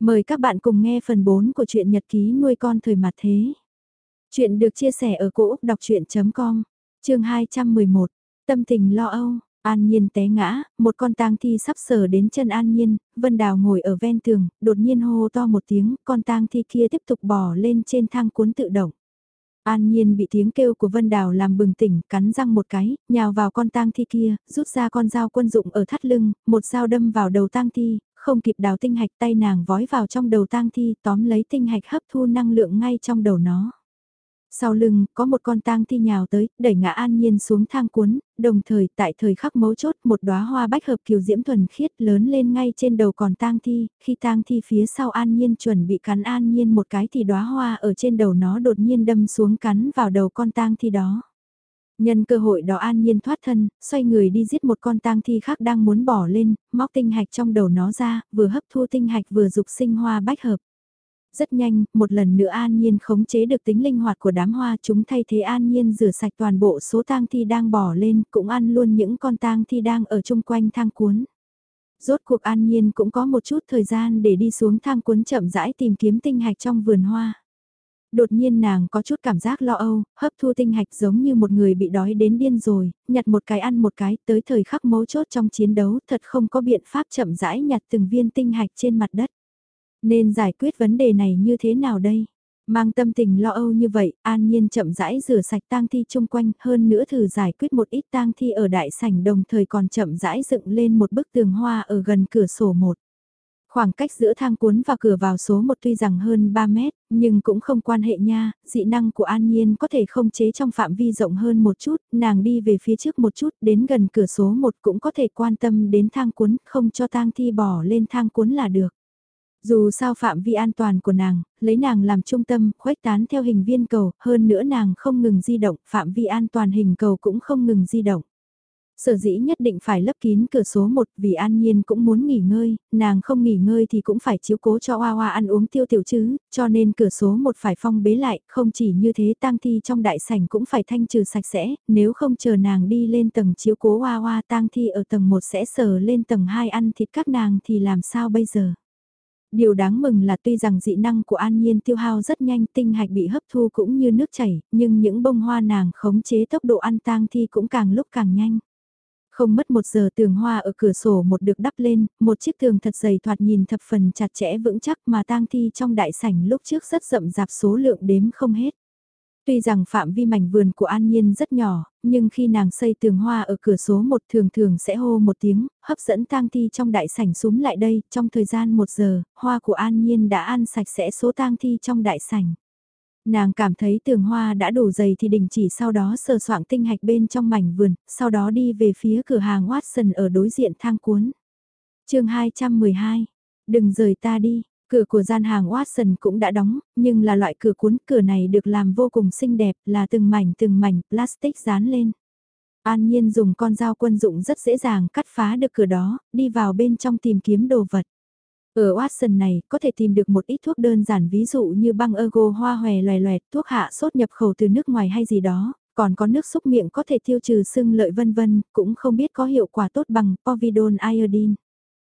Mời các bạn cùng nghe phần 4 của truyện nhật ký nuôi con thời mặt thế. Chuyện được chia sẻ ở cỗ đọc chuyện.com, chương 211, tâm tình lo âu, An Nhiên té ngã, một con tang thi sắp sờ đến chân An Nhiên, Vân Đào ngồi ở ven tường, đột nhiên hô to một tiếng, con tang thi kia tiếp tục bò lên trên thang cuốn tự động. An Nhiên bị tiếng kêu của Vân Đào làm bừng tỉnh, cắn răng một cái, nhào vào con tang thi kia, rút ra con dao quân dụng ở thắt lưng, một dao đâm vào đầu tang thi, không kịp đào tinh hạch tay nàng vói vào trong đầu tang thi tóm lấy tinh hạch hấp thu năng lượng ngay trong đầu nó. Sau lưng, có một con tang thi nhào tới, đẩy ngã an nhiên xuống thang cuốn, đồng thời tại thời khắc mấu chốt một đóa hoa bách hợp kiều diễm thuần khiết lớn lên ngay trên đầu còn tang thi, khi tang thi phía sau an nhiên chuẩn bị cắn an nhiên một cái thì đóa hoa ở trên đầu nó đột nhiên đâm xuống cắn vào đầu con tang thi đó. Nhân cơ hội đó an nhiên thoát thân, xoay người đi giết một con tang thi khác đang muốn bỏ lên, móc tinh hạch trong đầu nó ra, vừa hấp thu tinh hạch vừa dục sinh hoa bách hợp. Rất nhanh, một lần nữa an nhiên khống chế được tính linh hoạt của đám hoa chúng thay thế an nhiên rửa sạch toàn bộ số tang thi đang bỏ lên, cũng ăn luôn những con tang thi đang ở chung quanh thang cuốn. Rốt cuộc an nhiên cũng có một chút thời gian để đi xuống thang cuốn chậm rãi tìm kiếm tinh hạch trong vườn hoa. Đột nhiên nàng có chút cảm giác lo âu, hấp thu tinh hạch giống như một người bị đói đến điên rồi, nhặt một cái ăn một cái tới thời khắc mấu chốt trong chiến đấu thật không có biện pháp chậm rãi nhặt từng viên tinh hạch trên mặt đất. Nên giải quyết vấn đề này như thế nào đây? Mang tâm tình lo âu như vậy, an nhiên chậm rãi rửa sạch tang thi chung quanh hơn nữa thử giải quyết một ít tang thi ở đại sảnh đồng thời còn chậm rãi dựng lên một bức tường hoa ở gần cửa sổ một. Khoảng cách giữa thang cuốn và cửa vào số 1 tuy rằng hơn 3 mét, nhưng cũng không quan hệ nha, dị năng của An Nhiên có thể không chế trong phạm vi rộng hơn một chút, nàng đi về phía trước một chút, đến gần cửa số 1 cũng có thể quan tâm đến thang cuốn, không cho tang thi bỏ lên thang cuốn là được. Dù sao phạm vi an toàn của nàng, lấy nàng làm trung tâm, khuếch tán theo hình viên cầu, hơn nữa nàng không ngừng di động, phạm vi an toàn hình cầu cũng không ngừng di động. Sở dĩ nhất định phải lấp kín cửa số 1 vì An Nhiên cũng muốn nghỉ ngơi, nàng không nghỉ ngơi thì cũng phải chiếu cố cho Hoa Hoa ăn uống tiêu tiểu chứ, cho nên cửa số 1 phải phong bế lại, không chỉ như thế tang thi trong đại sảnh cũng phải thanh trừ sạch sẽ, nếu không chờ nàng đi lên tầng chiếu cố Hoa Hoa tang thi ở tầng 1 sẽ sờ lên tầng 2 ăn thịt các nàng thì làm sao bây giờ? Điều đáng mừng là tuy rằng dị năng của An Nhiên tiêu hao rất nhanh tinh hạch bị hấp thu cũng như nước chảy, nhưng những bông hoa nàng khống chế tốc độ ăn tang thi cũng càng lúc càng nhanh. Không mất một giờ tường hoa ở cửa sổ một được đắp lên, một chiếc tường thật dày thoạt nhìn thập phần chặt chẽ vững chắc mà tang thi trong đại sảnh lúc trước rất rậm rạp số lượng đếm không hết. Tuy rằng phạm vi mảnh vườn của An Nhiên rất nhỏ, nhưng khi nàng xây tường hoa ở cửa số một thường thường sẽ hô một tiếng, hấp dẫn tang thi trong đại sảnh súng lại đây, trong thời gian một giờ, hoa của An Nhiên đã ăn sạch sẽ số tang thi trong đại sảnh. Nàng cảm thấy tường hoa đã đủ dày thì đình chỉ sau đó sờ soạng tinh hạch bên trong mảnh vườn, sau đó đi về phía cửa hàng Watson ở đối diện thang cuốn. chương 212, đừng rời ta đi, cửa của gian hàng Watson cũng đã đóng, nhưng là loại cửa cuốn, cửa này được làm vô cùng xinh đẹp, là từng mảnh từng mảnh plastic dán lên. An Nhiên dùng con dao quân dụng rất dễ dàng cắt phá được cửa đó, đi vào bên trong tìm kiếm đồ vật. Ở Watson này, có thể tìm được một ít thuốc đơn giản ví dụ như băng ergo hoa hòe loè loẹt, thuốc hạ sốt nhập khẩu từ nước ngoài hay gì đó, còn có nước xúc miệng có thể tiêu trừ sưng lợi vân vân, cũng không biết có hiệu quả tốt bằng povidone iodine.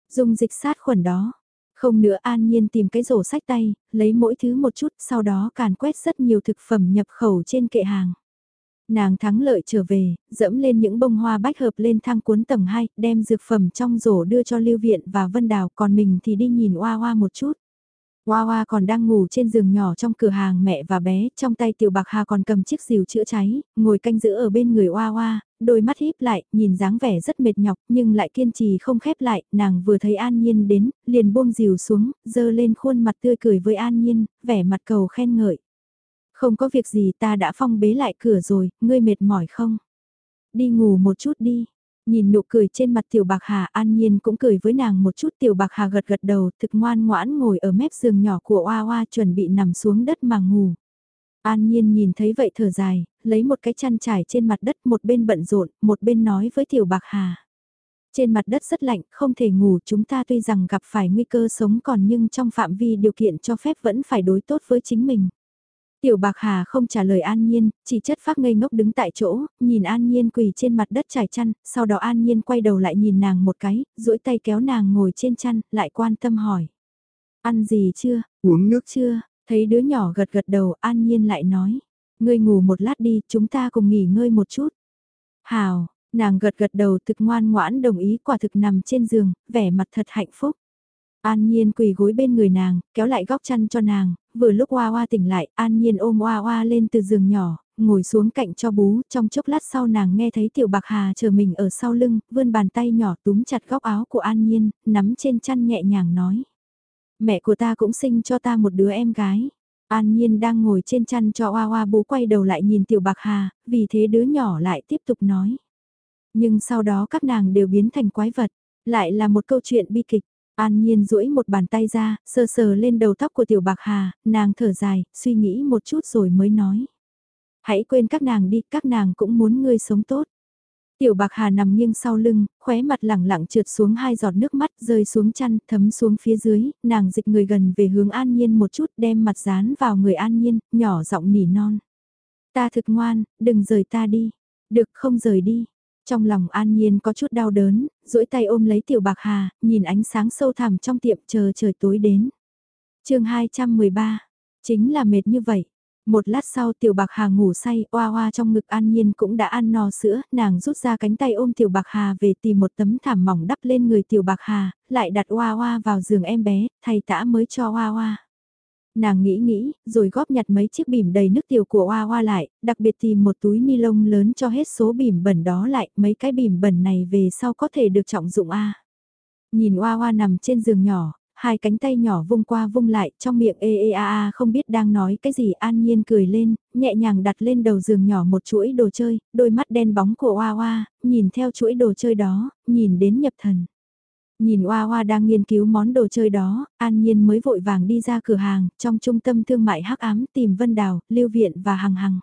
Dùng dịch sát khuẩn đó. Không nữa an nhiên tìm cái rổ sách tay, lấy mỗi thứ một chút, sau đó càn quét rất nhiều thực phẩm nhập khẩu trên kệ hàng. Nàng thắng lợi trở về, dẫm lên những bông hoa bách hợp lên thang cuốn tầng 2, đem dược phẩm trong rổ đưa cho Lưu Viện và Vân Đào, còn mình thì đi nhìn Hoa Hoa một chút. Hoa Hoa còn đang ngủ trên giường nhỏ trong cửa hàng mẹ và bé, trong tay tiểu bạc hà còn cầm chiếc rìu chữa cháy, ngồi canh giữ ở bên người Hoa Hoa, đôi mắt híp lại, nhìn dáng vẻ rất mệt nhọc nhưng lại kiên trì không khép lại, nàng vừa thấy An Nhiên đến, liền buông rìu xuống, dơ lên khuôn mặt tươi cười với An Nhiên, vẻ mặt cầu khen ngợi. Không có việc gì ta đã phong bế lại cửa rồi, ngươi mệt mỏi không? Đi ngủ một chút đi. Nhìn nụ cười trên mặt tiểu bạc hà an nhiên cũng cười với nàng một chút tiểu bạc hà gật gật đầu thực ngoan ngoãn ngồi ở mép giường nhỏ của oa oa chuẩn bị nằm xuống đất mà ngủ. An nhiên nhìn thấy vậy thở dài, lấy một cái chăn trải trên mặt đất một bên bận rộn, một bên nói với tiểu bạc hà. Trên mặt đất rất lạnh, không thể ngủ chúng ta tuy rằng gặp phải nguy cơ sống còn nhưng trong phạm vi điều kiện cho phép vẫn phải đối tốt với chính mình. Tiểu Bạc Hà không trả lời An Nhiên, chỉ chất phác ngây ngốc đứng tại chỗ, nhìn An Nhiên quỳ trên mặt đất trải chăn, sau đó An Nhiên quay đầu lại nhìn nàng một cái, duỗi tay kéo nàng ngồi trên chăn, lại quan tâm hỏi. Ăn gì chưa? Uống nước chưa? Thấy đứa nhỏ gật gật đầu an nhiên lại nói. Ngươi ngủ một lát đi, chúng ta cùng nghỉ ngơi một chút. Hào, nàng gật gật đầu thực ngoan ngoãn đồng ý quả thực nằm trên giường, vẻ mặt thật hạnh phúc. An Nhiên quỳ gối bên người nàng, kéo lại góc chăn cho nàng, vừa lúc Hoa Hoa tỉnh lại, An Nhiên ôm Hoa Hoa lên từ giường nhỏ, ngồi xuống cạnh cho bú, trong chốc lát sau nàng nghe thấy Tiểu Bạc Hà chờ mình ở sau lưng, vươn bàn tay nhỏ túm chặt góc áo của An Nhiên, nắm trên chăn nhẹ nhàng nói. Mẹ của ta cũng sinh cho ta một đứa em gái. An Nhiên đang ngồi trên chăn cho Hoa Hoa bú quay đầu lại nhìn Tiểu Bạc Hà, vì thế đứa nhỏ lại tiếp tục nói. Nhưng sau đó các nàng đều biến thành quái vật, lại là một câu chuyện bi kịch. An Nhiên duỗi một bàn tay ra, sờ sờ lên đầu tóc của Tiểu Bạc Hà, nàng thở dài, suy nghĩ một chút rồi mới nói. Hãy quên các nàng đi, các nàng cũng muốn ngươi sống tốt. Tiểu Bạc Hà nằm nghiêng sau lưng, khóe mặt lẳng lặng trượt xuống hai giọt nước mắt rơi xuống chăn, thấm xuống phía dưới, nàng dịch người gần về hướng An Nhiên một chút đem mặt dán vào người An Nhiên, nhỏ giọng nỉ non. Ta thực ngoan, đừng rời ta đi. Được không rời đi, trong lòng an nhiên có chút đau đớn, duỗi tay ôm lấy tiểu bạc hà, nhìn ánh sáng sâu thẳm trong tiệm chờ trời tối đến. chương 213, chính là mệt như vậy. Một lát sau tiểu bạc hà ngủ say, oa oa trong ngực an nhiên cũng đã ăn no sữa, nàng rút ra cánh tay ôm tiểu bạc hà về tìm một tấm thảm mỏng đắp lên người tiểu bạc hà, lại đặt oa oa vào giường em bé, thầy tã mới cho oa oa. Nàng nghĩ nghĩ, rồi góp nhặt mấy chiếc bìm đầy nước tiểu của Hoa Hoa lại, đặc biệt tìm một túi ni lông lớn cho hết số bìm bẩn đó lại, mấy cái bìm bẩn này về sau có thể được trọng dụng A. Nhìn Hoa Hoa nằm trên giường nhỏ, hai cánh tay nhỏ vung qua vung lại, trong miệng ê ê a a không biết đang nói cái gì an nhiên cười lên, nhẹ nhàng đặt lên đầu giường nhỏ một chuỗi đồ chơi, đôi mắt đen bóng của Hoa Hoa, nhìn theo chuỗi đồ chơi đó, nhìn đến nhập thần. Nhìn Hoa Hoa đang nghiên cứu món đồ chơi đó, An Nhiên mới vội vàng đi ra cửa hàng, trong trung tâm thương mại hắc ám tìm Vân Đào, Lưu Viện và Hằng Hằng.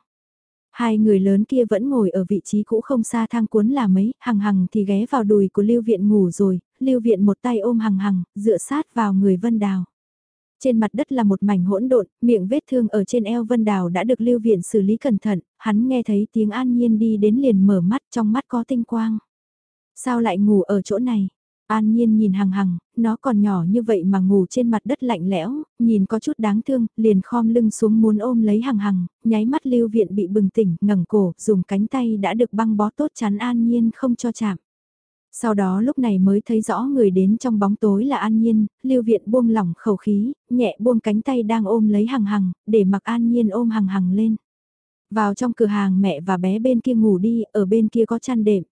Hai người lớn kia vẫn ngồi ở vị trí cũ không xa thang cuốn là mấy, Hằng Hằng thì ghé vào đùi của Lưu Viện ngủ rồi, Lưu Viện một tay ôm Hằng Hằng, dựa sát vào người Vân Đào. Trên mặt đất là một mảnh hỗn độn, miệng vết thương ở trên eo Vân Đào đã được Lưu Viện xử lý cẩn thận, hắn nghe thấy tiếng An Nhiên đi đến liền mở mắt trong mắt có tinh quang. Sao lại ngủ ở chỗ này? An Nhiên nhìn hằng hằng, nó còn nhỏ như vậy mà ngủ trên mặt đất lạnh lẽo, nhìn có chút đáng thương, liền khom lưng xuống muốn ôm lấy hằng hằng, nháy mắt lưu viện bị bừng tỉnh, ngẩng cổ, dùng cánh tay đã được băng bó tốt chắn An Nhiên không cho chạm. Sau đó lúc này mới thấy rõ người đến trong bóng tối là An Nhiên, lưu viện buông lỏng khẩu khí, nhẹ buông cánh tay đang ôm lấy hằng hằng, để mặc An Nhiên ôm hằng hằng lên. Vào trong cửa hàng mẹ và bé bên kia ngủ đi, ở bên kia có chăn đệm.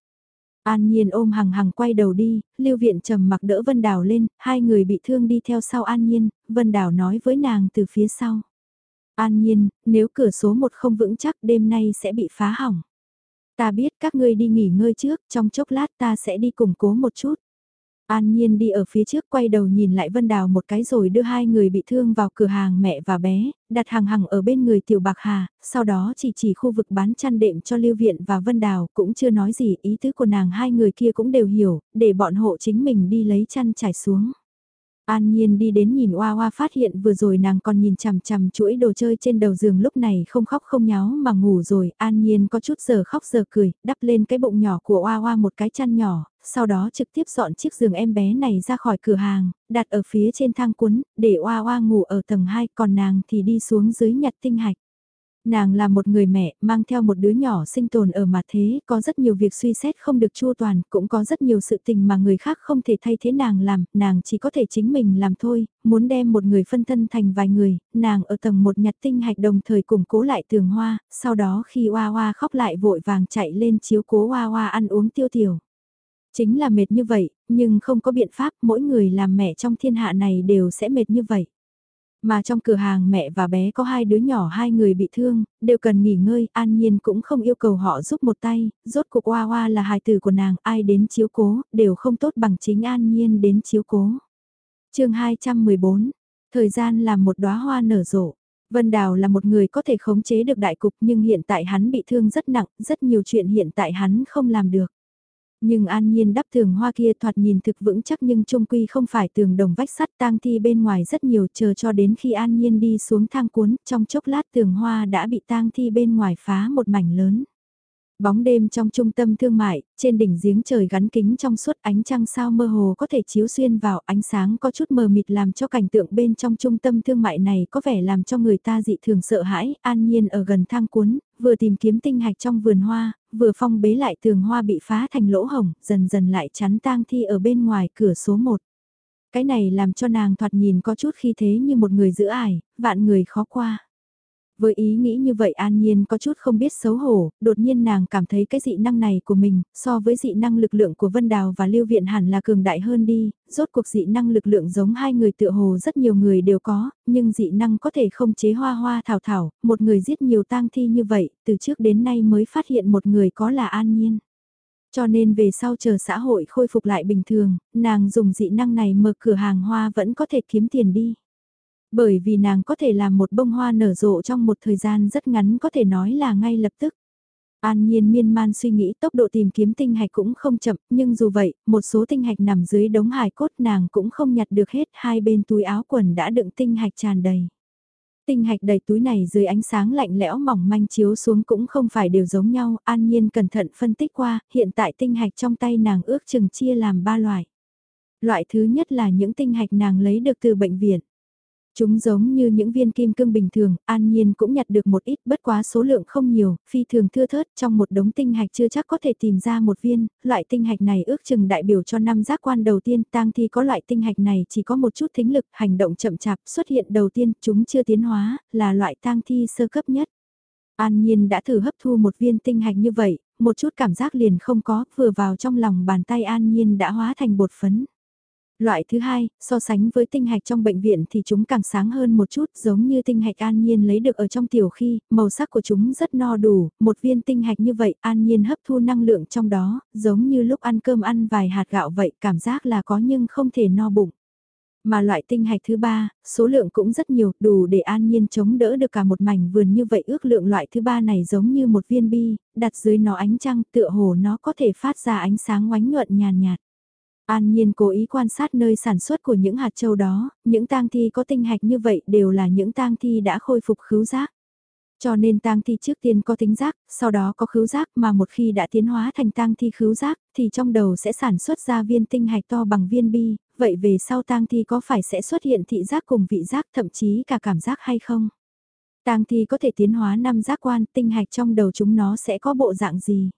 An Nhiên ôm Hằng Hằng quay đầu đi, Lưu Viện trầm mặc đỡ Vân Đào lên, hai người bị thương đi theo sau An Nhiên, Vân Đào nói với nàng từ phía sau. An Nhiên, nếu cửa số một không vững chắc đêm nay sẽ bị phá hỏng. Ta biết các ngươi đi nghỉ ngơi trước, trong chốc lát ta sẽ đi củng cố một chút. An Nhiên đi ở phía trước quay đầu nhìn lại Vân Đào một cái rồi đưa hai người bị thương vào cửa hàng mẹ và bé, đặt hàng hàng ở bên người Tiểu Bạc Hà, sau đó chỉ chỉ khu vực bán chăn đệm cho Lưu Viện và Vân Đào cũng chưa nói gì ý tứ của nàng hai người kia cũng đều hiểu, để bọn hộ chính mình đi lấy chăn trải xuống. An Nhiên đi đến nhìn Oa Oa phát hiện vừa rồi nàng còn nhìn chằm chằm chuỗi đồ chơi trên đầu giường lúc này không khóc không nháo mà ngủ rồi. An Nhiên có chút giờ khóc giờ cười, đắp lên cái bụng nhỏ của Oa Oa một cái chăn nhỏ, sau đó trực tiếp dọn chiếc giường em bé này ra khỏi cửa hàng, đặt ở phía trên thang cuốn, để Oa Oa ngủ ở tầng 2 còn nàng thì đi xuống dưới nhặt tinh hạch. Nàng là một người mẹ, mang theo một đứa nhỏ sinh tồn ở mặt thế, có rất nhiều việc suy xét không được chua toàn, cũng có rất nhiều sự tình mà người khác không thể thay thế nàng làm, nàng chỉ có thể chính mình làm thôi, muốn đem một người phân thân thành vài người, nàng ở tầng một nhặt tinh hạch đồng thời củng cố lại tường hoa, sau đó khi Hoa Hoa khóc lại vội vàng chạy lên chiếu cố Hoa Hoa ăn uống tiêu tiểu. Chính là mệt như vậy, nhưng không có biện pháp, mỗi người làm mẹ trong thiên hạ này đều sẽ mệt như vậy. Mà trong cửa hàng mẹ và bé có hai đứa nhỏ hai người bị thương, đều cần nghỉ ngơi, an nhiên cũng không yêu cầu họ giúp một tay, rốt cuộc Hoa Hoa là hài tử của nàng, ai đến chiếu cố, đều không tốt bằng chính an nhiên đến chiếu cố. chương 214, thời gian là một đóa hoa nở rộ. Vân Đào là một người có thể khống chế được đại cục nhưng hiện tại hắn bị thương rất nặng, rất nhiều chuyện hiện tại hắn không làm được. Nhưng an nhiên đắp tường hoa kia thoạt nhìn thực vững chắc nhưng trung quy không phải tường đồng vách sắt tang thi bên ngoài rất nhiều chờ cho đến khi an nhiên đi xuống thang cuốn trong chốc lát tường hoa đã bị tang thi bên ngoài phá một mảnh lớn. Bóng đêm trong trung tâm thương mại, trên đỉnh giếng trời gắn kính trong suốt ánh trăng sao mơ hồ có thể chiếu xuyên vào ánh sáng có chút mờ mịt làm cho cảnh tượng bên trong trung tâm thương mại này có vẻ làm cho người ta dị thường sợ hãi, an nhiên ở gần thang cuốn, vừa tìm kiếm tinh hạch trong vườn hoa, vừa phong bế lại tường hoa bị phá thành lỗ hồng, dần dần lại chắn tang thi ở bên ngoài cửa số 1. Cái này làm cho nàng thoạt nhìn có chút khi thế như một người giữ ải, vạn người khó qua. Với ý nghĩ như vậy An Nhiên có chút không biết xấu hổ, đột nhiên nàng cảm thấy cái dị năng này của mình, so với dị năng lực lượng của Vân Đào và Lưu Viện hẳn là cường đại hơn đi, rốt cuộc dị năng lực lượng giống hai người tựa hồ rất nhiều người đều có, nhưng dị năng có thể không chế hoa hoa thảo thảo, một người giết nhiều tang thi như vậy, từ trước đến nay mới phát hiện một người có là An Nhiên. Cho nên về sau chờ xã hội khôi phục lại bình thường, nàng dùng dị năng này mở cửa hàng hoa vẫn có thể kiếm tiền đi. Bởi vì nàng có thể làm một bông hoa nở rộ trong một thời gian rất ngắn có thể nói là ngay lập tức. An nhiên miên man suy nghĩ tốc độ tìm kiếm tinh hạch cũng không chậm, nhưng dù vậy, một số tinh hạch nằm dưới đống hài cốt nàng cũng không nhặt được hết, hai bên túi áo quần đã đựng tinh hạch tràn đầy. Tinh hạch đầy túi này dưới ánh sáng lạnh lẽo mỏng manh chiếu xuống cũng không phải đều giống nhau, an nhiên cẩn thận phân tích qua, hiện tại tinh hạch trong tay nàng ước chừng chia làm ba loại. Loại thứ nhất là những tinh hạch nàng lấy được từ bệnh viện. Chúng giống như những viên kim cương bình thường, an nhiên cũng nhặt được một ít bất quá số lượng không nhiều, phi thường thưa thớt trong một đống tinh hạch chưa chắc có thể tìm ra một viên, loại tinh hạch này ước chừng đại biểu cho năm giác quan đầu tiên tang thi có loại tinh hạch này chỉ có một chút thính lực, hành động chậm chạp xuất hiện đầu tiên, chúng chưa tiến hóa, là loại tang thi sơ cấp nhất. An Nhiên đã thử hấp thu một viên tinh hạch như vậy, một chút cảm giác liền không có, vừa vào trong lòng bàn tay An Nhiên đã hóa thành bột phấn. Loại thứ hai, so sánh với tinh hạch trong bệnh viện thì chúng càng sáng hơn một chút giống như tinh hạch an nhiên lấy được ở trong tiểu khi, màu sắc của chúng rất no đủ, một viên tinh hạch như vậy an nhiên hấp thu năng lượng trong đó, giống như lúc ăn cơm ăn vài hạt gạo vậy cảm giác là có nhưng không thể no bụng. Mà loại tinh hạch thứ ba, số lượng cũng rất nhiều, đủ để an nhiên chống đỡ được cả một mảnh vườn như vậy ước lượng loại thứ ba này giống như một viên bi, đặt dưới nó ánh trăng tựa hồ nó có thể phát ra ánh sáng oánh nhuận nhàn nhạt. An Nhiên cố ý quan sát nơi sản xuất của những hạt châu đó, những tang thi có tinh hạch như vậy đều là những tang thi đã khôi phục khứu giác. Cho nên tang thi trước tiên có tính giác, sau đó có khứu giác mà một khi đã tiến hóa thành tang thi khứu giác thì trong đầu sẽ sản xuất ra viên tinh hạch to bằng viên bi, vậy về sau tang thi có phải sẽ xuất hiện thị giác cùng vị giác thậm chí cả cảm giác hay không? Tang thi có thể tiến hóa năm giác quan, tinh hạch trong đầu chúng nó sẽ có bộ dạng gì?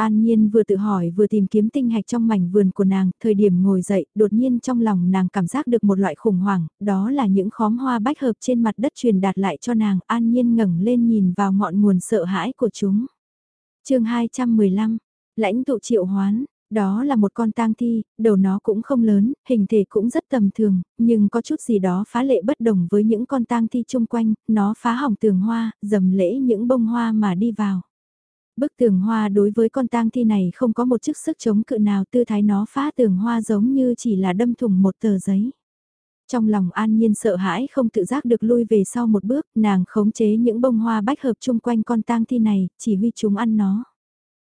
An Nhiên vừa tự hỏi vừa tìm kiếm tinh hạch trong mảnh vườn của nàng, thời điểm ngồi dậy, đột nhiên trong lòng nàng cảm giác được một loại khủng hoảng, đó là những khóm hoa bách hợp trên mặt đất truyền đạt lại cho nàng, An Nhiên ngẩng lên nhìn vào ngọn nguồn sợ hãi của chúng. chương 215, lãnh tụ triệu hoán, đó là một con tang thi, đầu nó cũng không lớn, hình thể cũng rất tầm thường, nhưng có chút gì đó phá lệ bất đồng với những con tang thi chung quanh, nó phá hỏng tường hoa, dầm lễ những bông hoa mà đi vào. Bức tường hoa đối với con tang thi này không có một chức sức chống cự nào tư thái nó phá tường hoa giống như chỉ là đâm thủng một tờ giấy. Trong lòng an nhiên sợ hãi không tự giác được lui về sau một bước, nàng khống chế những bông hoa bách hợp chung quanh con tang thi này, chỉ huy chúng ăn nó.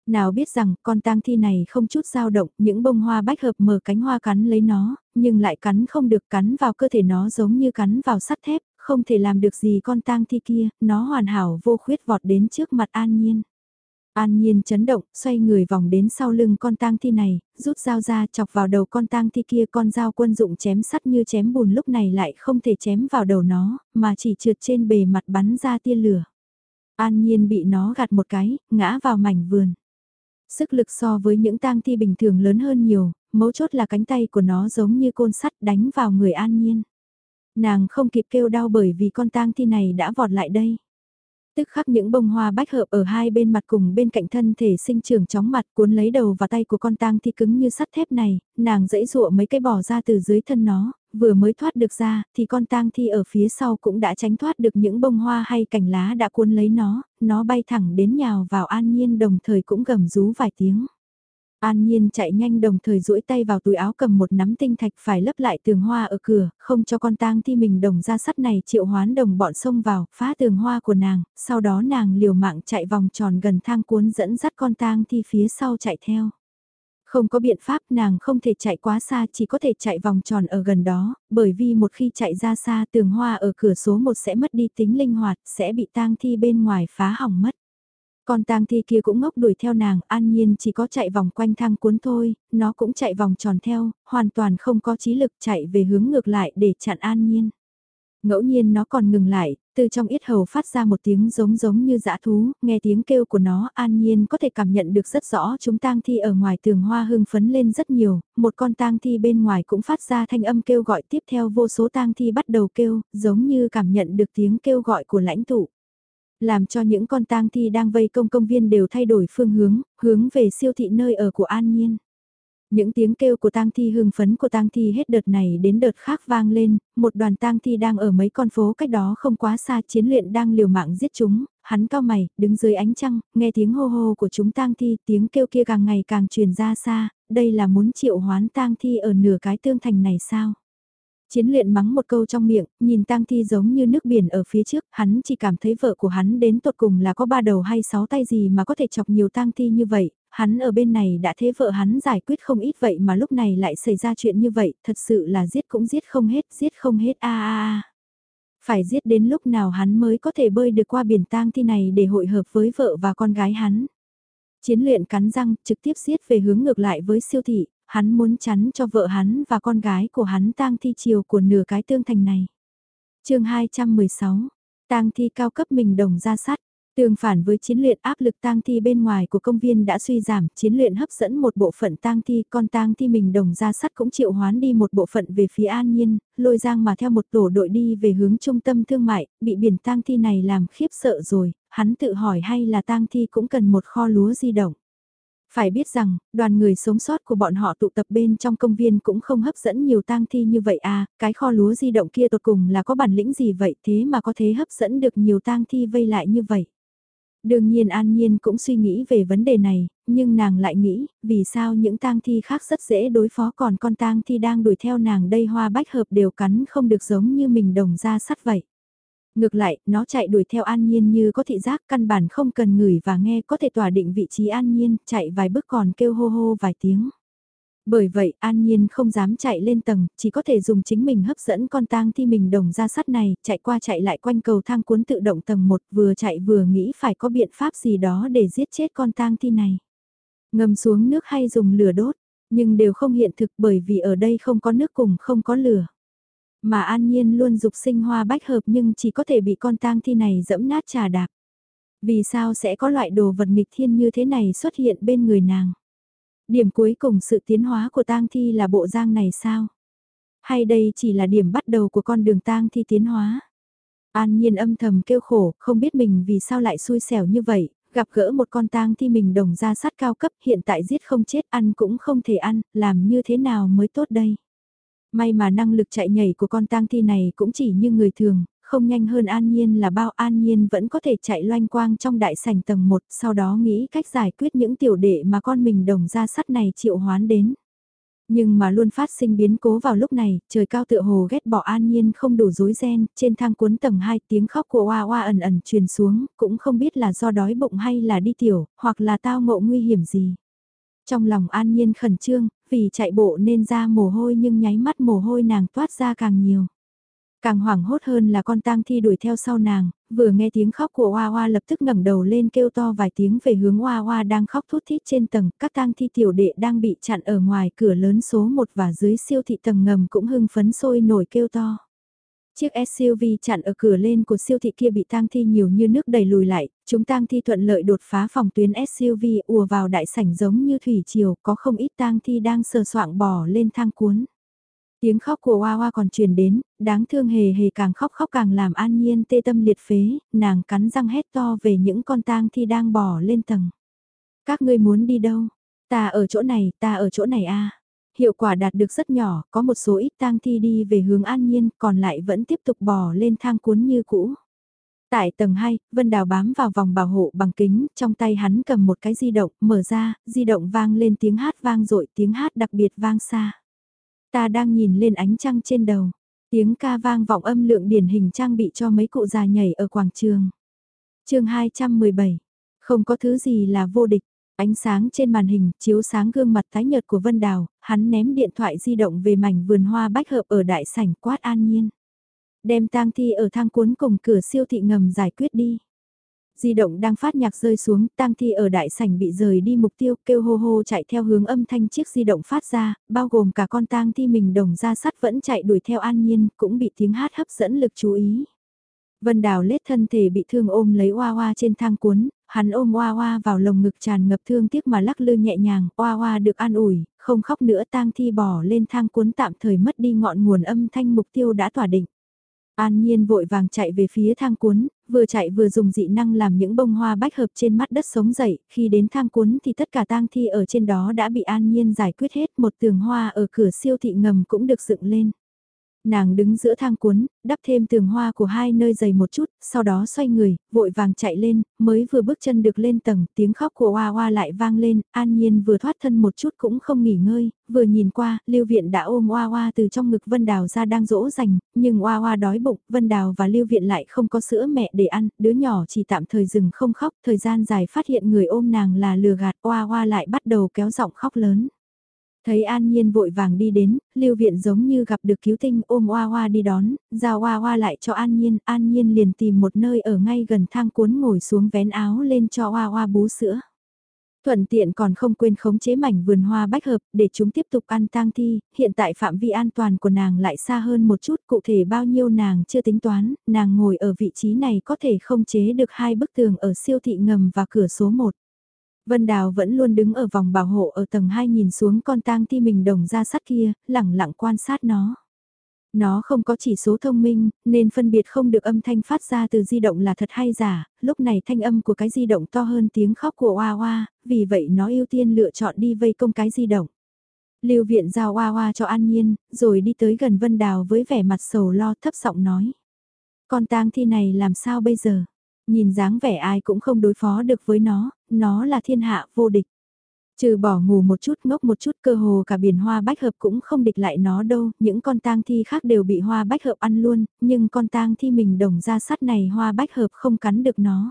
Nào biết rằng con tang thi này không chút dao động, những bông hoa bách hợp mở cánh hoa cắn lấy nó, nhưng lại cắn không được cắn vào cơ thể nó giống như cắn vào sắt thép, không thể làm được gì con tang thi kia, nó hoàn hảo vô khuyết vọt đến trước mặt an nhiên. An nhiên chấn động, xoay người vòng đến sau lưng con tang thi này, rút dao ra chọc vào đầu con tang thi kia con dao quân dụng chém sắt như chém bùn lúc này lại không thể chém vào đầu nó, mà chỉ trượt trên bề mặt bắn ra tia lửa. An nhiên bị nó gạt một cái, ngã vào mảnh vườn. Sức lực so với những tang thi bình thường lớn hơn nhiều, mấu chốt là cánh tay của nó giống như côn sắt đánh vào người an nhiên. Nàng không kịp kêu đau bởi vì con tang thi này đã vọt lại đây. Tức khắc những bông hoa bách hợp ở hai bên mặt cùng bên cạnh thân thể sinh trưởng chóng mặt cuốn lấy đầu và tay của con tang thi cứng như sắt thép này, nàng dẫy dụa mấy cái bỏ ra từ dưới thân nó, vừa mới thoát được ra thì con tang thi ở phía sau cũng đã tránh thoát được những bông hoa hay cành lá đã cuốn lấy nó, nó bay thẳng đến nhào vào an nhiên đồng thời cũng gầm rú vài tiếng. An Nhiên chạy nhanh đồng thời duỗi tay vào túi áo cầm một nắm tinh thạch phải lấp lại tường hoa ở cửa, không cho con tang thi mình đồng ra sắt này triệu hoán đồng bọn xông vào, phá tường hoa của nàng, sau đó nàng liều mạng chạy vòng tròn gần thang cuốn dẫn dắt con tang thi phía sau chạy theo. Không có biện pháp nàng không thể chạy quá xa chỉ có thể chạy vòng tròn ở gần đó, bởi vì một khi chạy ra xa tường hoa ở cửa số 1 sẽ mất đi tính linh hoạt, sẽ bị tang thi bên ngoài phá hỏng mất. Con tang thi kia cũng ngốc đuổi theo nàng, an nhiên chỉ có chạy vòng quanh thang cuốn thôi, nó cũng chạy vòng tròn theo, hoàn toàn không có trí lực chạy về hướng ngược lại để chặn an nhiên. Ngẫu nhiên nó còn ngừng lại, từ trong yết hầu phát ra một tiếng giống giống như dã thú, nghe tiếng kêu của nó an nhiên có thể cảm nhận được rất rõ chúng tang thi ở ngoài tường hoa hưng phấn lên rất nhiều, một con tang thi bên ngoài cũng phát ra thanh âm kêu gọi tiếp theo vô số tang thi bắt đầu kêu, giống như cảm nhận được tiếng kêu gọi của lãnh tụ. Làm cho những con tang thi đang vây công công viên đều thay đổi phương hướng, hướng về siêu thị nơi ở của an nhiên. Những tiếng kêu của tang thi hưng phấn của tang thi hết đợt này đến đợt khác vang lên, một đoàn tang thi đang ở mấy con phố cách đó không quá xa chiến luyện đang liều mạng giết chúng, hắn cao mày, đứng dưới ánh trăng, nghe tiếng hô hô của chúng tang thi, tiếng kêu kia càng ngày càng truyền ra xa, đây là muốn triệu hoán tang thi ở nửa cái tương thành này sao? Chiến luyện mắng một câu trong miệng, nhìn tang thi giống như nước biển ở phía trước, hắn chỉ cảm thấy vợ của hắn đến tột cùng là có ba đầu hay sáu tay gì mà có thể chọc nhiều tang thi như vậy, hắn ở bên này đã thế vợ hắn giải quyết không ít vậy mà lúc này lại xảy ra chuyện như vậy, thật sự là giết cũng giết không hết, giết không hết a a a. Phải giết đến lúc nào hắn mới có thể bơi được qua biển tang thi này để hội hợp với vợ và con gái hắn. Chiến luyện cắn răng, trực tiếp giết về hướng ngược lại với siêu thị, hắn muốn chắn cho vợ hắn và con gái của hắn tang thi chiều của nửa cái tương thành này. chương 216, tang thi cao cấp mình đồng ra sát, Tương phản với chiến luyện áp lực tang thi bên ngoài của công viên đã suy giảm, chiến luyện hấp dẫn một bộ phận tang thi, con tang thi mình đồng ra sắt cũng chịu hoán đi một bộ phận về phía an nhiên, lôi giang mà theo một tổ đội đi về hướng trung tâm thương mại, bị biển tang thi này làm khiếp sợ rồi, hắn tự hỏi hay là tang thi cũng cần một kho lúa di động. Phải biết rằng, đoàn người sống sót của bọn họ tụ tập bên trong công viên cũng không hấp dẫn nhiều tang thi như vậy à, cái kho lúa di động kia tột cùng là có bản lĩnh gì vậy thế mà có thể hấp dẫn được nhiều tang thi vây lại như vậy. Đương nhiên An Nhiên cũng suy nghĩ về vấn đề này, nhưng nàng lại nghĩ, vì sao những tang thi khác rất dễ đối phó còn con tang thi đang đuổi theo nàng đây hoa bách hợp đều cắn không được giống như mình đồng ra sắt vậy. Ngược lại, nó chạy đuổi theo An Nhiên như có thị giác căn bản không cần ngửi và nghe có thể tỏa định vị trí An Nhiên, chạy vài bước còn kêu hô hô vài tiếng. Bởi vậy, An Nhiên không dám chạy lên tầng, chỉ có thể dùng chính mình hấp dẫn con tang thi mình đồng ra sắt này, chạy qua chạy lại quanh cầu thang cuốn tự động tầng 1, vừa chạy vừa nghĩ phải có biện pháp gì đó để giết chết con tang thi này. Ngâm xuống nước hay dùng lửa đốt, nhưng đều không hiện thực bởi vì ở đây không có nước cùng không có lửa. Mà An Nhiên luôn dục sinh hoa bách hợp nhưng chỉ có thể bị con tang thi này dẫm nát trà đạp. Vì sao sẽ có loại đồ vật nghịch thiên như thế này xuất hiện bên người nàng? Điểm cuối cùng sự tiến hóa của tang thi là bộ giang này sao? Hay đây chỉ là điểm bắt đầu của con đường tang thi tiến hóa? An nhiên âm thầm kêu khổ, không biết mình vì sao lại xui xẻo như vậy, gặp gỡ một con tang thi mình đồng ra sát cao cấp hiện tại giết không chết ăn cũng không thể ăn, làm như thế nào mới tốt đây? May mà năng lực chạy nhảy của con tang thi này cũng chỉ như người thường, không nhanh hơn An Nhiên là bao An Nhiên vẫn có thể chạy loanh quang trong đại sảnh tầng 1, sau đó nghĩ cách giải quyết những tiểu đệ mà con mình đồng ra sắt này triệu hoán đến. Nhưng mà luôn phát sinh biến cố vào lúc này, trời cao tựa hồ ghét bỏ An Nhiên không đủ rối ren, trên thang cuốn tầng 2 tiếng khóc của Oa Oa ẩn ẩn truyền xuống, cũng không biết là do đói bụng hay là đi tiểu, hoặc là tao ngộ nguy hiểm gì. Trong lòng An Nhiên khẩn trương, vì chạy bộ nên ra mồ hôi nhưng nháy mắt mồ hôi nàng toát ra càng nhiều. Càng hoảng hốt hơn là con tang thi đuổi theo sau nàng, vừa nghe tiếng khóc của Hoa Hoa lập tức ngẩng đầu lên kêu to vài tiếng về hướng Hoa Hoa đang khóc thút thít trên tầng, các tang thi tiểu đệ đang bị chặn ở ngoài cửa lớn số 1 và dưới siêu thị tầng ngầm cũng hưng phấn sôi nổi kêu to. Chiếc SUV chặn ở cửa lên của siêu thị kia bị tang thi nhiều như nước đẩy lùi lại, chúng tang thi thuận lợi đột phá phòng tuyến SUV ùa vào đại sảnh giống như thủy triều, có không ít tang thi đang sờ soạng bò lên thang cuốn. Tiếng khóc của Hoa Hoa còn truyền đến, đáng thương hề hề càng khóc khóc càng làm an nhiên tê tâm liệt phế, nàng cắn răng hét to về những con tang thi đang bò lên tầng. Các ngươi muốn đi đâu? Ta ở chỗ này, ta ở chỗ này a. Hiệu quả đạt được rất nhỏ, có một số ít tang thi đi về hướng an nhiên, còn lại vẫn tiếp tục bò lên thang cuốn như cũ. Tại tầng 2, Vân Đào bám vào vòng bảo hộ bằng kính, trong tay hắn cầm một cái di động, mở ra, di động vang lên tiếng hát vang dội tiếng hát đặc biệt vang xa. Ta đang nhìn lên ánh trăng trên đầu. Tiếng ca vang vọng âm lượng điển hình trang bị cho mấy cụ già nhảy ở quảng trường. chương 217. Không có thứ gì là vô địch. Ánh sáng trên màn hình chiếu sáng gương mặt tái nhợt của Vân Đào, hắn ném điện thoại di động về mảnh vườn hoa bách hợp ở đại sảnh quát an nhiên. Đem tang thi ở thang cuốn cùng cửa siêu thị ngầm giải quyết đi. Di động đang phát nhạc rơi xuống, tang thi ở đại sảnh bị rời đi mục tiêu, kêu hô hô chạy theo hướng âm thanh chiếc di động phát ra, bao gồm cả con tang thi mình đồng ra sắt vẫn chạy đuổi theo an nhiên, cũng bị tiếng hát hấp dẫn lực chú ý. Vân Đào lết thân thể bị thương ôm lấy Oa Oa trên thang cuốn, hắn ôm Oa Oa vào lồng ngực tràn ngập thương tiếc mà lắc lư nhẹ nhàng, Oa Oa được an ủi, không khóc nữa tang thi bỏ lên thang cuốn tạm thời mất đi ngọn nguồn âm thanh mục tiêu đã tỏa định. An Nhiên vội vàng chạy về phía thang cuốn, vừa chạy vừa dùng dị năng làm những bông hoa bách hợp trên mắt đất sống dậy, khi đến thang cuốn thì tất cả tang thi ở trên đó đã bị An Nhiên giải quyết hết, một tường hoa ở cửa siêu thị ngầm cũng được dựng lên nàng đứng giữa thang cuốn, đắp thêm tường hoa của hai nơi dày một chút, sau đó xoay người, vội vàng chạy lên, mới vừa bước chân được lên tầng, tiếng khóc của Hoa Hoa lại vang lên, an nhiên vừa thoát thân một chút cũng không nghỉ ngơi, vừa nhìn qua, Lưu Viện đã ôm Hoa Hoa từ trong ngực Vân Đào ra đang dỗ dành, nhưng Hoa Hoa đói bụng, Vân Đào và Lưu Viện lại không có sữa mẹ để ăn, đứa nhỏ chỉ tạm thời dừng không khóc, thời gian dài phát hiện người ôm nàng là lừa gạt, Hoa Hoa lại bắt đầu kéo giọng khóc lớn. Thấy An Nhiên vội vàng đi đến, Lưu Viện giống như gặp được cứu tinh ôm Oa Oa đi đón, giao Oa Oa lại cho An Nhiên, An Nhiên liền tìm một nơi ở ngay gần thang cuốn ngồi xuống vén áo lên cho Oa Oa bú sữa. Thuận tiện còn không quên khống chế mảnh vườn hoa bách hợp để chúng tiếp tục ăn tang thi, hiện tại phạm vi an toàn của nàng lại xa hơn một chút cụ thể bao nhiêu nàng chưa tính toán, nàng ngồi ở vị trí này có thể không chế được hai bức tường ở siêu thị ngầm và cửa số 1. Vân Đào vẫn luôn đứng ở vòng bảo hộ ở tầng 2 nhìn xuống con tang thi mình đồng ra sắt kia, lẳng lặng quan sát nó. Nó không có chỉ số thông minh, nên phân biệt không được âm thanh phát ra từ di động là thật hay giả, lúc này thanh âm của cái di động to hơn tiếng khóc của Hoa Hoa, vì vậy nó ưu tiên lựa chọn đi vây công cái di động. Lưu viện giao Hoa Hoa cho An Nhiên, rồi đi tới gần Vân Đào với vẻ mặt sầu lo thấp giọng nói. Con tang thi này làm sao bây giờ? Nhìn dáng vẻ ai cũng không đối phó được với nó, nó là thiên hạ vô địch. Trừ bỏ ngủ một chút ngốc một chút cơ hồ cả biển hoa bách hợp cũng không địch lại nó đâu, những con tang thi khác đều bị hoa bách hợp ăn luôn, nhưng con tang thi mình đồng ra sắt này hoa bách hợp không cắn được nó.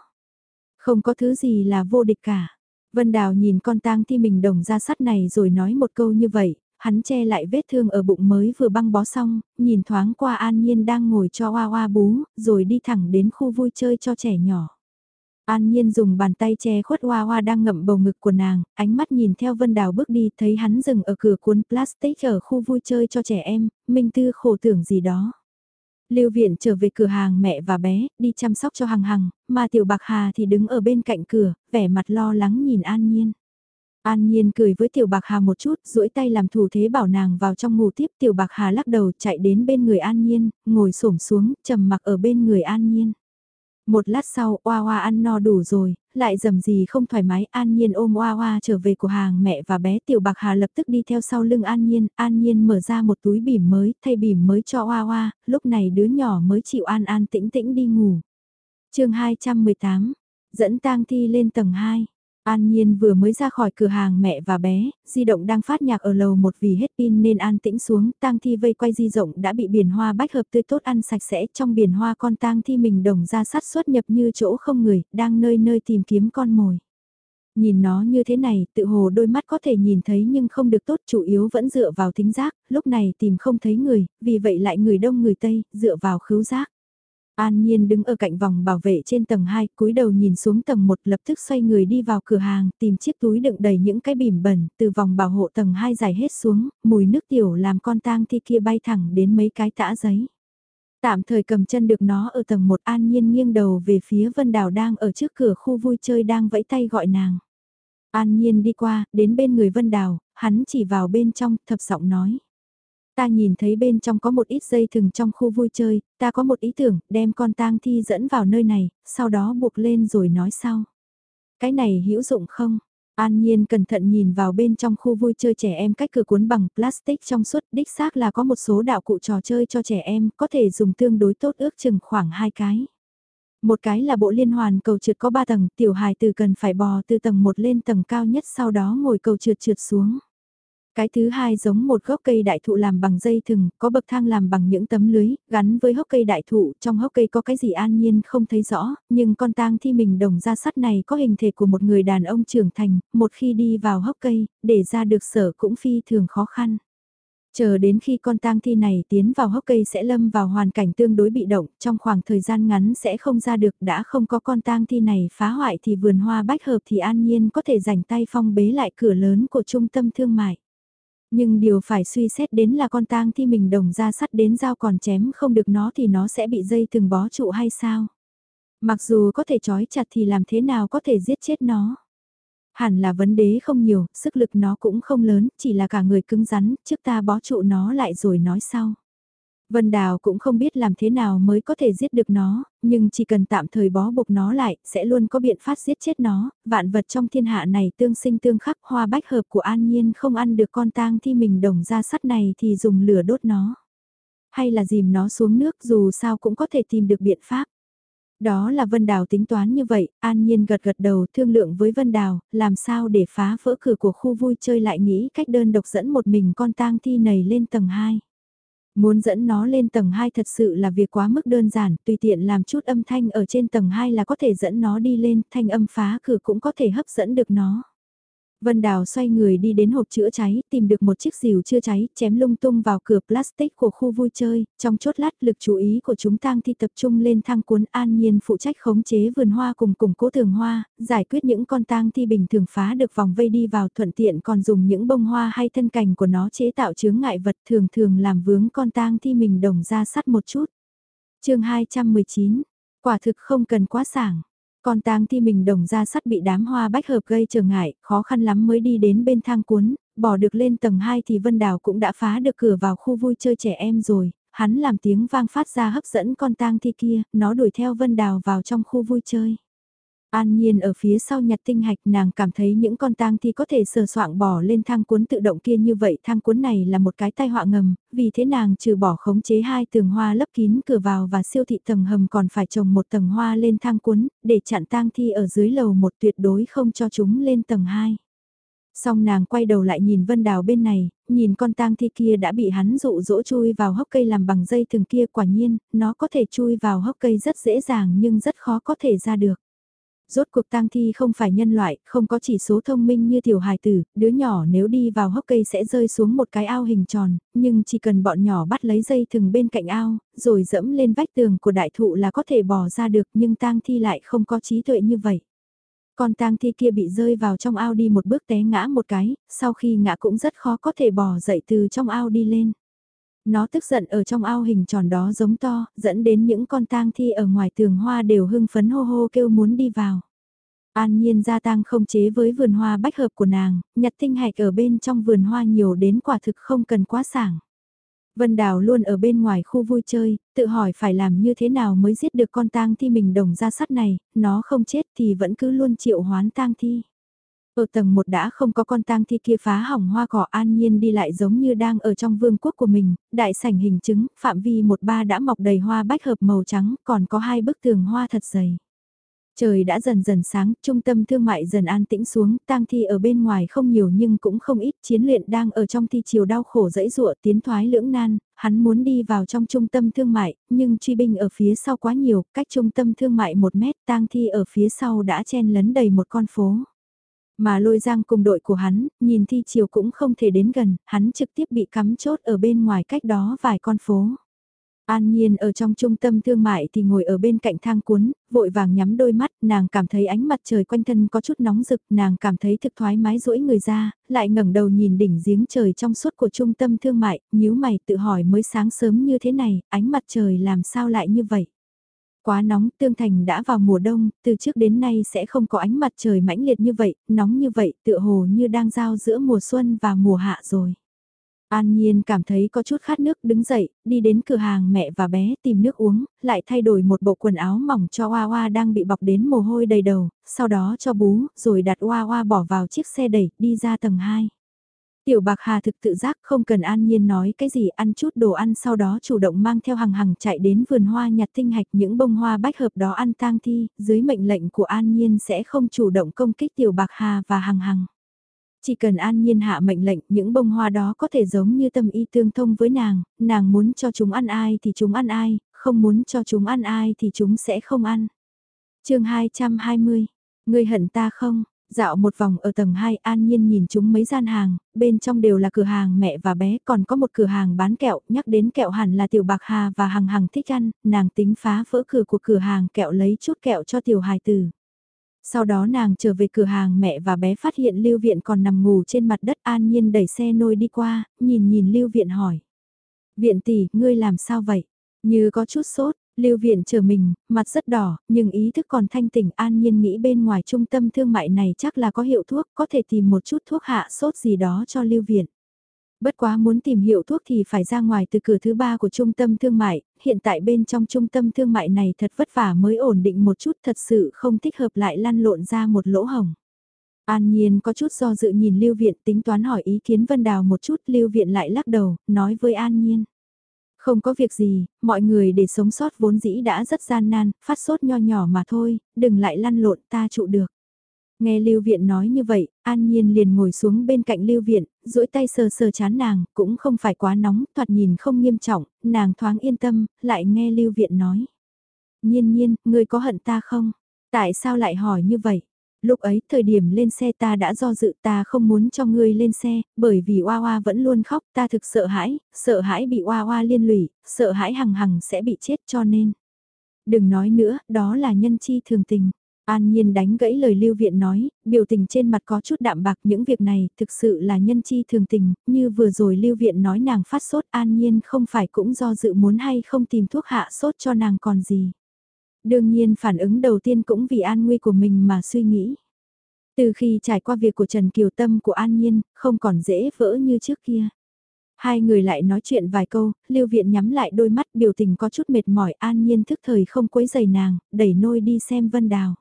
Không có thứ gì là vô địch cả. Vân Đào nhìn con tang thi mình đồng ra sắt này rồi nói một câu như vậy, hắn che lại vết thương ở bụng mới vừa băng bó xong, nhìn thoáng qua An Nhiên đang ngồi cho hoa hoa bú, rồi đi thẳng đến khu vui chơi cho trẻ nhỏ. An Nhiên dùng bàn tay che khuất Hoa Hoa đang ngậm bầu ngực của nàng, ánh mắt nhìn theo Vân Đào bước đi thấy hắn dừng ở cửa cuốn plastic ở khu vui chơi cho trẻ em, Minh Tư khổ tưởng gì đó. Lưu Viện trở về cửa hàng mẹ và bé, đi chăm sóc cho Hằng Hằng, mà Tiểu Bạc Hà thì đứng ở bên cạnh cửa, vẻ mặt lo lắng nhìn An Nhiên. An Nhiên cười với Tiểu Bạc Hà một chút, duỗi tay làm thủ thế bảo nàng vào trong ngủ tiếp. Tiểu Bạc Hà lắc đầu chạy đến bên người An Nhiên, ngồi xổm xuống, trầm mặc ở bên người An Nhiên. Một lát sau, Oa Oa ăn no đủ rồi, lại dầm gì không thoải mái, An Nhiên ôm Oa Oa trở về của hàng mẹ và bé Tiểu Bạc Hà lập tức đi theo sau lưng An Nhiên, An Nhiên mở ra một túi bỉm mới, thay bỉm mới cho Oa Oa, lúc này đứa nhỏ mới chịu an an tĩnh tĩnh đi ngủ. chương 218, dẫn tang thi lên tầng 2. An Nhiên vừa mới ra khỏi cửa hàng mẹ và bé, di động đang phát nhạc ở lầu một vì hết pin nên an tĩnh xuống, tang thi vây quay di rộng đã bị biển hoa bách hợp tươi tốt ăn sạch sẽ trong biển hoa con tang thi mình đồng ra sát xuất nhập như chỗ không người, đang nơi nơi tìm kiếm con mồi. Nhìn nó như thế này, tự hồ đôi mắt có thể nhìn thấy nhưng không được tốt chủ yếu vẫn dựa vào thính giác, lúc này tìm không thấy người, vì vậy lại người đông người Tây, dựa vào khứu giác. An Nhiên đứng ở cạnh vòng bảo vệ trên tầng 2, cúi đầu nhìn xuống tầng 1 lập tức xoay người đi vào cửa hàng, tìm chiếc túi đựng đầy những cái bìm bẩn, từ vòng bảo hộ tầng 2 dài hết xuống, mùi nước tiểu làm con tang thi kia bay thẳng đến mấy cái tã giấy. Tạm thời cầm chân được nó ở tầng 1 An Nhiên nghiêng đầu về phía Vân Đào đang ở trước cửa khu vui chơi đang vẫy tay gọi nàng. An Nhiên đi qua, đến bên người Vân Đào, hắn chỉ vào bên trong, thập giọng nói. Ta nhìn thấy bên trong có một ít dây thừng trong khu vui chơi, ta có một ý tưởng, đem con tang thi dẫn vào nơi này, sau đó buộc lên rồi nói sau. Cái này hữu dụng không? An Nhiên cẩn thận nhìn vào bên trong khu vui chơi trẻ em cách cửa cuốn bằng plastic trong suốt đích xác là có một số đạo cụ trò chơi cho trẻ em có thể dùng tương đối tốt ước chừng khoảng hai cái. Một cái là bộ liên hoàn cầu trượt có 3 tầng, tiểu hài từ cần phải bò từ tầng 1 lên tầng cao nhất sau đó ngồi cầu trượt trượt xuống. Cái thứ hai giống một gốc cây đại thụ làm bằng dây thừng, có bậc thang làm bằng những tấm lưới, gắn với hốc cây đại thụ, trong hốc cây có cái gì an nhiên không thấy rõ, nhưng con tang thi mình đồng ra sắt này có hình thể của một người đàn ông trưởng thành, một khi đi vào hốc cây, để ra được sở cũng phi thường khó khăn. Chờ đến khi con tang thi này tiến vào hốc cây sẽ lâm vào hoàn cảnh tương đối bị động, trong khoảng thời gian ngắn sẽ không ra được, đã không có con tang thi này phá hoại thì vườn hoa bách hợp thì an nhiên có thể rảnh tay phong bế lại cửa lớn của trung tâm thương mại. Nhưng điều phải suy xét đến là con tang thi mình đồng ra sắt đến dao còn chém không được nó thì nó sẽ bị dây từng bó trụ hay sao? Mặc dù có thể trói chặt thì làm thế nào có thể giết chết nó? Hẳn là vấn đề không nhiều, sức lực nó cũng không lớn, chỉ là cả người cứng rắn, trước ta bó trụ nó lại rồi nói sau. Vân Đào cũng không biết làm thế nào mới có thể giết được nó, nhưng chỉ cần tạm thời bó buộc nó lại, sẽ luôn có biện pháp giết chết nó, vạn vật trong thiên hạ này tương sinh tương khắc hoa bách hợp của an nhiên không ăn được con tang thi mình đồng ra sắt này thì dùng lửa đốt nó. Hay là dìm nó xuống nước dù sao cũng có thể tìm được biện pháp. Đó là Vân Đào tính toán như vậy, An Nhiên gật gật đầu thương lượng với Vân Đào, làm sao để phá vỡ cửa của khu vui chơi lại nghĩ cách đơn độc dẫn một mình con tang thi này lên tầng 2. Muốn dẫn nó lên tầng 2 thật sự là việc quá mức đơn giản, tùy tiện làm chút âm thanh ở trên tầng 2 là có thể dẫn nó đi lên, thanh âm phá cửa cũng có thể hấp dẫn được nó. Vân Đào xoay người đi đến hộp chữa cháy, tìm được một chiếc rìu chưa cháy, chém lung tung vào cửa plastic của khu vui chơi, trong chốt lát lực chú ý của chúng tang thi tập trung lên thang cuốn an nhiên phụ trách khống chế vườn hoa cùng củng cố tường hoa, giải quyết những con tang thi bình thường phá được vòng vây đi vào thuận tiện còn dùng những bông hoa hay thân cành của nó chế tạo chướng ngại vật thường thường làm vướng con tang thi mình đồng ra sắt một chút. chương 219, quả thực không cần quá sảng. Con tang thi mình đồng ra sắt bị đám hoa bách hợp gây trở ngại, khó khăn lắm mới đi đến bên thang cuốn, bỏ được lên tầng 2 thì Vân Đào cũng đã phá được cửa vào khu vui chơi trẻ em rồi, hắn làm tiếng vang phát ra hấp dẫn con tang thi kia, nó đuổi theo Vân Đào vào trong khu vui chơi. An Nhiên ở phía sau nhặt tinh hạch nàng cảm thấy những con tang thi có thể sờ soạng bỏ lên thang cuốn tự động kia như vậy thang cuốn này là một cái tai họa ngầm, vì thế nàng trừ bỏ khống chế hai tường hoa lấp kín cửa vào và siêu thị tầng hầm còn phải trồng một tầng hoa lên thang cuốn, để chặn tang thi ở dưới lầu một tuyệt đối không cho chúng lên tầng 2. Xong nàng quay đầu lại nhìn Vân Đào bên này, nhìn con tang thi kia đã bị hắn dụ dỗ chui vào hốc cây làm bằng dây thừng kia quả nhiên, nó có thể chui vào hốc cây rất dễ dàng nhưng rất khó có thể ra được. Rốt cuộc tang thi không phải nhân loại, không có chỉ số thông minh như tiểu hài tử, đứa nhỏ nếu đi vào hốc cây sẽ rơi xuống một cái ao hình tròn, nhưng chỉ cần bọn nhỏ bắt lấy dây thừng bên cạnh ao, rồi dẫm lên vách tường của đại thụ là có thể bò ra được nhưng tang thi lại không có trí tuệ như vậy. Con tang thi kia bị rơi vào trong ao đi một bước té ngã một cái, sau khi ngã cũng rất khó có thể bò dậy từ trong ao đi lên. Nó tức giận ở trong ao hình tròn đó giống to, dẫn đến những con tang thi ở ngoài tường hoa đều hưng phấn hô hô kêu muốn đi vào. An nhiên gia tăng không chế với vườn hoa bách hợp của nàng, nhặt tinh hạch ở bên trong vườn hoa nhiều đến quả thực không cần quá sảng. Vân Đào luôn ở bên ngoài khu vui chơi, tự hỏi phải làm như thế nào mới giết được con tang thi mình đồng ra sắt này, nó không chết thì vẫn cứ luôn chịu hoán tang thi. Ở tầng 1 đã không có con tang thi kia phá hỏng hoa cỏ an nhiên đi lại giống như đang ở trong vương quốc của mình, đại sảnh hình chứng, phạm vi một ba đã mọc đầy hoa bách hợp màu trắng, còn có hai bức tường hoa thật dày. Trời đã dần dần sáng, trung tâm thương mại dần an tĩnh xuống, tang thi ở bên ngoài không nhiều nhưng cũng không ít, chiến luyện đang ở trong thi chiều đau khổ dẫy dụa tiến thoái lưỡng nan, hắn muốn đi vào trong trung tâm thương mại, nhưng truy binh ở phía sau quá nhiều, cách trung tâm thương mại một mét, tang thi ở phía sau đã chen lấn đầy một con phố. Mà lôi giang cùng đội của hắn, nhìn thi chiều cũng không thể đến gần, hắn trực tiếp bị cắm chốt ở bên ngoài cách đó vài con phố. An Nhiên ở trong trung tâm thương mại thì ngồi ở bên cạnh thang cuốn, vội vàng nhắm đôi mắt, nàng cảm thấy ánh mặt trời quanh thân có chút nóng rực, nàng cảm thấy thực thoải mái duỗi người ra, lại ngẩng đầu nhìn đỉnh giếng trời trong suốt của trung tâm thương mại, nhíu mày tự hỏi mới sáng sớm như thế này, ánh mặt trời làm sao lại như vậy. Quá nóng, Tương Thành đã vào mùa đông, từ trước đến nay sẽ không có ánh mặt trời mãnh liệt như vậy, nóng như vậy, tựa hồ như đang giao giữa mùa xuân và mùa hạ rồi. An Nhiên cảm thấy có chút khát nước đứng dậy, đi đến cửa hàng mẹ và bé tìm nước uống, lại thay đổi một bộ quần áo mỏng cho Hoa Hoa đang bị bọc đến mồ hôi đầy đầu, sau đó cho bú, rồi đặt Hoa Hoa bỏ vào chiếc xe đẩy, đi ra tầng 2. Tiểu bạc hà thực tự giác không cần an nhiên nói cái gì ăn chút đồ ăn sau đó chủ động mang theo hàng hàng chạy đến vườn hoa nhặt tinh hạch những bông hoa bách hợp đó ăn tang thi, dưới mệnh lệnh của an nhiên sẽ không chủ động công kích tiểu bạc hà và hàng hàng. Chỉ cần an nhiên hạ mệnh lệnh những bông hoa đó có thể giống như tâm y tương thông với nàng, nàng muốn cho chúng ăn ai thì chúng ăn ai, không muốn cho chúng ăn ai thì chúng sẽ không ăn. chương 220, người hận ta không? Dạo một vòng ở tầng 2 an nhiên nhìn chúng mấy gian hàng, bên trong đều là cửa hàng mẹ và bé còn có một cửa hàng bán kẹo, nhắc đến kẹo hẳn là tiểu bạc hà và hằng hằng thích ăn, nàng tính phá vỡ cửa của cửa hàng kẹo lấy chút kẹo cho tiểu hài tử. Sau đó nàng trở về cửa hàng mẹ và bé phát hiện Lưu Viện còn nằm ngủ trên mặt đất an nhiên đẩy xe nôi đi qua, nhìn nhìn Lưu Viện hỏi. Viện tỷ, ngươi làm sao vậy? Như có chút sốt, Lưu Viện chờ mình, mặt rất đỏ, nhưng ý thức còn thanh tỉnh an nhiên nghĩ bên ngoài trung tâm thương mại này chắc là có hiệu thuốc, có thể tìm một chút thuốc hạ sốt gì đó cho Lưu Viện. Bất quá muốn tìm hiệu thuốc thì phải ra ngoài từ cửa thứ ba của trung tâm thương mại, hiện tại bên trong trung tâm thương mại này thật vất vả mới ổn định một chút thật sự không thích hợp lại lăn lộn ra một lỗ hồng. An Nhiên có chút do dự nhìn Lưu Viện tính toán hỏi ý kiến Vân Đào một chút, Lưu Viện lại lắc đầu, nói với An Nhiên. Không có việc gì, mọi người để sống sót vốn dĩ đã rất gian nan, phát sốt nho nhỏ mà thôi, đừng lại lăn lộn ta trụ được. Nghe Lưu Viện nói như vậy, An Nhiên liền ngồi xuống bên cạnh Lưu Viện, duỗi tay sờ sờ chán nàng, cũng không phải quá nóng, thoạt nhìn không nghiêm trọng, nàng thoáng yên tâm, lại nghe Lưu Viện nói. Nhiên nhiên, ngươi có hận ta không? Tại sao lại hỏi như vậy? Lúc ấy, thời điểm lên xe ta đã do dự ta không muốn cho ngươi lên xe, bởi vì Oa Oa vẫn luôn khóc, ta thực sợ hãi, sợ hãi bị Oa Oa liên lụy, sợ hãi hằng hằng sẽ bị chết cho nên. Đừng nói nữa, đó là nhân chi thường tình. An Nhiên đánh gãy lời Lưu Viện nói, biểu tình trên mặt có chút đạm bạc những việc này thực sự là nhân chi thường tình, như vừa rồi Lưu Viện nói nàng phát sốt An Nhiên không phải cũng do dự muốn hay không tìm thuốc hạ sốt cho nàng còn gì. Đương nhiên phản ứng đầu tiên cũng vì an nguy của mình mà suy nghĩ. Từ khi trải qua việc của Trần Kiều Tâm của An Nhiên, không còn dễ vỡ như trước kia. Hai người lại nói chuyện vài câu, Lưu Viện nhắm lại đôi mắt biểu tình có chút mệt mỏi An Nhiên thức thời không quấy giày nàng, đẩy nôi đi xem Vân Đào.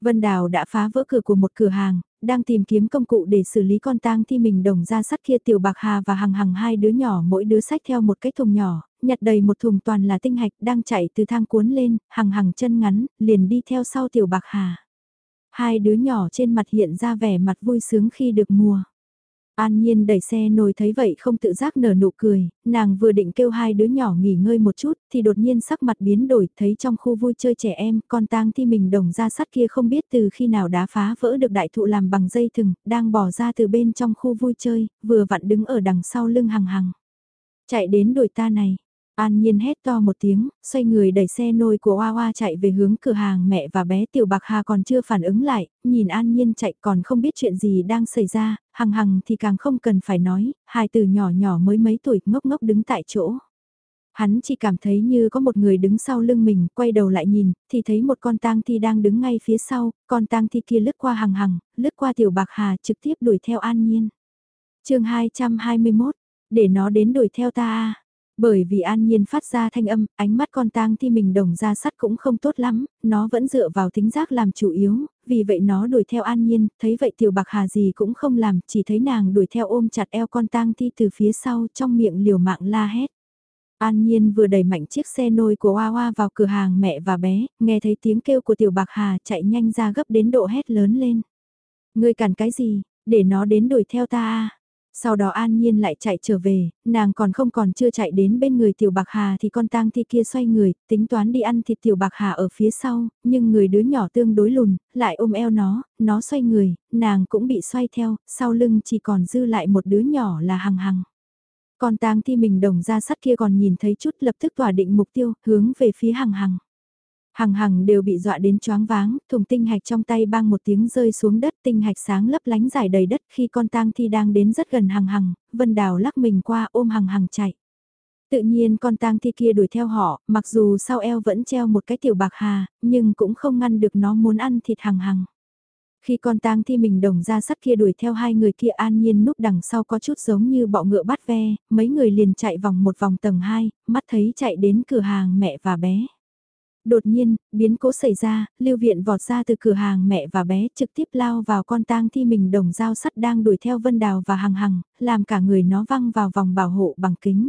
Vân Đào đã phá vỡ cửa của một cửa hàng, đang tìm kiếm công cụ để xử lý con tang thi mình đồng ra sắt kia tiểu bạc hà và hằng hằng hai đứa nhỏ mỗi đứa sách theo một cái thùng nhỏ, nhặt đầy một thùng toàn là tinh hạch đang chạy từ thang cuốn lên, hằng hằng chân ngắn, liền đi theo sau tiểu bạc hà. Hai đứa nhỏ trên mặt hiện ra vẻ mặt vui sướng khi được mua. An Nhiên đẩy xe nồi thấy vậy không tự giác nở nụ cười, nàng vừa định kêu hai đứa nhỏ nghỉ ngơi một chút thì đột nhiên sắc mặt biến đổi thấy trong khu vui chơi trẻ em con tang thi mình đồng ra sắt kia không biết từ khi nào đã phá vỡ được đại thụ làm bằng dây thừng, đang bỏ ra từ bên trong khu vui chơi, vừa vặn đứng ở đằng sau lưng hằng hằng. Chạy đến đuổi ta này, An Nhiên hét to một tiếng, xoay người đẩy xe nôi của Hoa Hoa chạy về hướng cửa hàng mẹ và bé Tiểu Bạc Hà còn chưa phản ứng lại, nhìn An Nhiên chạy còn không biết chuyện gì đang xảy ra, hằng hằng thì càng không cần phải nói, hai từ nhỏ nhỏ mới mấy tuổi ngốc ngốc đứng tại chỗ. Hắn chỉ cảm thấy như có một người đứng sau lưng mình, quay đầu lại nhìn, thì thấy một con tang thi đang đứng ngay phía sau, con tang thi kia lướt qua hằng hằng, lướt qua Tiểu Bạc Hà trực tiếp đuổi theo An Nhiên. chương 221, để nó đến đuổi theo ta bởi vì an nhiên phát ra thanh âm, ánh mắt con tang thi mình đồng ra sắt cũng không tốt lắm, nó vẫn dựa vào tính giác làm chủ yếu, vì vậy nó đuổi theo an nhiên, thấy vậy tiểu bạc hà gì cũng không làm, chỉ thấy nàng đuổi theo ôm chặt eo con tang thi từ phía sau trong miệng liều mạng la hét. An Nhiên vừa đẩy mạnh chiếc xe nôi của Hoa Hoa vào cửa hàng mẹ và bé, nghe thấy tiếng kêu của Tiểu Bạc Hà chạy nhanh ra gấp đến độ hét lớn lên. Ngươi cản cái gì, để nó đến đuổi theo ta à? Sau đó An Nhiên lại chạy trở về, nàng còn không còn chưa chạy đến bên người Tiểu Bạc Hà thì con tang thi kia xoay người, tính toán đi ăn thịt Tiểu Bạc Hà ở phía sau, nhưng người đứa nhỏ tương đối lùn, lại ôm eo nó, nó xoay người, nàng cũng bị xoay theo, sau lưng chỉ còn dư lại một đứa nhỏ là Hằng Hằng. Con tang thi mình đồng ra sắt kia còn nhìn thấy chút lập tức tỏa định mục tiêu, hướng về phía Hằng Hằng. Hằng hằng đều bị dọa đến choáng váng, thùng tinh hạch trong tay bang một tiếng rơi xuống đất tinh hạch sáng lấp lánh dài đầy đất khi con tang thi đang đến rất gần hằng hằng, vân đào lắc mình qua ôm hằng hằng chạy. Tự nhiên con tang thi kia đuổi theo họ, mặc dù sau eo vẫn treo một cái tiểu bạc hà, nhưng cũng không ngăn được nó muốn ăn thịt hằng hằng. Khi con tang thi mình đồng ra sắt kia đuổi theo hai người kia an nhiên núp đằng sau có chút giống như bọ ngựa bắt ve, mấy người liền chạy vòng một vòng tầng 2, mắt thấy chạy đến cửa hàng mẹ và bé. Đột nhiên, biến cố xảy ra, lưu viện vọt ra từ cửa hàng mẹ và bé trực tiếp lao vào con tang thi mình đồng dao sắt đang đuổi theo Vân Đào và Hằng Hằng, làm cả người nó văng vào vòng bảo hộ bằng kính.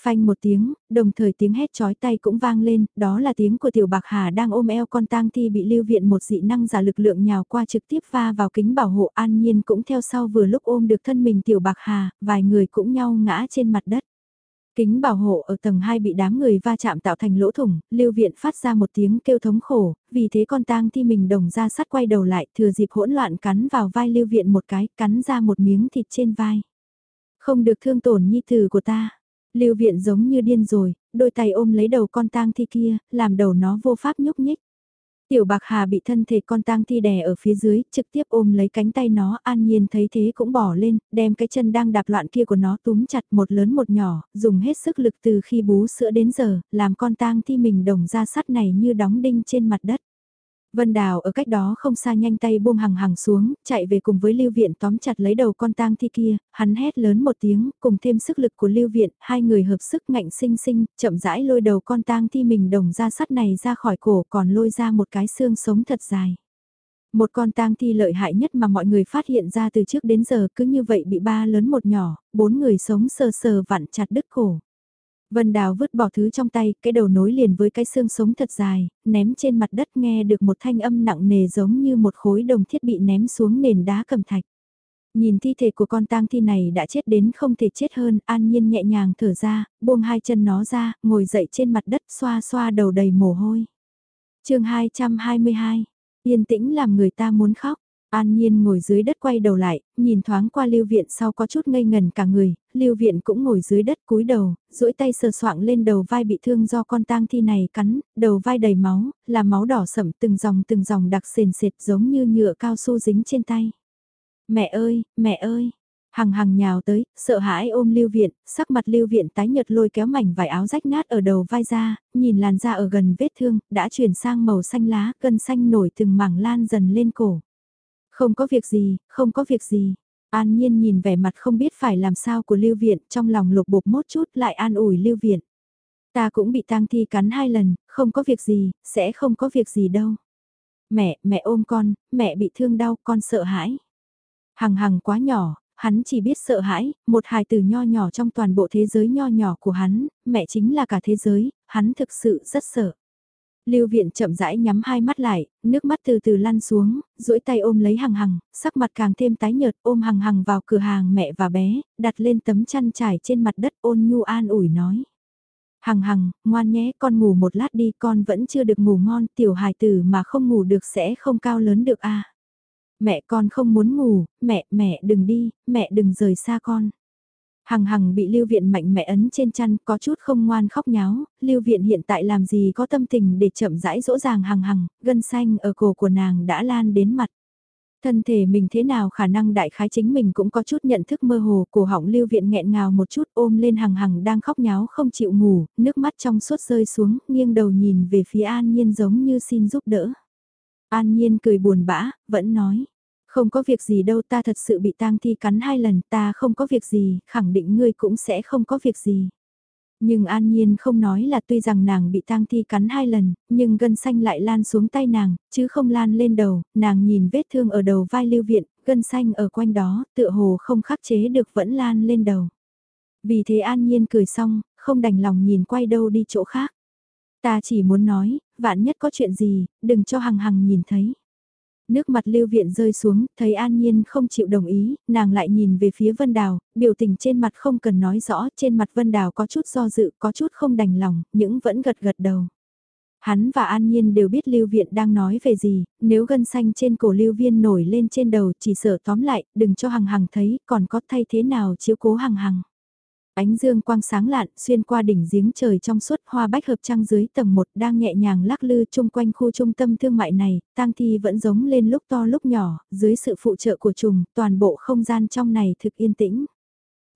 Phanh một tiếng, đồng thời tiếng hét chói tay cũng vang lên, đó là tiếng của tiểu bạc hà đang ôm eo con tang thi bị lưu viện một dị năng giả lực lượng nhào qua trực tiếp va vào kính bảo hộ an nhiên cũng theo sau vừa lúc ôm được thân mình tiểu bạc hà, vài người cũng nhau ngã trên mặt đất. Kính bảo hộ ở tầng 2 bị đám người va chạm tạo thành lỗ thủng, lưu viện phát ra một tiếng kêu thống khổ, vì thế con tang thi mình đồng ra sắt quay đầu lại thừa dịp hỗn loạn cắn vào vai lưu viện một cái, cắn ra một miếng thịt trên vai. Không được thương tổn nhi tử của ta. Lưu viện giống như điên rồi, đôi tay ôm lấy đầu con tang thi kia, làm đầu nó vô pháp nhúc nhích. Tiểu bạc hà bị thân thể con tang thi đè ở phía dưới, trực tiếp ôm lấy cánh tay nó, an nhiên thấy thế cũng bỏ lên, đem cái chân đang đạp loạn kia của nó túm chặt một lớn một nhỏ, dùng hết sức lực từ khi bú sữa đến giờ, làm con tang thi mình đồng ra sắt này như đóng đinh trên mặt đất. Vân Đào ở cách đó không xa nhanh tay buông hằng hằng xuống, chạy về cùng với Lưu Viện tóm chặt lấy đầu con tang thi kia, hắn hét lớn một tiếng, cùng thêm sức lực của Lưu Viện, hai người hợp sức ngạnh sinh sinh, chậm rãi lôi đầu con tang thi mình đồng ra sắt này ra khỏi cổ còn lôi ra một cái xương sống thật dài. Một con tang thi lợi hại nhất mà mọi người phát hiện ra từ trước đến giờ cứ như vậy bị ba lớn một nhỏ, bốn người sống sờ sờ vặn chặt đứt cổ. Vân Đào vứt bỏ thứ trong tay, cái đầu nối liền với cái xương sống thật dài, ném trên mặt đất nghe được một thanh âm nặng nề giống như một khối đồng thiết bị ném xuống nền đá cầm thạch. Nhìn thi thể của con tang thi này đã chết đến không thể chết hơn, an nhiên nhẹ nhàng thở ra, buông hai chân nó ra, ngồi dậy trên mặt đất xoa xoa đầu đầy mồ hôi. chương 222, yên tĩnh làm người ta muốn khóc. An Nhiên ngồi dưới đất quay đầu lại, nhìn thoáng qua lưu viện sau có chút ngây ngần cả người, lưu viện cũng ngồi dưới đất cúi đầu, duỗi tay sờ soạng lên đầu vai bị thương do con tang thi này cắn, đầu vai đầy máu, là máu đỏ sẫm từng dòng từng dòng đặc sền sệt giống như nhựa cao su dính trên tay. Mẹ ơi, mẹ ơi, Hằng hằng nhào tới, sợ hãi ôm lưu viện, sắc mặt lưu viện tái nhợt lôi kéo mảnh vải áo rách nát ở đầu vai ra, nhìn làn da ở gần vết thương, đã chuyển sang màu xanh lá, cân xanh nổi từng mảng lan dần lên cổ. Không có việc gì, không có việc gì. An Nhiên nhìn vẻ mặt không biết phải làm sao của Lưu Viện, trong lòng lục bục một chút lại an ủi Lưu Viện. Ta cũng bị tang thi cắn hai lần, không có việc gì, sẽ không có việc gì đâu. Mẹ, mẹ ôm con, mẹ bị thương đau, con sợ hãi. Hằng hằng quá nhỏ, hắn chỉ biết sợ hãi, một hài từ nho nhỏ trong toàn bộ thế giới nho nhỏ của hắn, mẹ chính là cả thế giới, hắn thực sự rất sợ. Lưu viện chậm rãi nhắm hai mắt lại, nước mắt từ từ lăn xuống, duỗi tay ôm lấy hằng hằng, sắc mặt càng thêm tái nhợt ôm hằng hằng vào cửa hàng mẹ và bé, đặt lên tấm chăn trải trên mặt đất ôn nhu an ủi nói. Hằng hằng, ngoan nhé, con ngủ một lát đi, con vẫn chưa được ngủ ngon, tiểu hài tử mà không ngủ được sẽ không cao lớn được à. Mẹ con không muốn ngủ, mẹ, mẹ đừng đi, mẹ đừng rời xa con. Hằng hằng bị lưu viện mạnh mẽ ấn trên chăn có chút không ngoan khóc nháo, lưu viện hiện tại làm gì có tâm tình để chậm rãi dỗ dàng hằng hằng, gân xanh ở cổ của nàng đã lan đến mặt. Thân thể mình thế nào khả năng đại khái chính mình cũng có chút nhận thức mơ hồ, cổ họng lưu viện nghẹn ngào một chút ôm lên hằng hằng đang khóc nháo không chịu ngủ, nước mắt trong suốt rơi xuống, nghiêng đầu nhìn về phía an nhiên giống như xin giúp đỡ. An nhiên cười buồn bã, vẫn nói, không có việc gì đâu ta thật sự bị tang thi cắn hai lần ta không có việc gì, khẳng định ngươi cũng sẽ không có việc gì. Nhưng an nhiên không nói là tuy rằng nàng bị tang thi cắn hai lần, nhưng gân xanh lại lan xuống tay nàng, chứ không lan lên đầu, nàng nhìn vết thương ở đầu vai lưu viện, gân xanh ở quanh đó, tựa hồ không khắc chế được vẫn lan lên đầu. Vì thế an nhiên cười xong, không đành lòng nhìn quay đâu đi chỗ khác. Ta chỉ muốn nói, vạn nhất có chuyện gì, đừng cho hằng hằng nhìn thấy. Nước mặt lưu viện rơi xuống, thấy An Nhiên không chịu đồng ý, nàng lại nhìn về phía Vân Đào, biểu tình trên mặt không cần nói rõ, trên mặt Vân Đào có chút do dự, có chút không đành lòng, nhưng vẫn gật gật đầu. Hắn và An Nhiên đều biết Lưu Viện đang nói về gì, nếu gân xanh trên cổ Lưu Viên nổi lên trên đầu chỉ sợ tóm lại, đừng cho Hằng Hằng thấy, còn có thay thế nào chiếu cố Hằng Hằng. Ánh dương quang sáng lạn xuyên qua đỉnh giếng trời trong suốt hoa bách hợp trăng dưới tầng 1 đang nhẹ nhàng lắc lư chung quanh khu trung tâm thương mại này, tang thi vẫn giống lên lúc to lúc nhỏ, dưới sự phụ trợ của trùng, toàn bộ không gian trong này thực yên tĩnh.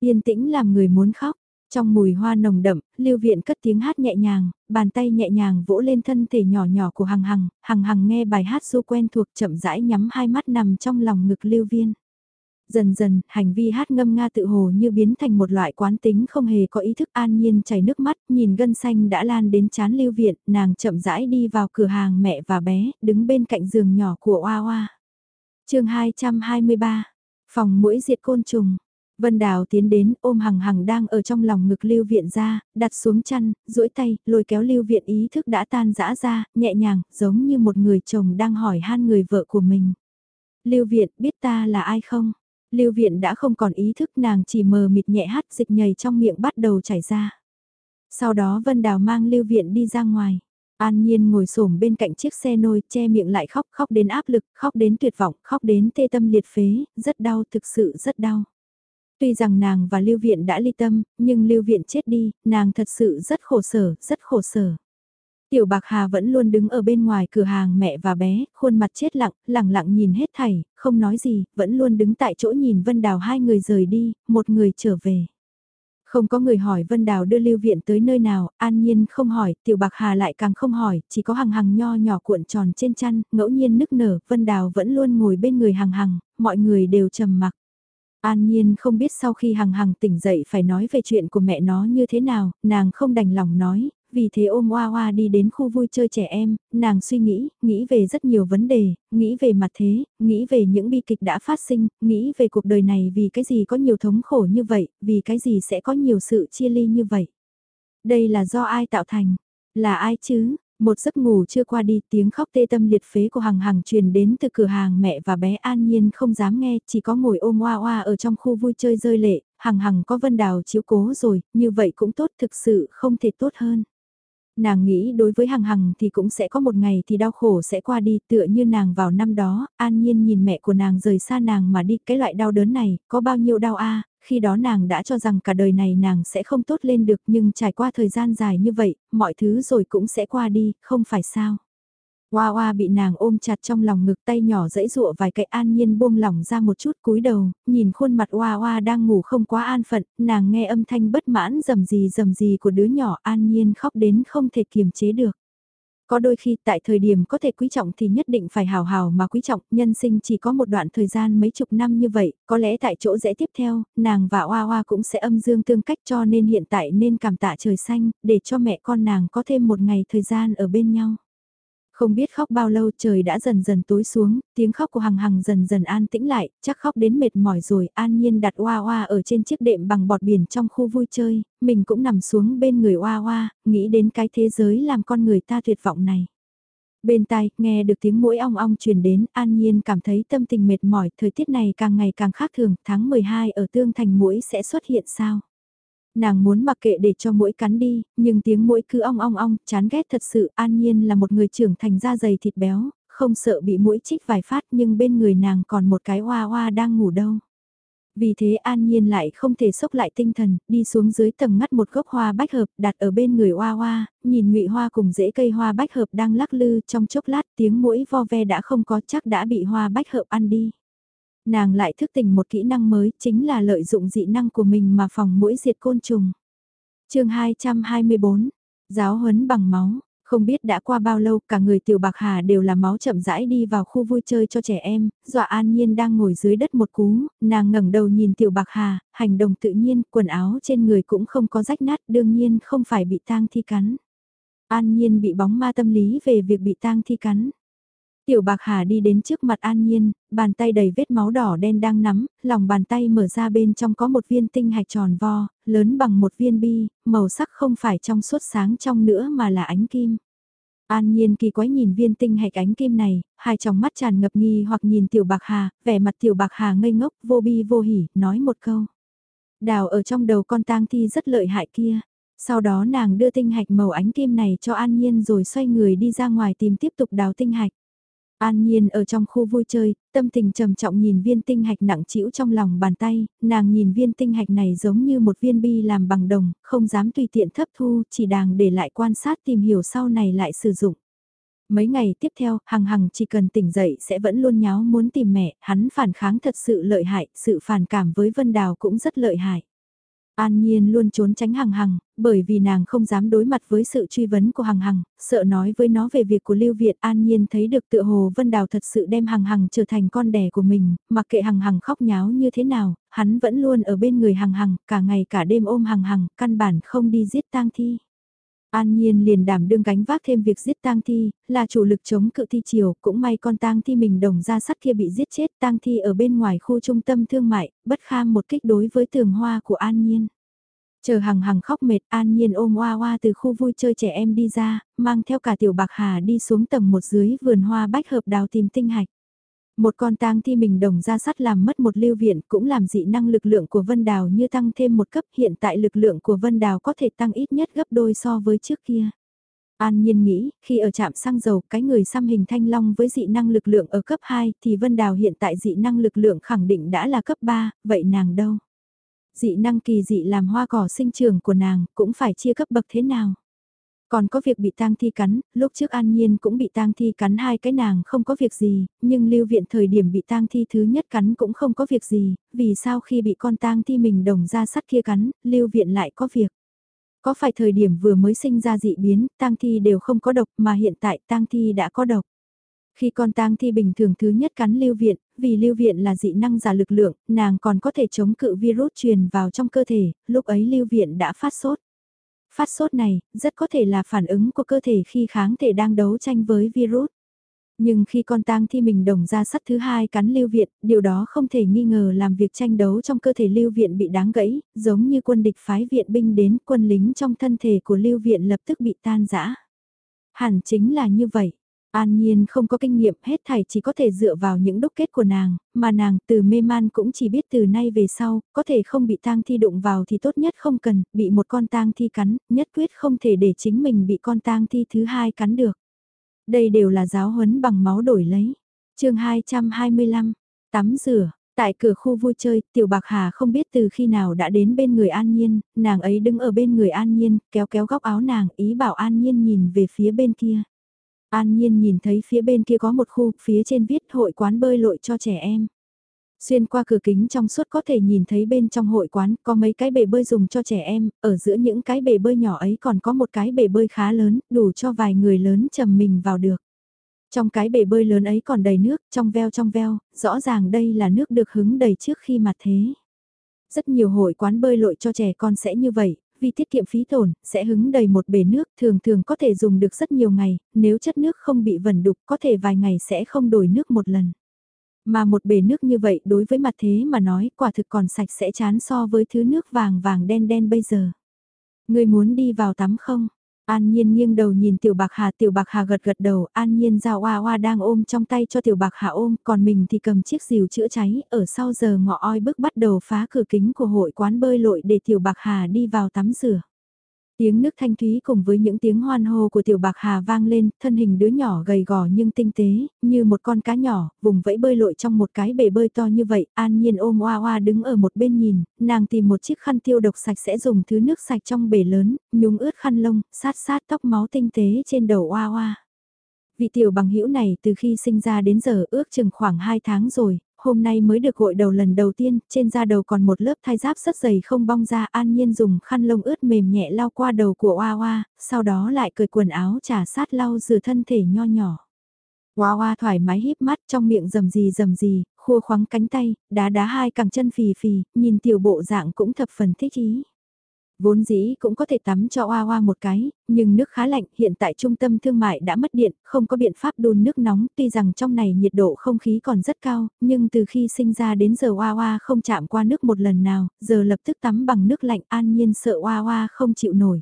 Yên tĩnh làm người muốn khóc, trong mùi hoa nồng đậm, lưu viện cất tiếng hát nhẹ nhàng, bàn tay nhẹ nhàng vỗ lên thân thể nhỏ nhỏ của hằng hằng, hằng hằng nghe bài hát du quen thuộc chậm rãi nhắm hai mắt nằm trong lòng ngực lưu viên. Dần dần, hành vi hát ngâm nga tự hồ như biến thành một loại quán tính không hề có ý thức an nhiên chảy nước mắt, nhìn gân xanh đã lan đến chán lưu viện, nàng chậm rãi đi vào cửa hàng mẹ và bé, đứng bên cạnh giường nhỏ của Oa Oa. chương 223, phòng mũi diệt côn trùng. Vân Đào tiến đến ôm hằng hằng đang ở trong lòng ngực lưu viện ra, đặt xuống chăn, duỗi tay, lôi kéo lưu viện ý thức đã tan rã ra, nhẹ nhàng, giống như một người chồng đang hỏi han người vợ của mình. Lưu viện biết ta là ai không? Lưu viện đã không còn ý thức nàng chỉ mờ mịt nhẹ hát dịch nhầy trong miệng bắt đầu chảy ra. Sau đó Vân Đào mang Lưu Viện đi ra ngoài. An Nhiên ngồi xổm bên cạnh chiếc xe nôi, che miệng lại khóc, khóc đến áp lực, khóc đến tuyệt vọng, khóc đến tê tâm liệt phế, rất đau, thực sự rất đau. Tuy rằng nàng và Lưu Viện đã ly tâm, nhưng Lưu Viện chết đi, nàng thật sự rất khổ sở, rất khổ sở. Tiểu Bạc Hà vẫn luôn đứng ở bên ngoài cửa hàng mẹ và bé, khuôn mặt chết lặng, lặng lặng nhìn hết thảy, không nói gì, vẫn luôn đứng tại chỗ nhìn Vân Đào hai người rời đi, một người trở về. Không có người hỏi Vân Đào đưa Lưu Viện tới nơi nào, an nhiên không hỏi, Tiểu Bạc Hà lại càng không hỏi, chỉ có hằng hằng nho nhỏ cuộn tròn trên chăn, ngẫu nhiên nức nở, Vân Đào vẫn luôn ngồi bên người hằng hằng, mọi người đều trầm mặc. An Nhiên không biết sau khi hằng hằng tỉnh dậy phải nói về chuyện của mẹ nó như thế nào, nàng không đành lòng nói, vì thế ôm Hoa Hoa đi đến khu vui chơi trẻ em, nàng suy nghĩ, nghĩ về rất nhiều vấn đề, nghĩ về mặt thế, nghĩ về những bi kịch đã phát sinh, nghĩ về cuộc đời này vì cái gì có nhiều thống khổ như vậy, vì cái gì sẽ có nhiều sự chia ly như vậy. Đây là do ai tạo thành? Là ai chứ? Một giấc ngủ chưa qua đi tiếng khóc tê tâm liệt phế của Hằng Hằng truyền đến từ cửa hàng mẹ và bé An Nhiên không dám nghe, chỉ có ngồi ôm oa oa ở trong khu vui chơi rơi lệ, Hằng Hằng có Vân Đào chiếu cố rồi, như vậy cũng tốt thực sự không thể tốt hơn. Nàng nghĩ đối với Hằng Hằng thì cũng sẽ có một ngày thì đau khổ sẽ qua đi tựa như nàng vào năm đó, an nhiên nhìn mẹ của nàng rời xa nàng mà đi cái loại đau đớn này, có bao nhiêu đau a khi đó nàng đã cho rằng cả đời này nàng sẽ không tốt lên được nhưng trải qua thời gian dài như vậy, mọi thứ rồi cũng sẽ qua đi, không phải sao. Hoa hoa bị nàng ôm chặt trong lòng ngực tay nhỏ dẫy dụa vài cái an nhiên buông lỏng ra một chút cúi đầu, nhìn khuôn mặt hoa hoa đang ngủ không quá an phận, nàng nghe âm thanh bất mãn rầm gì rầm gì của đứa nhỏ an nhiên khóc đến không thể kiềm chế được. Có đôi khi tại thời điểm có thể quý trọng thì nhất định phải hào hào mà quý trọng, nhân sinh chỉ có một đoạn thời gian mấy chục năm như vậy, có lẽ tại chỗ dễ tiếp theo, nàng và Hoa Hoa cũng sẽ âm dương tương cách cho nên hiện tại nên cảm tạ trời xanh, để cho mẹ con nàng có thêm một ngày thời gian ở bên nhau. Không biết khóc bao lâu trời đã dần dần tối xuống, tiếng khóc của Hằng Hằng dần dần an tĩnh lại, chắc khóc đến mệt mỏi rồi, an nhiên đặt Hoa Hoa ở trên chiếc đệm bằng bọt biển trong khu vui chơi, mình cũng nằm xuống bên người Hoa Hoa, nghĩ đến cái thế giới làm con người ta tuyệt vọng này. Bên tai, nghe được tiếng mũi ong ong truyền đến, an nhiên cảm thấy tâm tình mệt mỏi, thời tiết này càng ngày càng khác thường, tháng 12 ở tương thành mũi sẽ xuất hiện sao? Nàng muốn mặc kệ để cho mũi cắn đi, nhưng tiếng mũi cứ ong ong ong, chán ghét thật sự, an nhiên là một người trưởng thành da dày thịt béo, không sợ bị mũi chích vài phát nhưng bên người nàng còn một cái hoa hoa đang ngủ đâu. Vì thế An Nhiên lại không thể sốc lại tinh thần, đi xuống dưới tầng ngắt một gốc hoa bách hợp đặt ở bên người hoa hoa, nhìn ngụy hoa cùng rễ cây hoa bách hợp đang lắc lư trong chốc lát tiếng mũi vo ve đã không có chắc đã bị hoa bách hợp ăn đi. Nàng lại thức tỉnh một kỹ năng mới chính là lợi dụng dị năng của mình mà phòng mũi diệt côn trùng. chương 224, giáo huấn bằng máu, không biết đã qua bao lâu cả người tiểu bạc hà đều là máu chậm rãi đi vào khu vui chơi cho trẻ em, dọa an nhiên đang ngồi dưới đất một cú, nàng ngẩng đầu nhìn tiểu bạc hà, hành động tự nhiên, quần áo trên người cũng không có rách nát đương nhiên không phải bị tang thi cắn. An nhiên bị bóng ma tâm lý về việc bị tang thi cắn. Tiểu bạc hà đi đến trước mặt an nhiên, bàn tay đầy vết máu đỏ đen đang nắm, lòng bàn tay mở ra bên trong có một viên tinh hạch tròn vo, lớn bằng một viên bi, màu sắc không phải trong suốt sáng trong nữa mà là ánh kim. An nhiên kỳ quái nhìn viên tinh hạch ánh kim này, hai tròng mắt tràn ngập nghi hoặc nhìn tiểu bạc hà, vẻ mặt tiểu bạc hà ngây ngốc, vô bi vô hỉ, nói một câu. Đào ở trong đầu con tang thi rất lợi hại kia. Sau đó nàng đưa tinh hạch màu ánh kim này cho An Nhiên rồi xoay người đi ra ngoài tìm tiếp tục đào tinh hạch. An Nhiên ở trong khu vui chơi, tâm tình trầm trọng nhìn viên tinh hạch nặng trĩu trong lòng bàn tay, nàng nhìn viên tinh hạch này giống như một viên bi làm bằng đồng, không dám tùy tiện thấp thu, chỉ đàng để lại quan sát tìm hiểu sau này lại sử dụng. Mấy ngày tiếp theo, Hằng Hằng chỉ cần tỉnh dậy sẽ vẫn luôn nháo muốn tìm mẹ, hắn phản kháng thật sự lợi hại, sự phản cảm với Vân Đào cũng rất lợi hại. An Nhiên luôn trốn tránh Hằng Hằng, bởi vì nàng không dám đối mặt với sự truy vấn của Hằng Hằng, sợ nói với nó về việc của Lưu Việt. An Nhiên thấy được tựa hồ Vân Đào thật sự đem Hằng Hằng trở thành con đẻ của mình, mặc kệ Hằng Hằng khóc nháo như thế nào, hắn vẫn luôn ở bên người Hằng Hằng, cả ngày cả đêm ôm Hằng Hằng, căn bản không đi giết tang thi. An Nhiên liền đảm đương gánh vác thêm việc giết tang thi, là chủ lực chống cự thi chiều, cũng may con tang thi mình đồng ra sắt kia bị giết chết, tang thi ở bên ngoài khu trung tâm thương mại, bất kham một kích đối với tường hoa của An Nhiên. Chờ hằng hằng khóc mệt an nhiên ôm hoa hoa từ khu vui chơi trẻ em đi ra, mang theo cả tiểu bạc hà đi xuống tầng một dưới vườn hoa bách hợp đào tìm tinh hạch. Một con tang thi mình đồng ra sắt làm mất một lưu viện cũng làm dị năng lực lượng của Vân Đào như tăng thêm một cấp hiện tại lực lượng của Vân Đào có thể tăng ít nhất gấp đôi so với trước kia. An Nhiên nghĩ, khi ở trạm xăng dầu cái người xăm hình thanh long với dị năng lực lượng ở cấp 2 thì Vân Đào hiện tại dị năng lực lượng khẳng định đã là cấp 3, vậy nàng đâu? Dị năng kỳ dị làm hoa cỏ sinh trường của nàng cũng phải chia cấp bậc thế nào? Còn có việc bị tang thi cắn, lúc trước An Nhiên cũng bị tang thi cắn hai cái nàng không có việc gì, nhưng lưu viện thời điểm bị tang thi thứ nhất cắn cũng không có việc gì, vì sao khi bị con tang thi mình đồng ra sắt kia cắn, lưu viện lại có việc. Có phải thời điểm vừa mới sinh ra dị biến, tang thi đều không có độc mà hiện tại tang thi đã có độc. Khi con tang thi bình thường thứ nhất cắn lưu viện, vì lưu viện là dị năng giả lực lượng, nàng còn có thể chống cự virus truyền vào trong cơ thể, lúc ấy lưu viện đã phát sốt. Phát sốt này, rất có thể là phản ứng của cơ thể khi kháng thể đang đấu tranh với virus. Nhưng khi con tang thi mình đồng ra sắt thứ hai cắn lưu viện, điều đó không thể nghi ngờ làm việc tranh đấu trong cơ thể lưu viện bị đáng gãy, giống như quân địch phái viện binh đến quân lính trong thân thể của lưu viện lập tức bị tan rã. Hẳn chính là như vậy. An Nhiên không có kinh nghiệm hết thảy chỉ có thể dựa vào những đúc kết của nàng, mà nàng từ mê man cũng chỉ biết từ nay về sau, có thể không bị tang thi đụng vào thì tốt nhất không cần, bị một con tang thi cắn, nhất quyết không thể để chính mình bị con tang thi thứ hai cắn được. Đây đều là giáo huấn bằng máu đổi lấy. chương 225, tắm rửa, Tại cửa khu vui chơi, Tiểu Bạc Hà không biết từ khi nào đã đến bên người An Nhiên, nàng ấy đứng ở bên người An Nhiên, kéo kéo góc áo nàng, ý bảo An Nhiên nhìn về phía bên kia. An Nhiên nhìn thấy phía bên kia có một khu, phía trên viết hội quán bơi lội cho trẻ em. Xuyên qua cửa kính trong suốt có thể nhìn thấy bên trong hội quán có mấy cái bể bơi dùng cho trẻ em, ở giữa những cái bể bơi nhỏ ấy còn có một cái bể bơi khá lớn, đủ cho vài người lớn chầm mình vào được. Trong cái bể bơi lớn ấy còn đầy nước, trong veo trong veo, rõ ràng đây là nước được hứng đầy trước khi mặt thế. Rất nhiều hội quán bơi lội cho trẻ con sẽ như vậy, vì tiết kiệm phí tổn, sẽ hứng đầy một bể nước thường thường có thể dùng được rất nhiều ngày, nếu chất nước không bị vẩn đục có thể vài ngày sẽ không đổi nước một lần. Mà một bể nước như vậy đối với mặt thế mà nói quả thực còn sạch sẽ chán so với thứ nước vàng vàng đen đen bây giờ. Người muốn đi vào tắm không? An Nhiên nghiêng đầu nhìn Tiểu Bạc Hà, Tiểu Bạc Hà gật gật đầu, An Nhiên giao oa oa đang ôm trong tay cho Tiểu Bạc Hà ôm, còn mình thì cầm chiếc rìu chữa cháy, ở sau giờ ngọ oi bước bắt đầu phá cửa kính của hội quán bơi lội để Tiểu Bạc Hà đi vào tắm rửa. Tiếng nước thanh thúy cùng với những tiếng hoan hô của tiểu bạc hà vang lên, thân hình đứa nhỏ gầy gò nhưng tinh tế, như một con cá nhỏ, vùng vẫy bơi lội trong một cái bể bơi to như vậy, an nhiên ôm oa oa đứng ở một bên nhìn, nàng tìm một chiếc khăn tiêu độc sạch sẽ dùng thứ nước sạch trong bể lớn, nhúng ướt khăn lông, sát sát tóc máu tinh tế trên đầu oa oa. Vị tiểu bằng hữu này từ khi sinh ra đến giờ ước chừng khoảng 2 tháng rồi, hôm nay mới được gội đầu lần đầu tiên, trên da đầu còn một lớp thai giáp rất dày không bong ra an nhiên dùng khăn lông ướt mềm nhẹ lau qua đầu của Hoa Hoa, sau đó lại cởi quần áo trả sát lau rửa thân thể nho nhỏ. Hoa Hoa thoải mái híp mắt trong miệng rầm gì rầm gì, khua khoắng cánh tay, đá đá hai cẳng chân phì phì, nhìn tiểu bộ dạng cũng thập phần thích ý. Vốn dĩ cũng có thể tắm cho Oa Oa một cái, nhưng nước khá lạnh, hiện tại trung tâm thương mại đã mất điện, không có biện pháp đun nước nóng, tuy rằng trong này nhiệt độ không khí còn rất cao, nhưng từ khi sinh ra đến giờ Oa Oa không chạm qua nước một lần nào, giờ lập tức tắm bằng nước lạnh an nhiên sợ Oa Oa không chịu nổi.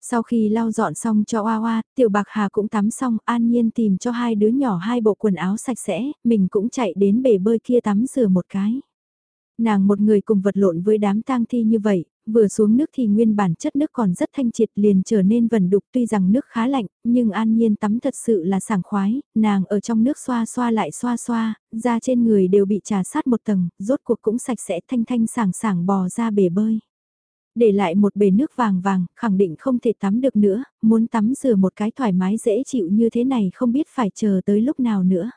Sau khi lau dọn xong cho Oa Oa, Tiểu Bạc Hà cũng tắm xong, an nhiên tìm cho hai đứa nhỏ hai bộ quần áo sạch sẽ, mình cũng chạy đến bể bơi kia tắm rửa một cái. Nàng một người cùng vật lộn với đám tang thi như vậy, vừa xuống nước thì nguyên bản chất nước còn rất thanh triệt liền trở nên vần đục tuy rằng nước khá lạnh, nhưng an nhiên tắm thật sự là sảng khoái, nàng ở trong nước xoa xoa lại xoa xoa, da trên người đều bị trà sát một tầng, rốt cuộc cũng sạch sẽ thanh thanh sảng sảng bò ra bể bơi. Để lại một bể nước vàng vàng, khẳng định không thể tắm được nữa, muốn tắm rửa một cái thoải mái dễ chịu như thế này không biết phải chờ tới lúc nào nữa.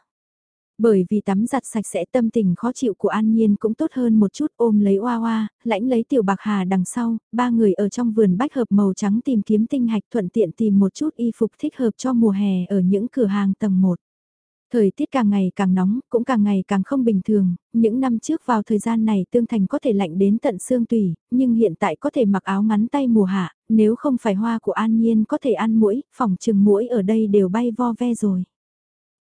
Bởi vì tắm giặt sạch sẽ tâm tình khó chịu của An Nhiên cũng tốt hơn một chút ôm lấy Hoa Hoa, lãnh lấy Tiểu Bạc Hà đằng sau, ba người ở trong vườn bách hợp màu trắng tìm kiếm tinh hạch thuận tiện tìm một chút y phục thích hợp cho mùa hè ở những cửa hàng tầng 1. Thời tiết càng ngày càng nóng, cũng càng ngày càng không bình thường, những năm trước vào thời gian này tương thành có thể lạnh đến tận xương tùy, nhưng hiện tại có thể mặc áo ngắn tay mùa hạ, nếu không phải hoa của an nhiên có thể ăn mũi, phòng trừng mũi ở đây đều bay vo ve rồi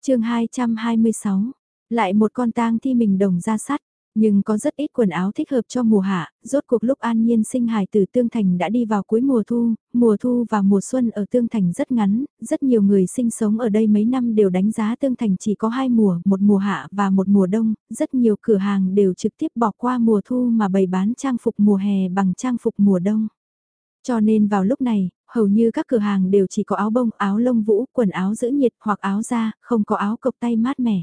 chương 226, lại một con tang thi mình đồng ra sắt. Nhưng có rất ít quần áo thích hợp cho mùa hạ, rốt cuộc lúc an nhiên sinh hài từ Tương Thành đã đi vào cuối mùa thu, mùa thu và mùa xuân ở Tương Thành rất ngắn, rất nhiều người sinh sống ở đây mấy năm đều đánh giá Tương Thành chỉ có hai mùa, một mùa hạ và một mùa đông, rất nhiều cửa hàng đều trực tiếp bỏ qua mùa thu mà bày bán trang phục mùa hè bằng trang phục mùa đông. Cho nên vào lúc này, hầu như các cửa hàng đều chỉ có áo bông, áo lông vũ, quần áo giữ nhiệt hoặc áo da, không có áo cộc tay mát mẻ.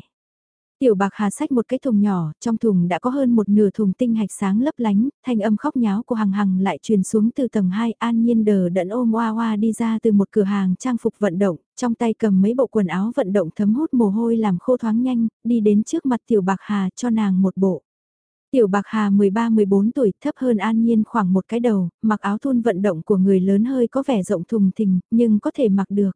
Tiểu bạc hà sách một cái thùng nhỏ, trong thùng đã có hơn một nửa thùng tinh hạch sáng lấp lánh, thanh âm khóc nháo của hằng hằng lại truyền xuống từ tầng 2 an nhiên đờ đẫn ôm hoa hoa đi ra từ một cửa hàng trang phục vận động, trong tay cầm mấy bộ quần áo vận động thấm hút mồ hôi làm khô thoáng nhanh, đi đến trước mặt tiểu bạc hà cho nàng một bộ. Tiểu Bạc Hà 13-14 tuổi, thấp hơn An Nhiên khoảng một cái đầu, mặc áo thun vận động của người lớn hơi có vẻ rộng thùng thình, nhưng có thể mặc được.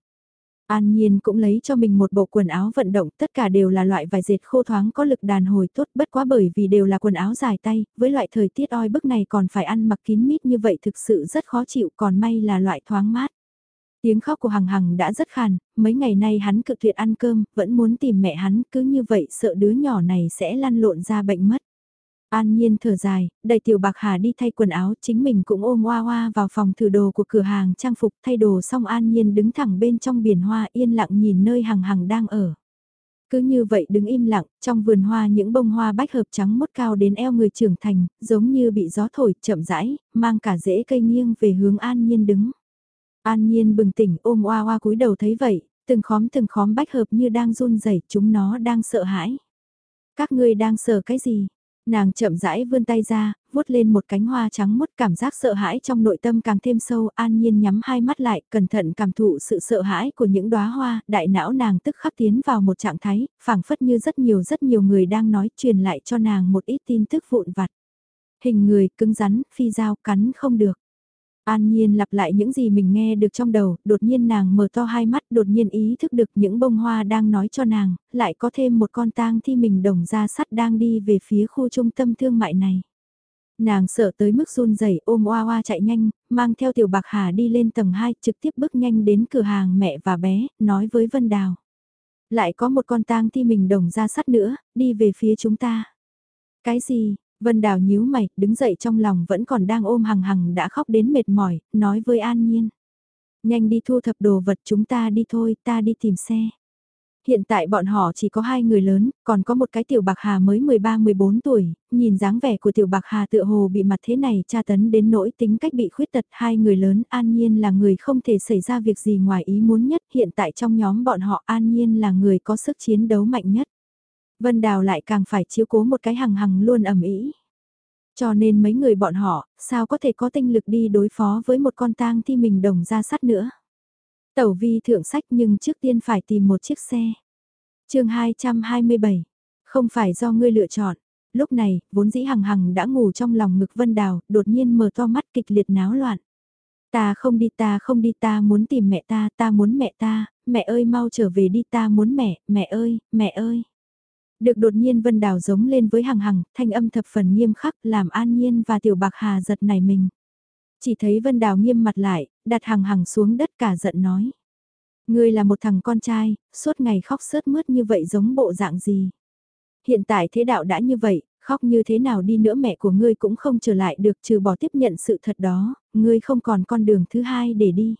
An Nhiên cũng lấy cho mình một bộ quần áo vận động, tất cả đều là loại vải dệt khô thoáng có lực đàn hồi tốt, bất quá bởi vì đều là quần áo dài tay, với loại thời tiết oi bức này còn phải ăn mặc kín mít như vậy thực sự rất khó chịu, còn may là loại thoáng mát. Tiếng khóc của Hằng Hằng đã rất khàn, mấy ngày nay hắn cự tuyệt ăn cơm, vẫn muốn tìm mẹ hắn, cứ như vậy sợ đứa nhỏ này sẽ lăn lộn ra bệnh mất. An Nhiên thở dài, đẩy Tiểu Bạc Hà đi thay quần áo, chính mình cũng ôm Hoa Hoa vào phòng thử đồ của cửa hàng trang phục thay đồ xong An Nhiên đứng thẳng bên trong biển hoa yên lặng nhìn nơi Hằng Hằng đang ở. Cứ như vậy đứng im lặng, trong vườn hoa những bông hoa bách hợp trắng mốt cao đến eo người trưởng thành, giống như bị gió thổi chậm rãi, mang cả rễ cây nghiêng về hướng An Nhiên đứng. An Nhiên bừng tỉnh ôm Hoa Hoa cúi đầu thấy vậy, từng khóm từng khóm bách hợp như đang run rẩy chúng nó đang sợ hãi. Các ngươi đang sợ cái gì? Nàng chậm rãi vươn tay ra, vuốt lên một cánh hoa trắng Mút cảm giác sợ hãi trong nội tâm càng thêm sâu, an nhiên nhắm hai mắt lại, cẩn thận cảm thụ sự sợ hãi của những đóa hoa, đại não nàng tức khắc tiến vào một trạng thái, phảng phất như rất nhiều rất nhiều người đang nói truyền lại cho nàng một ít tin tức vụn vặt. Hình người cứng rắn, phi dao cắn không được. An Nhiên lặp lại những gì mình nghe được trong đầu, đột nhiên nàng mở to hai mắt, đột nhiên ý thức được những bông hoa đang nói cho nàng, lại có thêm một con tang thi mình đồng ra sắt đang đi về phía khu trung tâm thương mại này. Nàng sợ tới mức run rẩy ôm oa oa chạy nhanh, mang theo tiểu bạc hà đi lên tầng 2 trực tiếp bước nhanh đến cửa hàng mẹ và bé, nói với Vân Đào. Lại có một con tang thi mình đồng ra sắt nữa, đi về phía chúng ta. Cái gì, Vân Đào nhíu mày, đứng dậy trong lòng vẫn còn đang ôm hằng hằng đã khóc đến mệt mỏi, nói với An Nhiên. Nhanh đi thu thập đồ vật chúng ta đi thôi, ta đi tìm xe. Hiện tại bọn họ chỉ có hai người lớn, còn có một cái tiểu bạc hà mới 13-14 tuổi, nhìn dáng vẻ của tiểu bạc hà tựa hồ bị mặt thế này tra tấn đến nỗi tính cách bị khuyết tật hai người lớn an nhiên là người không thể xảy ra việc gì ngoài ý muốn nhất hiện tại trong nhóm bọn họ an nhiên là người có sức chiến đấu mạnh nhất. Vân Đào lại càng phải chiếu cố một cái hằng hằng luôn ẩm ý. Cho nên mấy người bọn họ, sao có thể có tinh lực đi đối phó với một con tang thi mình đồng ra sắt nữa. Tẩu vi thượng sách nhưng trước tiên phải tìm một chiếc xe. chương 227, không phải do ngươi lựa chọn. Lúc này, vốn dĩ hằng hằng đã ngủ trong lòng ngực Vân Đào, đột nhiên mở to mắt kịch liệt náo loạn. Ta không đi ta không đi ta muốn tìm mẹ ta, ta muốn mẹ ta, mẹ ơi mau trở về đi ta muốn mẹ, mẹ ơi, mẹ ơi. Được đột nhiên Vân Đào giống lên với Hằng Hằng, thanh âm thập phần nghiêm khắc làm An Nhiên và Tiểu Bạc Hà giật nảy mình. Chỉ thấy Vân Đào nghiêm mặt lại, đặt Hằng Hằng xuống đất cả giận nói. Ngươi là một thằng con trai, suốt ngày khóc sớt mướt như vậy giống bộ dạng gì. Hiện tại thế đạo đã như vậy, khóc như thế nào đi nữa mẹ của ngươi cũng không trở lại được trừ bỏ tiếp nhận sự thật đó, ngươi không còn con đường thứ hai để đi.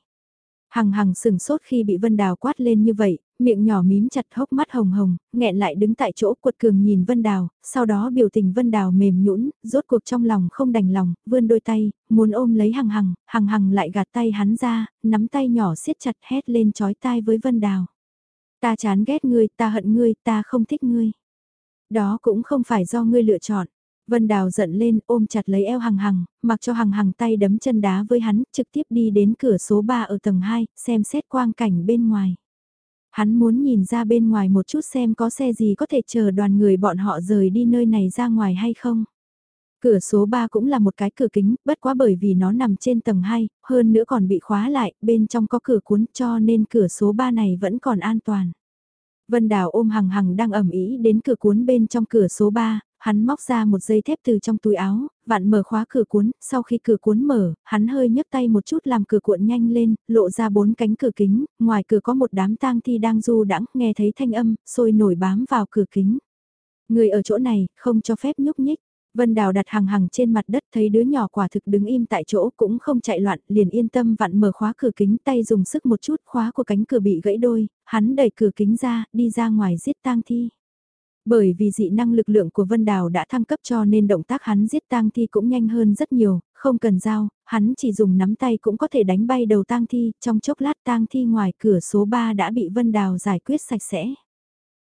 Hằng hằng sừng sốt khi bị Vân Đào quát lên như vậy, miệng nhỏ mím chặt hốc mắt hồng hồng, nghẹn lại đứng tại chỗ quật cường nhìn Vân Đào, sau đó biểu tình Vân Đào mềm nhũn, rốt cuộc trong lòng không đành lòng, vươn đôi tay, muốn ôm lấy hằng hằng, hằng hằng lại gạt tay hắn ra, nắm tay nhỏ siết chặt hét lên chói tai với Vân Đào. Ta chán ghét ngươi, ta hận ngươi, ta không thích ngươi. Đó cũng không phải do ngươi lựa chọn. Vân Đào giận lên ôm chặt lấy eo Hằng Hằng, mặc cho Hằng Hằng tay đấm chân đá với hắn, trực tiếp đi đến cửa số 3 ở tầng 2, xem xét quang cảnh bên ngoài. Hắn muốn nhìn ra bên ngoài một chút xem có xe gì có thể chờ đoàn người bọn họ rời đi nơi này ra ngoài hay không. Cửa số 3 cũng là một cái cửa kính, bất quá bởi vì nó nằm trên tầng 2, hơn nữa còn bị khóa lại, bên trong có cửa cuốn cho nên cửa số 3 này vẫn còn an toàn. Vân Đào ôm Hằng Hằng đang ẩm ý đến cửa cuốn bên trong cửa số 3, hắn móc ra một dây thép từ trong túi áo, vặn mở khóa cửa cuốn, sau khi cửa cuốn mở, hắn hơi nhấc tay một chút làm cửa cuộn nhanh lên, lộ ra bốn cánh cửa kính, ngoài cửa có một đám tang thi đang du đãng nghe thấy thanh âm, sôi nổi bám vào cửa kính. Người ở chỗ này, không cho phép nhúc nhích. Vân Đào đặt hàng hàng trên mặt đất thấy đứa nhỏ quả thực đứng im tại chỗ cũng không chạy loạn, liền yên tâm vặn mở khóa cửa kính tay dùng sức một chút khóa của cánh cửa bị gãy đôi, hắn đẩy cửa kính ra, đi ra ngoài giết tang thi. Bởi vì dị năng lực lượng của Vân Đào đã thăng cấp cho nên động tác hắn giết tang thi cũng nhanh hơn rất nhiều, không cần dao, hắn chỉ dùng nắm tay cũng có thể đánh bay đầu tang thi, trong chốc lát tang thi ngoài cửa số 3 đã bị Vân Đào giải quyết sạch sẽ.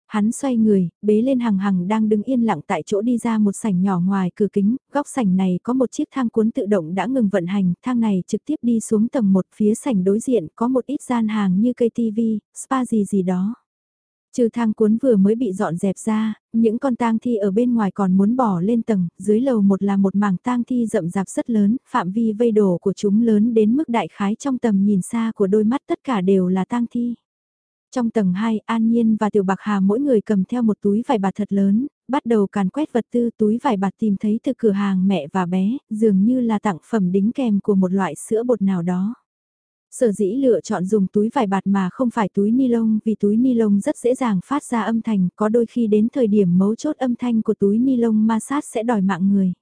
Hắn xoay người, bế lên hằng hằng đang đứng yên lặng tại chỗ đi ra một sảnh nhỏ ngoài cửa kính, góc sảnh này có một chiếc thang cuốn tự động đã ngừng vận hành, thang này trực tiếp đi xuống tầng một phía sảnh đối diện có một ít gian hàng như cây tivi, spa gì gì đó. Trừ thang cuốn vừa mới bị dọn dẹp ra, những con tang thi ở bên ngoài còn muốn bỏ lên tầng, dưới lầu một là một mảng tang thi rậm rạp rất lớn, phạm vi vây đổ của chúng lớn đến mức đại khái trong tầm nhìn xa của đôi mắt tất cả đều là tang thi. Trong tầng 2, An Nhiên và Tiểu Bạc Hà mỗi người cầm theo một túi vải bạt thật lớn, bắt đầu càn quét vật tư túi vải bạt tìm thấy từ cửa hàng mẹ và bé, dường như là tặng phẩm đính kèm của một loại sữa bột nào đó. Sở dĩ lựa chọn dùng túi vải bạt mà không phải túi ni lông vì túi ni lông rất dễ dàng phát ra âm thanh, có đôi khi đến thời điểm mấu chốt âm thanh của túi ni lông ma sát sẽ đòi mạng người.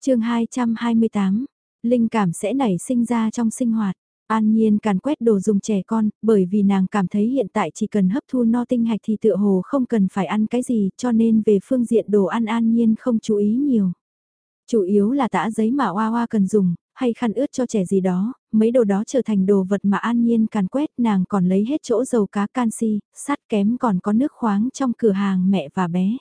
chương 228, linh cảm sẽ nảy sinh ra trong sinh hoạt. An Nhiên càn quét đồ dùng trẻ con, bởi vì nàng cảm thấy hiện tại chỉ cần hấp thu no tinh hạch thì tựa hồ không cần phải ăn cái gì cho nên về phương diện đồ ăn An Nhiên không chú ý nhiều. Chủ yếu là tã giấy mà Hoa Hoa cần dùng, hay khăn ướt cho trẻ gì đó, mấy đồ đó trở thành đồ vật mà An Nhiên càn quét nàng còn lấy hết chỗ dầu cá canxi, sắt kém còn có nước khoáng trong cửa hàng mẹ và bé.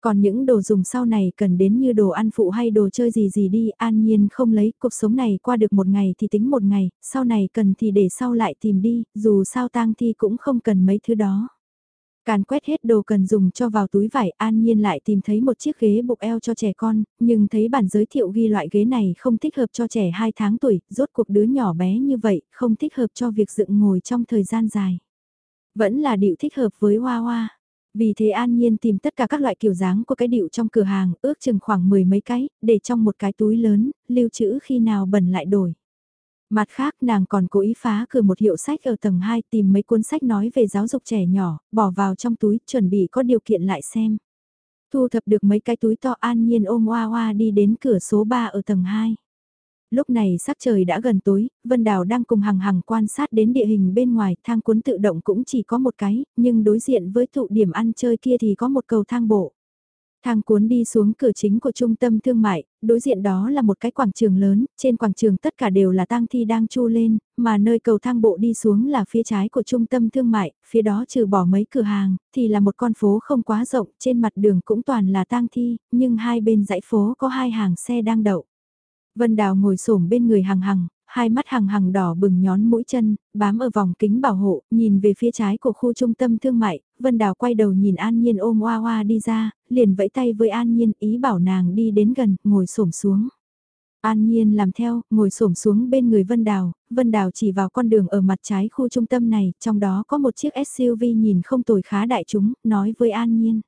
Còn những đồ dùng sau này cần đến như đồ ăn phụ hay đồ chơi gì gì đi, an nhiên không lấy, cuộc sống này qua được một ngày thì tính một ngày, sau này cần thì để sau lại tìm đi, dù sao tang thi cũng không cần mấy thứ đó. Càn quét hết đồ cần dùng cho vào túi vải an nhiên lại tìm thấy một chiếc ghế bục eo cho trẻ con, nhưng thấy bản giới thiệu ghi loại ghế này không thích hợp cho trẻ 2 tháng tuổi, rốt cuộc đứa nhỏ bé như vậy, không thích hợp cho việc dựng ngồi trong thời gian dài. Vẫn là điệu thích hợp với Hoa Hoa. Vì thế An Nhiên tìm tất cả các loại kiểu dáng của cái điệu trong cửa hàng, ước chừng khoảng mười mấy cái, để trong một cái túi lớn, lưu trữ khi nào bẩn lại đổi. Mặt khác nàng còn cố ý phá cửa một hiệu sách ở tầng 2 tìm mấy cuốn sách nói về giáo dục trẻ nhỏ, bỏ vào trong túi, chuẩn bị có điều kiện lại xem. Thu thập được mấy cái túi to an nhiên ôm hoa hoa đi đến cửa số 3 ở tầng 2 lúc này sắc trời đã gần tối, Vân Đào đang cùng hằng hằng quan sát đến địa hình bên ngoài, thang cuốn tự động cũng chỉ có một cái, nhưng đối diện với tụ điểm ăn chơi kia thì có một cầu thang bộ. Thang cuốn đi xuống cửa chính của trung tâm thương mại, đối diện đó là một cái quảng trường lớn, trên quảng trường tất cả đều là tang thi đang chu lên, mà nơi cầu thang bộ đi xuống là phía trái của trung tâm thương mại, phía đó trừ bỏ mấy cửa hàng, thì là một con phố không quá rộng, trên mặt đường cũng toàn là tang thi, nhưng hai bên dãy phố có hai hàng xe đang đậu. Vân Đào ngồi xổm bên người hằng hằng, hai mắt hằng hằng đỏ bừng nhón mũi chân, bám ở vòng kính bảo hộ, nhìn về phía trái của khu trung tâm thương mại, Vân Đào quay đầu nhìn An Nhiên ôm Hoa Hoa đi ra, liền vẫy tay với An Nhiên ý bảo nàng đi đến gần, ngồi xổm xuống. An Nhiên làm theo, ngồi xổm xuống bên người Vân Đào, Vân Đào chỉ vào con đường ở mặt trái khu trung tâm này, trong đó có một chiếc SUV nhìn không tồi khá đại chúng, nói với An Nhiên.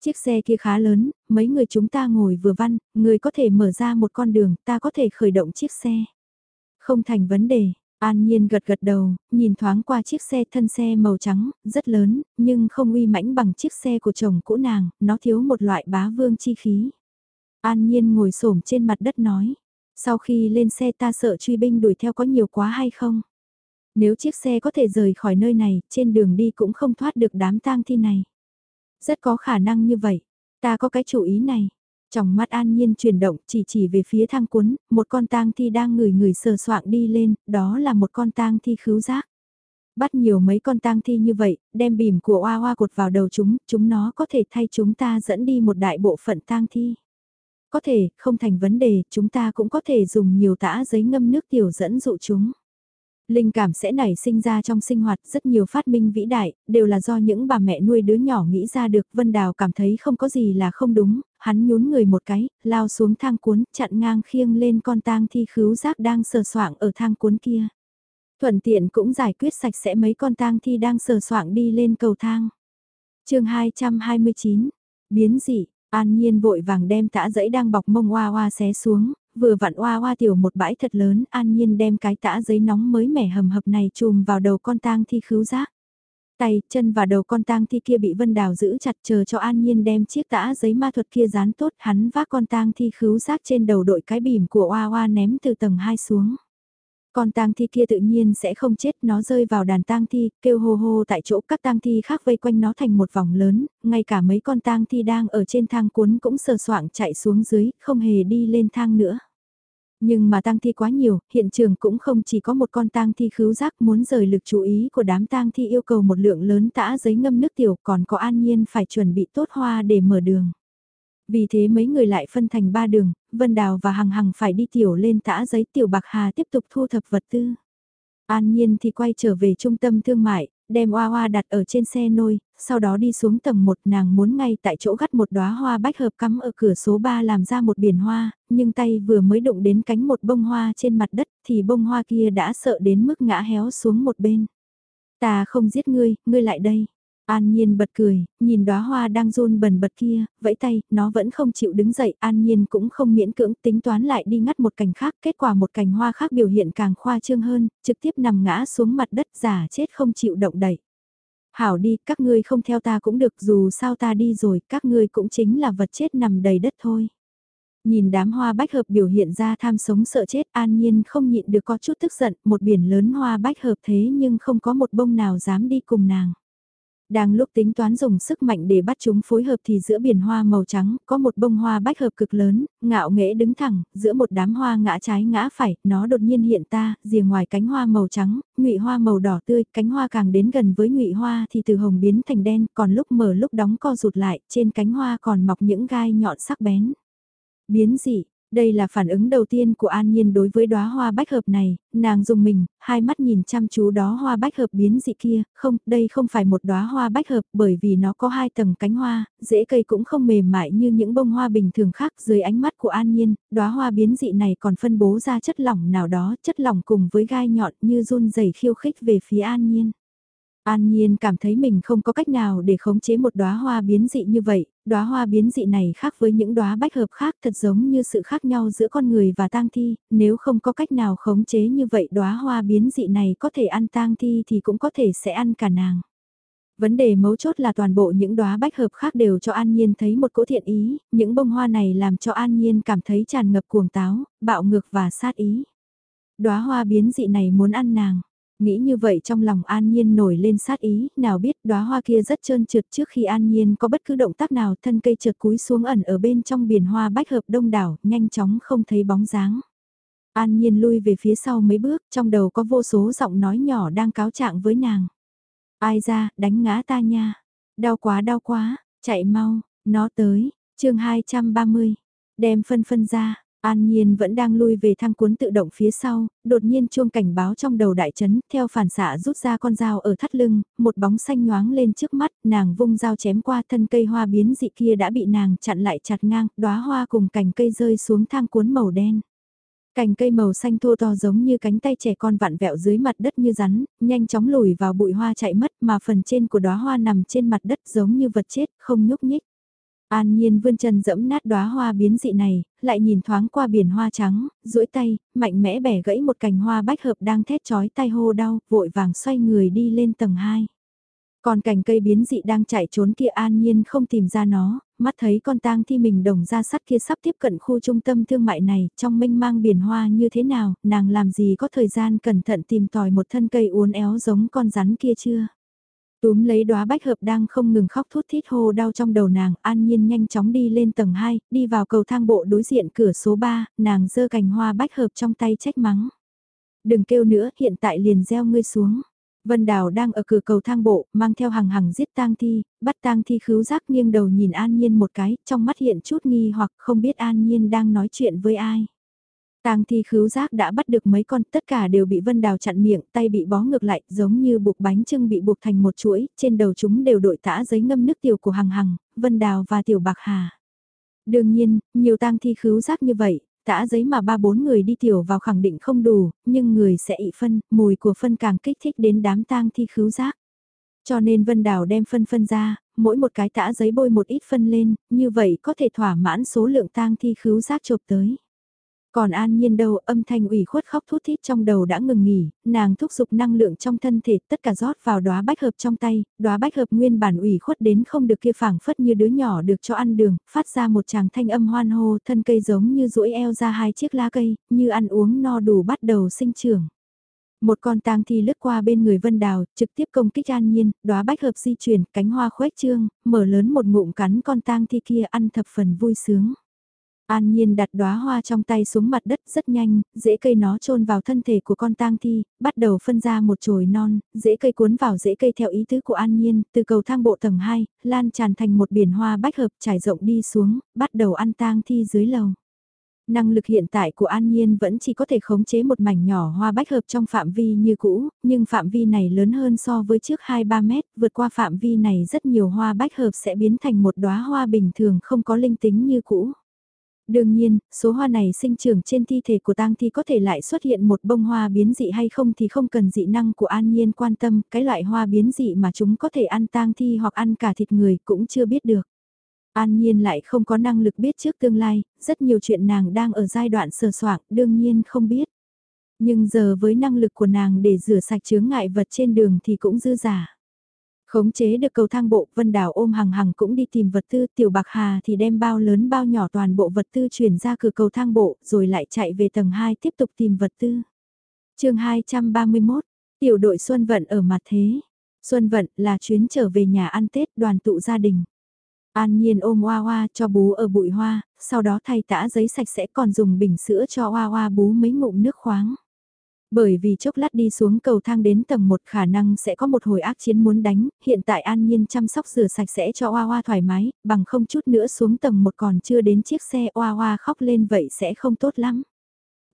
Chiếc xe kia khá lớn, mấy người chúng ta ngồi vừa văn, người có thể mở ra một con đường, ta có thể khởi động chiếc xe. Không thành vấn đề, An Nhiên gật gật đầu, nhìn thoáng qua chiếc xe thân xe màu trắng, rất lớn, nhưng không uy mãnh bằng chiếc xe của chồng cũ nàng, nó thiếu một loại bá vương chi khí. An Nhiên ngồi xổm trên mặt đất nói, sau khi lên xe ta sợ truy binh đuổi theo có nhiều quá hay không? Nếu chiếc xe có thể rời khỏi nơi này, trên đường đi cũng không thoát được đám tang thi này. Rất có khả năng như vậy. Ta có cái chủ ý này. Trong mắt an nhiên chuyển động chỉ chỉ về phía thang cuốn, một con tang thi đang ngửi ngửi sờ soạng đi lên, đó là một con tang thi khứu giác. Bắt nhiều mấy con tang thi như vậy, đem bìm của oa oa cột vào đầu chúng, chúng nó có thể thay chúng ta dẫn đi một đại bộ phận tang thi. Có thể, không thành vấn đề, chúng ta cũng có thể dùng nhiều tã giấy ngâm nước tiểu dẫn dụ chúng. Linh cảm sẽ nảy sinh ra trong sinh hoạt rất nhiều phát minh vĩ đại, đều là do những bà mẹ nuôi đứa nhỏ nghĩ ra được. Vân Đào cảm thấy không có gì là không đúng, hắn nhún người một cái, lao xuống thang cuốn, chặn ngang khiêng lên con tang thi khứu giác đang sờ soạng ở thang cuốn kia. Thuận tiện cũng giải quyết sạch sẽ mấy con tang thi đang sờ soạng đi lên cầu thang. chương 229, biến dị, An Nhiên vội vàng đem tã giấy đang bọc mông hoa hoa xé xuống, vừa vặn oa oa tiểu một bãi thật lớn, an nhiên đem cái tã giấy nóng mới mẻ hầm hập này chùm vào đầu con tang thi khứu giác. Tay, chân và đầu con tang thi kia bị Vân Đào giữ chặt chờ cho An Nhiên đem chiếc tã giấy ma thuật kia dán tốt hắn vác con tang thi khứu giác trên đầu đội cái bìm của Oa Oa ném từ tầng 2 xuống. Con tang thi kia tự nhiên sẽ không chết, nó rơi vào đàn tang thi, kêu hô hô tại chỗ các tang thi khác vây quanh nó thành một vòng lớn, ngay cả mấy con tang thi đang ở trên thang cuốn cũng sờ soạng chạy xuống dưới, không hề đi lên thang nữa. Nhưng mà tang thi quá nhiều, hiện trường cũng không chỉ có một con tang thi khứu giác muốn rời lực chú ý của đám tang thi yêu cầu một lượng lớn tã giấy ngâm nước tiểu còn có an nhiên phải chuẩn bị tốt hoa để mở đường. Vì thế mấy người lại phân thành ba đường, Vân Đào và Hằng Hằng phải đi tiểu lên tã giấy tiểu bạc hà tiếp tục thu thập vật tư. An Nhiên thì quay trở về trung tâm thương mại, đem hoa hoa đặt ở trên xe nôi, sau đó đi xuống tầng 1 nàng muốn ngay tại chỗ gắt một đóa hoa bách hợp cắm ở cửa số 3 làm ra một biển hoa, nhưng tay vừa mới đụng đến cánh một bông hoa trên mặt đất thì bông hoa kia đã sợ đến mức ngã héo xuống một bên. Ta không giết ngươi, ngươi lại đây. An Nhiên bật cười, nhìn đóa hoa đang run bần bật kia, vẫy tay, nó vẫn không chịu đứng dậy, An Nhiên cũng không miễn cưỡng tính toán lại đi ngắt một cành khác, kết quả một cành hoa khác biểu hiện càng khoa trương hơn, trực tiếp nằm ngã xuống mặt đất giả chết không chịu động đậy. Hảo đi, các ngươi không theo ta cũng được, dù sao ta đi rồi, các ngươi cũng chính là vật chết nằm đầy đất thôi. Nhìn đám hoa bách hợp biểu hiện ra tham sống sợ chết, An Nhiên không nhịn được có chút tức giận, một biển lớn hoa bách hợp thế nhưng không có một bông nào dám đi cùng nàng. Đang lúc tính toán dùng sức mạnh để bắt chúng phối hợp thì giữa biển hoa màu trắng có một bông hoa bách hợp cực lớn, ngạo nghễ đứng thẳng, giữa một đám hoa ngã trái ngã phải, nó đột nhiên hiện ta, rìa ngoài cánh hoa màu trắng, ngụy hoa màu đỏ tươi, cánh hoa càng đến gần với ngụy hoa thì từ hồng biến thành đen, còn lúc mở lúc đóng co rụt lại, trên cánh hoa còn mọc những gai nhọn sắc bén. Biến dị, đây là phản ứng đầu tiên của An Nhiên đối với đóa hoa bách hợp này, nàng dùng mình, hai mắt nhìn chăm chú đó hoa bách hợp biến dị kia, không, đây không phải một đóa hoa bách hợp bởi vì nó có hai tầng cánh hoa, rễ cây cũng không mềm mại như những bông hoa bình thường khác dưới ánh mắt của An Nhiên, đóa hoa biến dị này còn phân bố ra chất lỏng nào đó, chất lỏng cùng với gai nhọn như run rẩy khiêu khích về phía An Nhiên. An Nhiên cảm thấy mình không có cách nào để khống chế một đóa hoa biến dị như vậy, đóa hoa biến dị này khác với những đóa bách hợp khác thật giống như sự khác nhau giữa con người và tang thi, nếu không có cách nào khống chế như vậy đóa hoa biến dị này có thể ăn tang thi thì cũng có thể sẽ ăn cả nàng. Vấn đề mấu chốt là toàn bộ những đóa bách hợp khác đều cho An Nhiên thấy một cỗ thiện ý, những bông hoa này làm cho An Nhiên cảm thấy tràn ngập cuồng táo, bạo ngược và sát ý. Đóa hoa biến dị này muốn ăn nàng, Nghĩ như vậy trong lòng An Nhiên nổi lên sát ý, nào biết đóa hoa kia rất trơn trượt trước khi An Nhiên có bất cứ động tác nào thân cây trượt cúi xuống ẩn ở bên trong biển hoa bách hợp đông đảo, nhanh chóng không thấy bóng dáng. An Nhiên lui về phía sau mấy bước, trong đầu có vô số giọng nói nhỏ đang cáo trạng với nàng. Ai ra, đánh ngã ta nha. Đau quá đau quá, chạy mau, nó tới, chương 230. Đem phân phân ra, An Nhiên vẫn đang lui về thang cuốn tự động phía sau, đột nhiên chuông cảnh báo trong đầu đại chấn, theo phản xạ rút ra con dao ở thắt lưng, một bóng xanh nhoáng lên trước mắt, nàng vung dao chém qua thân cây hoa biến dị kia đã bị nàng chặn lại chặt ngang, đóa hoa cùng cành cây rơi xuống thang cuốn màu đen. Cành cây màu xanh thô to giống như cánh tay trẻ con vặn vẹo dưới mặt đất như rắn, nhanh chóng lùi vào bụi hoa chạy mất mà phần trên của đóa hoa nằm trên mặt đất giống như vật chết, không nhúc nhích. An Nhiên vươn chân dẫm nát đóa hoa biến dị này, lại nhìn thoáng qua biển hoa trắng, duỗi tay, mạnh mẽ bẻ gãy một cành hoa bách hợp đang thét chói tay hô đau, vội vàng xoay người đi lên tầng 2. Còn cành cây biến dị đang chạy trốn kia An Nhiên không tìm ra nó, mắt thấy con tang thi mình đồng ra sắt kia sắp tiếp cận khu trung tâm thương mại này, trong mênh mang biển hoa như thế nào, nàng làm gì có thời gian cẩn thận tìm tòi một thân cây uốn éo giống con rắn kia chưa. Túm lấy đóa bách hợp đang không ngừng khóc thút thít hô đau trong đầu nàng, an nhiên nhanh chóng đi lên tầng 2, đi vào cầu thang bộ đối diện cửa số 3, nàng giơ cành hoa bách hợp trong tay trách mắng. Đừng kêu nữa, hiện tại liền gieo ngươi xuống. Vân Đào đang ở cửa cầu thang bộ, mang theo hàng hàng giết tang thi, bắt tang thi khứu giác nghiêng đầu nhìn An Nhiên một cái, trong mắt hiện chút nghi hoặc không biết An Nhiên đang nói chuyện với ai. Tang thi khứu giác đã bắt được mấy con, tất cả đều bị Vân Đào chặn miệng, tay bị bó ngược lại, giống như buộc bánh trưng bị buộc thành một chuỗi, trên đầu chúng đều đội tã giấy ngâm nước tiểu của Hằng Hằng, Vân Đào và Tiểu Bạc Hà. Đương nhiên, nhiều tang thi khứu giác như vậy, tã giấy mà ba bốn người đi tiểu vào khẳng định không đủ, nhưng người sẽ ị phân, mùi của phân càng kích thích đến đám tang thi khứu giác. Cho nên Vân Đào đem phân phân ra, mỗi một cái tã giấy bôi một ít phân lên, như vậy có thể thỏa mãn số lượng tang thi khứu giác chộp tới. Còn An Nhiên đâu, âm thanh ủy khuất khóc thút thít trong đầu đã ngừng nghỉ, nàng thúc giục năng lượng trong thân thể, tất cả rót vào đóa bách hợp trong tay, đóa bách hợp nguyên bản ủy khuất đến không được kia phảng phất như đứa nhỏ được cho ăn đường, phát ra một tràng thanh âm hoan hô, thân cây giống như duỗi eo ra hai chiếc lá cây, như ăn uống no đủ bắt đầu sinh trưởng. Một con tang thi lướt qua bên người Vân Đào, trực tiếp công kích An Nhiên, đóa bách hợp di chuyển, cánh hoa khuếch trương, mở lớn một ngụm cắn con tang thi kia ăn thập phần vui sướng. An Nhiên đặt đóa hoa trong tay xuống mặt đất rất nhanh, rễ cây nó chôn vào thân thể của con tang thi, bắt đầu phân ra một chồi non, rễ cây cuốn vào rễ cây theo ý tứ của An Nhiên, từ cầu thang bộ tầng 2, lan tràn thành một biển hoa bách hợp trải rộng đi xuống, bắt đầu ăn tang thi dưới lầu. Năng lực hiện tại của An Nhiên vẫn chỉ có thể khống chế một mảnh nhỏ hoa bách hợp trong phạm vi như cũ, nhưng phạm vi này lớn hơn so với trước 2-3 mét, vượt qua phạm vi này rất nhiều hoa bách hợp sẽ biến thành một đóa hoa bình thường không có linh tính như cũ. Đương nhiên, số hoa này sinh trưởng trên thi thể của tang thi có thể lại xuất hiện một bông hoa biến dị hay không thì không cần dị năng của an nhiên quan tâm, cái loại hoa biến dị mà chúng có thể ăn tang thi hoặc ăn cả thịt người cũng chưa biết được. An Nhiên lại không có năng lực biết trước tương lai, rất nhiều chuyện nàng đang ở giai đoạn sờ soạng, đương nhiên không biết. Nhưng giờ với năng lực của nàng để rửa sạch chướng ngại vật trên đường thì cũng dư giả. Khống chế được cầu thang bộ, Vân Đào ôm hằng hằng cũng đi tìm vật tư, Tiểu Bạc Hà thì đem bao lớn bao nhỏ toàn bộ vật tư chuyển ra cửa cầu thang bộ, rồi lại chạy về tầng 2 tiếp tục tìm vật tư. chương 231, Tiểu đội Xuân Vận ở mặt thế. Xuân Vận là chuyến trở về nhà ăn Tết đoàn tụ gia đình. An Nhiên ôm Hoa Hoa cho bú ở bụi hoa, sau đó thay tã giấy sạch sẽ còn dùng bình sữa cho Hoa Hoa bú mấy ngụm nước khoáng. Bởi vì chốc lát đi xuống cầu thang đến tầng 1 khả năng sẽ có một hồi ác chiến muốn đánh, hiện tại an nhiên chăm sóc rửa sạch sẽ cho Hoa Hoa thoải mái, bằng không chút nữa xuống tầng 1 còn chưa đến chiếc xe Hoa Hoa khóc lên vậy sẽ không tốt lắm.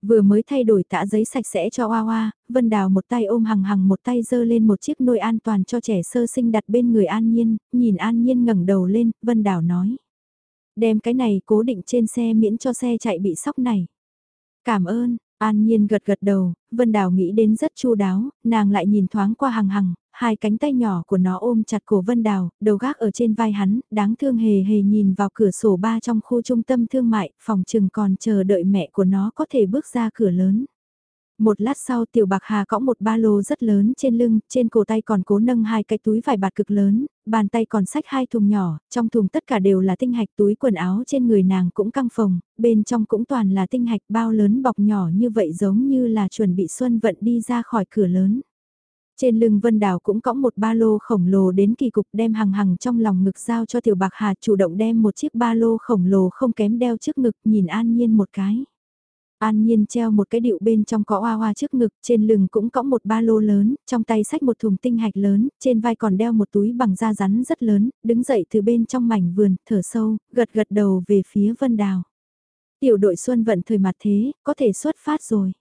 Vừa mới thay đổi tã giấy sạch sẽ cho Hoa Hoa, Vân Đào một tay ôm hằng hằng một tay dơ lên một chiếc nôi an toàn cho trẻ sơ sinh đặt bên người An Nhiên, nhìn An Nhiên ngẩng đầu lên, Vân Đào nói. Đem cái này cố định trên xe miễn cho xe chạy bị sóc này. Cảm ơn, An Nhiên gật gật đầu, Vân Đào nghĩ đến rất chu đáo, nàng lại nhìn thoáng qua hằng hằng, hai cánh tay nhỏ của nó ôm chặt cổ Vân Đào, đầu gác ở trên vai hắn, đáng thương hề hề nhìn vào cửa sổ ba trong khu trung tâm thương mại, phòng trừng còn chờ đợi mẹ của nó có thể bước ra cửa lớn. Một lát sau tiểu bạc hà cõng một ba lô rất lớn trên lưng, trên cổ tay còn cố nâng hai cái túi vải bạt cực lớn, bàn tay còn sách hai thùng nhỏ, trong thùng tất cả đều là tinh hạch túi quần áo trên người nàng cũng căng phồng, bên trong cũng toàn là tinh hạch bao lớn bọc nhỏ như vậy giống như là chuẩn bị xuân vận đi ra khỏi cửa lớn. Trên lưng Vân Đào cũng cõng một ba lô khổng lồ đến kỳ cục đem hằng hằng trong lòng ngực giao cho Tiểu Bạc Hà chủ động đem một chiếc ba lô khổng lồ không kém đeo trước ngực nhìn an nhiên một cái. An Nhiên treo một cái điệu bên trong có hoa hoa trước ngực, trên lưng cũng cõng một ba lô lớn, trong tay sách một thùng tinh hạch lớn, trên vai còn đeo một túi bằng da rắn rất lớn, đứng dậy từ bên trong mảnh vườn, thở sâu, gật gật đầu về phía Vân Đào. Tiểu đội Xuân vận thời mặt thế, có thể xuất phát rồi.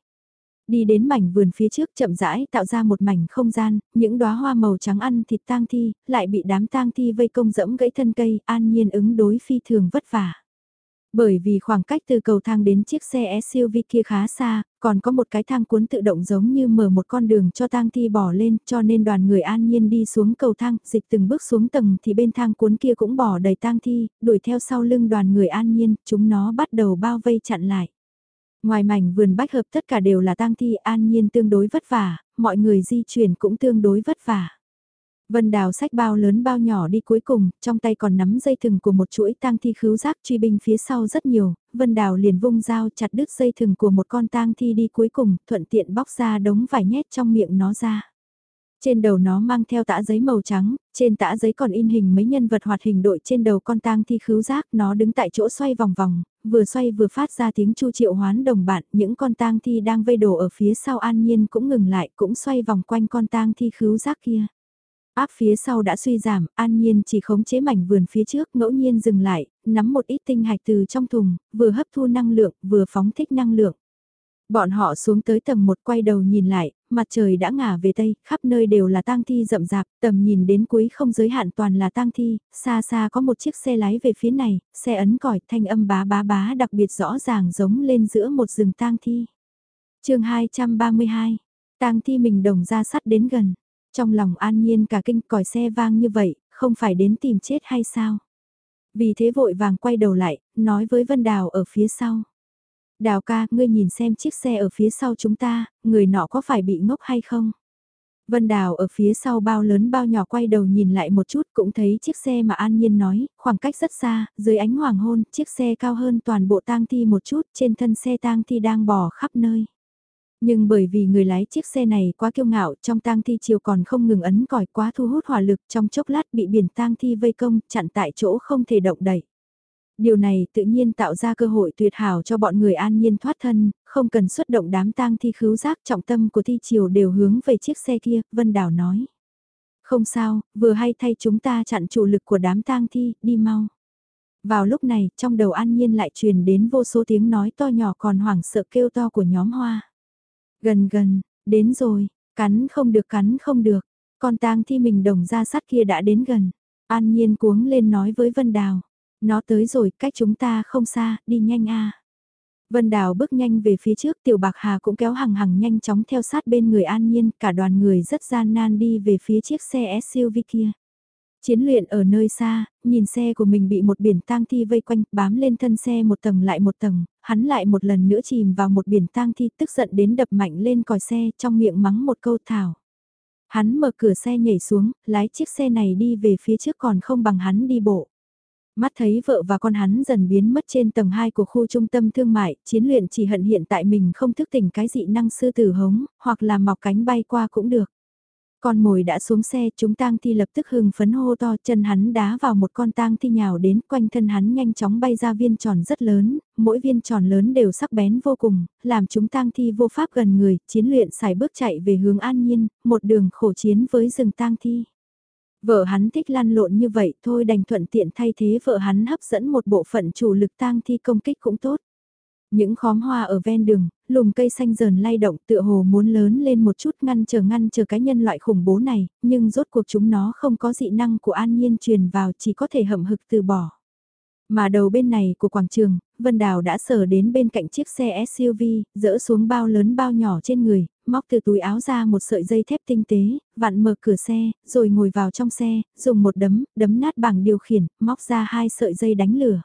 Đi đến mảnh vườn phía trước chậm rãi tạo ra một mảnh không gian, những đóa hoa màu trắng ăn thịt tang thi, lại bị đám tang thi vây công dẫm gãy thân cây, an nhiên ứng đối phi thường vất vả. Bởi vì khoảng cách từ cầu thang đến chiếc xe SUV kia khá xa, còn có một cái thang cuốn tự động giống như mở một con đường cho tang thi bỏ lên cho nên đoàn người an nhiên đi xuống cầu thang, dịch từng bước xuống tầng thì bên thang cuốn kia cũng bỏ đầy tang thi, đuổi theo sau lưng đoàn người an nhiên, chúng nó bắt đầu bao vây chặn lại. Ngoài mảnh vườn bách hợp tất cả đều là tang thi an nhiên tương đối vất vả, mọi người di chuyển cũng tương đối vất vả. Vân Đào sách bao lớn bao nhỏ đi cuối cùng, trong tay còn nắm dây thừng của một chuỗi tang thi khứu giác truy binh phía sau rất nhiều, Vân Đào liền vung dao chặt đứt dây thừng của một con tang thi đi cuối cùng, thuận tiện bóc ra đống vải nhét trong miệng nó ra. Trên đầu nó mang theo tã giấy màu trắng, trên tã giấy còn in hình mấy nhân vật hoạt hình đội trên đầu con tang thi khứu giác, nó đứng tại chỗ xoay vòng vòng, vừa xoay vừa phát ra tiếng chu triệu hoán đồng bạn, những con tang thi đang vây đổ ở phía sau an nhiên cũng ngừng lại, cũng xoay vòng quanh con tang thi khứu giác kia. Áp phía sau đã suy giảm, an nhiên chỉ khống chế mảnh vườn phía trước ngẫu nhiên dừng lại, nắm một ít tinh hạch từ trong thùng, vừa hấp thu năng lượng, vừa phóng thích năng lượng. Bọn họ xuống tới tầng một quay đầu nhìn lại, mặt trời đã ngả về tây, khắp nơi đều là tang thi rậm rạp, tầm nhìn đến cuối không giới hạn toàn là tang thi, xa xa có một chiếc xe lái về phía này, xe ấn còi thanh âm bá bá bá đặc biệt rõ ràng giống lên giữa một rừng tang thi. chương 232, tang thi mình đồng ra sắt đến gần. Trong lòng an nhiên cả kinh còi xe vang như vậy, không phải đến tìm chết hay sao? Vì thế vội vàng quay đầu lại, nói với Vân Đào ở phía sau. Đào ca, ngươi nhìn xem chiếc xe ở phía sau chúng ta, người nọ có phải bị ngốc hay không? Vân Đào ở phía sau bao lớn bao nhỏ quay đầu nhìn lại một chút cũng thấy chiếc xe mà An Nhiên nói, khoảng cách rất xa, dưới ánh hoàng hôn, chiếc xe cao hơn toàn bộ tang thi một chút, trên thân xe tang thi đang bò khắp nơi. Nhưng bởi vì người lái chiếc xe này quá kiêu ngạo, trong tang thi chiều còn không ngừng ấn còi quá thu hút hỏa lực trong chốc lát bị biển tang thi vây công, chặn tại chỗ không thể động đẩy. Điều này tự nhiên tạo ra cơ hội tuyệt hảo cho bọn người an nhiên thoát thân, không cần xuất động đám tang thi khứu giác trọng tâm của thi chiều đều hướng về chiếc xe kia, Vân Đào nói. Không sao, vừa hay thay chúng ta chặn chủ lực của đám tang thi, đi mau. Vào lúc này, trong đầu an nhiên lại truyền đến vô số tiếng nói to nhỏ còn hoảng sợ kêu to của nhóm hoa. Gần gần, đến rồi, cắn không được cắn không được, con tang thi mình đồng ra sắt kia đã đến gần. An nhiên cuống lên nói với Vân Đào. Nó tới rồi, cách chúng ta không xa, đi nhanh a. Vân Đào bước nhanh về phía trước, Tiểu Bạc Hà cũng kéo hằng hằng nhanh chóng theo sát bên người An Nhiên, cả đoàn người rất gian nan đi về phía chiếc xe SUV kia. Chiến luyện ở nơi xa, nhìn xe của mình bị một biển tang thi vây quanh, bám lên thân xe một tầng lại một tầng, hắn lại một lần nữa chìm vào một biển tang thi tức giận đến đập mạnh lên còi xe trong miệng mắng một câu thảo. Hắn mở cửa xe nhảy xuống, lái chiếc xe này đi về phía trước còn không bằng hắn đi bộ. Mắt thấy vợ và con hắn dần biến mất trên tầng 2 của khu trung tâm thương mại, chiến luyện chỉ hận hiện tại mình không thức tỉnh cái dị năng sư tử hống, hoặc là mọc cánh bay qua cũng được. Con mồi đã xuống xe, chúng tang thi lập tức hưng phấn hô to, chân hắn đá vào một con tang thi nhào đến, quanh thân hắn nhanh chóng bay ra viên tròn rất lớn, mỗi viên tròn lớn đều sắc bén vô cùng, làm chúng tang thi vô pháp gần người, chiến luyện xài bước chạy về hướng an nhiên, một đường khổ chiến với rừng tang thi. Vợ hắn thích lăn lộn như vậy thôi đành thuận tiện thay thế vợ hắn hấp dẫn một bộ phận chủ lực tang thi công kích cũng tốt. Những khóm hoa ở ven đường, lùm cây xanh dờn lay động tựa hồ muốn lớn lên một chút ngăn chờ ngăn chờ cái nhân loại khủng bố này, nhưng rốt cuộc chúng nó không có dị năng của an nhiên truyền vào chỉ có thể hậm hực từ bỏ. Mà đầu bên này của quảng trường, Vân Đào đã sờ đến bên cạnh chiếc xe SUV, dỡ xuống bao lớn bao nhỏ trên người, móc từ túi áo ra một sợi dây thép tinh tế, vặn mở cửa xe, rồi ngồi vào trong xe, dùng một đấm, đấm nát bảng điều khiển, móc ra hai sợi dây đánh lửa.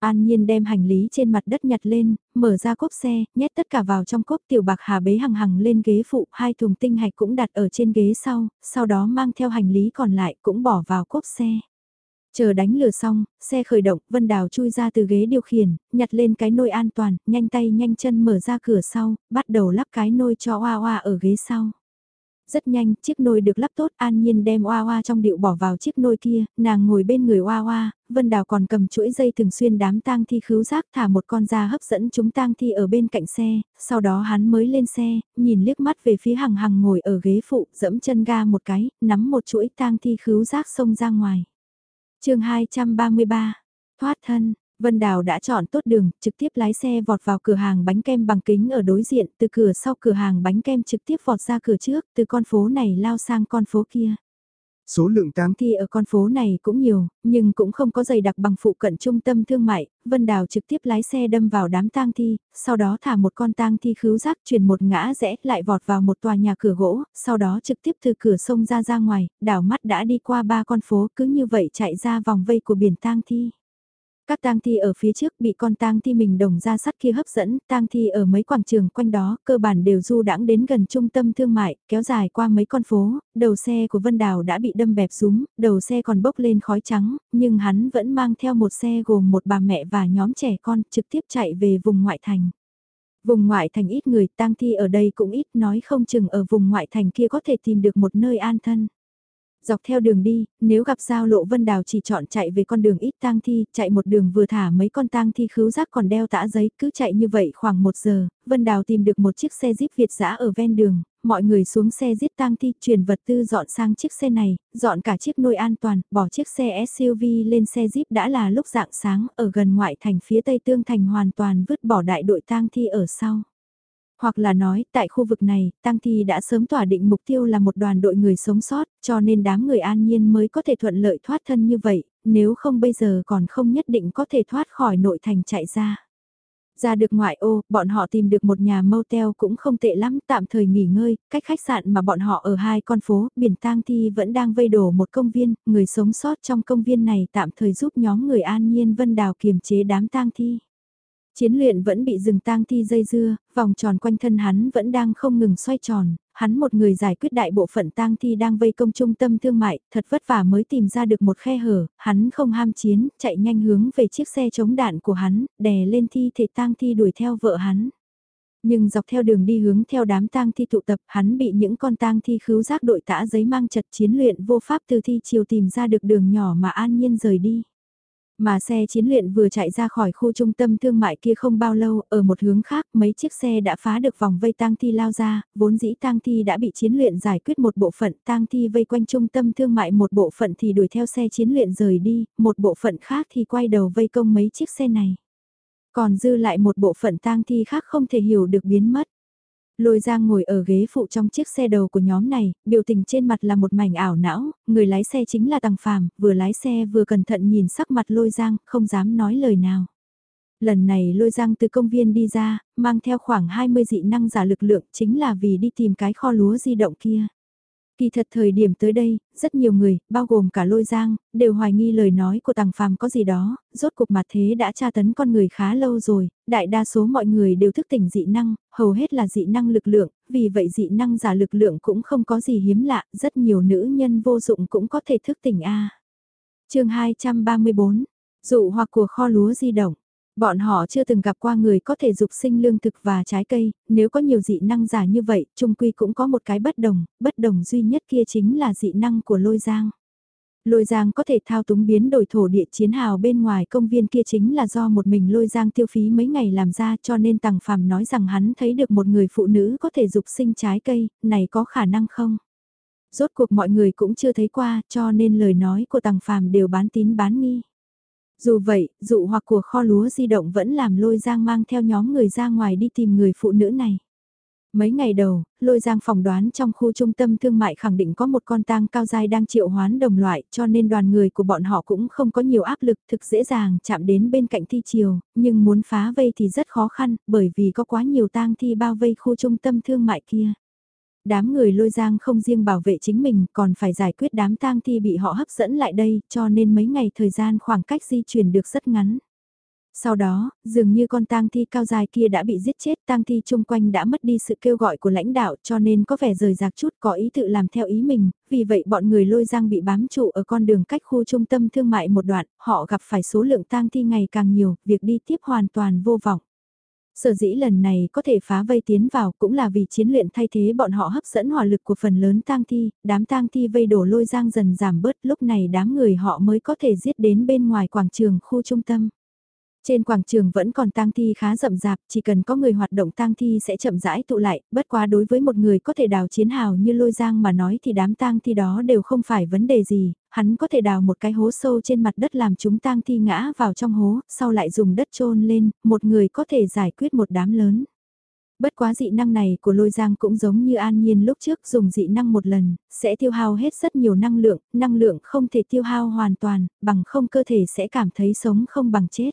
An Nhiên đem hành lý trên mặt đất nhặt lên, mở ra cốp xe, nhét tất cả vào trong cốp tiểu bạc hà bế hằng hằng lên ghế phụ, hai thùng tinh hạch cũng đặt ở trên ghế sau, sau đó mang theo hành lý còn lại cũng bỏ vào cốp xe. Chờ đánh lửa xong, xe khởi động, Vân Đào chui ra từ ghế điều khiển, nhặt lên cái nôi an toàn, nhanh tay nhanh chân mở ra cửa sau, bắt đầu lắp cái nôi cho Hoa Hoa ở ghế sau. Rất nhanh, chiếc nôi được lắp tốt, An Nhiên đem Oa Oa trong điệu bỏ vào chiếc nôi kia, nàng ngồi bên người Oa Oa, Vân Đào còn cầm chuỗi dây thường xuyên đám tang thi khứu giác thả một con da hấp dẫn chúng tang thi ở bên cạnh xe, sau đó hắn mới lên xe, nhìn liếc mắt về phía hằng hằng ngồi ở ghế phụ, dẫm chân ga một cái, nắm một chuỗi tang thi khứu giác xông ra ngoài. Chương 233, thoát thân, Vân Đào đã chọn tốt đường, trực tiếp lái xe vọt vào cửa hàng bánh kem bằng kính ở đối diện, từ cửa sau cửa hàng bánh kem trực tiếp vọt ra cửa trước, từ con phố này lao sang con phố kia. Số lượng tang thi ở con phố này cũng nhiều, nhưng cũng không có dày đặc bằng phụ cận trung tâm thương mại, Vân Đào trực tiếp lái xe đâm vào đám tang thi, sau đó thả một con tang thi khứu giác chuyển một ngã rẽ lại vọt vào một tòa nhà cửa gỗ, sau đó trực tiếp từ cửa sông ra ra ngoài, đảo mắt đã đi qua ba con phố cứ như vậy chạy ra vòng vây của biển tang thi. Các tang thi ở phía trước bị con tang thi mình đồng ra sắt kia hấp dẫn, tang thi ở mấy quảng trường quanh đó cơ bản đều du đãng đến gần trung tâm thương mại, kéo dài qua mấy con phố, đầu xe của Vân Đào đã bị đâm bẹp súng, đầu xe còn bốc lên khói trắng, nhưng hắn vẫn mang theo một xe gồm một bà mẹ và nhóm trẻ con trực tiếp chạy về vùng ngoại thành. Vùng ngoại thành ít người, tang thi ở đây cũng ít nói không chừng ở vùng ngoại thành kia có thể tìm được một nơi an thân. Dọc theo đường đi, nếu gặp giao lộ Vân Đào chỉ chọn chạy về con đường ít tang thi, chạy một đường vừa thả mấy con tang thi khứu giác còn đeo tã giấy, cứ chạy như vậy khoảng một giờ, Vân Đào tìm được một chiếc xe jeep Việt dã ở ven đường, mọi người xuống xe giết tang thi, chuyển vật tư dọn sang chiếc xe này, dọn cả chiếc nôi an toàn, bỏ chiếc xe SUV lên xe jeep đã là lúc dạng sáng, ở gần ngoại thành phía tây tương thành hoàn toàn vứt bỏ đại đội tang thi ở sau. Hoặc là nói, tại khu vực này, Tăng Thi đã sớm tỏa định mục tiêu là một đoàn đội người sống sót, cho nên đám người an nhiên mới có thể thuận lợi thoát thân như vậy, nếu không bây giờ còn không nhất định có thể thoát khỏi nội thành chạy ra. Ra được ngoại ô, bọn họ tìm được một nhà motel cũng không tệ lắm, tạm thời nghỉ ngơi, cách khách sạn mà bọn họ ở hai con phố, biển tang thi vẫn đang vây đổ một công viên, người sống sót trong công viên này tạm thời giúp nhóm người an nhiên vân đào kiềm chế đám tang thi. Chiến luyện vẫn bị rừng tang thi dây dưa, vòng tròn quanh thân hắn vẫn đang không ngừng xoay tròn, hắn một người giải quyết đại bộ phận tang thi đang vây công trung tâm thương mại, thật vất vả mới tìm ra được một khe hở, hắn không ham chiến, chạy nhanh hướng về chiếc xe chống đạn của hắn, đè lên thi thể tang thi đuổi theo vợ hắn. Nhưng dọc theo đường đi hướng theo đám tang thi tụ tập, hắn bị những con tang thi khứu giác đội tã giấy mang chật chiến luyện vô pháp từ thi chiều tìm ra được đường nhỏ mà an nhiên rời đi. Mà xe chiến luyện vừa chạy ra khỏi khu trung tâm thương mại kia không bao lâu, ở một hướng khác mấy chiếc xe đã phá được vòng vây tang thi lao ra, vốn dĩ tang thi đã bị chiến luyện giải quyết một bộ phận, tang thi vây quanh trung tâm thương mại một bộ phận thì đuổi theo xe chiến luyện rời đi, một bộ phận khác thì quay đầu vây công mấy chiếc xe này. Còn dư lại một bộ phận tang thi khác không thể hiểu được biến mất. Lôi Giang ngồi ở ghế phụ trong chiếc xe đầu của nhóm này, biểu tình trên mặt là một mảnh ảo não, người lái xe chính là Tăng Phàm, vừa lái xe vừa cẩn thận nhìn sắc mặt Lôi Giang, không dám nói lời nào. Lần này Lôi Giang từ công viên đi ra, mang theo khoảng 20 dị năng giả lực lượng chính là vì đi tìm cái kho lúa di động kia. Kỳ thật thời điểm tới đây, rất nhiều người, bao gồm cả lôi giang, đều hoài nghi lời nói của tàng phàm có gì đó, rốt cuộc mặt thế đã tra tấn con người khá lâu rồi, đại đa số mọi người đều thức tỉnh dị năng, hầu hết là dị năng lực lượng, vì vậy dị năng giả lực lượng cũng không có gì hiếm lạ, rất nhiều nữ nhân vô dụng cũng có thể thức tỉnh A. Chương 234, dụ hoặc của kho lúa di động. Bọn họ chưa từng gặp qua người có thể dục sinh lương thực và trái cây, nếu có nhiều dị năng giả như vậy, trung quy cũng có một cái bất đồng, bất đồng duy nhất kia chính là dị năng của lôi giang. Lôi giang có thể thao túng biến đổi thổ địa chiến hào bên ngoài công viên kia chính là do một mình lôi giang tiêu phí mấy ngày làm ra cho nên tàng phàm nói rằng hắn thấy được một người phụ nữ có thể dục sinh trái cây, này có khả năng không? Rốt cuộc mọi người cũng chưa thấy qua cho nên lời nói của tàng phàm đều bán tín bán nghi. Dù vậy, dụ hoặc của kho lúa di động vẫn làm lôi giang mang theo nhóm người ra ngoài đi tìm người phụ nữ này. Mấy ngày đầu, lôi giang phỏng đoán trong khu trung tâm thương mại khẳng định có một con tang cao dai đang triệu hoán đồng loại cho nên đoàn người của bọn họ cũng không có nhiều áp lực thực dễ dàng chạm đến bên cạnh thi chiều, nhưng muốn phá vây thì rất khó khăn bởi vì có quá nhiều tang thi bao vây khu trung tâm thương mại kia đám người lôi giang không riêng bảo vệ chính mình còn phải giải quyết đám tang thi bị họ hấp dẫn lại đây cho nên mấy ngày thời gian khoảng cách di chuyển được rất ngắn. Sau đó, dường như con tang thi cao dài kia đã bị giết chết, tang thi chung quanh đã mất đi sự kêu gọi của lãnh đạo cho nên có vẻ rời rạc chút có ý tự làm theo ý mình, vì vậy bọn người lôi giang bị bám trụ ở con đường cách khu trung tâm thương mại một đoạn, họ gặp phải số lượng tang thi ngày càng nhiều, việc đi tiếp hoàn toàn vô vọng. Sở dĩ lần này có thể phá vây tiến vào cũng là vì chiến luyện thay thế bọn họ hấp dẫn hỏa lực của phần lớn tang thi, đám tang thi vây đổ lôi giang dần giảm bớt lúc này đám người họ mới có thể giết đến bên ngoài quảng trường khu trung tâm. Trên quảng trường vẫn còn tang thi khá rậm rạp, chỉ cần có người hoạt động tang thi sẽ chậm rãi tụ lại, bất quá đối với một người có thể đào chiến hào như lôi giang mà nói thì đám tang thi đó đều không phải vấn đề gì, hắn có thể đào một cái hố sâu trên mặt đất làm chúng tang thi ngã vào trong hố, sau lại dùng đất trôn lên, một người có thể giải quyết một đám lớn. Bất quá dị năng này của lôi giang cũng giống như an nhiên lúc trước dùng dị năng một lần, sẽ tiêu hao hết rất nhiều năng lượng, năng lượng không thể tiêu hao hoàn toàn, bằng không cơ thể sẽ cảm thấy sống không bằng chết.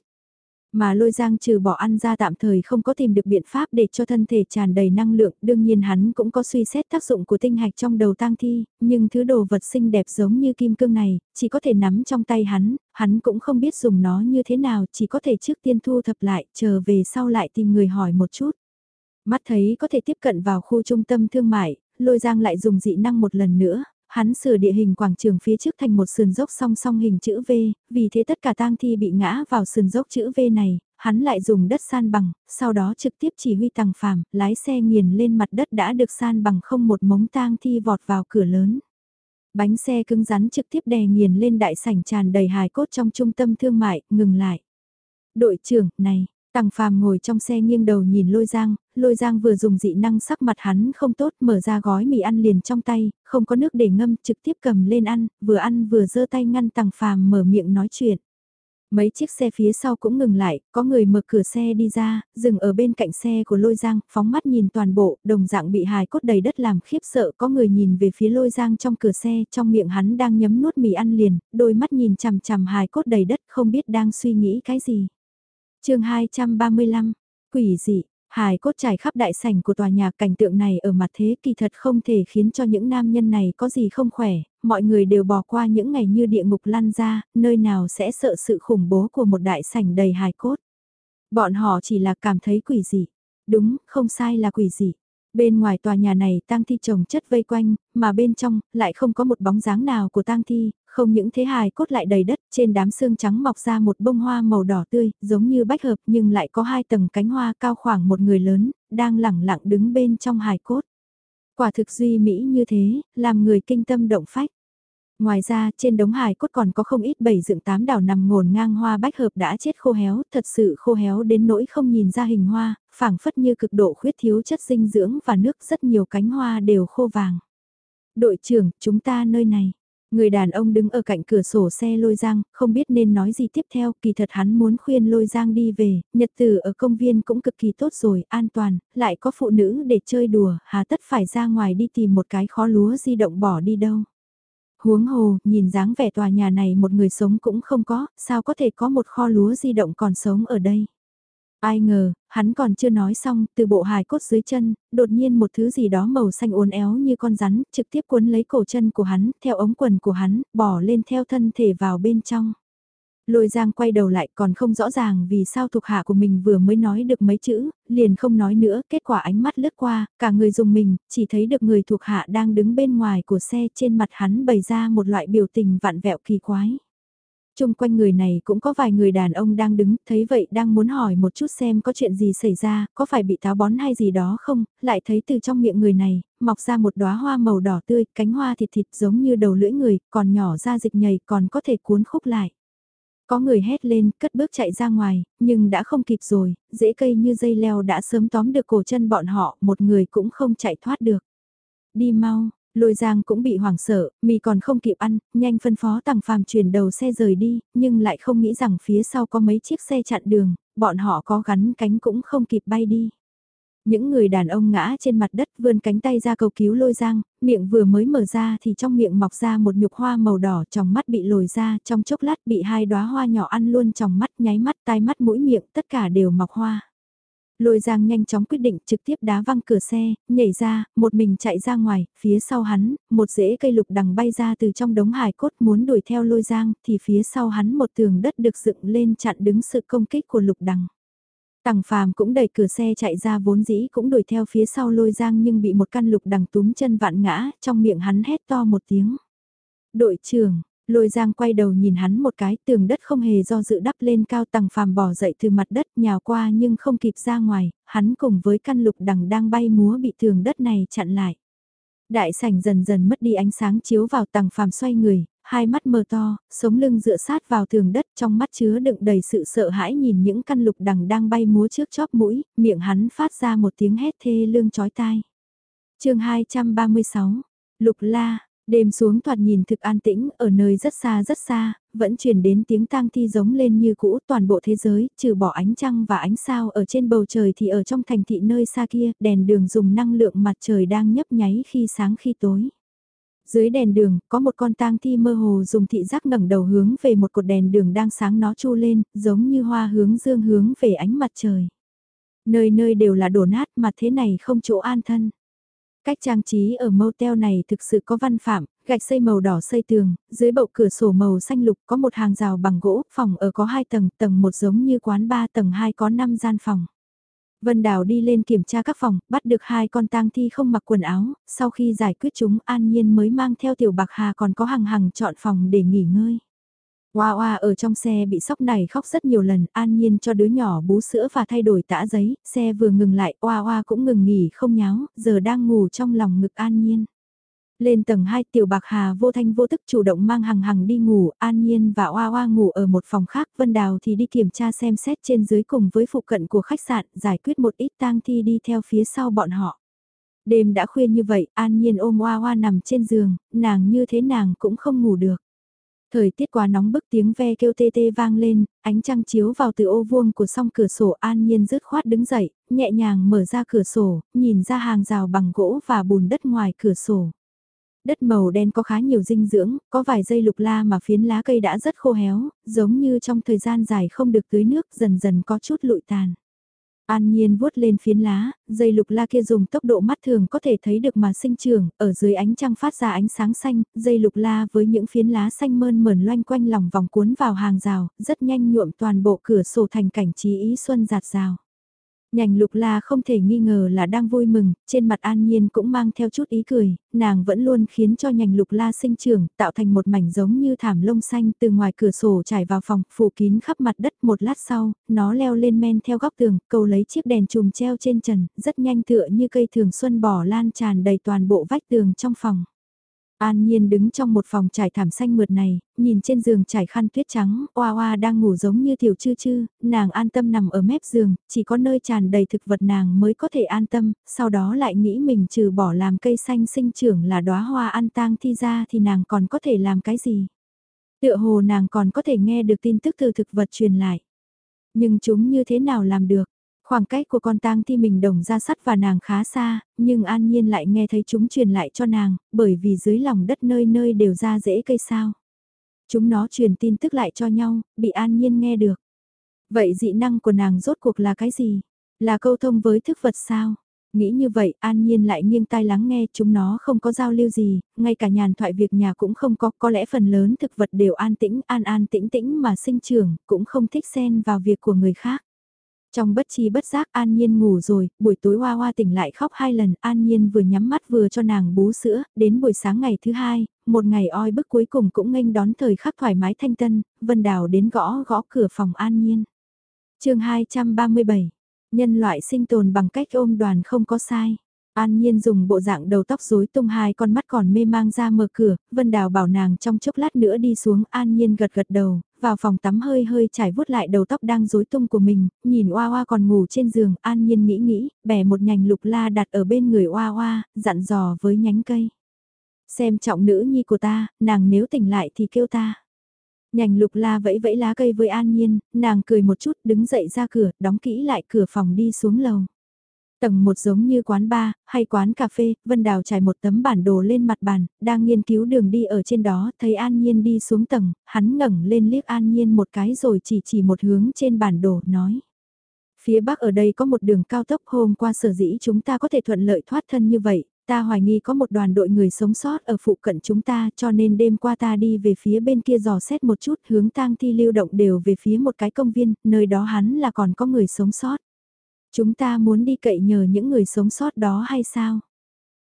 Mà lôi giang trừ bỏ ăn ra tạm thời không có tìm được biện pháp để cho thân thể tràn đầy năng lượng, đương nhiên hắn cũng có suy xét tác dụng của tinh hạch trong đầu tang thi, nhưng thứ đồ vật xinh đẹp giống như kim cương này, chỉ có thể nắm trong tay hắn, hắn cũng không biết dùng nó như thế nào, chỉ có thể trước tiên thu thập lại, chờ về sau lại tìm người hỏi một chút. Mắt thấy có thể tiếp cận vào khu trung tâm thương mại, lôi giang lại dùng dị năng một lần nữa, hắn sửa địa hình quảng trường phía trước thành một sườn dốc song song hình chữ V, vì thế tất cả tang thi bị ngã vào sườn dốc chữ V này, hắn lại dùng đất san bằng, sau đó trực tiếp chỉ huy tàng phàm, lái xe nghiền lên mặt đất đã được san bằng không một mống tang thi vọt vào cửa lớn. Bánh xe cứng rắn trực tiếp đè nghiền lên đại sảnh tràn đầy hài cốt trong trung tâm thương mại, ngừng lại. Đội trưởng, này, Tằng phàm ngồi trong xe nghiêng đầu nhìn lôi giang, lôi giang vừa dùng dị năng sắc mặt hắn không tốt mở ra gói mì ăn liền trong tay, không có nước để ngâm trực tiếp cầm lên ăn, vừa ăn vừa giơ tay ngăn tàng phàm mở miệng nói chuyện. Mấy chiếc xe phía sau cũng ngừng lại, có người mở cửa xe đi ra, dừng ở bên cạnh xe của lôi giang, phóng mắt nhìn toàn bộ, đồng dạng bị hài cốt đầy đất làm khiếp sợ, có người nhìn về phía lôi giang trong cửa xe, trong miệng hắn đang nhấm nuốt mì ăn liền, đôi mắt nhìn chằm chằm hài cốt đầy đất không biết đang suy nghĩ cái gì chương 235, quỷ dị, hài cốt trải khắp đại sảnh của tòa nhà cảnh tượng này ở mặt thế kỳ thật không thể khiến cho những nam nhân này có gì không khỏe, mọi người đều bỏ qua những ngày như địa ngục lăn ra, nơi nào sẽ sợ sự khủng bố của một đại sảnh đầy hài cốt. Bọn họ chỉ là cảm thấy quỷ dị. Đúng, không sai là quỷ dị. Bên ngoài tòa nhà này tang thi trồng chất vây quanh, mà bên trong lại không có một bóng dáng nào của tang thi, không những thế hài cốt lại đầy đất, trên đám xương trắng mọc ra một bông hoa màu đỏ tươi, giống như bách hợp nhưng lại có hai tầng cánh hoa cao khoảng một người lớn, đang lẳng lặng đứng bên trong hài cốt. Quả thực duy mỹ như thế, làm người kinh tâm động phách. Ngoài ra, trên đống hài cốt còn có không ít bảy dựng tám đảo nằm ngổn ngang hoa bách hợp đã chết khô héo, thật sự khô héo đến nỗi không nhìn ra hình hoa, phảng phất như cực độ khuyết thiếu chất dinh dưỡng và nước rất nhiều cánh hoa đều khô vàng. Đội trưởng, chúng ta nơi này. Người đàn ông đứng ở cạnh cửa sổ xe lôi giang, không biết nên nói gì tiếp theo, kỳ thật hắn muốn khuyên lôi giang đi về, nhật tử ở công viên cũng cực kỳ tốt rồi, an toàn, lại có phụ nữ để chơi đùa, hà tất phải ra ngoài đi tìm một cái khó lúa di động bỏ đi đâu. Huống hồ, nhìn dáng vẻ tòa nhà này một người sống cũng không có, sao có thể có một kho lúa di động còn sống ở đây. Ai ngờ, hắn còn chưa nói xong, từ bộ hài cốt dưới chân, đột nhiên một thứ gì đó màu xanh uốn éo như con rắn, trực tiếp cuốn lấy cổ chân của hắn, theo ống quần của hắn, bỏ lên theo thân thể vào bên trong. Lôi giang quay đầu lại còn không rõ ràng vì sao thuộc hạ của mình vừa mới nói được mấy chữ, liền không nói nữa, kết quả ánh mắt lướt qua, cả người dùng mình, chỉ thấy được người thuộc hạ đang đứng bên ngoài của xe trên mặt hắn bày ra một loại biểu tình vạn vẹo kỳ quái. Trung quanh người này cũng có vài người đàn ông đang đứng, thấy vậy đang muốn hỏi một chút xem có chuyện gì xảy ra, có phải bị táo bón hay gì đó không, lại thấy từ trong miệng người này, mọc ra một đóa hoa màu đỏ tươi, cánh hoa thịt thịt giống như đầu lưỡi người, còn nhỏ ra dịch nhầy còn có thể cuốn khúc lại. Có người hét lên, cất bước chạy ra ngoài, nhưng đã không kịp rồi, dễ cây như dây leo đã sớm tóm được cổ chân bọn họ, một người cũng không chạy thoát được. Đi mau, Lôi Giang cũng bị hoảng sợ, mì còn không kịp ăn, nhanh phân phó tàng phàm chuyển đầu xe rời đi, nhưng lại không nghĩ rằng phía sau có mấy chiếc xe chặn đường, bọn họ có gắn cánh cũng không kịp bay đi. Những người đàn ông ngã trên mặt đất vươn cánh tay ra cầu cứu lôi giang, miệng vừa mới mở ra thì trong miệng mọc ra một nhục hoa màu đỏ trong mắt bị lồi ra, trong chốc lát bị hai đóa hoa nhỏ ăn luôn trong mắt nháy mắt tai mắt mũi miệng tất cả đều mọc hoa. Lôi giang nhanh chóng quyết định trực tiếp đá văng cửa xe, nhảy ra, một mình chạy ra ngoài, phía sau hắn, một rễ cây lục đằng bay ra từ trong đống hài cốt muốn đuổi theo lôi giang, thì phía sau hắn một tường đất được dựng lên chặn đứng sự công kích của lục đằng. Tằng phàm cũng đẩy cửa xe chạy ra vốn dĩ cũng đuổi theo phía sau lôi giang nhưng bị một căn lục đằng túm chân vạn ngã, trong miệng hắn hét to một tiếng. Đội trưởng, Lôi giang quay đầu nhìn hắn một cái tường đất không hề do dự đắp lên cao tầng phàm bỏ dậy từ mặt đất nhào qua nhưng không kịp ra ngoài, hắn cùng với căn lục đằng đang bay múa bị tường đất này chặn lại. Đại sảnh dần dần mất đi ánh sáng chiếu vào tầng phàm xoay người, hai mắt mờ to, sống lưng dựa sát vào tường đất trong mắt chứa đựng đầy sự sợ hãi nhìn những căn lục đằng đang bay múa trước chóp mũi, miệng hắn phát ra một tiếng hét thê lương chói tai. chương 236, Lục La, Đêm xuống thoạt nhìn thực an tĩnh, ở nơi rất xa rất xa, vẫn truyền đến tiếng tang thi giống lên như cũ toàn bộ thế giới, trừ bỏ ánh trăng và ánh sao ở trên bầu trời thì ở trong thành thị nơi xa kia, đèn đường dùng năng lượng mặt trời đang nhấp nháy khi sáng khi tối. Dưới đèn đường, có một con tang thi mơ hồ dùng thị giác ngẩng đầu hướng về một cột đèn đường đang sáng nó chu lên, giống như hoa hướng dương hướng về ánh mặt trời. Nơi nơi đều là đổ nát mà thế này không chỗ an thân. Cách trang trí ở motel này thực sự có văn phạm, gạch xây màu đỏ xây tường, dưới bậu cửa sổ màu xanh lục có một hàng rào bằng gỗ, phòng ở có hai tầng, tầng một giống như quán ba tầng hai có 5 gian phòng. Vân Đào đi lên kiểm tra các phòng, bắt được hai con tang thi không mặc quần áo, sau khi giải quyết chúng an nhiên mới mang theo tiểu bạc hà còn có hàng hàng chọn phòng để nghỉ ngơi. Hoa Hoa ở trong xe bị sóc này khóc rất nhiều lần, an nhiên cho đứa nhỏ bú sữa và thay đổi tã giấy, xe vừa ngừng lại, Hoa Hoa cũng ngừng nghỉ không nháo, giờ đang ngủ trong lòng ngực an nhiên. Lên tầng 2 tiểu bạc hà vô thanh vô tức chủ động mang hằng hằng đi ngủ, an nhiên và Hoa Hoa ngủ ở một phòng khác, Vân Đào thì đi kiểm tra xem xét trên dưới cùng với phụ cận của khách sạn, giải quyết một ít tang thi đi theo phía sau bọn họ. Đêm đã khuya như vậy, an nhiên ôm Hoa Hoa nằm trên giường, nàng như thế nàng cũng không ngủ được. Thời tiết quá nóng bức tiếng ve kêu tê tê vang lên, ánh trăng chiếu vào từ ô vuông của song cửa sổ an nhiên rứt khoát đứng dậy, nhẹ nhàng mở ra cửa sổ, nhìn ra hàng rào bằng gỗ và bùn đất ngoài cửa sổ. Đất màu đen có khá nhiều dinh dưỡng, có vài dây lục la mà phiến lá cây đã rất khô héo, giống như trong thời gian dài không được tưới nước dần dần có chút lụi tàn. An Nhiên vuốt lên phiến lá, dây lục la kia dùng tốc độ mắt thường có thể thấy được mà sinh trưởng, ở dưới ánh trăng phát ra ánh sáng xanh, dây lục la với những phiến lá xanh mơn mởn loanh quanh lòng vòng cuốn vào hàng rào, rất nhanh nhuộm toàn bộ cửa sổ thành cảnh trí ý xuân giạt rào. Nhành lục la không thể nghi ngờ là đang vui mừng, trên mặt an nhiên cũng mang theo chút ý cười, nàng vẫn luôn khiến cho nhành lục la sinh trưởng, tạo thành một mảnh giống như thảm lông xanh từ ngoài cửa sổ trải vào phòng, phủ kín khắp mặt đất một lát sau, nó leo lên men theo góc tường, cầu lấy chiếc đèn chùm treo trên trần, rất nhanh tựa như cây thường xuân bỏ lan tràn đầy toàn bộ vách tường trong phòng. An Nhiên đứng trong một phòng trải thảm xanh mượt này, nhìn trên giường trải khăn tuyết trắng, Oa Oa đang ngủ giống như tiểu chư chư, nàng an tâm nằm ở mép giường, chỉ có nơi tràn đầy thực vật nàng mới có thể an tâm, sau đó lại nghĩ mình trừ bỏ làm cây xanh sinh trưởng là đóa hoa ăn tang thi ra thì nàng còn có thể làm cái gì. Tựa hồ nàng còn có thể nghe được tin tức từ thực vật truyền lại. Nhưng chúng như thế nào làm được? Khoảng cách của con tang thi mình đồng ra sắt và nàng khá xa, nhưng an nhiên lại nghe thấy chúng truyền lại cho nàng, bởi vì dưới lòng đất nơi nơi đều ra rễ cây sao. Chúng nó truyền tin tức lại cho nhau, bị an nhiên nghe được. Vậy dị năng của nàng rốt cuộc là cái gì? Là câu thông với thức vật sao? Nghĩ như vậy, an nhiên lại nghiêng tai lắng nghe chúng nó không có giao lưu gì, ngay cả nhàn thoại việc nhà cũng không có, có lẽ phần lớn thực vật đều an tĩnh, an an tĩnh tĩnh mà sinh trưởng, cũng không thích xen vào việc của người khác. Trong bất chi bất giác An Nhiên ngủ rồi, buổi tối Hoa Hoa tỉnh lại khóc hai lần, An Nhiên vừa nhắm mắt vừa cho nàng bú sữa, đến buổi sáng ngày thứ hai, một ngày oi bức cuối cùng cũng nghênh đón thời khắc thoải mái thanh tân, Vân Đào đến gõ gõ cửa phòng An Nhiên. chương 237, nhân loại sinh tồn bằng cách ôm đoàn không có sai. An Nhiên dùng bộ dạng đầu tóc rối tung hai con mắt còn mê mang ra mở cửa, Vân Đào bảo nàng trong chốc lát nữa đi xuống, An Nhiên gật gật đầu, vào phòng tắm hơi hơi trải vuốt lại đầu tóc đang rối tung của mình, nhìn Oa Oa còn ngủ trên giường, An Nhiên nghĩ nghĩ, bẻ một nhành lục la đặt ở bên người Oa Oa, dặn dò với nhánh cây. Xem trọng nữ nhi của ta, nàng nếu tỉnh lại thì kêu ta. Nhành lục la vẫy vẫy lá cây với An Nhiên, nàng cười một chút đứng dậy ra cửa, đóng kỹ lại cửa phòng đi xuống lầu. Tầng một giống như quán bar, hay quán cà phê, Vân Đào trải một tấm bản đồ lên mặt bàn, đang nghiên cứu đường đi ở trên đó, thấy An Nhiên đi xuống tầng, hắn ngẩng lên liếc An Nhiên một cái rồi chỉ chỉ một hướng trên bản đồ, nói. Phía bắc ở đây có một đường cao tốc hôm qua sở dĩ chúng ta có thể thuận lợi thoát thân như vậy, ta hoài nghi có một đoàn đội người sống sót ở phụ cận chúng ta cho nên đêm qua ta đi về phía bên kia dò xét một chút hướng tang thi lưu động đều về phía một cái công viên, nơi đó hắn là còn có người sống sót. Chúng ta muốn đi cậy nhờ những người sống sót đó hay sao?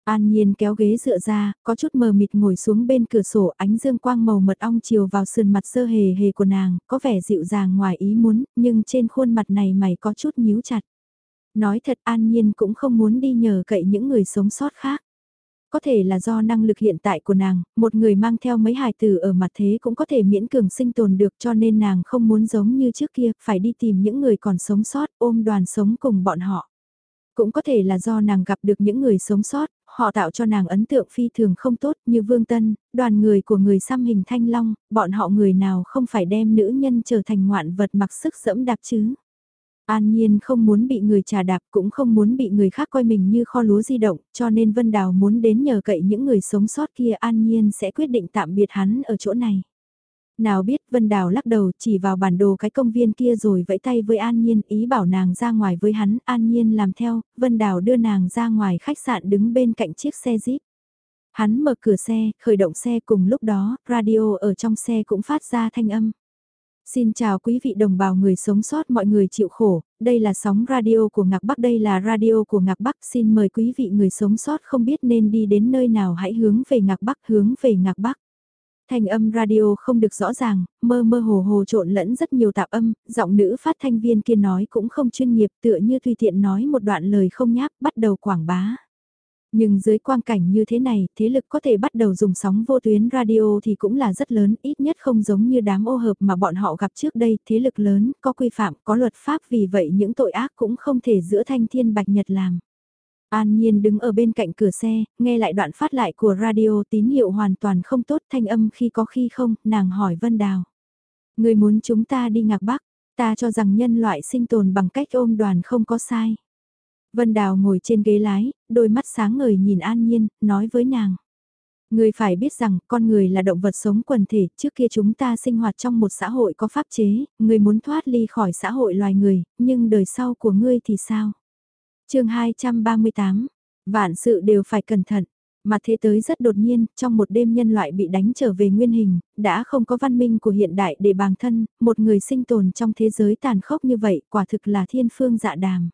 An Nhiên kéo ghế dựa ra, có chút mờ mịt ngồi xuống bên cửa sổ ánh dương quang màu mật ong chiều vào sườn mặt sơ hề hề của nàng, có vẻ dịu dàng ngoài ý muốn, nhưng trên khuôn mặt này mày có chút nhíu chặt. Nói thật An Nhiên cũng không muốn đi nhờ cậy những người sống sót khác. Có thể là do năng lực hiện tại của nàng, một người mang theo mấy hài tử ở mặt thế cũng có thể miễn cường sinh tồn được cho nên nàng không muốn giống như trước kia, phải đi tìm những người còn sống sót, ôm đoàn sống cùng bọn họ. Cũng có thể là do nàng gặp được những người sống sót, họ tạo cho nàng ấn tượng phi thường không tốt như Vương Tân, đoàn người của người xăm hình thanh long, bọn họ người nào không phải đem nữ nhân trở thành ngoạn vật mặc sức dẫm đạp chứ. An Nhiên không muốn bị người trà đạp cũng không muốn bị người khác coi mình như kho lúa di động, cho nên Vân Đào muốn đến nhờ cậy những người sống sót kia An Nhiên sẽ quyết định tạm biệt hắn ở chỗ này. Nào biết Vân Đào lắc đầu chỉ vào bản đồ cái công viên kia rồi vẫy tay với An Nhiên ý bảo nàng ra ngoài với hắn, An Nhiên làm theo, Vân Đào đưa nàng ra ngoài khách sạn đứng bên cạnh chiếc xe Jeep. Hắn mở cửa xe, khởi động xe cùng lúc đó, radio ở trong xe cũng phát ra thanh âm. Xin chào quý vị đồng bào người sống sót mọi người chịu khổ, đây là sóng radio của Ngạc Bắc đây là radio của Ngạc Bắc xin mời quý vị người sống sót không biết nên đi đến nơi nào hãy hướng về Ngạc Bắc hướng về Ngạc Bắc. Thanh âm radio không được rõ ràng, mơ mơ hồ hồ trộn lẫn rất nhiều tạp âm, giọng nữ phát thanh viên kia nói cũng không chuyên nghiệp tựa như tùy tiện nói một đoạn lời không nháp bắt đầu quảng bá. Nhưng dưới quang cảnh như thế này, thế lực có thể bắt đầu dùng sóng vô tuyến radio thì cũng là rất lớn, ít nhất không giống như đám ô hợp mà bọn họ gặp trước đây, thế lực lớn, có quy phạm, có luật pháp vì vậy những tội ác cũng không thể giữa thanh thiên bạch nhật làm. An Nhiên đứng ở bên cạnh cửa xe, nghe lại đoạn phát lại của radio tín hiệu hoàn toàn không tốt thanh âm khi có khi không, nàng hỏi Vân Đào. Người muốn chúng ta đi ngạc bắc, ta cho rằng nhân loại sinh tồn bằng cách ôm đoàn không có sai. Vân Đào ngồi trên ghế lái, đôi mắt sáng ngời nhìn An Nhiên, nói với nàng. Người phải biết rằng con người là động vật sống quần thể, trước kia chúng ta sinh hoạt trong một xã hội có pháp chế, người muốn thoát ly khỏi xã hội loài người, nhưng đời sau của ngươi thì sao? chương 238, vạn sự đều phải cẩn thận. Mà thế tới rất đột nhiên, trong một đêm nhân loại bị đánh trở về nguyên hình, đã không có văn minh của hiện đại để bằng thân, một người sinh tồn trong thế giới tàn khốc như vậy quả thực là thiên phương dạ đàm.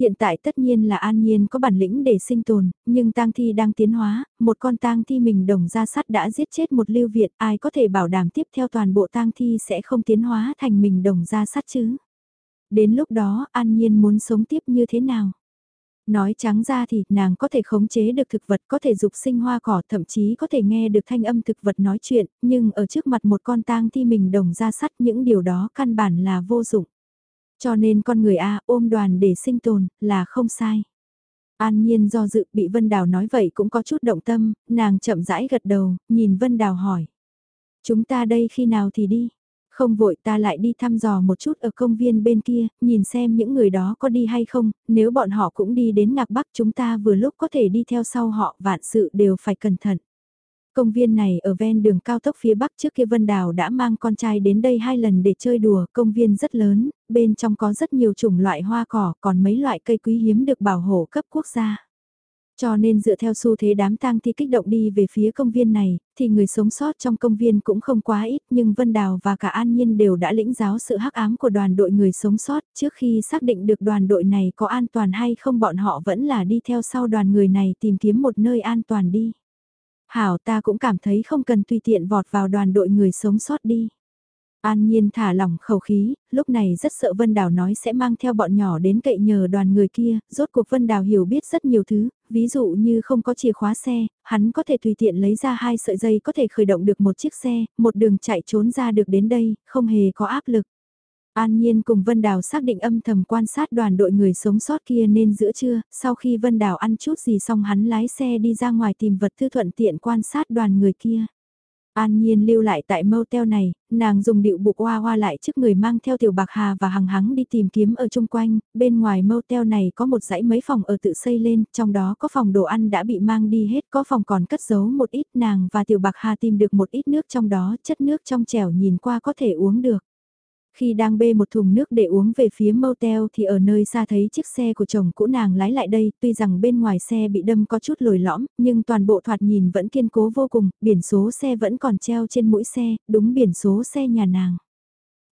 Hiện tại tất nhiên là an nhiên có bản lĩnh để sinh tồn, nhưng tang thi đang tiến hóa, một con tang thi mình đồng ra sắt đã giết chết một lưu viện, ai có thể bảo đảm tiếp theo toàn bộ tang thi sẽ không tiến hóa thành mình đồng ra sắt chứ. Đến lúc đó an nhiên muốn sống tiếp như thế nào? Nói trắng ra thì nàng có thể khống chế được thực vật, có thể dục sinh hoa cỏ, thậm chí có thể nghe được thanh âm thực vật nói chuyện, nhưng ở trước mặt một con tang thi mình đồng ra sắt những điều đó căn bản là vô dụng. Cho nên con người A ôm đoàn để sinh tồn là không sai. An nhiên do dự bị Vân Đào nói vậy cũng có chút động tâm, nàng chậm rãi gật đầu, nhìn Vân Đào hỏi. Chúng ta đây khi nào thì đi? Không vội ta lại đi thăm dò một chút ở công viên bên kia, nhìn xem những người đó có đi hay không, nếu bọn họ cũng đi đến ngạc bắc chúng ta vừa lúc có thể đi theo sau họ vạn sự đều phải cẩn thận. Công viên này ở ven đường cao tốc phía bắc trước kia Vân Đào đã mang con trai đến đây hai lần để chơi đùa, công viên rất lớn, bên trong có rất nhiều chủng loại hoa cỏ, còn mấy loại cây quý hiếm được bảo hộ cấp quốc gia. Cho nên dựa theo xu thế đám tang thi kích động đi về phía công viên này, thì người sống sót trong công viên cũng không quá ít nhưng Vân Đào và cả An Nhiên đều đã lĩnh giáo sự hắc ám của đoàn đội người sống sót trước khi xác định được đoàn đội này có an toàn hay không bọn họ vẫn là đi theo sau đoàn người này tìm kiếm một nơi an toàn đi. Hảo ta cũng cảm thấy không cần tùy tiện vọt vào đoàn đội người sống sót đi. An Nhiên thả lỏng khẩu khí, lúc này rất sợ Vân Đào nói sẽ mang theo bọn nhỏ đến cậy nhờ đoàn người kia, rốt cuộc Vân Đào hiểu biết rất nhiều thứ, ví dụ như không có chìa khóa xe, hắn có thể tùy tiện lấy ra hai sợi dây có thể khởi động được một chiếc xe, một đường chạy trốn ra được đến đây, không hề có áp lực. An Nhiên cùng Vân Đào xác định âm thầm quan sát đoàn đội người sống sót kia nên giữa trưa, sau khi Vân Đào ăn chút gì xong hắn lái xe đi ra ngoài tìm vật thư thuận tiện quan sát đoàn người kia. An Nhiên lưu lại tại motel này, nàng dùng điệu buộc hoa hoa lại trước người mang theo tiểu bạc hà và hằng hắng đi tìm kiếm ở chung quanh, bên ngoài motel này có một dãy mấy phòng ở tự xây lên, trong đó có phòng đồ ăn đã bị mang đi hết, có phòng còn cất giấu một ít nàng và tiểu bạc hà tìm được một ít nước trong đó, chất nước trong trẻo nhìn qua có thể uống được. Khi đang bê một thùng nước để uống về phía motel thì ở nơi xa thấy chiếc xe của chồng cũ nàng lái lại đây, tuy rằng bên ngoài xe bị đâm có chút lồi lõm, nhưng toàn bộ thoạt nhìn vẫn kiên cố vô cùng, biển số xe vẫn còn treo trên mũi xe, đúng biển số xe nhà nàng.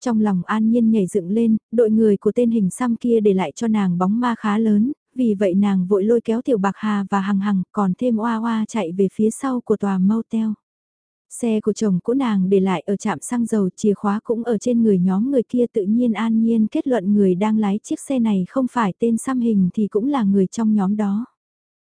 Trong lòng an nhiên nhảy dựng lên, đội người của tên hình xăm kia để lại cho nàng bóng ma khá lớn, vì vậy nàng vội lôi kéo tiểu bạc hà và hằng hằng còn thêm oa oa chạy về phía sau của tòa motel. Xe của chồng của nàng để lại ở trạm xăng dầu chìa khóa cũng ở trên người nhóm người kia tự nhiên an nhiên kết luận người đang lái chiếc xe này không phải tên xăm hình thì cũng là người trong nhóm đó.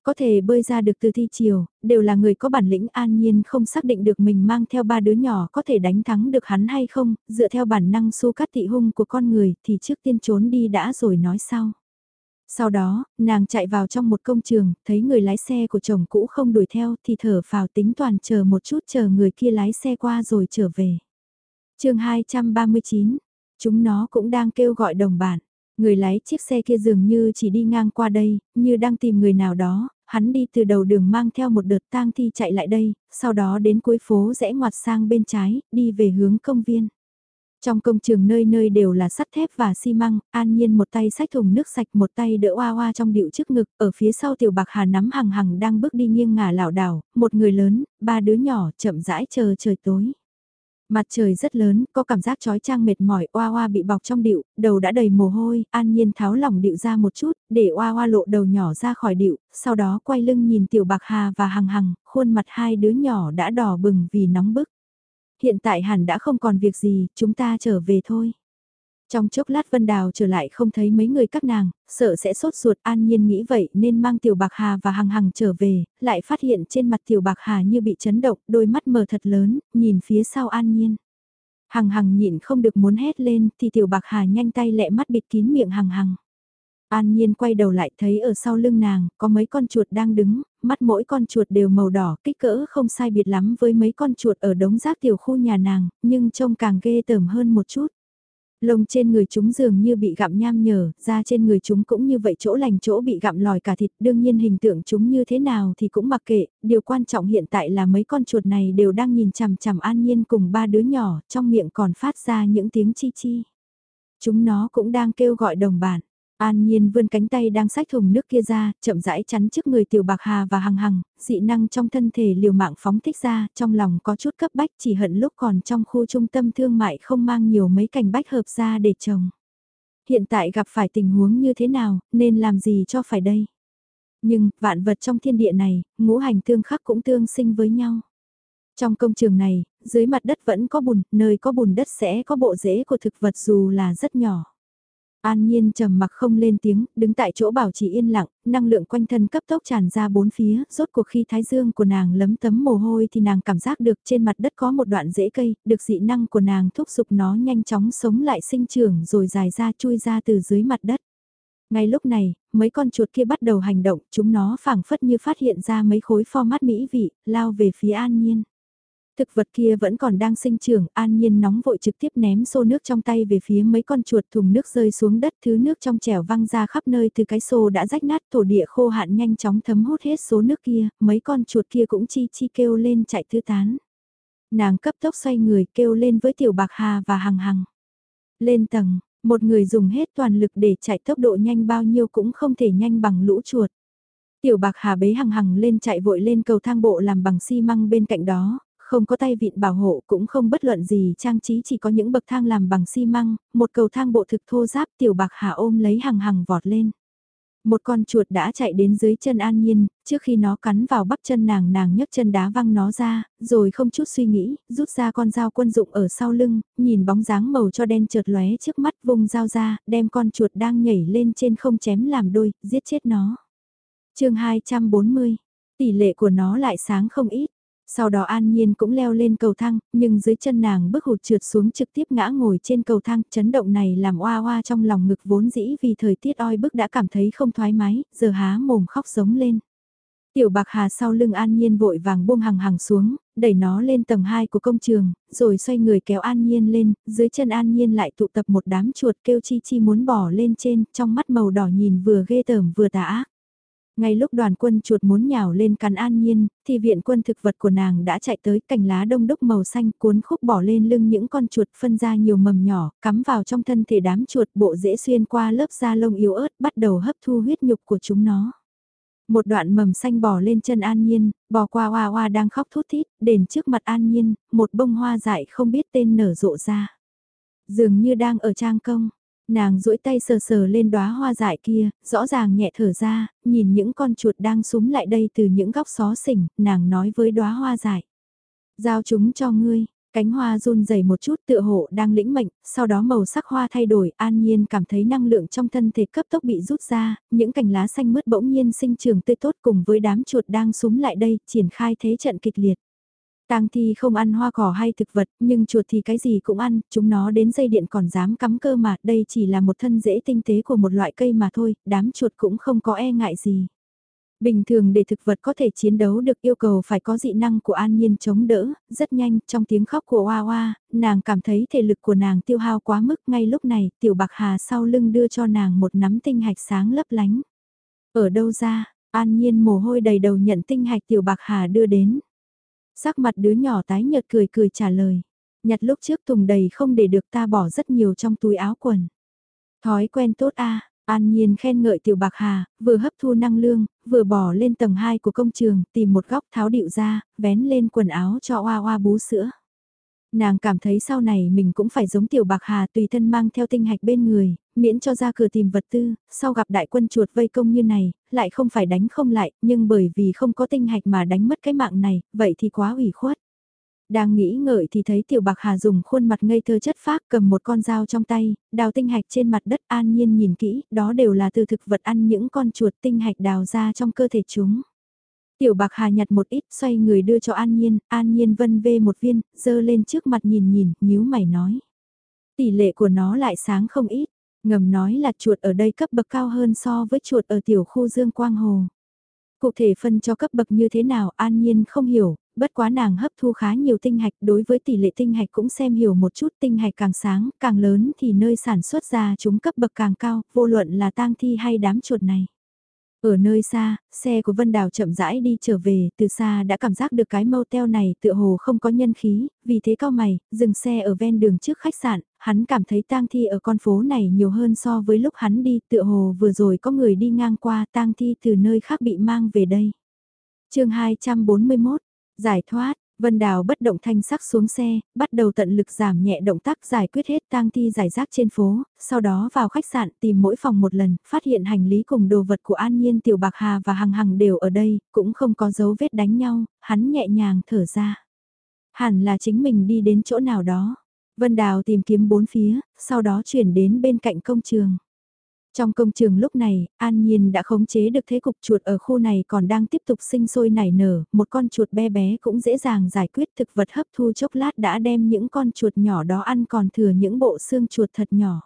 Có thể bơi ra được từ thi chiều, đều là người có bản lĩnh an nhiên không xác định được mình mang theo ba đứa nhỏ có thể đánh thắng được hắn hay không, dựa theo bản năng su cắt tị hung của con người thì trước tiên trốn đi đã rồi nói sau. Sau đó, nàng chạy vào trong một công trường, thấy người lái xe của chồng cũ không đuổi theo thì thở phào tính toàn chờ một chút chờ người kia lái xe qua rồi trở về. chương 239, chúng nó cũng đang kêu gọi đồng bạn. Người lái chiếc xe kia dường như chỉ đi ngang qua đây, như đang tìm người nào đó, hắn đi từ đầu đường mang theo một đợt tang thi chạy lại đây, sau đó đến cuối phố rẽ ngoặt sang bên trái, đi về hướng công viên. Trong công trường nơi nơi đều là sắt thép và xi măng, an nhiên một tay xách thùng nước sạch một tay đỡ oa oa trong điệu trước ngực, ở phía sau tiểu bạc hà nắm hằng hằng đang bước đi nghiêng ngả lảo đảo, một người lớn, ba đứa nhỏ chậm rãi chờ trời tối. Mặt trời rất lớn, có cảm giác chói chang mệt mỏi, oa oa bị bọc trong điệu, đầu đã đầy mồ hôi, an nhiên tháo lỏng điệu ra một chút, để oa oa lộ đầu nhỏ ra khỏi điệu, sau đó quay lưng nhìn tiểu bạc hà và hằng hằng, khuôn mặt hai đứa nhỏ đã đỏ bừng vì nóng bức hiện tại hẳn đã không còn việc gì, chúng ta trở về thôi. Trong chốc lát Vân Đào trở lại không thấy mấy người các nàng, sợ sẽ sốt ruột an nhiên nghĩ vậy nên mang Tiểu Bạc Hà và Hằng Hằng trở về, lại phát hiện trên mặt Tiểu Bạc Hà như bị chấn động, đôi mắt mờ thật lớn, nhìn phía sau an nhiên. Hằng Hằng nhịn không được muốn hét lên thì Tiểu Bạc Hà nhanh tay lẹ mắt bịt kín miệng Hằng Hằng. An Nhiên quay đầu lại thấy ở sau lưng nàng, có mấy con chuột đang đứng, mắt mỗi con chuột đều màu đỏ, kích cỡ không sai biệt lắm với mấy con chuột ở đống rác tiểu khu nhà nàng, nhưng trông càng ghê tởm hơn một chút. Lông trên người chúng dường như bị gặm nham nhở, da trên người chúng cũng như vậy chỗ lành chỗ bị gặm lòi cả thịt, đương nhiên hình tượng chúng như thế nào thì cũng mặc kệ, điều quan trọng hiện tại là mấy con chuột này đều đang nhìn chằm chằm an nhiên cùng ba đứa nhỏ, trong miệng còn phát ra những tiếng chi chi. Chúng nó cũng đang kêu gọi đồng bạn. An Nhiên vươn cánh tay đang xách thùng nước kia ra, chậm rãi chắn trước người Tiểu Bạc Hà và Hằng Hằng, dị năng trong thân thể liều mạng phóng thích ra, trong lòng có chút cấp bách chỉ hận lúc còn trong khu trung tâm thương mại không mang nhiều mấy cành bách hợp ra để trồng. Hiện tại gặp phải tình huống như thế nào, nên làm gì cho phải đây? Nhưng, vạn vật trong thiên địa này, ngũ hành tương khắc cũng tương sinh với nhau. Trong công trường này, dưới mặt đất vẫn có bùn, nơi có bùn đất sẽ có bộ rễ của thực vật dù là rất nhỏ. An Nhiên trầm mặc không lên tiếng, đứng tại chỗ bảo trì yên lặng, năng lượng quanh thân cấp tốc tràn ra bốn phía, rốt cuộc khi thái dương của nàng lấm tấm mồ hôi thì nàng cảm giác được trên mặt đất có một đoạn rễ cây, được dị năng của nàng thúc giục nó nhanh chóng sống lại sinh trưởng rồi dài ra chui ra từ dưới mặt đất. Ngay lúc này, mấy con chuột kia bắt đầu hành động, chúng nó phảng phất như phát hiện ra mấy khối format mỹ vị, lao về phía An Nhiên thực vật kia vẫn còn đang sinh trưởng, an nhiên nóng vội trực tiếp ném xô nước trong tay về phía mấy con chuột thùng nước rơi xuống đất, thứ nước trong chèo văng ra khắp nơi từ cái xô đã rách nát, thổ địa khô hạn nhanh chóng thấm hút hết số nước kia, mấy con chuột kia cũng chi chi kêu lên chạy thư tán. Nàng cấp tốc xoay người kêu lên với tiểu bạc hà và hằng hằng. Lên tầng, một người dùng hết toàn lực để chạy tốc độ nhanh bao nhiêu cũng không thể nhanh bằng lũ chuột. Tiểu bạc hà bế hằng hằng lên chạy vội lên cầu thang bộ làm bằng xi măng bên cạnh đó, không có tay vịn bảo hộ cũng không bất luận gì trang trí chỉ có những bậc thang làm bằng xi măng, một cầu thang bộ thực thô giáp tiểu bạc hà ôm lấy hằng hằng vọt lên. Một con chuột đã chạy đến dưới chân An Nhiên, trước khi nó cắn vào bắp chân nàng nàng nhấc chân đá văng nó ra, rồi không chút suy nghĩ, rút ra con dao quân dụng ở sau lưng, nhìn bóng dáng màu cho đen trượt lóe trước mắt vùng dao ra, đem con chuột đang nhảy lên trên không chém làm đôi, giết chết nó. chương 240, tỷ lệ của nó lại sáng không ít. Sau đó An Nhiên cũng leo lên cầu thang, nhưng dưới chân nàng bước hụt trượt xuống trực tiếp ngã ngồi trên cầu thang, chấn động này làm oa oa trong lòng ngực vốn dĩ vì thời tiết oi bức đã cảm thấy không thoải mái, giờ há mồm khóc giống lên. Tiểu Bạc Hà sau lưng An Nhiên vội vàng buông hằng hằng xuống, đẩy nó lên tầng 2 của công trường, rồi xoay người kéo An Nhiên lên, dưới chân An Nhiên lại tụ tập một đám chuột kêu chi chi muốn bỏ lên trên, trong mắt màu đỏ nhìn vừa ghê tởm vừa tà ác. Ngay lúc đoàn quân chuột muốn nhào lên cắn an nhiên, thì viện quân thực vật của nàng đã chạy tới cành lá đông đúc màu xanh cuốn khúc bỏ lên lưng những con chuột phân ra nhiều mầm nhỏ, cắm vào trong thân thể đám chuột bộ dễ xuyên qua lớp da lông yếu ớt bắt đầu hấp thu huyết nhục của chúng nó. Một đoạn mầm xanh bò lên chân an nhiên, bò qua hoa hoa đang khóc thút thít, đền trước mặt an nhiên, một bông hoa dại không biết tên nở rộ ra. Dường như đang ở trang công Nàng duỗi tay sờ sờ lên đóa hoa dại kia, rõ ràng nhẹ thở ra, nhìn những con chuột đang súng lại đây từ những góc xó xỉnh, nàng nói với đóa hoa dại. Giao chúng cho ngươi, cánh hoa run rẩy một chút tựa hộ đang lĩnh mệnh, sau đó màu sắc hoa thay đổi, an nhiên cảm thấy năng lượng trong thân thể cấp tốc bị rút ra, những cành lá xanh mướt bỗng nhiên sinh trường tươi tốt cùng với đám chuột đang súng lại đây, triển khai thế trận kịch liệt. Tang thi không ăn hoa cỏ hay thực vật, nhưng chuột thì cái gì cũng ăn, chúng nó đến dây điện còn dám cắm cơ mà, đây chỉ là một thân rễ tinh tế của một loại cây mà thôi, đám chuột cũng không có e ngại gì. Bình thường để thực vật có thể chiến đấu được yêu cầu phải có dị năng của an nhiên chống đỡ, rất nhanh, trong tiếng khóc của Hoa Hoa, nàng cảm thấy thể lực của nàng tiêu hao quá mức, ngay lúc này, tiểu bạc hà sau lưng đưa cho nàng một nắm tinh hạch sáng lấp lánh. Ở đâu ra, an nhiên mồ hôi đầy đầu nhận tinh hạch tiểu bạc hà đưa đến. Sắc mặt đứa nhỏ tái nhợt cười cười trả lời. Nhặt lúc trước thùng đầy không để được ta bỏ rất nhiều trong túi áo quần. Thói quen tốt a An Nhiên khen ngợi Tiểu Bạc Hà, vừa hấp thu năng lương, vừa bỏ lên tầng 2 của công trường, tìm một góc tháo điệu ra, vén lên quần áo cho Oa Oa bú sữa. Nàng cảm thấy sau này mình cũng phải giống Tiểu Bạc Hà tùy thân mang theo tinh hạch bên người, miễn cho ra cửa tìm vật tư, sau gặp đại quân chuột vây công như này, lại không phải đánh không lại, nhưng bởi vì không có tinh hạch mà đánh mất cái mạng này, vậy thì quá ủy khuất. Đang nghĩ ngợi thì thấy tiểu bạc hà dùng khuôn mặt ngây thơ chất phác cầm một con dao trong tay, đào tinh hạch trên mặt đất an nhiên nhìn kỹ, đó đều là từ thực vật ăn những con chuột tinh hạch đào ra trong cơ thể chúng. Tiểu bạc hà nhặt một ít xoay người đưa cho an nhiên, an nhiên vân vê một viên, dơ lên trước mặt nhìn nhìn, nhíu mày nói. Tỷ lệ của nó lại sáng không ít, ngầm nói là chuột ở đây cấp bậc cao hơn so với chuột ở tiểu khu Dương Quang Hồ. Cụ thể phân cho cấp bậc như thế nào an nhiên không hiểu, bất quá nàng hấp thu khá nhiều tinh hạch đối với tỷ lệ tinh hạch cũng xem hiểu một chút tinh hạch càng sáng, càng lớn thì nơi sản xuất ra chúng cấp bậc càng cao, vô luận là tang thi hay đám chuột này. Ở nơi xa, xe của Vân Đào chậm rãi đi trở về, từ xa đã cảm giác được cái mâu teo này tựa hồ không có nhân khí, vì thế cao mày, dừng xe ở ven đường trước khách sạn, hắn cảm thấy tang thi ở con phố này nhiều hơn so với lúc hắn đi, tựa hồ vừa rồi có người đi ngang qua tang thi từ nơi khác bị mang về đây. chương 241, giải thoát, Vân Đào bất động thanh sắc xuống xe, bắt đầu tận lực giảm nhẹ động tác giải quyết hết tang thi giải rác trên phố, sau đó vào khách sạn tìm mỗi phòng một lần, phát hiện hành lý cùng đồ vật của An Nhiên Tiểu Bạc Hà và Hằng Hằng đều ở đây, cũng không có dấu vết đánh nhau, hắn nhẹ nhàng thở ra. Hẳn là chính mình đi đến chỗ nào đó. Vân Đào tìm kiếm bốn phía, sau đó chuyển đến bên cạnh công trường. Trong công trường lúc này, An Nhiên đã khống chế được thế cục chuột ở khu này còn đang tiếp tục sinh sôi nảy nở, một con chuột bé bé cũng dễ dàng giải quyết thực vật hấp thu chốc lát đã đem những con chuột nhỏ đó ăn còn thừa những bộ xương chuột thật nhỏ.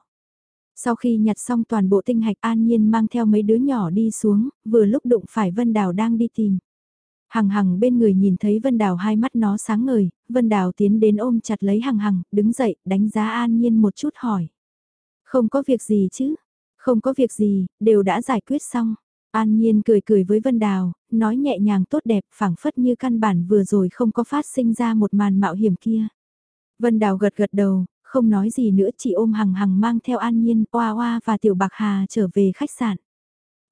Sau khi nhặt xong toàn bộ tinh hạch An Nhiên mang theo mấy đứa nhỏ đi xuống, vừa lúc đụng phải Vân Đào đang đi tìm. Hằng hằng bên người nhìn thấy Vân Đào hai mắt nó sáng ngời, Vân Đào tiến đến ôm chặt lấy hằng hằng, đứng dậy, đánh giá An Nhiên một chút hỏi. Không có việc gì chứ, không có việc gì, đều đã giải quyết xong. An Nhiên cười cười với Vân Đào, nói nhẹ nhàng tốt đẹp phảng phất như căn bản vừa rồi không có phát sinh ra một màn mạo hiểm kia. Vân Đào gật gật đầu, không nói gì nữa chỉ ôm hằng hằng mang theo An Nhiên, Oa Oa và Tiểu Bạc Hà trở về khách sạn.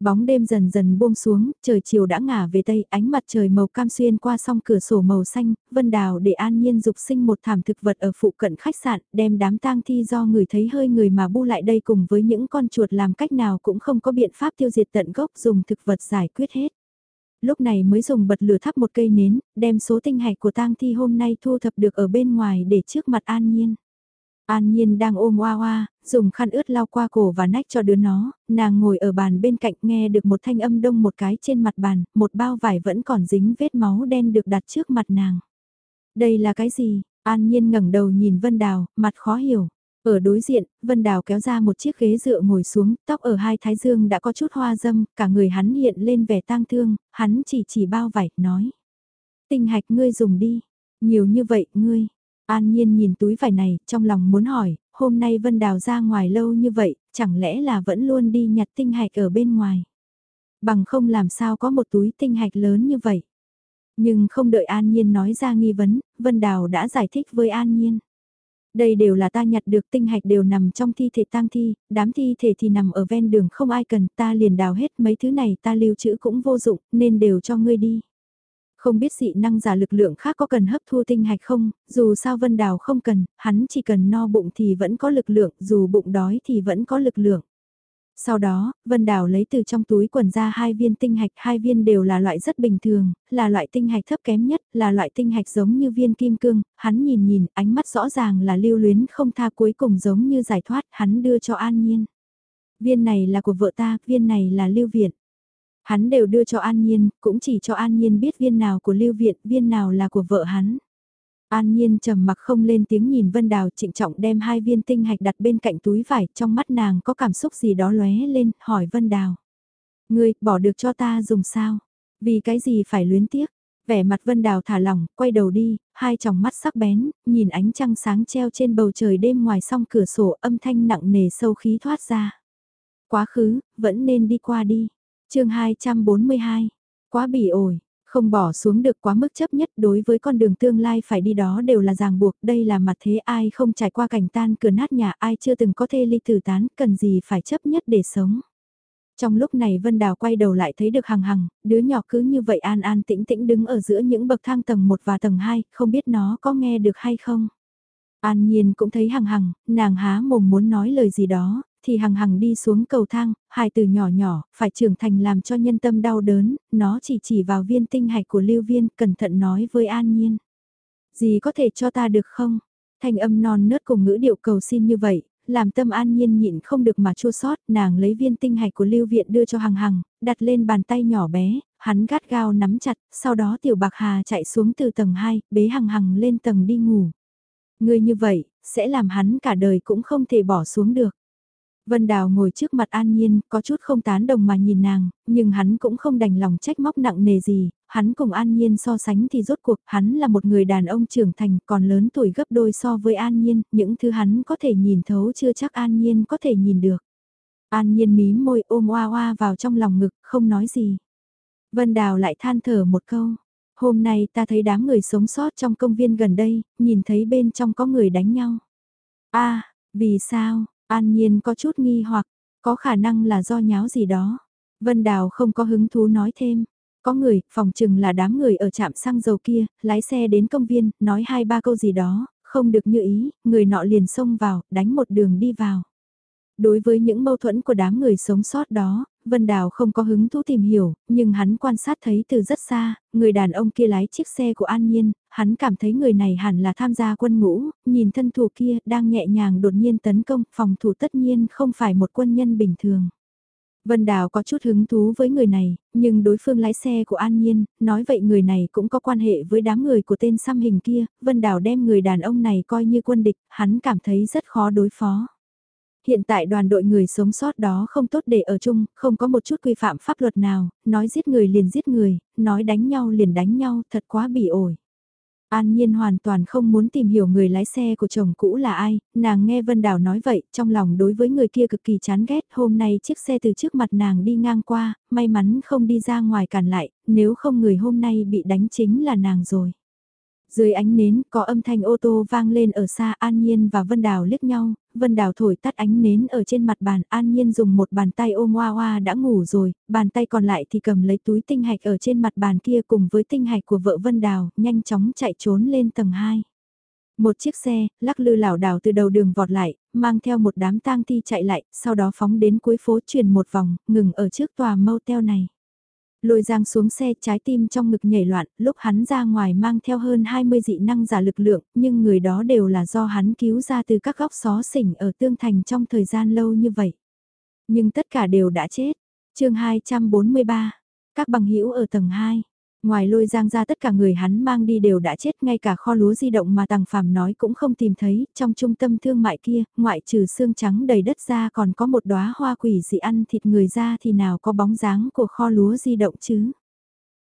Bóng đêm dần dần buông xuống, trời chiều đã ngả về tây, ánh mặt trời màu cam xuyên qua song cửa sổ màu xanh, Vân Đào để an nhiên dục sinh một thảm thực vật ở phụ cận khách sạn, đem đám tang thi do người thấy hơi người mà bu lại đây cùng với những con chuột làm cách nào cũng không có biện pháp tiêu diệt tận gốc dùng thực vật giải quyết hết. Lúc này mới dùng bật lửa thắp một cây nến, đem số tinh hạch của tang thi hôm nay thu thập được ở bên ngoài để trước mặt an nhiên. An Nhiên đang ôm Hoa Hoa, dùng khăn ướt lau qua cổ và nách cho đứa nó, nàng ngồi ở bàn bên cạnh nghe được một thanh âm đông một cái trên mặt bàn, một bao vải vẫn còn dính vết máu đen được đặt trước mặt nàng. Đây là cái gì? An Nhiên ngẩng đầu nhìn Vân Đào, mặt khó hiểu. Ở đối diện, Vân Đào kéo ra một chiếc ghế dựa ngồi xuống, tóc ở hai thái dương đã có chút hoa dâm, cả người hắn hiện lên vẻ tang thương, hắn chỉ chỉ bao vải, nói. Tinh hạch ngươi dùng đi, nhiều như vậy, ngươi, An Nhiên nhìn túi vải này, trong lòng muốn hỏi, hôm nay Vân Đào ra ngoài lâu như vậy, chẳng lẽ là vẫn luôn đi nhặt tinh hạch ở bên ngoài. Bằng không làm sao có một túi tinh hạch lớn như vậy. Nhưng không đợi An Nhiên nói ra nghi vấn, Vân Đào đã giải thích với An Nhiên. Đây đều là ta nhặt được tinh hạch đều nằm trong thi thể tang thi, đám thi thể thì nằm ở ven đường không ai cần ta liền đào hết mấy thứ này ta lưu trữ cũng vô dụng nên đều cho ngươi đi. Không biết dị năng giả lực lượng khác có cần hấp thu tinh hạch không, dù sao Vân Đào không cần, hắn chỉ cần no bụng thì vẫn có lực lượng, dù bụng đói thì vẫn có lực lượng. Sau đó, Vân Đào lấy từ trong túi quần ra hai viên tinh hạch, hai viên đều là loại rất bình thường, là loại tinh hạch thấp kém nhất, là loại tinh hạch giống như viên kim cương, hắn nhìn nhìn, ánh mắt rõ ràng là lưu luyến không tha cuối cùng giống như giải thoát, hắn đưa cho An Nhiên. Viên này là của vợ ta, viên này là lưu viện. Hắn đều đưa cho An Nhiên, cũng chỉ cho An Nhiên biết viên nào của Lưu Viện, viên nào là của vợ hắn. An Nhiên trầm mặc không lên tiếng nhìn Vân Đào trịnh trọng đem hai viên tinh hạch đặt bên cạnh túi vải, trong mắt nàng có cảm xúc gì đó lóe lên, hỏi Vân Đào. Ngươi, bỏ được cho ta dùng sao? Vì cái gì phải luyến tiếc? Vẻ mặt Vân Đào thả lỏng, quay đầu đi, hai tròng mắt sắc bén, nhìn ánh trăng sáng treo trên bầu trời đêm ngoài song cửa sổ âm thanh nặng nề sâu khí thoát ra. Quá khứ, vẫn nên đi qua đi chương 242, quá bỉ ổi, không bỏ xuống được quá mức chấp nhất đối với con đường tương lai phải đi đó đều là ràng buộc, đây là mặt thế ai không trải qua cảnh tan cửa nát nhà ai chưa từng có thê ly tử tán, cần gì phải chấp nhất để sống. Trong lúc này Vân Đào quay đầu lại thấy được hằng hằng, đứa nhỏ cứ như vậy an an tĩnh tĩnh đứng ở giữa những bậc thang tầng 1 và tầng 2, không biết nó có nghe được hay không. An Nhiên cũng thấy hằng hằng, nàng há mồm muốn nói lời gì đó, thì hằng hằng đi xuống cầu thang, hài từ nhỏ nhỏ, phải trưởng thành làm cho nhân tâm đau đớn, nó chỉ chỉ vào viên tinh hạch của lưu viên, cẩn thận nói với an nhiên. Gì có thể cho ta được không? Thanh âm non nớt cùng ngữ điệu cầu xin như vậy, làm tâm an nhiên nhịn không được mà chua sót, nàng lấy viên tinh hạch của lưu viện đưa cho hằng hằng, đặt lên bàn tay nhỏ bé, hắn gắt gao nắm chặt, sau đó tiểu bạc hà chạy xuống từ tầng 2, bế hằng hằng lên tầng đi ngủ. Người như vậy, sẽ làm hắn cả đời cũng không thể bỏ xuống được. Vân Đào ngồi trước mặt An Nhiên, có chút không tán đồng mà nhìn nàng, nhưng hắn cũng không đành lòng trách móc nặng nề gì, hắn cùng An Nhiên so sánh thì rốt cuộc hắn là một người đàn ông trưởng thành còn lớn tuổi gấp đôi so với An Nhiên, những thứ hắn có thể nhìn thấu chưa chắc An Nhiên có thể nhìn được. An Nhiên mím môi ôm oa oa vào trong lòng ngực, không nói gì. Vân Đào lại than thở một câu, hôm nay ta thấy đám người sống sót trong công viên gần đây, nhìn thấy bên trong có người đánh nhau. a vì sao, An Nhiên có chút nghi hoặc, có khả năng là do nháo gì đó. Vân Đào không có hứng thú nói thêm. Có người, phòng chừng là đám người ở trạm xăng dầu kia, lái xe đến công viên, nói hai ba câu gì đó, không được như ý, người nọ liền xông vào, đánh một đường đi vào. Đối với những mâu thuẫn của đám người sống sót đó, Vân Đào không có hứng thú tìm hiểu, nhưng hắn quan sát thấy từ rất xa, người đàn ông kia lái chiếc xe của An Nhiên, hắn cảm thấy người này hẳn là tham gia quân ngũ, nhìn thân thủ kia đang nhẹ nhàng đột nhiên tấn công, phòng thủ tất nhiên không phải một quân nhân bình thường. Vân Đào có chút hứng thú với người này, nhưng đối phương lái xe của An Nhiên, nói vậy người này cũng có quan hệ với đám người của tên xăm hình kia, Vân Đào đem người đàn ông này coi như quân địch, hắn cảm thấy rất khó đối phó hiện tại đoàn đội người sống sót đó không tốt để ở chung, không có một chút quy phạm pháp luật nào, nói giết người liền giết người, nói đánh nhau liền đánh nhau, thật quá bỉ ổi. An Nhiên hoàn toàn không muốn tìm hiểu người lái xe của chồng cũ là ai, nàng nghe Vân Đào nói vậy, trong lòng đối với người kia cực kỳ chán ghét, hôm nay chiếc xe từ trước mặt nàng đi ngang qua, may mắn không đi ra ngoài cản lại, nếu không người hôm nay bị đánh chính là nàng rồi. Dưới ánh nến có âm thanh ô tô vang lên ở xa An Nhiên và Vân Đào liếc nhau, Vân Đào thổi tắt ánh nến ở trên mặt bàn An Nhiên dùng một bàn tay ôm Hoa Hoa đã ngủ rồi, bàn tay còn lại thì cầm lấy túi tinh hạch ở trên mặt bàn kia cùng với tinh hạch của vợ Vân Đào, nhanh chóng chạy trốn lên tầng 2. Một chiếc xe, lắc lư lảo đảo từ đầu đường vọt lại, mang theo một đám tang thi chạy lại, sau đó phóng đến cuối phố chuyển một vòng, ngừng ở trước tòa mâu teo này. Lôi giang xuống xe trái tim trong ngực nhảy loạn, lúc hắn ra ngoài mang theo hơn 20 dị năng giả lực lượng, nhưng người đó đều là do hắn cứu ra từ các góc xó xỉnh ở tương thành trong thời gian lâu như vậy. Nhưng tất cả đều đã chết. chương 243, các bằng hữu ở tầng 2. Ngoài lôi giang ra tất cả người hắn mang đi đều đã chết ngay cả kho lúa di động mà tàng phàm nói cũng không tìm thấy, trong trung tâm thương mại kia, ngoại trừ xương trắng đầy đất ra còn có một đóa hoa quỷ dị ăn thịt người ra thì nào có bóng dáng của kho lúa di động chứ.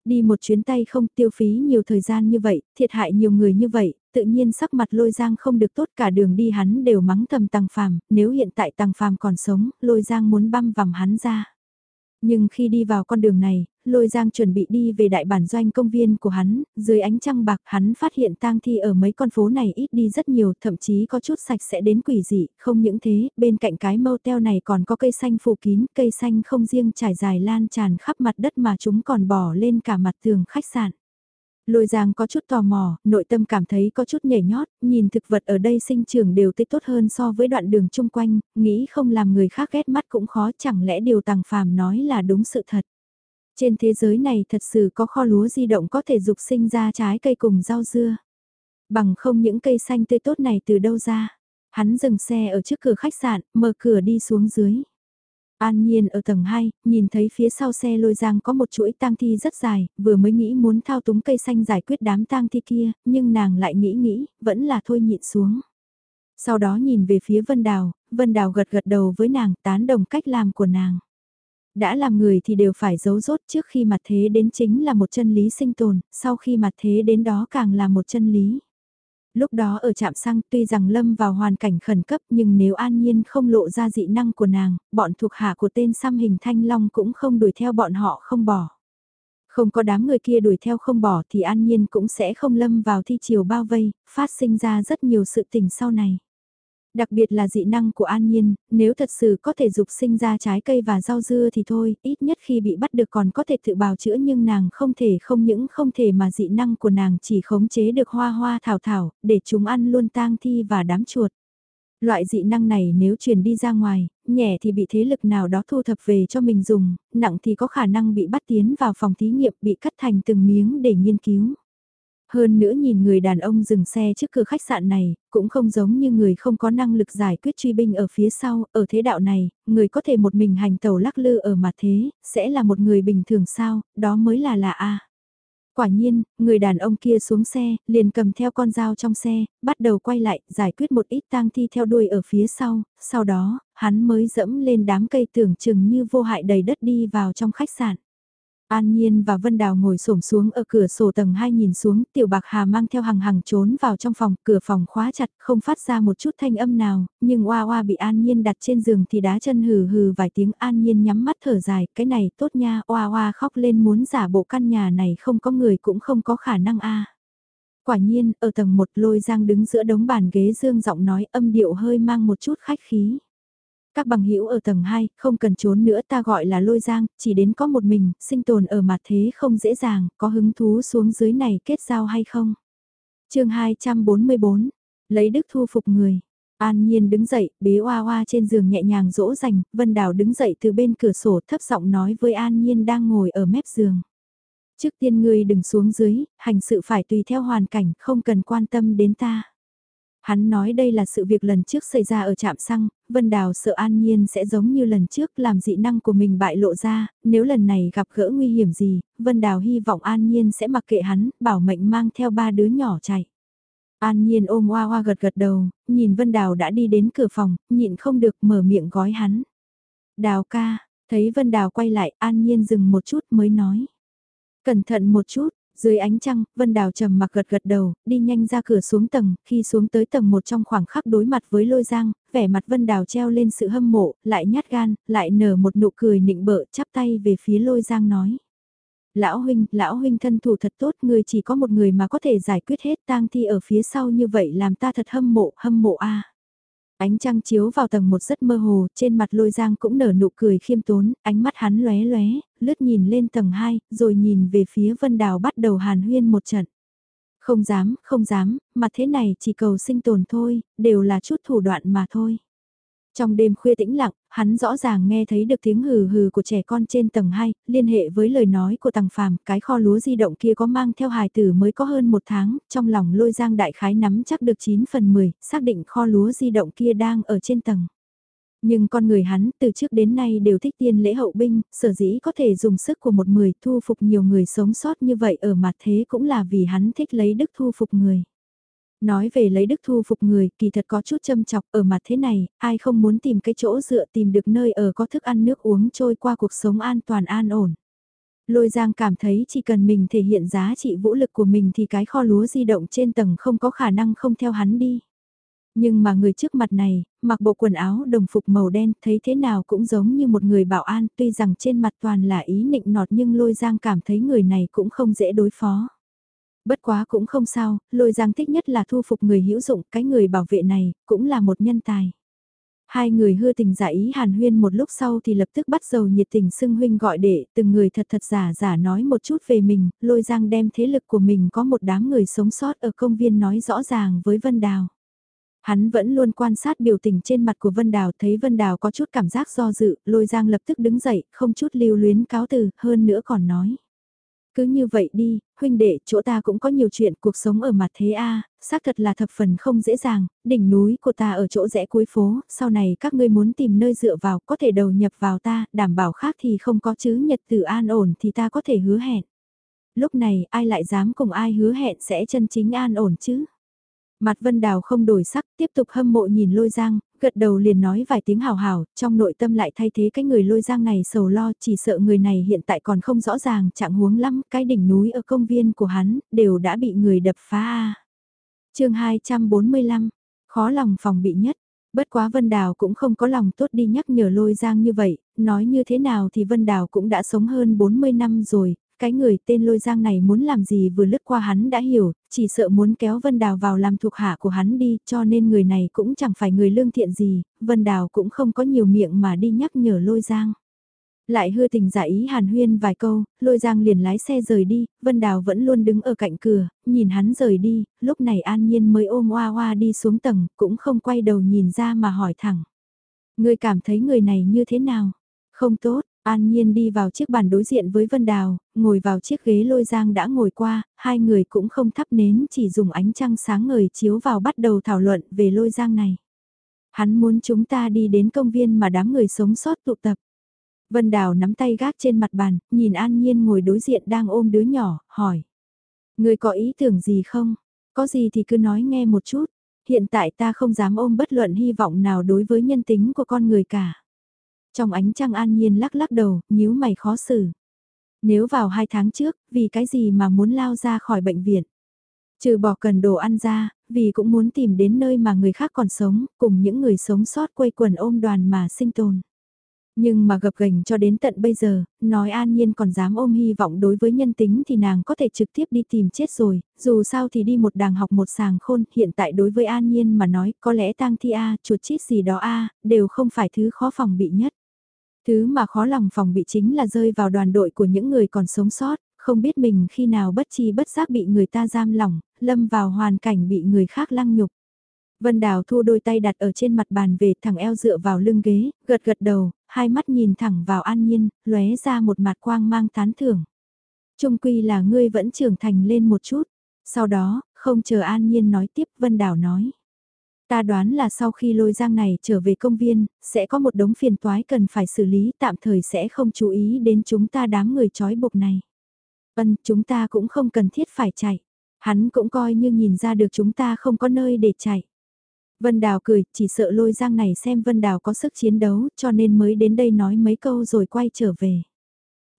Đi một chuyến tay không tiêu phí nhiều thời gian như vậy, thiệt hại nhiều người như vậy, tự nhiên sắc mặt lôi giang không được tốt cả đường đi hắn đều mắng thầm tàng phàm, nếu hiện tại tàng phàm còn sống, lôi giang muốn băm vằm hắn ra. Nhưng khi đi vào con đường này, lôi giang chuẩn bị đi về đại bản doanh công viên của hắn, dưới ánh trăng bạc hắn phát hiện tang thi ở mấy con phố này ít đi rất nhiều, thậm chí có chút sạch sẽ đến quỷ dị, không những thế, bên cạnh cái mâu teo này còn có cây xanh phủ kín, cây xanh không riêng trải dài lan tràn khắp mặt đất mà chúng còn bỏ lên cả mặt tường khách sạn. Lôi giang có chút tò mò, nội tâm cảm thấy có chút nhảy nhót, nhìn thực vật ở đây sinh trưởng đều tươi tốt hơn so với đoạn đường chung quanh, nghĩ không làm người khác ghét mắt cũng khó chẳng lẽ điều tàng phàm nói là đúng sự thật. Trên thế giới này thật sự có kho lúa di động có thể dục sinh ra trái cây cùng rau dưa. Bằng không những cây xanh tươi tốt này từ đâu ra. Hắn dừng xe ở trước cửa khách sạn, mở cửa đi xuống dưới. An Nhiên ở tầng 2, nhìn thấy phía sau xe lôi giang có một chuỗi tang thi rất dài, vừa mới nghĩ muốn thao túng cây xanh giải quyết đám tang thi kia, nhưng nàng lại nghĩ nghĩ, vẫn là thôi nhịn xuống. Sau đó nhìn về phía Vân Đào, Vân Đào gật gật đầu với nàng, tán đồng cách làm của nàng. Đã làm người thì đều phải giấu rốt trước khi mặt thế đến chính là một chân lý sinh tồn, sau khi mặt thế đến đó càng là một chân lý. Lúc đó ở trạm xăng tuy rằng lâm vào hoàn cảnh khẩn cấp nhưng nếu an nhiên không lộ ra dị năng của nàng, bọn thuộc hạ của tên xăm hình thanh long cũng không đuổi theo bọn họ không bỏ. Không có đám người kia đuổi theo không bỏ thì an nhiên cũng sẽ không lâm vào thi chiều bao vây, phát sinh ra rất nhiều sự tình sau này. Đặc biệt là dị năng của An Nhiên, nếu thật sự có thể dục sinh ra trái cây và rau dưa thì thôi, ít nhất khi bị bắt được còn có thể tự bào chữa nhưng nàng không thể không những không thể mà dị năng của nàng chỉ khống chế được hoa hoa thảo thảo, để chúng ăn luôn tang thi và đám chuột. Loại dị năng này nếu truyền đi ra ngoài, nhẹ thì bị thế lực nào đó thu thập về cho mình dùng, nặng thì có khả năng bị bắt tiến vào phòng thí nghiệm bị cắt thành từng miếng để nghiên cứu. Hơn nữa nhìn người đàn ông dừng xe trước cửa khách sạn này, cũng không giống như người không có năng lực giải quyết truy binh ở phía sau, ở thế đạo này, người có thể một mình hành tàu lắc lư ở mặt thế, sẽ là một người bình thường sao, đó mới là là A. Quả nhiên, người đàn ông kia xuống xe, liền cầm theo con dao trong xe, bắt đầu quay lại, giải quyết một ít tang thi theo đuôi ở phía sau, sau đó, hắn mới dẫm lên đám cây tưởng chừng như vô hại đầy đất đi vào trong khách sạn. An Nhiên và Vân Đào ngồi xổm xuống ở cửa sổ tầng 2 nhìn xuống, Tiểu Bạc Hà mang theo hàng hàng trốn vào trong phòng, cửa phòng khóa chặt, không phát ra một chút thanh âm nào, nhưng Oa Oa bị An Nhiên đặt trên giường thì đá chân hừ hừ vài tiếng An Nhiên nhắm mắt thở dài, cái này tốt nha, Oa Oa khóc lên muốn giả bộ căn nhà này không có người cũng không có khả năng a. Quả nhiên, ở tầng 1 lôi giang đứng giữa đống bàn ghế dương giọng nói âm điệu hơi mang một chút khách khí. Các bằng hữu ở tầng 2, không cần trốn nữa ta gọi là lôi giang, chỉ đến có một mình, sinh tồn ở mặt thế không dễ dàng, có hứng thú xuống dưới này kết giao hay không? chương 244, lấy đức thu phục người. An Nhiên đứng dậy, bế oa oa trên giường nhẹ nhàng dỗ dành, Vân Đào đứng dậy từ bên cửa sổ thấp giọng nói với An Nhiên đang ngồi ở mép giường. Trước tiên ngươi đừng xuống dưới, hành sự phải tùy theo hoàn cảnh, không cần quan tâm đến ta. Hắn nói đây là sự việc lần trước xảy ra ở trạm xăng, Vân Đào sợ an nhiên sẽ giống như lần trước làm dị năng của mình bại lộ ra, nếu lần này gặp gỡ nguy hiểm gì, Vân Đào hy vọng an nhiên sẽ mặc kệ hắn, bảo mệnh mang theo ba đứa nhỏ chạy. An nhiên ôm hoa hoa gật gật đầu, nhìn Vân Đào đã đi đến cửa phòng, nhịn không được mở miệng gói hắn. Đào ca, thấy Vân Đào quay lại, An nhiên dừng một chút mới nói. Cẩn thận một chút, dưới ánh trăng, Vân Đào trầm mặc gật gật đầu, đi nhanh ra cửa xuống tầng, khi xuống tới tầng một trong khoảng khắc đối mặt với lôi giang, vẻ mặt Vân Đào treo lên sự hâm mộ, lại nhát gan, lại nở một nụ cười nịnh bợ chắp tay về phía lôi giang nói. Lão huynh, lão huynh thân thủ thật tốt, người chỉ có một người mà có thể giải quyết hết tang thi ở phía sau như vậy làm ta thật hâm mộ, hâm mộ a. Ánh trăng chiếu vào tầng một rất mơ hồ, trên mặt lôi giang cũng nở nụ cười khiêm tốn, ánh mắt hắn lóe lóe, lướt nhìn lên tầng 2, rồi nhìn về phía Vân Đào bắt đầu hàn huyên một trận. Không dám, không dám, mà thế này chỉ cầu sinh tồn thôi, đều là chút thủ đoạn mà thôi. Trong đêm khuya tĩnh lặng, hắn rõ ràng nghe thấy được tiếng hừ hừ của trẻ con trên tầng 2, liên hệ với lời nói của tầng phàm, cái kho lúa di động kia có mang theo hài tử mới có hơn một tháng, trong lòng lôi giang đại khái nắm chắc được 9 phần 10, xác định kho lúa di động kia đang ở trên tầng. Nhưng con người hắn từ trước đến nay đều thích tiên lễ hậu binh, sở dĩ có thể dùng sức của một người thu phục nhiều người sống sót như vậy ở mặt thế cũng là vì hắn thích lấy đức thu phục người. Nói về lấy đức thu phục người, kỳ thật có chút châm chọc ở mặt thế này, ai không muốn tìm cái chỗ dựa tìm được nơi ở có thức ăn nước uống trôi qua cuộc sống an toàn an ổn. Lôi Giang cảm thấy chỉ cần mình thể hiện giá trị vũ lực của mình thì cái kho lúa di động trên tầng không có khả năng không theo hắn đi. Nhưng mà người trước mặt này, mặc bộ quần áo đồng phục màu đen, thấy thế nào cũng giống như một người bảo an, tuy rằng trên mặt toàn là ý nịnh nọt nhưng lôi giang cảm thấy người này cũng không dễ đối phó. Bất quá cũng không sao, lôi giang thích nhất là thu phục người hữu dụng, cái người bảo vệ này, cũng là một nhân tài. Hai người hư tình giả ý hàn huyên một lúc sau thì lập tức bắt đầu nhiệt tình xưng huynh gọi đệ, từng người thật thật giả giả nói một chút về mình, lôi giang đem thế lực của mình có một đám người sống sót ở công viên nói rõ ràng với Vân Đào. Hắn vẫn luôn quan sát biểu tình trên mặt của Vân Đào thấy Vân Đào có chút cảm giác do dự, lôi giang lập tức đứng dậy, không chút lưu luyến cáo từ, hơn nữa còn nói. Cứ như vậy đi, huynh đệ, chỗ ta cũng có nhiều chuyện cuộc sống ở mặt thế A, xác thật là thập phần không dễ dàng, đỉnh núi của ta ở chỗ rẽ cuối phố, sau này các ngươi muốn tìm nơi dựa vào có thể đầu nhập vào ta, đảm bảo khác thì không có chứ nhật tử an ổn thì ta có thể hứa hẹn. Lúc này ai lại dám cùng ai hứa hẹn sẽ chân chính an ổn chứ? Mặt Vân Đào không đổi sắc, tiếp tục hâm mộ nhìn lôi giang, gật đầu liền nói vài tiếng hào hào, trong nội tâm lại thay thế cái người lôi giang này sầu lo, chỉ sợ người này hiện tại còn không rõ ràng trạng huống lắm, cái đỉnh núi ở công viên của hắn, đều đã bị người đập phá. chương 245, khó lòng phòng bị nhất. Bất quá Vân Đào cũng không có lòng tốt đi nhắc nhở lôi giang như vậy, nói như thế nào thì Vân Đào cũng đã sống hơn 40 năm rồi, cái người tên lôi giang này muốn làm gì vừa lướt qua hắn đã hiểu, chỉ sợ muốn kéo Vân Đào vào làm thuộc hạ của hắn đi, cho nên người này cũng chẳng phải người lương thiện gì, Vân Đào cũng không có nhiều miệng mà đi nhắc nhở lôi giang. Lại hư tình giả ý hàn huyên vài câu, lôi giang liền lái xe rời đi, Vân Đào vẫn luôn đứng ở cạnh cửa, nhìn hắn rời đi, lúc này an nhiên mới ôm oa oa đi xuống tầng, cũng không quay đầu nhìn ra mà hỏi thẳng. Người cảm thấy người này như thế nào? Không tốt, An Nhiên đi vào chiếc bàn đối diện với Vân Đào, ngồi vào chiếc ghế lôi giang đã ngồi qua, hai người cũng không thắp nến chỉ dùng ánh trăng sáng ngời chiếu vào bắt đầu thảo luận về lôi giang này. Hắn muốn chúng ta đi đến công viên mà đám người sống sót tụ tập. Vân Đào nắm tay gác trên mặt bàn, nhìn An Nhiên ngồi đối diện đang ôm đứa nhỏ, hỏi. Người có ý tưởng gì không? Có gì thì cứ nói nghe một chút. Hiện tại ta không dám ôm bất luận hy vọng nào đối với nhân tính của con người cả. Trong ánh trăng an nhiên lắc lắc đầu, nhíu mày khó xử. Nếu vào hai tháng trước, vì cái gì mà muốn lao ra khỏi bệnh viện? Trừ bỏ cần đồ ăn ra, vì cũng muốn tìm đến nơi mà người khác còn sống, cùng những người sống sót quây quần ôm đoàn mà sinh tồn. Nhưng mà gập gành cho đến tận bây giờ, nói an nhiên còn dám ôm hy vọng đối với nhân tính thì nàng có thể trực tiếp đi tìm chết rồi, dù sao thì đi một đàng học một sàng khôn, hiện tại đối với an nhiên mà nói có lẽ tang thi A, chuột chít gì đó A, đều không phải thứ khó phòng bị nhất. Thứ mà khó lòng phòng bị chính là rơi vào đoàn đội của những người còn sống sót, không biết mình khi nào bất chi bất giác bị người ta giam lỏng, lâm vào hoàn cảnh bị người khác lăng nhục. Vân Đào thu đôi tay đặt ở trên mặt bàn về thẳng eo dựa vào lưng ghế, gật gật đầu, hai mắt nhìn thẳng vào an nhiên, lóe ra một mặt quang mang tán thưởng. Trung quy là ngươi vẫn trưởng thành lên một chút. Sau đó, không chờ an nhiên nói tiếp Vân Đào nói. Ta đoán là sau khi lôi giang này trở về công viên, sẽ có một đống phiền toái cần phải xử lý tạm thời sẽ không chú ý đến chúng ta đám người trói buộc này. vân chúng ta cũng không cần thiết phải chạy. Hắn cũng coi như nhìn ra được chúng ta không có nơi để chạy. Vân Đào cười, chỉ sợ lôi giang này xem Vân Đào có sức chiến đấu cho nên mới đến đây nói mấy câu rồi quay trở về.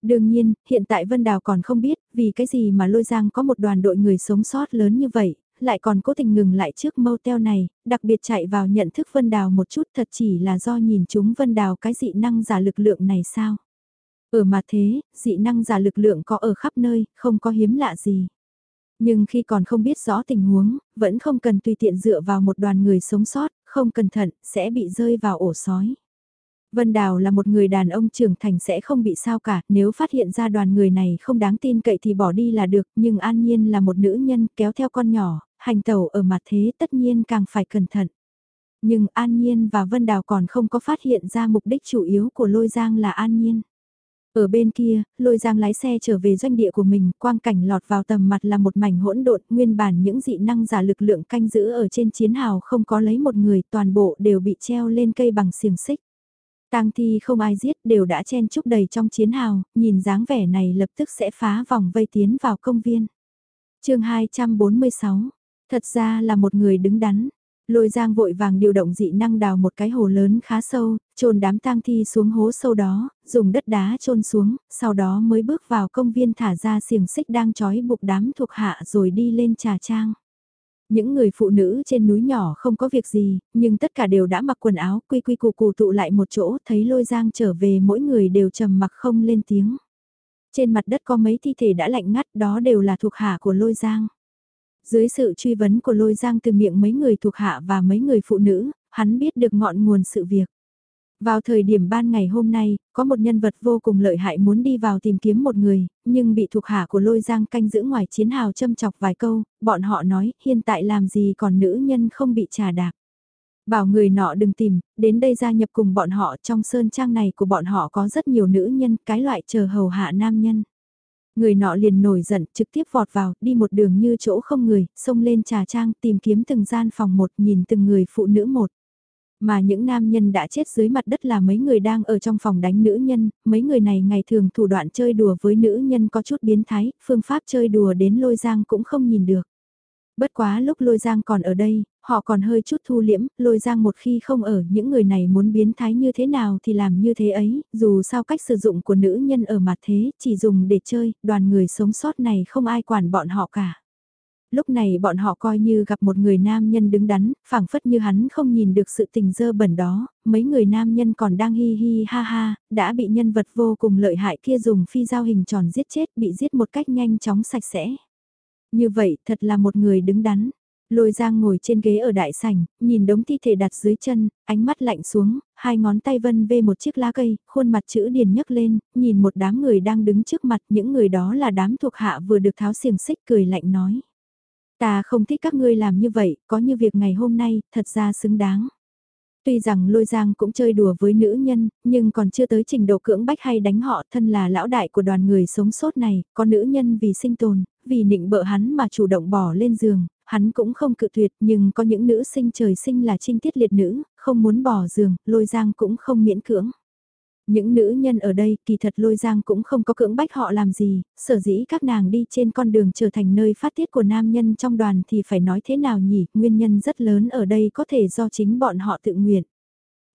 Đương nhiên, hiện tại Vân Đào còn không biết vì cái gì mà lôi giang có một đoàn đội người sống sót lớn như vậy, lại còn cố tình ngừng lại trước mâu teo này, đặc biệt chạy vào nhận thức Vân Đào một chút thật chỉ là do nhìn chúng Vân Đào cái dị năng giả lực lượng này sao. Ở mà thế, dị năng giả lực lượng có ở khắp nơi, không có hiếm lạ gì. Nhưng khi còn không biết rõ tình huống, vẫn không cần tùy tiện dựa vào một đoàn người sống sót, không cẩn thận, sẽ bị rơi vào ổ sói. Vân Đào là một người đàn ông trưởng thành sẽ không bị sao cả, nếu phát hiện ra đoàn người này không đáng tin cậy thì bỏ đi là được, nhưng An Nhiên là một nữ nhân kéo theo con nhỏ, hành tẩu ở mặt thế tất nhiên càng phải cẩn thận. Nhưng An Nhiên và Vân Đào còn không có phát hiện ra mục đích chủ yếu của Lôi Giang là An Nhiên. Ở bên kia, lôi giang lái xe trở về doanh địa của mình, quang cảnh lọt vào tầm mặt là một mảnh hỗn độn, nguyên bản những dị năng giả lực lượng canh giữ ở trên chiến hào không có lấy một người, toàn bộ đều bị treo lên cây bằng xiềng xích. Tang thi không ai giết đều đã chen chúc đầy trong chiến hào, nhìn dáng vẻ này lập tức sẽ phá vòng vây tiến vào công viên. chương 246, thật ra là một người đứng đắn, Lôi giang vội vàng điều động dị năng đào một cái hồ lớn khá sâu, trôn đám tang thi xuống hố sâu đó, dùng đất đá trôn xuống, sau đó mới bước vào công viên thả ra xiềng xích đang trói buộc đám thuộc hạ rồi đi lên trà trang. Những người phụ nữ trên núi nhỏ không có việc gì, nhưng tất cả đều đã mặc quần áo quy quy củ củ tụ lại một chỗ, thấy lôi giang trở về mỗi người đều trầm mặc không lên tiếng. Trên mặt đất có mấy thi thể đã lạnh ngắt đó đều là thuộc hạ của lôi giang. Dưới sự truy vấn của lôi giang từ miệng mấy người thuộc hạ và mấy người phụ nữ, hắn biết được ngọn nguồn sự việc. Vào thời điểm ban ngày hôm nay, có một nhân vật vô cùng lợi hại muốn đi vào tìm kiếm một người, nhưng bị thuộc hạ của lôi giang canh giữ ngoài chiến hào châm chọc vài câu, bọn họ nói hiện tại làm gì còn nữ nhân không bị trà đạp. Bảo người nọ đừng tìm, đến đây gia nhập cùng bọn họ trong sơn trang này của bọn họ có rất nhiều nữ nhân, cái loại chờ hầu hạ nam nhân. Người nọ liền nổi giận, trực tiếp vọt vào, đi một đường như chỗ không người, xông lên trà trang, tìm kiếm từng gian phòng một, nhìn từng người phụ nữ một. Mà những nam nhân đã chết dưới mặt đất là mấy người đang ở trong phòng đánh nữ nhân, mấy người này ngày thường thủ đoạn chơi đùa với nữ nhân có chút biến thái, phương pháp chơi đùa đến lôi giang cũng không nhìn được. Bất quá lúc lôi giang còn ở đây, họ còn hơi chút thu liễm, lôi giang một khi không ở những người này muốn biến thái như thế nào thì làm như thế ấy, dù sao cách sử dụng của nữ nhân ở mặt thế chỉ dùng để chơi, đoàn người sống sót này không ai quản bọn họ cả. Lúc này bọn họ coi như gặp một người nam nhân đứng đắn, phảng phất như hắn không nhìn được sự tình dơ bẩn đó, mấy người nam nhân còn đang hi hi ha ha, đã bị nhân vật vô cùng lợi hại kia dùng phi giao hình tròn giết chết bị giết một cách nhanh chóng sạch sẽ. Như vậy thật là một người đứng đắn. Lôi Giang ngồi trên ghế ở đại sảnh, nhìn đống thi thể đặt dưới chân, ánh mắt lạnh xuống, hai ngón tay vân vê một chiếc lá cây, khuôn mặt chữ điền nhấc lên, nhìn một đám người đang đứng trước mặt, những người đó là đám thuộc hạ vừa được tháo xiềng xích cười lạnh nói. Ta không thích các ngươi làm như vậy, có như việc ngày hôm nay, thật ra xứng đáng. Tuy rằng lôi giang cũng chơi đùa với nữ nhân, nhưng còn chưa tới trình độ cưỡng bách hay đánh họ thân là lão đại của đoàn người sống sót này, có nữ nhân vì sinh tồn, vì nịnh bợ hắn mà chủ động bỏ lên giường, hắn cũng không cự tuyệt nhưng có những nữ sinh trời sinh là trinh tiết liệt nữ, không muốn bỏ giường, lôi giang cũng không miễn cưỡng. Những nữ nhân ở đây kỳ thật lôi giang cũng không có cưỡng bách họ làm gì, sở dĩ các nàng đi trên con đường trở thành nơi phát tiết của nam nhân trong đoàn thì phải nói thế nào nhỉ, nguyên nhân rất lớn ở đây có thể do chính bọn họ tự nguyện.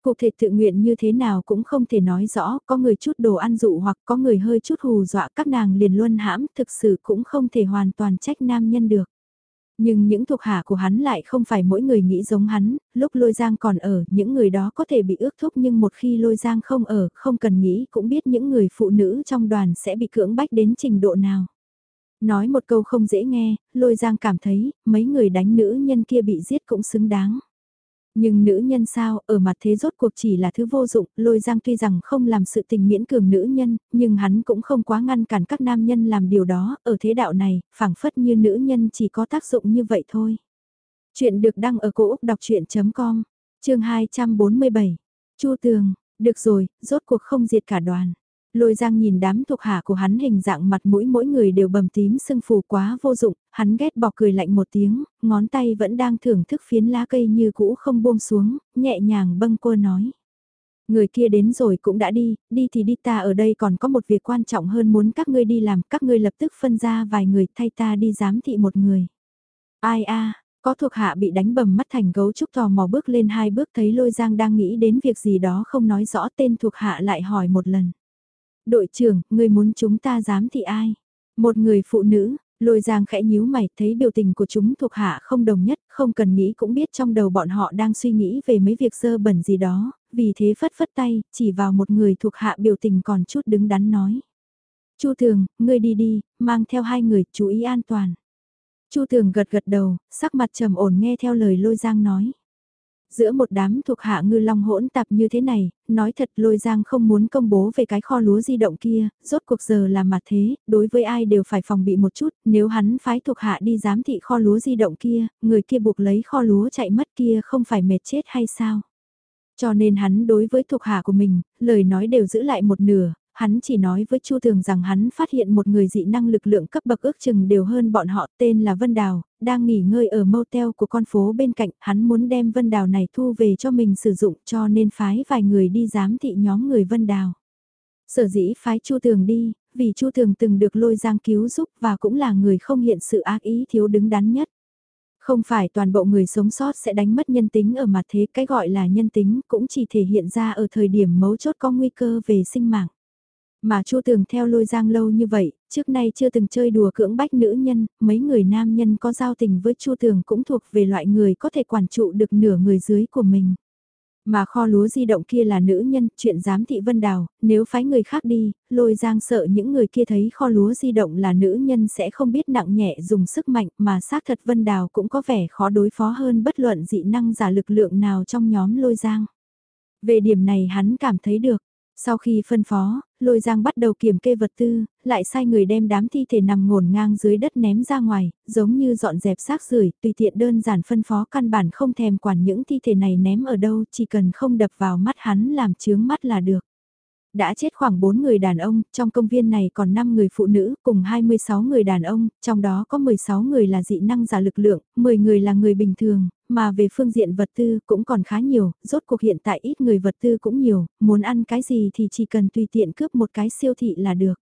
Cụ thể tự nguyện như thế nào cũng không thể nói rõ, có người chút đồ ăn dụ hoặc có người hơi chút hù dọa các nàng liền luân hãm, thực sự cũng không thể hoàn toàn trách nam nhân được. Nhưng những thuộc hạ của hắn lại không phải mỗi người nghĩ giống hắn, lúc lôi giang còn ở, những người đó có thể bị ước thúc nhưng một khi lôi giang không ở, không cần nghĩ cũng biết những người phụ nữ trong đoàn sẽ bị cưỡng bách đến trình độ nào. Nói một câu không dễ nghe, lôi giang cảm thấy, mấy người đánh nữ nhân kia bị giết cũng xứng đáng. Nhưng nữ nhân sao, ở mặt thế rốt cuộc chỉ là thứ vô dụng, lôi giang tuy rằng không làm sự tình miễn cường nữ nhân, nhưng hắn cũng không quá ngăn cản các nam nhân làm điều đó, ở thế đạo này, phảng phất như nữ nhân chỉ có tác dụng như vậy thôi. Chuyện được đăng ở cổ Úc đọc chuyện.com, chương 247, Chu Tường, được rồi, rốt cuộc không diệt cả đoàn. Lôi giang nhìn đám thuộc hạ của hắn hình dạng mặt mũi mỗi người đều bầm tím sưng phù quá vô dụng, hắn ghét bỏ cười lạnh một tiếng, ngón tay vẫn đang thưởng thức phiến lá cây như cũ không buông xuống, nhẹ nhàng bâng cô nói. Người kia đến rồi cũng đã đi, đi thì đi ta ở đây còn có một việc quan trọng hơn muốn các ngươi đi làm, các ngươi lập tức phân ra vài người thay ta đi giám thị một người. Ai a có thuộc hạ bị đánh bầm mắt thành gấu trúc tò mò bước lên hai bước thấy lôi giang đang nghĩ đến việc gì đó không nói rõ tên thuộc hạ lại hỏi một lần. Đội trưởng, người muốn chúng ta dám thì ai? Một người phụ nữ, lôi giang khẽ nhíu mày, thấy biểu tình của chúng thuộc hạ không đồng nhất, không cần nghĩ cũng biết trong đầu bọn họ đang suy nghĩ về mấy việc dơ bẩn gì đó, vì thế phất phất tay, chỉ vào một người thuộc hạ biểu tình còn chút đứng đắn nói. Chu Thường, ngươi đi đi, mang theo hai người, chú ý an toàn. Chu Thường gật gật đầu, sắc mặt trầm ổn nghe theo lời lôi giang nói. Giữa một đám thuộc hạ ngư long hỗn tạp như thế này, nói thật lôi giang không muốn công bố về cái kho lúa di động kia, rốt cuộc giờ là mặt thế, đối với ai đều phải phòng bị một chút, nếu hắn phái thuộc hạ đi giám thị kho lúa di động kia, người kia buộc lấy kho lúa chạy mất kia không phải mệt chết hay sao? Cho nên hắn đối với thuộc hạ của mình, lời nói đều giữ lại một nửa, hắn chỉ nói với Chu Thường rằng hắn phát hiện một người dị năng lực lượng cấp bậc ước chừng đều hơn bọn họ tên là Vân Đào, đang nghỉ ngơi ở motel của con phố bên cạnh, hắn muốn đem Vân Đào này thu về cho mình sử dụng cho nên phái vài người đi giám thị nhóm người Vân Đào. Sở dĩ phái Chu Thường đi, vì Chu Thường từng được lôi giang cứu giúp và cũng là người không hiện sự ác ý thiếu đứng đắn nhất. Không phải toàn bộ người sống sót sẽ đánh mất nhân tính ở mặt thế cái gọi là nhân tính cũng chỉ thể hiện ra ở thời điểm mấu chốt có nguy cơ về sinh mạng. Mà Chu Tường theo lôi giang lâu như vậy, trước nay chưa từng chơi đùa cưỡng bách nữ nhân, mấy người nam nhân có giao tình với Chu Tường cũng thuộc về loại người có thể quản trụ được nửa người dưới của mình. Mà kho lúa di động kia là nữ nhân, chuyện giám thị Vân Đào, nếu phái người khác đi, lôi giang sợ những người kia thấy kho lúa di động là nữ nhân sẽ không biết nặng nhẹ dùng sức mạnh mà xác thật Vân Đào cũng có vẻ khó đối phó hơn bất luận dị năng giả lực lượng nào trong nhóm lôi giang. Về điểm này hắn cảm thấy được, sau khi phân phó, lôi giang bắt đầu kiểm kê vật tư, lại sai người đem đám thi thể nằm ngổn ngang dưới đất ném ra ngoài, giống như dọn dẹp xác rưởi tùy tiện đơn giản phân phó căn bản không thèm quản những thi thể này ném ở đâu, chỉ cần không đập vào mắt hắn làm chướng mắt là được. Đã chết khoảng 4 người đàn ông, trong công viên này còn 5 người phụ nữ, cùng 26 người đàn ông, trong đó có 16 người là dị năng giả lực lượng, 10 người là người bình thường, mà về phương diện vật tư cũng còn khá nhiều, rốt cuộc hiện tại ít người vật tư cũng nhiều, muốn ăn cái gì thì chỉ cần tùy tiện cướp một cái siêu thị là được.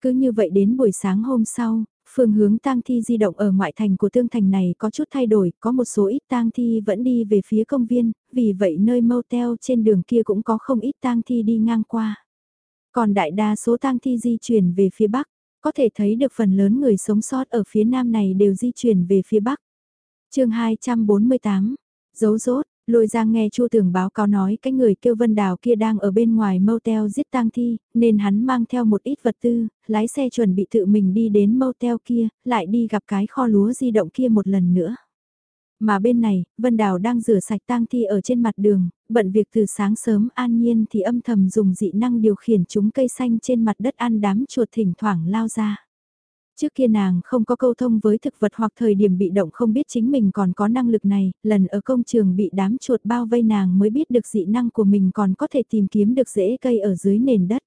Cứ như vậy đến buổi sáng hôm sau, phương hướng tang thi di động ở ngoại thành của tương thành này có chút thay đổi, có một số ít tang thi vẫn đi về phía công viên, vì vậy nơi motel trên đường kia cũng có không ít tang thi đi ngang qua. Còn đại đa số tang thi di chuyển về phía bắc, có thể thấy được phần lớn người sống sót ở phía nam này đều di chuyển về phía bắc chương 248, dấu rốt, lôi giang nghe chu tưởng báo cáo nói cái người kêu vân đào kia đang ở bên ngoài motel giết tang thi, nên hắn mang theo một ít vật tư, lái xe chuẩn bị tự mình đi đến motel kia, lại đi gặp cái kho lúa di động kia một lần nữa. Mà bên này, Vân Đào đang rửa sạch tang thi ở trên mặt đường, bận việc từ sáng sớm an nhiên thì âm thầm dùng dị năng điều khiển chúng cây xanh trên mặt đất ăn đám chuột thỉnh thoảng lao ra. Trước kia nàng không có câu thông với thực vật hoặc thời điểm bị động không biết chính mình còn có năng lực này, lần ở công trường bị đám chuột bao vây nàng mới biết được dị năng của mình còn có thể tìm kiếm được rễ cây ở dưới nền đất.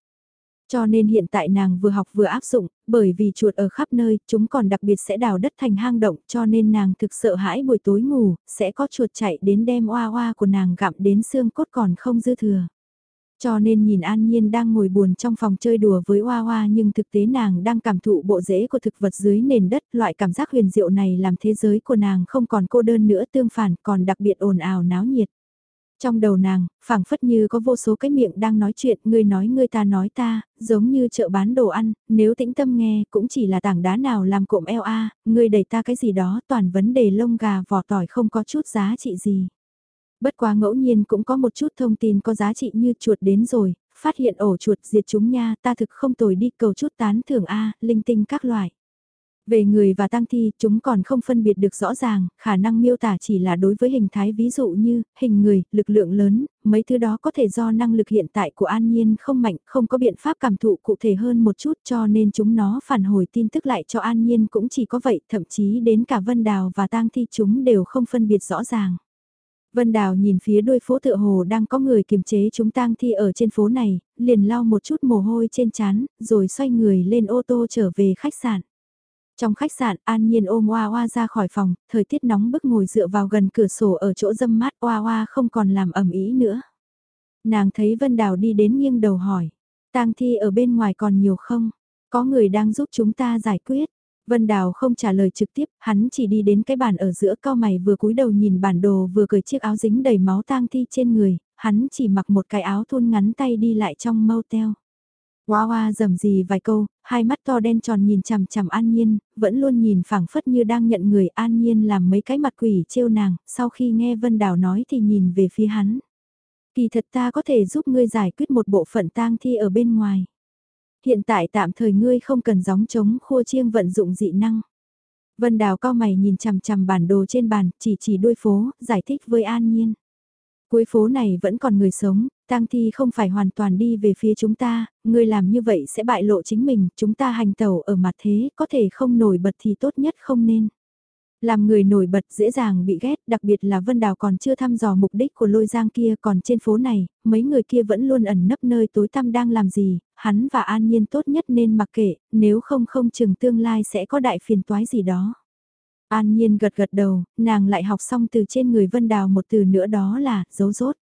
Cho nên hiện tại nàng vừa học vừa áp dụng, bởi vì chuột ở khắp nơi, chúng còn đặc biệt sẽ đào đất thành hang động cho nên nàng thực sợ hãi buổi tối ngủ, sẽ có chuột chạy đến đem oa oa của nàng gặm đến xương cốt còn không dư thừa. Cho nên nhìn An Nhiên đang ngồi buồn trong phòng chơi đùa với Hoa Hoa nhưng thực tế nàng đang cảm thụ bộ rễ của thực vật dưới nền đất. Loại cảm giác huyền diệu này làm thế giới của nàng không còn cô đơn nữa tương phản còn đặc biệt ồn ào náo nhiệt. Trong đầu nàng, phảng phất như có vô số cái miệng đang nói chuyện, người nói người ta nói ta, giống như chợ bán đồ ăn, nếu tĩnh tâm nghe cũng chỉ là tảng đá nào làm cụm eo a, người đẩy ta cái gì đó toàn vấn đề lông gà vỏ tỏi không có chút giá trị gì. Bất quá ngẫu nhiên cũng có một chút thông tin có giá trị như chuột đến rồi, phát hiện ổ chuột diệt chúng nha, ta thực không tồi đi cầu chút tán thưởng A, linh tinh các loại. Về người và tăng thi, chúng còn không phân biệt được rõ ràng, khả năng miêu tả chỉ là đối với hình thái ví dụ như, hình người, lực lượng lớn, mấy thứ đó có thể do năng lực hiện tại của An Nhiên không mạnh, không có biện pháp cảm thụ cụ thể hơn một chút cho nên chúng nó phản hồi tin tức lại cho An Nhiên cũng chỉ có vậy, thậm chí đến cả Vân Đào và tang thi chúng đều không phân biệt rõ ràng. Vân Đào nhìn phía đuôi phố tựa hồ đang có người kiềm chế chúng tang thi ở trên phố này, liền lau một chút mồ hôi trên chán, rồi xoay người lên ô tô trở về khách sạn. Trong khách sạn, An Nhiên ôm Hoa Hoa ra khỏi phòng, thời tiết nóng bức ngồi dựa vào gần cửa sổ ở chỗ dâm mát Hoa Hoa không còn làm ẩm ý nữa. Nàng thấy Vân Đào đi đến nghiêng đầu hỏi, tang thi ở bên ngoài còn nhiều không? Có người đang giúp chúng ta giải quyết. Vân Đào không trả lời trực tiếp, hắn chỉ đi đến cái bàn ở giữa cao mày vừa cúi đầu nhìn bản đồ vừa cởi chiếc áo dính đầy máu tang thi trên người, hắn chỉ mặc một cái áo thun ngắn tay đi lại trong motel. Hoa hoa dầm gì vài câu, hai mắt to đen tròn nhìn chằm chằm an nhiên, vẫn luôn nhìn phảng phất như đang nhận người an nhiên làm mấy cái mặt quỷ trêu nàng, sau khi nghe Vân Đào nói thì nhìn về phía hắn. Kỳ thật ta có thể giúp ngươi giải quyết một bộ phận tang thi ở bên ngoài. Hiện tại tạm thời ngươi không cần gióng chống khua chiêng vận dụng dị năng. Vân Đào cao mày nhìn chằm chằm bản đồ trên bàn, chỉ chỉ đuôi phố, giải thích với An Nhiên. Cuối phố này vẫn còn người sống, tang thi không phải hoàn toàn đi về phía chúng ta, Ngươi làm như vậy sẽ bại lộ chính mình, chúng ta hành tẩu ở mặt thế, có thể không nổi bật thì tốt nhất không nên. Làm người nổi bật dễ dàng bị ghét, đặc biệt là Vân Đào còn chưa thăm dò mục đích của lôi giang kia còn trên phố này, mấy người kia vẫn luôn ẩn nấp nơi tối tăm đang làm gì, hắn và an nhiên tốt nhất nên mặc kệ, nếu không không chừng tương lai sẽ có đại phiền toái gì đó. An nhiên gật gật đầu, nàng lại học xong từ trên người Vân Đào một từ nữa đó là, dấu rốt.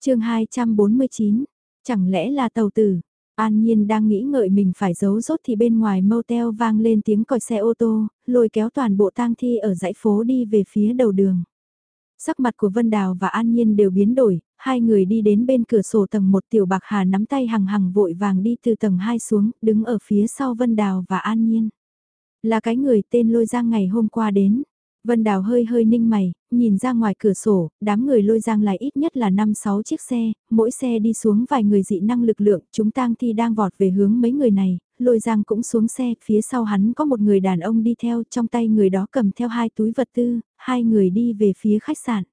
chương 249, chẳng lẽ là tàu tử, An Nhiên đang nghĩ ngợi mình phải giấu rốt thì bên ngoài motel vang lên tiếng còi xe ô tô, lôi kéo toàn bộ tang thi ở dãy phố đi về phía đầu đường. Sắc mặt của Vân Đào và An Nhiên đều biến đổi, hai người đi đến bên cửa sổ tầng một tiểu bạc hà nắm tay hằng hằng vội vàng đi từ tầng 2 xuống, đứng ở phía sau Vân Đào và An Nhiên. Là cái người tên lôi giang ngày hôm qua đến. Vân Đào hơi hơi ninh mày, nhìn ra ngoài cửa sổ, đám người lôi giang lại ít nhất là 5-6 chiếc xe, mỗi xe đi xuống vài người dị năng lực lượng, chúng tang thi đang vọt về hướng mấy người này, lôi giang cũng xuống xe, phía sau hắn có một người đàn ông đi theo, trong tay người đó cầm theo hai túi vật tư, hai người đi về phía khách sạn.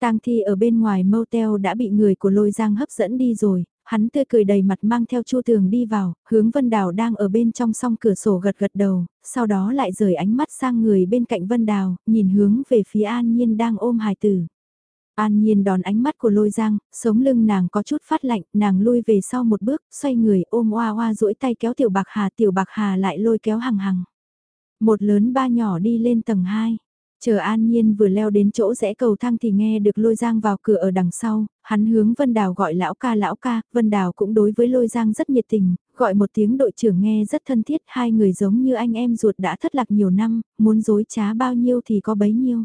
Tang thi ở bên ngoài motel đã bị người của lôi giang hấp dẫn đi rồi, hắn tươi cười đầy mặt mang theo chu tường đi vào, hướng Vân Đào đang ở bên trong song cửa sổ gật gật đầu, sau đó lại rời ánh mắt sang người bên cạnh Vân Đào, nhìn hướng về phía An Nhiên đang ôm hài tử. An Nhiên đón ánh mắt của lôi giang, sống lưng nàng có chút phát lạnh, nàng lui về sau một bước, xoay người ôm oa oa duỗi tay kéo tiểu bạc hà, tiểu bạc hà lại lôi kéo hằng hằng. Một lớn ba nhỏ đi lên tầng 2. Chờ An Nhiên vừa leo đến chỗ rẽ cầu thang thì nghe được Lôi Giang vào cửa ở đằng sau, hắn hướng Vân Đào gọi lão ca lão ca, Vân Đào cũng đối với Lôi Giang rất nhiệt tình, gọi một tiếng đội trưởng nghe rất thân thiết, hai người giống như anh em ruột đã thất lạc nhiều năm, muốn dối trá bao nhiêu thì có bấy nhiêu.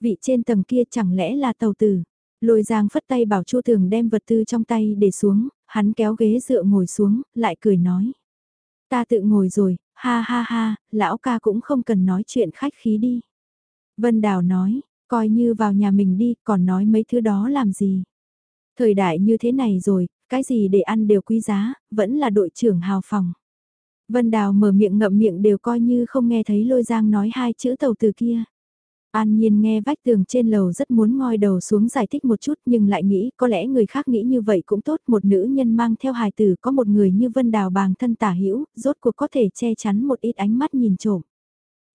Vị trên tầng kia chẳng lẽ là tàu tử. Lôi Giang phất tay bảo Chu Thường đem vật tư trong tay để xuống, hắn kéo ghế dựa ngồi xuống, lại cười nói. Ta tự ngồi rồi, ha ha ha, lão ca cũng không cần nói chuyện khách khí đi. Vân Đào nói, coi như vào nhà mình đi, còn nói mấy thứ đó làm gì. Thời đại như thế này rồi, cái gì để ăn đều quý giá, vẫn là đội trưởng hào phòng. Vân Đào mở miệng ngậm miệng đều coi như không nghe thấy lôi giang nói hai chữ tàu từ kia. An Nhiên nghe vách tường trên lầu rất muốn ngoi đầu xuống giải thích một chút nhưng lại nghĩ có lẽ người khác nghĩ như vậy cũng tốt một nữ nhân mang theo hài tử có một người như Vân Đào bàng thân tả hữu rốt cuộc có thể che chắn một ít ánh mắt nhìn trộm.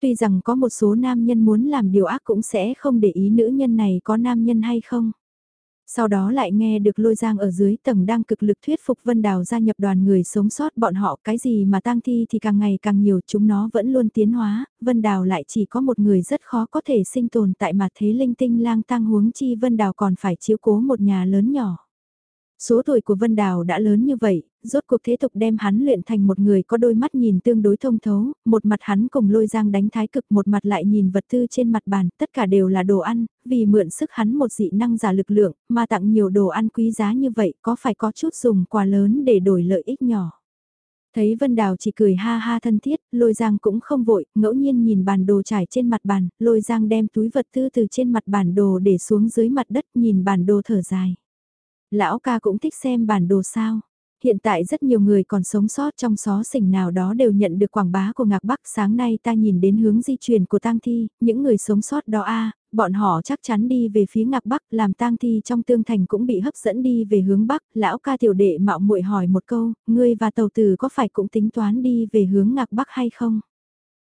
Tuy rằng có một số nam nhân muốn làm điều ác cũng sẽ không để ý nữ nhân này có nam nhân hay không. Sau đó lại nghe được lôi giang ở dưới tầng đang cực lực thuyết phục Vân Đào gia nhập đoàn người sống sót bọn họ cái gì mà tang thi thì càng ngày càng nhiều chúng nó vẫn luôn tiến hóa, Vân Đào lại chỉ có một người rất khó có thể sinh tồn tại mặt thế linh tinh lang tăng huống chi Vân Đào còn phải chiếu cố một nhà lớn nhỏ. Số tuổi của Vân Đào đã lớn như vậy, rốt cuộc thế tục đem hắn luyện thành một người có đôi mắt nhìn tương đối thông thấu, một mặt hắn cùng lôi giang đánh thái cực một mặt lại nhìn vật tư trên mặt bàn, tất cả đều là đồ ăn, vì mượn sức hắn một dị năng giả lực lượng, mà tặng nhiều đồ ăn quý giá như vậy có phải có chút dùng quà lớn để đổi lợi ích nhỏ. Thấy Vân Đào chỉ cười ha ha thân thiết, lôi giang cũng không vội, ngẫu nhiên nhìn bản đồ trải trên mặt bàn, lôi giang đem túi vật tư từ trên mặt bản đồ để xuống dưới mặt đất nhìn bản đồ thở dài. Lão ca cũng thích xem bản đồ sao. Hiện tại rất nhiều người còn sống sót trong xó xỉnh nào đó đều nhận được quảng bá của Ngạc Bắc. Sáng nay ta nhìn đến hướng di chuyển của tang thi, những người sống sót đó a bọn họ chắc chắn đi về phía Ngạc Bắc, làm tang thi trong tương thành cũng bị hấp dẫn đi về hướng Bắc. Lão ca tiểu đệ mạo muội hỏi một câu, ngươi và tàu tử có phải cũng tính toán đi về hướng Ngạc Bắc hay không?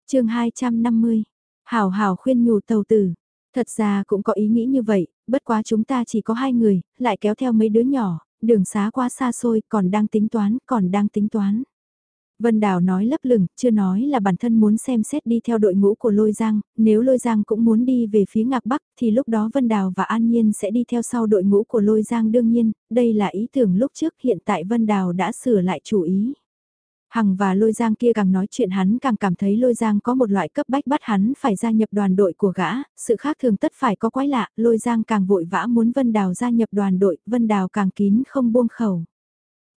chương 250, Hảo Hảo khuyên nhủ tàu tử, Thật ra cũng có ý nghĩ như vậy, bất quá chúng ta chỉ có hai người, lại kéo theo mấy đứa nhỏ, đường xá quá xa xôi, còn đang tính toán, còn đang tính toán. Vân Đào nói lấp lửng, chưa nói là bản thân muốn xem xét đi theo đội ngũ của Lôi Giang, nếu Lôi Giang cũng muốn đi về phía Ngạc Bắc thì lúc đó Vân Đào và An Nhiên sẽ đi theo sau đội ngũ của Lôi Giang đương nhiên, đây là ý tưởng lúc trước hiện tại Vân Đào đã sửa lại chủ ý. Hằng và Lôi Giang kia càng nói chuyện hắn càng cảm thấy Lôi Giang có một loại cấp bách bắt hắn phải gia nhập đoàn đội của gã, sự khác thường tất phải có quái lạ, Lôi Giang càng vội vã muốn Vân Đào gia nhập đoàn đội, Vân Đào càng kín không buông khẩu.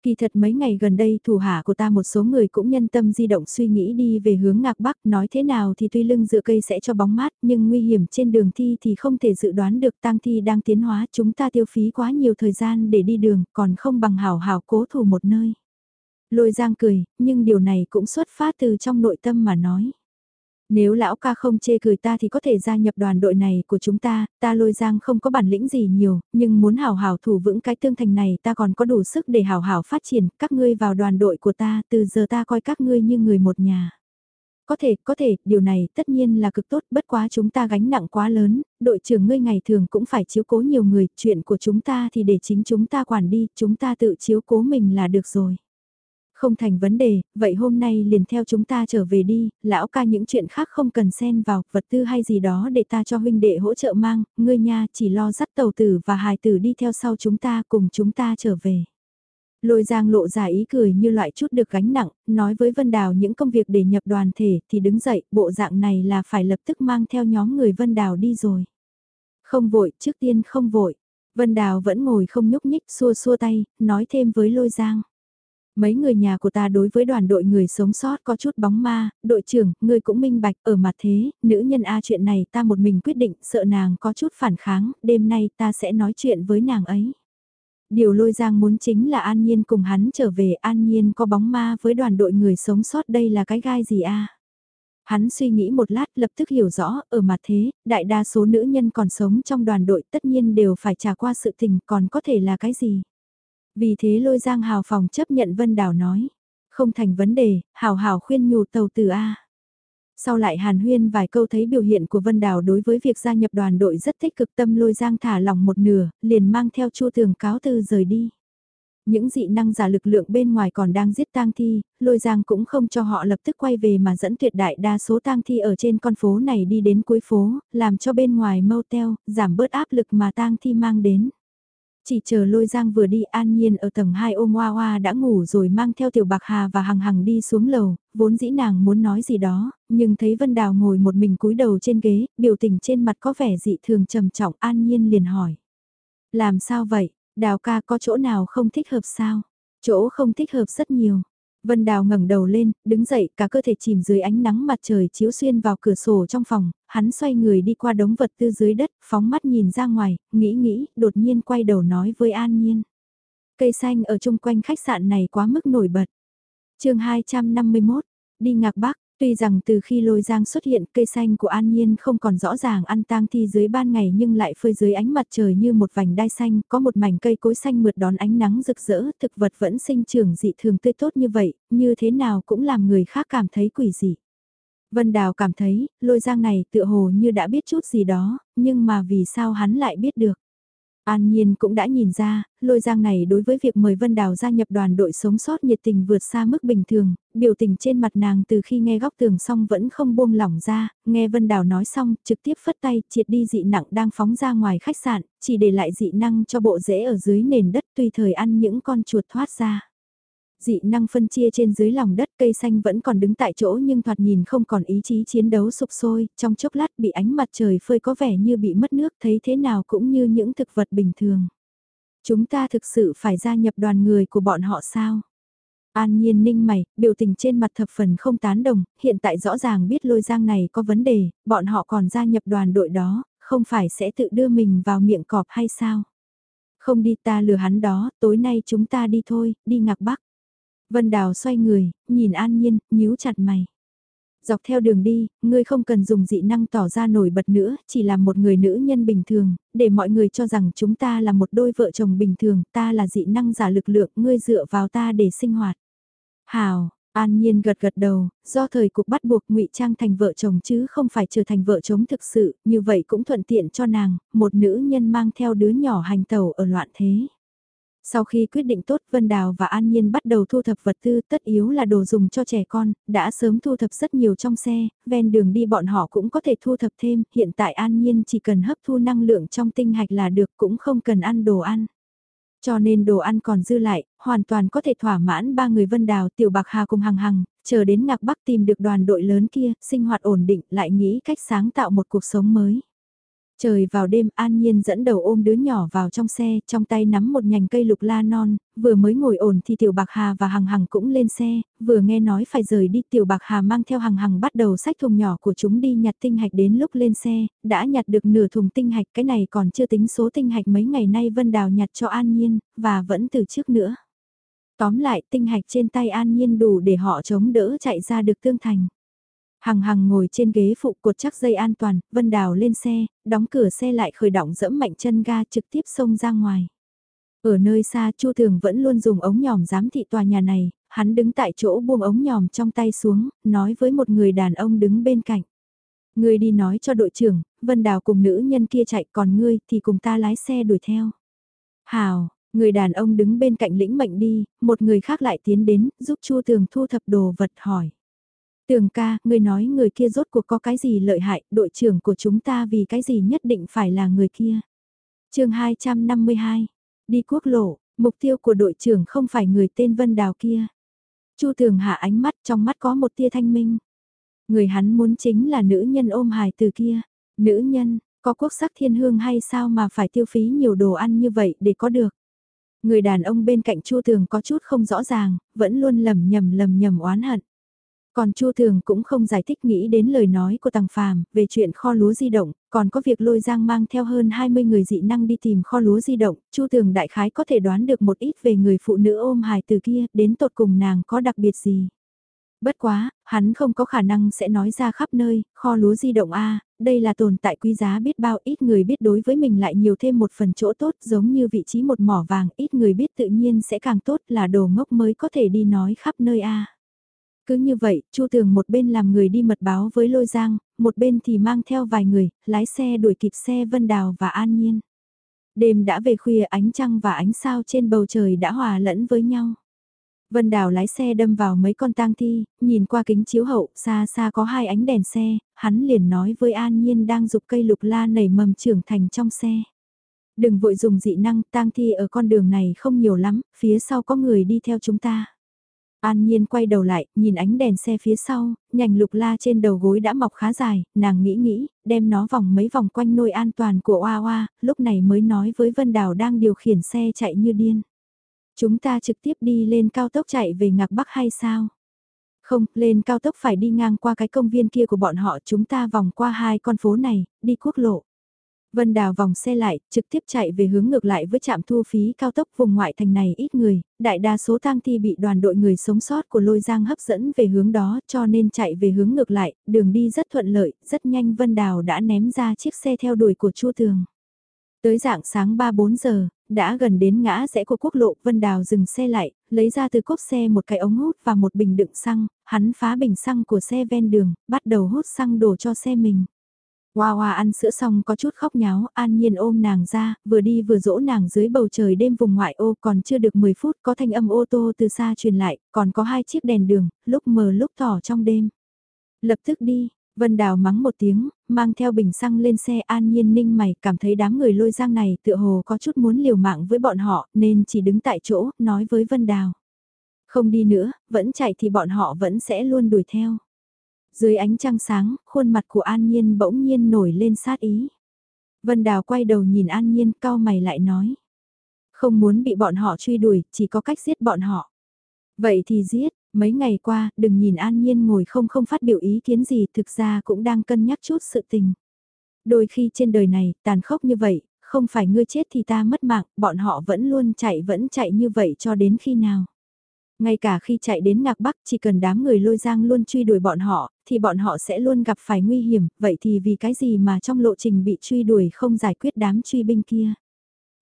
Kỳ thật mấy ngày gần đây thủ hạ của ta một số người cũng nhân tâm di động suy nghĩ đi về hướng ngạc bắc nói thế nào thì tuy lưng dựa cây sẽ cho bóng mát nhưng nguy hiểm trên đường thi thì không thể dự đoán được tang thi đang tiến hóa chúng ta tiêu phí quá nhiều thời gian để đi đường còn không bằng hảo hảo cố thủ một nơi. Lôi giang cười, nhưng điều này cũng xuất phát từ trong nội tâm mà nói. Nếu lão ca không chê cười ta thì có thể gia nhập đoàn đội này của chúng ta, ta lôi giang không có bản lĩnh gì nhiều, nhưng muốn hào hào thủ vững cái tương thành này ta còn có đủ sức để hào hào phát triển, các ngươi vào đoàn đội của ta, từ giờ ta coi các ngươi như người một nhà. Có thể, có thể, điều này tất nhiên là cực tốt, bất quá chúng ta gánh nặng quá lớn, đội trưởng ngươi ngày thường cũng phải chiếu cố nhiều người, chuyện của chúng ta thì để chính chúng ta quản đi, chúng ta tự chiếu cố mình là được rồi. Không thành vấn đề, vậy hôm nay liền theo chúng ta trở về đi, lão ca những chuyện khác không cần xen vào, vật tư hay gì đó để ta cho huynh đệ hỗ trợ mang, ngươi nha chỉ lo dắt tàu tử và hài tử đi theo sau chúng ta cùng chúng ta trở về. Lôi giang lộ ra ý cười như loại chút được gánh nặng, nói với Vân Đào những công việc để nhập đoàn thể thì đứng dậy, bộ dạng này là phải lập tức mang theo nhóm người Vân Đào đi rồi. Không vội, trước tiên không vội. Vân Đào vẫn ngồi không nhúc nhích xua xua tay, nói thêm với lôi giang. Mấy người nhà của ta đối với đoàn đội người sống sót có chút bóng ma, đội trưởng, ngươi cũng minh bạch, ở mặt thế, nữ nhân A chuyện này ta một mình quyết định, sợ nàng có chút phản kháng, đêm nay ta sẽ nói chuyện với nàng ấy. Điều lôi giang muốn chính là An Nhiên cùng hắn trở về An Nhiên có bóng ma với đoàn đội người sống sót đây là cái gai gì a Hắn suy nghĩ một lát lập tức hiểu rõ, ở mặt thế, đại đa số nữ nhân còn sống trong đoàn đội tất nhiên đều phải trả qua sự tình còn có thể là cái gì. Vì thế lôi giang hào phòng chấp nhận Vân Đào nói. Không thành vấn đề, hào hào khuyên nhủ tàu từ A. Sau lại hàn huyên vài câu thấy biểu hiện của Vân Đào đối với việc gia nhập đoàn đội rất tích cực tâm lôi giang thả lòng một nửa, liền mang theo chu tường cáo từ rời đi. Những dị năng giả lực lượng bên ngoài còn đang giết tang thi, lôi giang cũng không cho họ lập tức quay về mà dẫn tuyệt đại đa số tang thi ở trên con phố này đi đến cuối phố, làm cho bên ngoài mâu teo, giảm bớt áp lực mà tang thi mang đến. Chỉ chờ lôi giang vừa đi an nhiên ở tầng 2 ôm hoa hoa đã ngủ rồi mang theo tiểu bạc hà và hằng hằng đi xuống lầu, vốn dĩ nàng muốn nói gì đó, nhưng thấy Vân Đào ngồi một mình cúi đầu trên ghế, biểu tình trên mặt có vẻ dị thường trầm trọng an nhiên liền hỏi. Làm sao vậy, đào ca có chỗ nào không thích hợp sao? Chỗ không thích hợp rất nhiều. Vân Đào ngẩng đầu lên, đứng dậy, cả cơ thể chìm dưới ánh nắng mặt trời chiếu xuyên vào cửa sổ trong phòng, hắn xoay người đi qua đống vật tư dưới đất, phóng mắt nhìn ra ngoài, nghĩ nghĩ, đột nhiên quay đầu nói với An Nhiên. Cây xanh ở chung quanh khách sạn này quá mức nổi bật. chương 251, đi ngạc bắc, Tuy rằng từ khi lôi giang xuất hiện cây xanh của An Nhiên không còn rõ ràng ăn tang thi dưới ban ngày nhưng lại phơi dưới ánh mặt trời như một vành đai xanh, có một mảnh cây cối xanh mượt đón ánh nắng rực rỡ, thực vật vẫn sinh trưởng dị thường tươi tốt như vậy, như thế nào cũng làm người khác cảm thấy quỷ dị. Vân Đào cảm thấy, lôi giang này tựa hồ như đã biết chút gì đó, nhưng mà vì sao hắn lại biết được. An Nhiên cũng đã nhìn ra, lôi giang này đối với việc mời Vân Đào gia nhập đoàn đội sống sót nhiệt tình vượt xa mức bình thường, biểu tình trên mặt nàng từ khi nghe góc tường xong vẫn không buông lỏng ra, nghe Vân Đào nói xong, trực tiếp phất tay, triệt đi dị nặng đang phóng ra ngoài khách sạn, chỉ để lại dị năng cho bộ rễ ở dưới nền đất tùy thời ăn những con chuột thoát ra dị năng phân chia trên dưới lòng đất cây xanh vẫn còn đứng tại chỗ nhưng thoạt nhìn không còn ý chí chiến đấu sụp sôi, trong chốc lát bị ánh mặt trời phơi có vẻ như bị mất nước thấy thế nào cũng như những thực vật bình thường. Chúng ta thực sự phải gia nhập đoàn người của bọn họ sao? An nhiên ninh mày, biểu tình trên mặt thập phần không tán đồng, hiện tại rõ ràng biết lôi giang này có vấn đề, bọn họ còn gia nhập đoàn đội đó, không phải sẽ tự đưa mình vào miệng cọp hay sao? Không đi ta lừa hắn đó, tối nay chúng ta đi thôi, đi ngạc bắc. Vân Đào xoay người, nhìn An Nhiên, nhíu chặt mày. Dọc theo đường đi, ngươi không cần dùng dị năng tỏ ra nổi bật nữa, chỉ là một người nữ nhân bình thường, để mọi người cho rằng chúng ta là một đôi vợ chồng bình thường, ta là dị năng giả lực lượng, ngươi dựa vào ta để sinh hoạt. Hào, An Nhiên gật gật đầu, do thời cục bắt buộc ngụy trang thành vợ chồng chứ không phải trở thành vợ chồng thực sự, như vậy cũng thuận tiện cho nàng, một nữ nhân mang theo đứa nhỏ hành tàu ở loạn thế. Sau khi quyết định tốt Vân Đào và An Nhiên bắt đầu thu thập vật tư tất yếu là đồ dùng cho trẻ con, đã sớm thu thập rất nhiều trong xe, ven đường đi bọn họ cũng có thể thu thập thêm, hiện tại An Nhiên chỉ cần hấp thu năng lượng trong tinh hạch là được cũng không cần ăn đồ ăn. Cho nên đồ ăn còn dư lại, hoàn toàn có thể thỏa mãn ba người Vân Đào, Tiểu Bạc Hà cùng Hằng Hằng, chờ đến Ngạc Bắc tìm được đoàn đội lớn kia, sinh hoạt ổn định lại nghĩ cách sáng tạo một cuộc sống mới. Trời vào đêm an nhiên dẫn đầu ôm đứa nhỏ vào trong xe, trong tay nắm một nhành cây lục la non, vừa mới ngồi ổn thì tiểu bạc hà và hằng hằng cũng lên xe, vừa nghe nói phải rời đi tiểu bạc hà mang theo hằng hằng bắt đầu sách thùng nhỏ của chúng đi nhặt tinh hạch đến lúc lên xe, đã nhặt được nửa thùng tinh hạch cái này còn chưa tính số tinh hạch mấy ngày nay Vân Đào nhặt cho an nhiên, và vẫn từ trước nữa. Tóm lại tinh hạch trên tay an nhiên đủ để họ chống đỡ chạy ra được tương thành. Hằng hằng ngồi trên ghế phụ cột chắc dây an toàn, Vân Đào lên xe, đóng cửa xe lại khởi động dẫm mạnh chân ga trực tiếp xông ra ngoài. Ở nơi xa Chu Thường vẫn luôn dùng ống nhòm giám thị tòa nhà này, hắn đứng tại chỗ buông ống nhòm trong tay xuống, nói với một người đàn ông đứng bên cạnh. Người đi nói cho đội trưởng, Vân Đào cùng nữ nhân kia chạy còn ngươi thì cùng ta lái xe đuổi theo. Hào, người đàn ông đứng bên cạnh lĩnh mệnh đi, một người khác lại tiến đến, giúp Chu Thường thu thập đồ vật hỏi. Tường ca, người nói người kia rốt cuộc có cái gì lợi hại, đội trưởng của chúng ta vì cái gì nhất định phải là người kia. chương 252, đi quốc lộ, mục tiêu của đội trưởng không phải người tên Vân Đào kia. Chu Tường hạ ánh mắt trong mắt có một tia thanh minh. Người hắn muốn chính là nữ nhân ôm hài từ kia. Nữ nhân, có quốc sắc thiên hương hay sao mà phải tiêu phí nhiều đồ ăn như vậy để có được. Người đàn ông bên cạnh Chu Tường có chút không rõ ràng, vẫn luôn lầm nhầm lầm nhầm oán hận. Còn Chu Thường cũng không giải thích nghĩ đến lời nói của Tằng Phàm về chuyện kho lúa di động, còn có việc lôi giang mang theo hơn 20 người dị năng đi tìm kho lúa di động, Chu Thường đại khái có thể đoán được một ít về người phụ nữ ôm hài từ kia, đến tột cùng nàng có đặc biệt gì. Bất quá, hắn không có khả năng sẽ nói ra khắp nơi, kho lúa di động A, đây là tồn tại quý giá biết bao ít người biết đối với mình lại nhiều thêm một phần chỗ tốt giống như vị trí một mỏ vàng ít người biết tự nhiên sẽ càng tốt là đồ ngốc mới có thể đi nói khắp nơi A. Cứ như vậy, Chu Tường một bên làm người đi mật báo với Lôi Giang, một bên thì mang theo vài người, lái xe đuổi kịp xe Vân Đào và An Nhiên. Đêm đã về khuya ánh trăng và ánh sao trên bầu trời đã hòa lẫn với nhau. Vân Đào lái xe đâm vào mấy con tang thi, nhìn qua kính chiếu hậu, xa xa có hai ánh đèn xe, hắn liền nói với An Nhiên đang dục cây lục la nảy mầm trưởng thành trong xe. Đừng vội dùng dị năng, tang thi ở con đường này không nhiều lắm, phía sau có người đi theo chúng ta. An Nhiên quay đầu lại, nhìn ánh đèn xe phía sau, nhành lục la trên đầu gối đã mọc khá dài, nàng nghĩ nghĩ, đem nó vòng mấy vòng quanh nôi an toàn của Oa Oa, lúc này mới nói với Vân Đào đang điều khiển xe chạy như điên. Chúng ta trực tiếp đi lên cao tốc chạy về Ngạc Bắc hay sao? Không, lên cao tốc phải đi ngang qua cái công viên kia của bọn họ chúng ta vòng qua hai con phố này, đi quốc lộ. Vân Đào vòng xe lại, trực tiếp chạy về hướng ngược lại với trạm thu phí cao tốc vùng ngoại thành này ít người, đại đa số tang thi bị đoàn đội người sống sót của lôi giang hấp dẫn về hướng đó cho nên chạy về hướng ngược lại, đường đi rất thuận lợi, rất nhanh Vân Đào đã ném ra chiếc xe theo đuổi của Chu Tường. Tới dạng sáng 3-4 giờ, đã gần đến ngã rẽ của quốc lộ, Vân Đào dừng xe lại, lấy ra từ cốp xe một cái ống hút và một bình đựng xăng, hắn phá bình xăng của xe ven đường, bắt đầu hút xăng đổ cho xe mình. Hoa hoa ăn sữa xong có chút khóc nháo, an nhiên ôm nàng ra, vừa đi vừa dỗ nàng dưới bầu trời đêm vùng ngoại ô còn chưa được 10 phút có thanh âm ô tô từ xa truyền lại, còn có hai chiếc đèn đường, lúc mờ lúc tỏ trong đêm. Lập tức đi, Vân Đào mắng một tiếng, mang theo bình xăng lên xe an nhiên ninh mày cảm thấy đám người lôi giang này tựa hồ có chút muốn liều mạng với bọn họ nên chỉ đứng tại chỗ, nói với Vân Đào. Không đi nữa, vẫn chạy thì bọn họ vẫn sẽ luôn đuổi theo. Dưới ánh trăng sáng, khuôn mặt của An Nhiên bỗng nhiên nổi lên sát ý. Vân Đào quay đầu nhìn An Nhiên cao mày lại nói. Không muốn bị bọn họ truy đuổi, chỉ có cách giết bọn họ. Vậy thì giết, mấy ngày qua, đừng nhìn An Nhiên ngồi không không phát biểu ý kiến gì, thực ra cũng đang cân nhắc chút sự tình. Đôi khi trên đời này, tàn khốc như vậy, không phải ngươi chết thì ta mất mạng, bọn họ vẫn luôn chạy vẫn chạy như vậy cho đến khi nào. Ngay cả khi chạy đến ngạc bắc chỉ cần đám người lôi giang luôn truy đuổi bọn họ, thì bọn họ sẽ luôn gặp phải nguy hiểm, vậy thì vì cái gì mà trong lộ trình bị truy đuổi không giải quyết đám truy binh kia.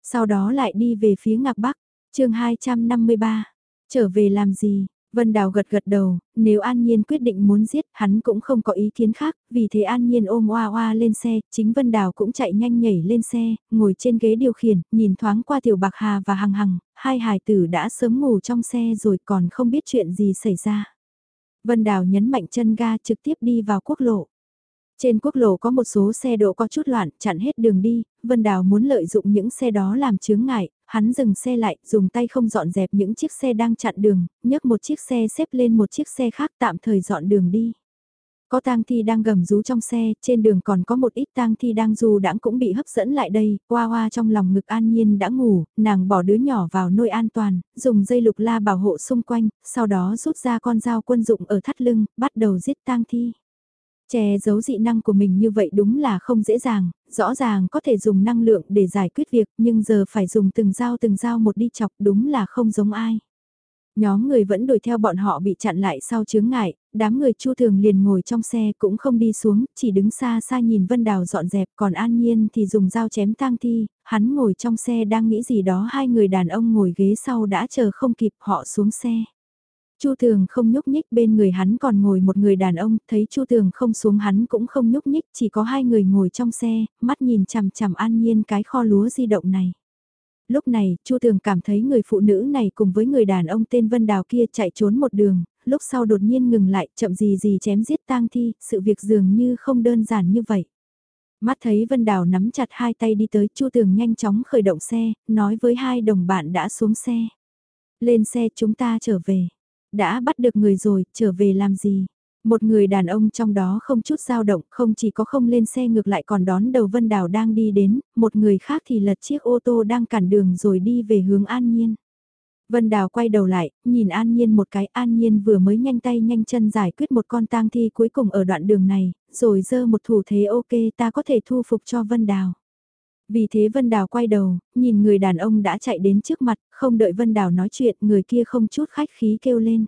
Sau đó lại đi về phía ngạc bắc, chương 253, trở về làm gì, Vân Đào gật gật đầu, nếu An Nhiên quyết định muốn giết, hắn cũng không có ý kiến khác, vì thế An Nhiên ôm Oa Oa lên xe, chính Vân Đào cũng chạy nhanh nhảy lên xe, ngồi trên ghế điều khiển, nhìn thoáng qua Tiểu Bạc Hà và Hằng Hằng, hai hài tử đã sớm ngủ trong xe rồi còn không biết chuyện gì xảy ra. Vân Đào nhấn mạnh chân ga trực tiếp đi vào quốc lộ. Trên quốc lộ có một số xe độ có chút loạn, chặn hết đường đi, Vân Đào muốn lợi dụng những xe đó làm chướng ngại, hắn dừng xe lại, dùng tay không dọn dẹp những chiếc xe đang chặn đường, nhấc một chiếc xe xếp lên một chiếc xe khác tạm thời dọn đường đi. Có tang thi đang gầm rú trong xe, trên đường còn có một ít tang thi đang dù đãng cũng bị hấp dẫn lại đây, hoa hoa trong lòng ngực an nhiên đã ngủ, nàng bỏ đứa nhỏ vào nơi an toàn, dùng dây lục la bảo hộ xung quanh, sau đó rút ra con dao quân dụng ở thắt lưng, bắt đầu giết tang thi. Che giấu dị năng của mình như vậy đúng là không dễ dàng, rõ ràng có thể dùng năng lượng để giải quyết việc nhưng giờ phải dùng từng dao từng dao một đi chọc đúng là không giống ai. Nhóm người vẫn đuổi theo bọn họ bị chặn lại sau chướng ngại, đám người chu thường liền ngồi trong xe cũng không đi xuống, chỉ đứng xa xa nhìn Vân Đào dọn dẹp còn an nhiên thì dùng dao chém tang thi, hắn ngồi trong xe đang nghĩ gì đó hai người đàn ông ngồi ghế sau đã chờ không kịp họ xuống xe. Chu Thường không nhúc nhích bên người hắn còn ngồi một người đàn ông, thấy Chu Thường không xuống hắn cũng không nhúc nhích, chỉ có hai người ngồi trong xe, mắt nhìn chằm chằm an nhiên cái kho lúa di động này. Lúc này, Chu Thường cảm thấy người phụ nữ này cùng với người đàn ông tên Vân Đào kia chạy trốn một đường, lúc sau đột nhiên ngừng lại, chậm gì gì chém giết tang thi, sự việc dường như không đơn giản như vậy. Mắt thấy Vân Đào nắm chặt hai tay đi tới, Chu Thường nhanh chóng khởi động xe, nói với hai đồng bạn đã xuống xe. Lên xe chúng ta trở về. Đã bắt được người rồi, trở về làm gì? Một người đàn ông trong đó không chút dao động, không chỉ có không lên xe ngược lại còn đón đầu Vân Đào đang đi đến, một người khác thì lật chiếc ô tô đang cản đường rồi đi về hướng An Nhiên. Vân Đào quay đầu lại, nhìn An Nhiên một cái, An Nhiên vừa mới nhanh tay nhanh chân giải quyết một con tang thi cuối cùng ở đoạn đường này, rồi dơ một thủ thế ok ta có thể thu phục cho Vân Đào. Vì thế Vân Đào quay đầu, nhìn người đàn ông đã chạy đến trước mặt, không đợi Vân Đào nói chuyện, người kia không chút khách khí kêu lên.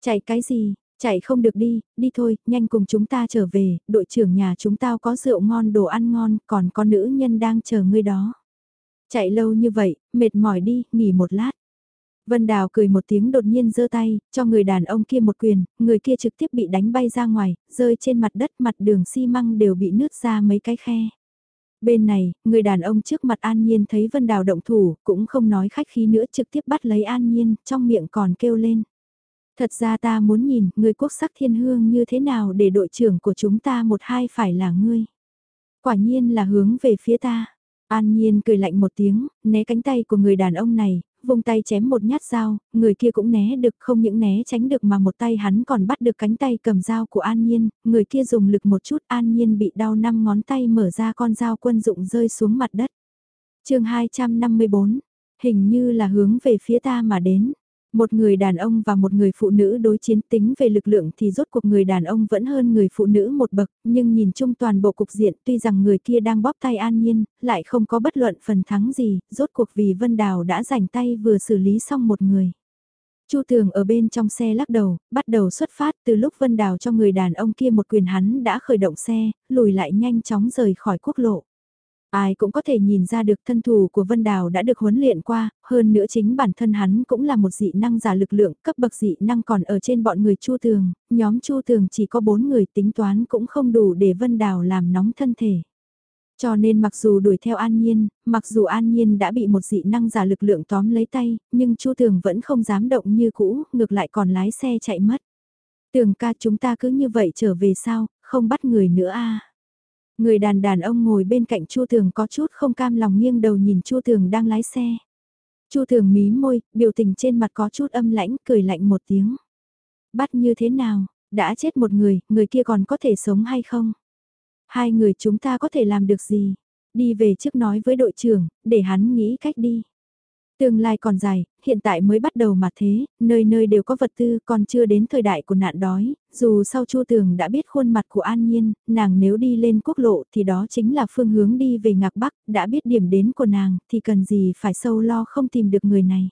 Chạy cái gì, chạy không được đi, đi thôi, nhanh cùng chúng ta trở về, đội trưởng nhà chúng tao có rượu ngon đồ ăn ngon, còn có nữ nhân đang chờ ngươi đó. Chạy lâu như vậy, mệt mỏi đi, nghỉ một lát. Vân Đào cười một tiếng đột nhiên giơ tay, cho người đàn ông kia một quyền, người kia trực tiếp bị đánh bay ra ngoài, rơi trên mặt đất mặt đường xi măng đều bị nứt ra mấy cái khe. Bên này, người đàn ông trước mặt An Nhiên thấy Vân Đào động thủ, cũng không nói khách khí nữa trực tiếp bắt lấy An Nhiên, trong miệng còn kêu lên. Thật ra ta muốn nhìn, người quốc sắc thiên hương như thế nào để đội trưởng của chúng ta một hai phải là ngươi. Quả nhiên là hướng về phía ta. An Nhiên cười lạnh một tiếng, né cánh tay của người đàn ông này, vung tay chém một nhát dao, người kia cũng né được không những né tránh được mà một tay hắn còn bắt được cánh tay cầm dao của An Nhiên, người kia dùng lực một chút An Nhiên bị đau năm ngón tay mở ra con dao quân dụng rơi xuống mặt đất. chương 254, hình như là hướng về phía ta mà đến. Một người đàn ông và một người phụ nữ đối chiến tính về lực lượng thì rốt cuộc người đàn ông vẫn hơn người phụ nữ một bậc, nhưng nhìn chung toàn bộ cục diện tuy rằng người kia đang bóp tay an nhiên, lại không có bất luận phần thắng gì, rốt cuộc vì Vân Đào đã giành tay vừa xử lý xong một người. Chu Tường ở bên trong xe lắc đầu, bắt đầu xuất phát từ lúc Vân Đào cho người đàn ông kia một quyền hắn đã khởi động xe, lùi lại nhanh chóng rời khỏi quốc lộ. Ai cũng có thể nhìn ra được thân thủ của Vân Đào đã được huấn luyện qua, hơn nữa chính bản thân hắn cũng là một dị năng giả lực lượng, cấp bậc dị năng còn ở trên bọn người Chu Tường, nhóm Chu Tường chỉ có 4 người tính toán cũng không đủ để Vân Đào làm nóng thân thể. Cho nên mặc dù đuổi theo An Nhiên, mặc dù An Nhiên đã bị một dị năng giả lực lượng tóm lấy tay, nhưng Chu Tường vẫn không dám động như cũ, ngược lại còn lái xe chạy mất. Tường ca chúng ta cứ như vậy trở về sao, không bắt người nữa a Người đàn đàn ông ngồi bên cạnh Chu Thường có chút không cam lòng nghiêng đầu nhìn Chu Thường đang lái xe. Chu Thường mí môi, biểu tình trên mặt có chút âm lãnh, cười lạnh một tiếng. Bắt như thế nào, đã chết một người, người kia còn có thể sống hay không? Hai người chúng ta có thể làm được gì? Đi về trước nói với đội trưởng, để hắn nghĩ cách đi. Tương lai còn dài, hiện tại mới bắt đầu mà thế, nơi nơi đều có vật tư còn chưa đến thời đại của nạn đói, dù sau Chu Tường đã biết khuôn mặt của An Nhiên, nàng nếu đi lên quốc lộ thì đó chính là phương hướng đi về ngạc Bắc, đã biết điểm đến của nàng thì cần gì phải sâu lo không tìm được người này.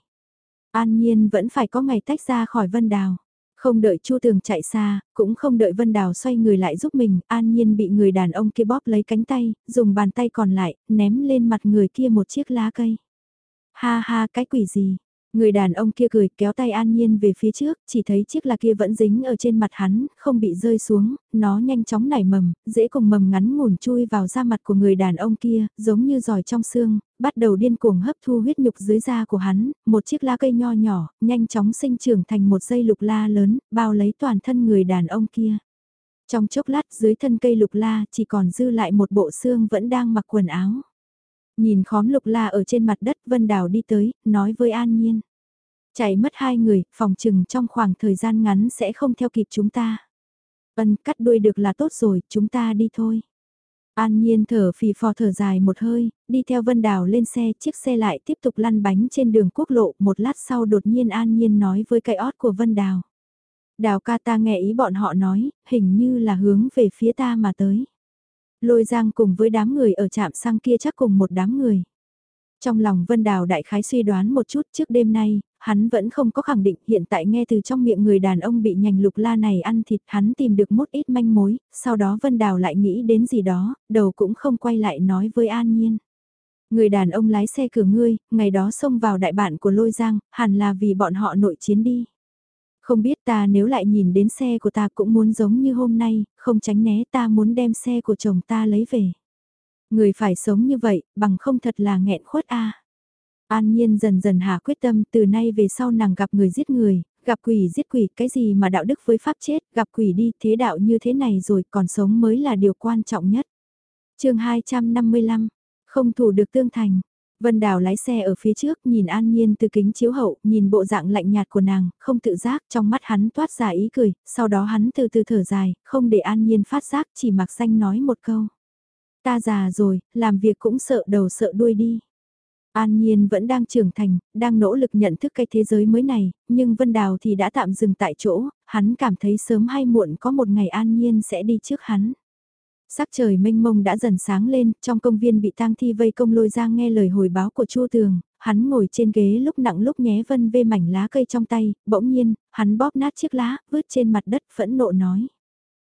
An Nhiên vẫn phải có ngày tách ra khỏi Vân Đào. Không đợi Chu Tường chạy xa, cũng không đợi Vân Đào xoay người lại giúp mình, an nhiên bị người đàn ông kia bóp lấy cánh tay, dùng bàn tay còn lại, ném lên mặt người kia một chiếc lá cây. Ha ha cái quỷ gì, Người đàn ông kia cười kéo tay An Nhiên về phía trước, chỉ thấy chiếc là kia vẫn dính ở trên mặt hắn, không bị rơi xuống, nó nhanh chóng nảy mầm, dễ cùng mầm ngắn ngủn chui vào da mặt của người đàn ông kia, giống như giỏi trong xương, bắt đầu điên cuồng hấp thu huyết nhục dưới da của hắn, một chiếc lá cây nho nhỏ, nhanh chóng sinh trưởng thành một dây lục la lớn, bao lấy toàn thân người đàn ông kia. Trong chốc lát dưới thân cây lục la chỉ còn dư lại một bộ xương vẫn đang mặc quần áo. Nhìn khóm lục la ở trên mặt đất Vân Đào đi tới, nói với An Nhiên. Chạy mất hai người, phòng trừng trong khoảng thời gian ngắn sẽ không theo kịp chúng ta. Ân cắt đuôi được là tốt rồi, chúng ta đi thôi. An Nhiên thở phì phò thở dài một hơi, đi theo Vân Đào lên xe, chiếc xe lại tiếp tục lăn bánh trên đường quốc lộ, một lát sau đột nhiên An Nhiên nói với cái ót của Vân Đào. Đào ca ta nghe ý bọn họ nói, hình như là hướng về phía ta mà tới. Lôi giang cùng với đám người ở trạm xăng kia chắc cùng một đám người. Trong lòng Vân Đào đại khái suy đoán một chút trước đêm nay, hắn vẫn không có khẳng định hiện tại nghe từ trong miệng người đàn ông bị nhành lục la này ăn thịt hắn tìm được một ít manh mối, sau đó Vân Đào lại nghĩ đến gì đó, đầu cũng không quay lại nói với An Nhiên. Người đàn ông lái xe cửa ngươi, ngày đó xông vào đại bản của Lôi Giang, hẳn là vì bọn họ nội chiến đi. Không biết ta nếu lại nhìn đến xe của ta cũng muốn giống như hôm nay, không tránh né ta muốn đem xe của chồng ta lấy về. Người phải sống như vậy, bằng không thật là nghẹn khuất a. An Nhiên dần dần hạ quyết tâm từ nay về sau nàng gặp người giết người, gặp quỷ giết quỷ, cái gì mà đạo đức với pháp chết, gặp quỷ đi, thế đạo như thế này rồi còn sống mới là điều quan trọng nhất. chương 255, không thủ được tương thành. Vân Đào lái xe ở phía trước nhìn An Nhiên từ kính chiếu hậu, nhìn bộ dạng lạnh nhạt của nàng, không tự giác, trong mắt hắn toát ra ý cười, sau đó hắn từ từ thở dài, không để An Nhiên phát giác, chỉ mặc danh nói một câu. Ta già rồi, làm việc cũng sợ đầu sợ đuôi đi. An Nhiên vẫn đang trưởng thành, đang nỗ lực nhận thức cái thế giới mới này, nhưng Vân Đào thì đã tạm dừng tại chỗ, hắn cảm thấy sớm hay muộn có một ngày An Nhiên sẽ đi trước hắn. Sắc trời mênh mông đã dần sáng lên, trong công viên bị tang thi vây công lôi ra nghe lời hồi báo của Chu Tường, hắn ngồi trên ghế lúc nặng lúc nhé vân vê mảnh lá cây trong tay, bỗng nhiên, hắn bóp nát chiếc lá, vứt trên mặt đất phẫn nộ nói.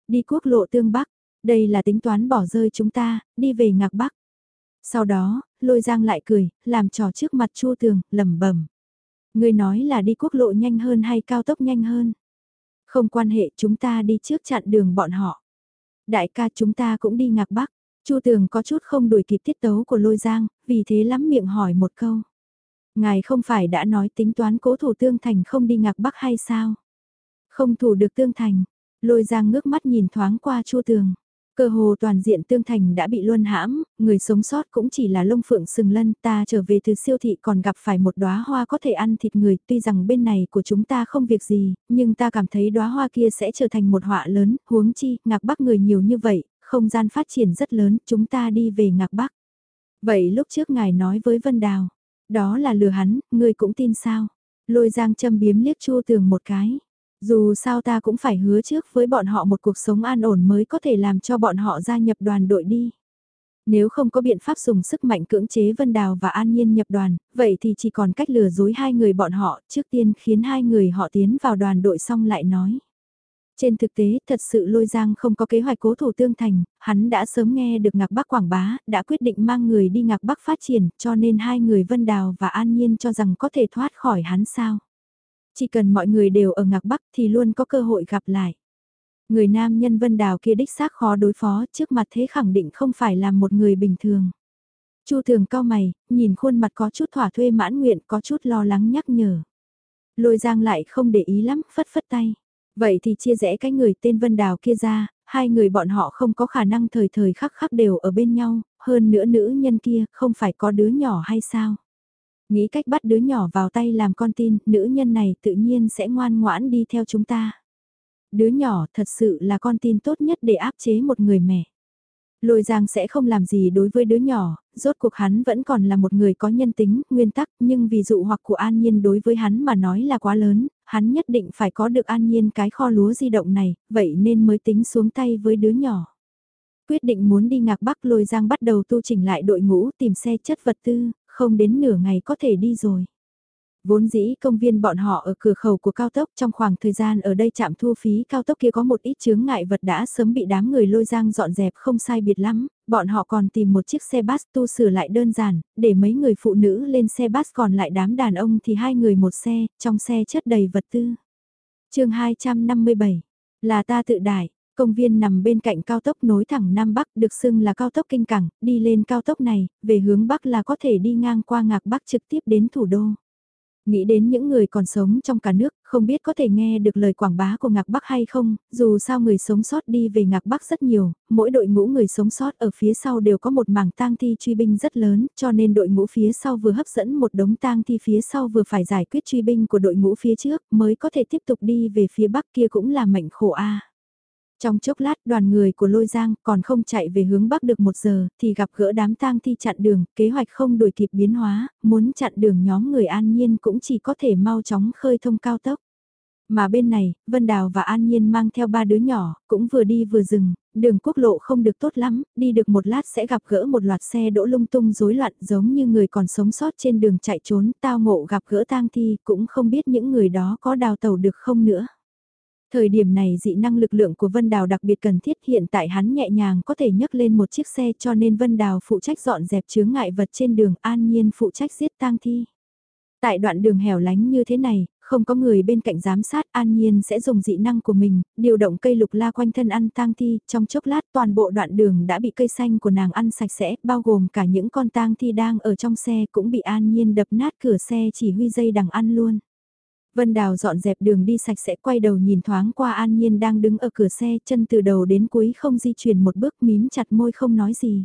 Đi quốc lộ tương Bắc, đây là tính toán bỏ rơi chúng ta, đi về ngạc Bắc. Sau đó, lôi giang lại cười, làm trò trước mặt Chu Tường, lẩm bẩm. Người nói là đi quốc lộ nhanh hơn hay cao tốc nhanh hơn? Không quan hệ chúng ta đi trước chặn đường bọn họ. Đại ca chúng ta cũng đi ngạc bắc. Chu Tường có chút không đuổi kịp tiết tấu của lôi giang, vì thế lắm miệng hỏi một câu. Ngài không phải đã nói tính toán cố thủ tương thành không đi ngạc bắc hay sao? Không thủ được tương thành. Lôi giang ngước mắt nhìn thoáng qua Chu Tường. Cơ hồ toàn diện tương thành đã bị luân hãm, người sống sót cũng chỉ là lông phượng sừng lân, ta trở về từ siêu thị còn gặp phải một đóa hoa có thể ăn thịt người, tuy rằng bên này của chúng ta không việc gì, nhưng ta cảm thấy đóa hoa kia sẽ trở thành một họa lớn, huống chi, ngạc bắc người nhiều như vậy, không gian phát triển rất lớn, chúng ta đi về ngạc bắc. Vậy lúc trước ngài nói với Vân Đào, đó là lừa hắn, người cũng tin sao? Lôi giang châm biếm liếc chua tường một cái. Dù sao ta cũng phải hứa trước với bọn họ một cuộc sống an ổn mới có thể làm cho bọn họ gia nhập đoàn đội đi. Nếu không có biện pháp dùng sức mạnh cưỡng chế Vân Đào và An Nhiên nhập đoàn, vậy thì chỉ còn cách lừa dối hai người bọn họ, trước tiên khiến hai người họ tiến vào đoàn đội xong lại nói. Trên thực tế, thật sự lôi giang không có kế hoạch cố thủ tương thành, hắn đã sớm nghe được ngạc bắc quảng bá, đã quyết định mang người đi ngạc bắc phát triển, cho nên hai người Vân Đào và An Nhiên cho rằng có thể thoát khỏi hắn sao. Chỉ cần mọi người đều ở ngạc bắc thì luôn có cơ hội gặp lại. Người nam nhân Vân Đào kia đích xác khó đối phó trước mặt thế khẳng định không phải là một người bình thường. Chu thường cao mày, nhìn khuôn mặt có chút thỏa thuê mãn nguyện có chút lo lắng nhắc nhở. Lôi giang lại không để ý lắm, phất phất tay. Vậy thì chia rẽ cái người tên Vân Đào kia ra, hai người bọn họ không có khả năng thời thời khắc khắc đều ở bên nhau, hơn nữa nữ nhân kia không phải có đứa nhỏ hay sao? Nghĩ cách bắt đứa nhỏ vào tay làm con tin, nữ nhân này tự nhiên sẽ ngoan ngoãn đi theo chúng ta. Đứa nhỏ thật sự là con tin tốt nhất để áp chế một người mẹ. Lôi Giang sẽ không làm gì đối với đứa nhỏ, rốt cuộc hắn vẫn còn là một người có nhân tính, nguyên tắc, nhưng vì dụ hoặc của An Nhiên đối với hắn mà nói là quá lớn, hắn nhất định phải có được An Nhiên cái kho lúa di động này, vậy nên mới tính xuống tay với đứa nhỏ. Quyết định muốn đi ngạc Bắc Lôi Giang bắt đầu tu chỉnh lại đội ngũ tìm xe chất vật tư, không đến nửa ngày có thể đi rồi. Vốn dĩ công viên bọn họ ở cửa khẩu của cao tốc trong khoảng thời gian ở đây chạm thu phí cao tốc kia có một ít chướng ngại vật đã sớm bị đám người lôi giang dọn dẹp không sai biệt lắm, bọn họ còn tìm một chiếc xe bus tu sửa lại đơn giản, để mấy người phụ nữ lên xe bus còn lại đám đàn ông thì hai người một xe, trong xe chất đầy vật tư. chương 257, là ta tự đại, Công viên nằm bên cạnh cao tốc nối thẳng Nam Bắc được xưng là cao tốc kinh cảng, đi lên cao tốc này, về hướng Bắc là có thể đi ngang qua ngạc Bắc trực tiếp đến thủ đô. Nghĩ đến những người còn sống trong cả nước, không biết có thể nghe được lời quảng bá của Ngạc Bắc hay không, dù sao người sống sót đi về Ngạc Bắc rất nhiều, mỗi đội ngũ người sống sót ở phía sau đều có một mảng tang thi truy binh rất lớn, cho nên đội ngũ phía sau vừa hấp dẫn một đống tang thi phía sau vừa phải giải quyết truy binh của đội ngũ phía trước, mới có thể tiếp tục đi về phía Bắc kia cũng là mệnh khổ a. Trong chốc lát đoàn người của Lôi Giang còn không chạy về hướng Bắc được một giờ thì gặp gỡ đám tang thi chặn đường, kế hoạch không đổi kịp biến hóa, muốn chặn đường nhóm người an nhiên cũng chỉ có thể mau chóng khơi thông cao tốc. Mà bên này, Vân Đào và An Nhiên mang theo ba đứa nhỏ, cũng vừa đi vừa dừng, đường quốc lộ không được tốt lắm, đi được một lát sẽ gặp gỡ một loạt xe đỗ lung tung rối loạn giống như người còn sống sót trên đường chạy trốn, tao ngộ gặp gỡ tang thi, cũng không biết những người đó có đào tàu được không nữa. Thời điểm này dị năng lực lượng của Vân Đào đặc biệt cần thiết hiện tại hắn nhẹ nhàng có thể nhấc lên một chiếc xe cho nên Vân Đào phụ trách dọn dẹp chướng ngại vật trên đường an nhiên phụ trách giết tang thi. Tại đoạn đường hẻo lánh như thế này, không có người bên cạnh giám sát an nhiên sẽ dùng dị năng của mình, điều động cây lục la quanh thân ăn tang thi, trong chốc lát toàn bộ đoạn đường đã bị cây xanh của nàng ăn sạch sẽ, bao gồm cả những con tang thi đang ở trong xe cũng bị an nhiên đập nát cửa xe chỉ huy dây đằng ăn luôn. Vân Đào dọn dẹp đường đi sạch sẽ quay đầu nhìn thoáng qua An Nhiên đang đứng ở cửa xe chân từ đầu đến cuối không di chuyển một bước mím chặt môi không nói gì.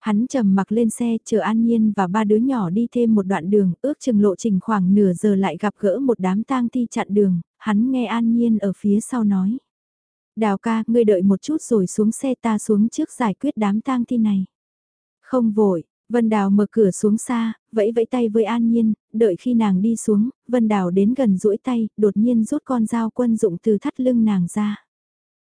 Hắn trầm mặc lên xe chờ An Nhiên và ba đứa nhỏ đi thêm một đoạn đường ước chừng lộ trình khoảng nửa giờ lại gặp gỡ một đám tang thi chặn đường, hắn nghe An Nhiên ở phía sau nói. Đào ca, ngươi đợi một chút rồi xuống xe ta xuống trước giải quyết đám tang thi này. Không vội, Vân Đào mở cửa xuống xa, vẫy vẫy tay với An Nhiên, đợi khi nàng đi xuống, Vân Đào đến gần duỗi tay, đột nhiên rút con dao quân dụng từ thắt lưng nàng ra.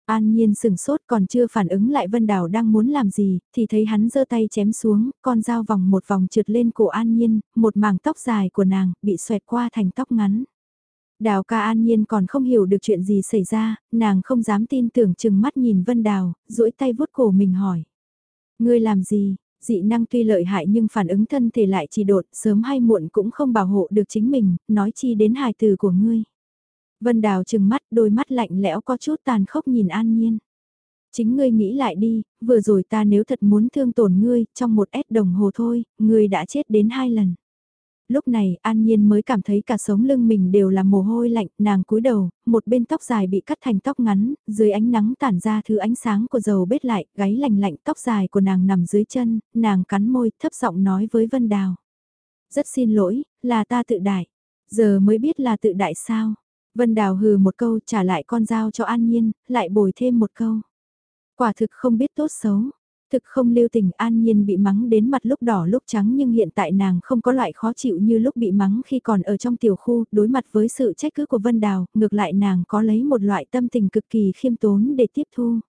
An Nhiên sừng sốt còn chưa phản ứng lại Vân Đào đang muốn làm gì, thì thấy hắn giơ tay chém xuống, con dao vòng một vòng trượt lên cổ An Nhiên, một mảng tóc dài của nàng, bị xoẹt qua thành tóc ngắn. Đào ca An Nhiên còn không hiểu được chuyện gì xảy ra, nàng không dám tin tưởng chừng mắt nhìn Vân Đào, duỗi tay vuốt cổ mình hỏi. Ngươi làm gì, dị năng tuy lợi hại nhưng phản ứng thân thể lại chỉ đột, sớm hay muộn cũng không bảo hộ được chính mình, nói chi đến hài từ của ngươi. Vân Đào trừng mắt, đôi mắt lạnh lẽo có chút tàn khốc nhìn An Nhiên. Chính ngươi nghĩ lại đi, vừa rồi ta nếu thật muốn thương tổn ngươi, trong một ép đồng hồ thôi, ngươi đã chết đến hai lần. Lúc này An Nhiên mới cảm thấy cả sống lưng mình đều là mồ hôi lạnh, nàng cúi đầu, một bên tóc dài bị cắt thành tóc ngắn, dưới ánh nắng tản ra thứ ánh sáng của dầu bết lại, gáy lạnh lạnh tóc dài của nàng nằm dưới chân, nàng cắn môi thấp giọng nói với Vân Đào. Rất xin lỗi, là ta tự đại. Giờ mới biết là tự đại sao. Vân Đào hừ một câu trả lại con dao cho An Nhiên, lại bồi thêm một câu. Quả thực không biết tốt xấu, thực không lưu tình an nhiên bị mắng đến mặt lúc đỏ lúc trắng nhưng hiện tại nàng không có loại khó chịu như lúc bị mắng khi còn ở trong tiểu khu, đối mặt với sự trách cứ của Vân Đào, ngược lại nàng có lấy một loại tâm tình cực kỳ khiêm tốn để tiếp thu.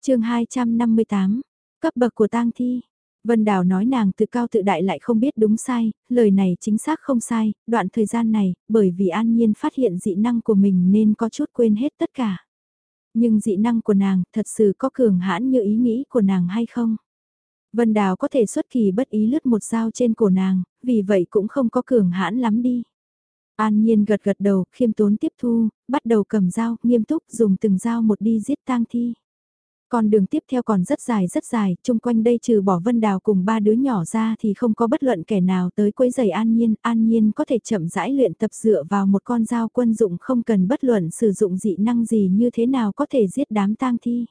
chương 258, cấp bậc của tang thi. Vân Đào nói nàng tự cao tự đại lại không biết đúng sai, lời này chính xác không sai, đoạn thời gian này, bởi vì an nhiên phát hiện dị năng của mình nên có chút quên hết tất cả. Nhưng dị năng của nàng thật sự có cường hãn như ý nghĩ của nàng hay không? Vân Đào có thể xuất kỳ bất ý lướt một dao trên cổ nàng, vì vậy cũng không có cường hãn lắm đi. An Nhiên gật gật đầu, khiêm tốn tiếp thu, bắt đầu cầm dao, nghiêm túc dùng từng dao một đi giết tang thi con đường tiếp theo còn rất dài rất dài, chung quanh đây trừ bỏ Vân Đào cùng ba đứa nhỏ ra thì không có bất luận kẻ nào tới quấy giày An Nhiên. An Nhiên có thể chậm rãi luyện tập dựa vào một con dao quân dụng không cần bất luận sử dụng dị năng gì như thế nào có thể giết đám tang thi.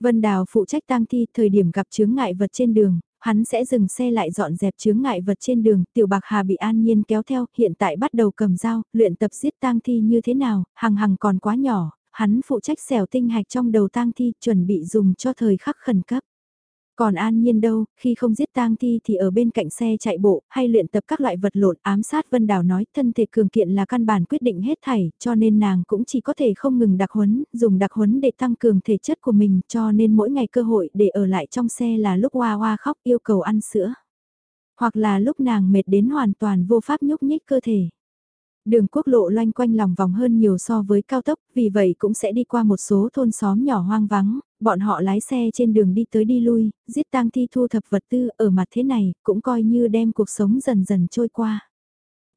Vân Đào phụ trách tang thi thời điểm gặp chướng ngại vật trên đường, hắn sẽ dừng xe lại dọn dẹp chướng ngại vật trên đường, tiểu bạc hà bị an nhiên kéo theo, hiện tại bắt đầu cầm dao, luyện tập giết tang thi như thế nào, hằng hằng còn quá nhỏ, hắn phụ trách xẻo tinh hạch trong đầu tang thi, chuẩn bị dùng cho thời khắc khẩn cấp. Còn an nhiên đâu, khi không giết tang thi thì ở bên cạnh xe chạy bộ, hay luyện tập các loại vật lộn ám sát Vân Đào nói thân thể cường kiện là căn bản quyết định hết thảy, cho nên nàng cũng chỉ có thể không ngừng đặc huấn, dùng đặc huấn để tăng cường thể chất của mình, cho nên mỗi ngày cơ hội để ở lại trong xe là lúc hoa hoa khóc yêu cầu ăn sữa. Hoặc là lúc nàng mệt đến hoàn toàn vô pháp nhúc nhích cơ thể. Đường quốc lộ loanh quanh lòng vòng hơn nhiều so với cao tốc, vì vậy cũng sẽ đi qua một số thôn xóm nhỏ hoang vắng, bọn họ lái xe trên đường đi tới đi lui, giết tang thi thu thập vật tư ở mặt thế này, cũng coi như đem cuộc sống dần dần trôi qua.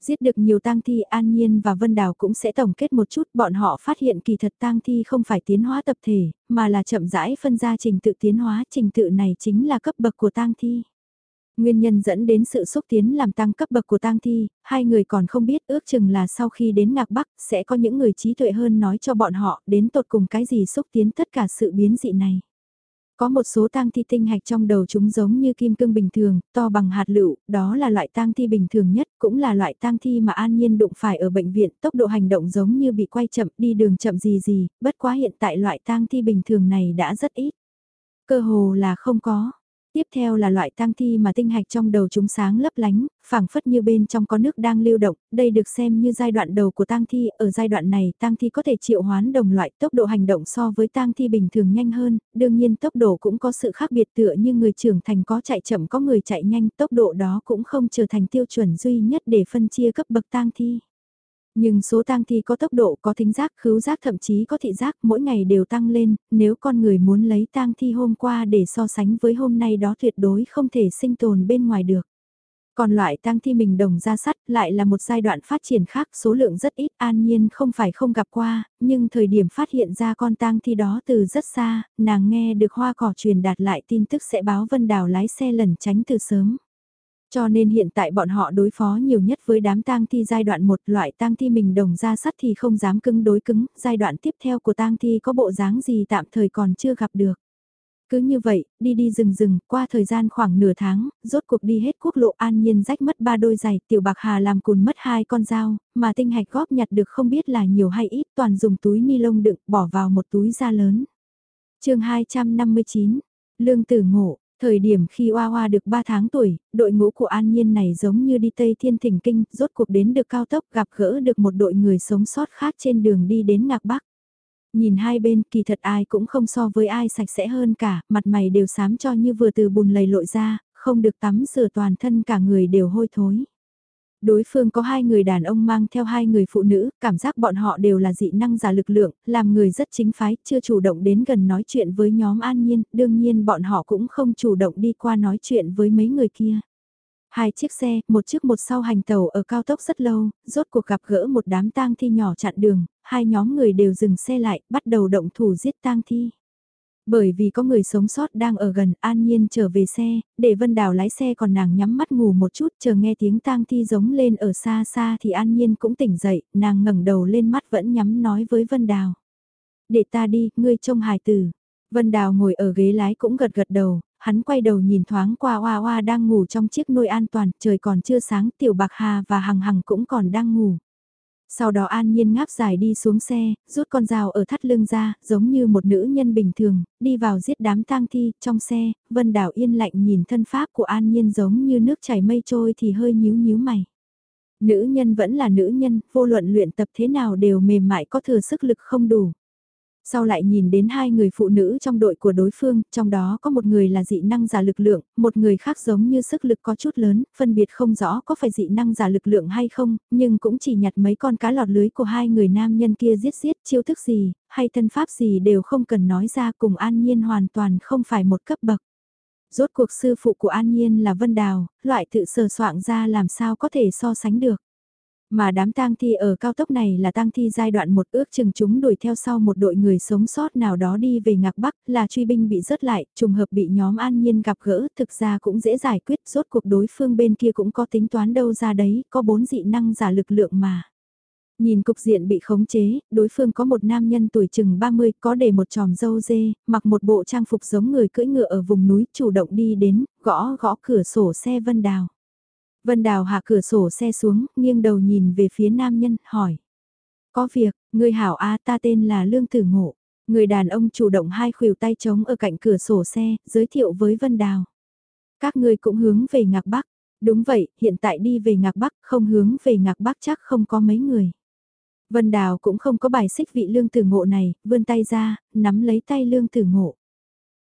Giết được nhiều tang thi An Nhiên và Vân Đào cũng sẽ tổng kết một chút bọn họ phát hiện kỳ thật tang thi không phải tiến hóa tập thể, mà là chậm rãi phân ra trình tự tiến hóa, trình tự này chính là cấp bậc của tang thi. Nguyên nhân dẫn đến sự xúc tiến làm tăng cấp bậc của tang thi, hai người còn không biết ước chừng là sau khi đến Ngạc Bắc sẽ có những người trí tuệ hơn nói cho bọn họ đến tột cùng cái gì xúc tiến tất cả sự biến dị này. Có một số tang thi tinh hạch trong đầu chúng giống như kim cương bình thường, to bằng hạt lựu, đó là loại tang thi bình thường nhất, cũng là loại tang thi mà An Nhiên đụng phải ở bệnh viện, tốc độ hành động giống như bị quay chậm, đi đường chậm gì gì, bất quá hiện tại loại tang thi bình thường này đã rất ít. Cơ hồ là không có. Tiếp theo là loại tang thi mà tinh hạch trong đầu chúng sáng lấp lánh, phảng phất như bên trong có nước đang lưu động, đây được xem như giai đoạn đầu của tang thi, ở giai đoạn này tang thi có thể triệu hoán đồng loại tốc độ hành động so với tang thi bình thường nhanh hơn, đương nhiên tốc độ cũng có sự khác biệt tựa như người trưởng thành có chạy chậm có người chạy nhanh, tốc độ đó cũng không trở thành tiêu chuẩn duy nhất để phân chia cấp bậc tang thi. Nhưng số tang thi có tốc độ, có thính giác, khứu giác thậm chí có thị giác mỗi ngày đều tăng lên, nếu con người muốn lấy tang thi hôm qua để so sánh với hôm nay đó tuyệt đối không thể sinh tồn bên ngoài được. Còn loại tang thi mình đồng ra sắt lại là một giai đoạn phát triển khác số lượng rất ít an nhiên không phải không gặp qua, nhưng thời điểm phát hiện ra con tang thi đó từ rất xa, nàng nghe được hoa cỏ truyền đạt lại tin tức sẽ báo Vân Đào lái xe lẩn tránh từ sớm. Cho nên hiện tại bọn họ đối phó nhiều nhất với đám tang thi giai đoạn một loại tang thi mình đồng ra sắt thì không dám cứng đối cứng, giai đoạn tiếp theo của tang thi có bộ dáng gì tạm thời còn chưa gặp được. Cứ như vậy, đi đi rừng rừng, qua thời gian khoảng nửa tháng, rốt cuộc đi hết quốc lộ an nhiên rách mất ba đôi giày, tiểu bạc hà làm cùn mất hai con dao, mà tinh hạch góp nhặt được không biết là nhiều hay ít, toàn dùng túi ni lông đựng, bỏ vào một túi da lớn. chương 259, Lương Tử Ngộ, Thời điểm khi Hoa Hoa được 3 tháng tuổi, đội ngũ của An Nhiên này giống như đi Tây Thiên Thỉnh Kinh, rốt cuộc đến được cao tốc gặp gỡ được một đội người sống sót khác trên đường đi đến Ngạc Bắc. Nhìn hai bên kỳ thật ai cũng không so với ai sạch sẽ hơn cả, mặt mày đều sám cho như vừa từ bùn lầy lội ra, không được tắm rửa toàn thân cả người đều hôi thối đối phương có hai người đàn ông mang theo hai người phụ nữ, cảm giác bọn họ đều là dị năng giả lực lượng, làm người rất chính phái, chưa chủ động đến gần nói chuyện với nhóm an nhiên, đương nhiên bọn họ cũng không chủ động đi qua nói chuyện với mấy người kia. Hai chiếc xe, một chiếc một sau hành tàu ở cao tốc rất lâu, rốt cuộc gặp gỡ một đám tang thi nhỏ chặn đường, hai nhóm người đều dừng xe lại, bắt đầu động thủ giết tang thi. Bởi vì có người sống sót đang ở gần an nhiên trở về xe, để Vân Đào lái xe còn nàng nhắm mắt ngủ một chút chờ nghe tiếng tang thi giống lên ở xa xa thì an nhiên cũng tỉnh dậy, nàng ngẩng đầu lên mắt vẫn nhắm nói với Vân Đào. Để ta đi, ngươi trông hài tử. Vân Đào ngồi ở ghế lái cũng gật gật đầu, hắn quay đầu nhìn thoáng qua Hoa Hoa đang ngủ trong chiếc nôi an toàn, trời còn chưa sáng, Tiểu Bạc Hà và Hằng Hằng cũng còn đang ngủ. Sau đó an nhiên ngáp dài đi xuống xe, rút con dao ở thắt lưng ra, giống như một nữ nhân bình thường, đi vào giết đám tang thi, trong xe, Vân Đảo yên lạnh nhìn thân pháp của an nhiên giống như nước chảy mây trôi thì hơi nhíu nhíu mày. Nữ nhân vẫn là nữ nhân, vô luận luyện tập thế nào đều mềm mại có thừa sức lực không đủ. Sau lại nhìn đến hai người phụ nữ trong đội của đối phương, trong đó có một người là dị năng giả lực lượng, một người khác giống như sức lực có chút lớn, phân biệt không rõ có phải dị năng giả lực lượng hay không, nhưng cũng chỉ nhặt mấy con cá lọt lưới của hai người nam nhân kia giết giết chiêu thức gì, hay thân pháp gì đều không cần nói ra cùng an nhiên hoàn toàn không phải một cấp bậc. Rốt cuộc sư phụ của An Nhiên là Vân Đào, loại tự sờ soạn ra làm sao có thể so sánh được. Mà đám tang thi ở cao tốc này là tang thi giai đoạn một ước chừng chúng đuổi theo sau một đội người sống sót nào đó đi về ngạc Bắc là truy binh bị rớt lại, trùng hợp bị nhóm an nhiên gặp gỡ, thực ra cũng dễ giải quyết, rốt cuộc đối phương bên kia cũng có tính toán đâu ra đấy, có bốn dị năng giả lực lượng mà. Nhìn cục diện bị khống chế, đối phương có một nam nhân tuổi chừng 30 có để một tròm dâu dê, mặc một bộ trang phục giống người cưỡi ngựa ở vùng núi chủ động đi đến, gõ gõ cửa sổ xe Vân Đào. Vân Đào hạ cửa sổ xe xuống, nghiêng đầu nhìn về phía nam nhân, hỏi. Có việc, người hảo A ta tên là Lương Tử Ngộ. Người đàn ông chủ động hai khuỷu tay trống ở cạnh cửa sổ xe, giới thiệu với Vân Đào. Các người cũng hướng về ngạc Bắc. Đúng vậy, hiện tại đi về ngạc Bắc, không hướng về ngạc Bắc chắc không có mấy người. Vân Đào cũng không có bài xích vị lương tử ngộ này, vươn tay ra, nắm lấy tay lương tử ngộ.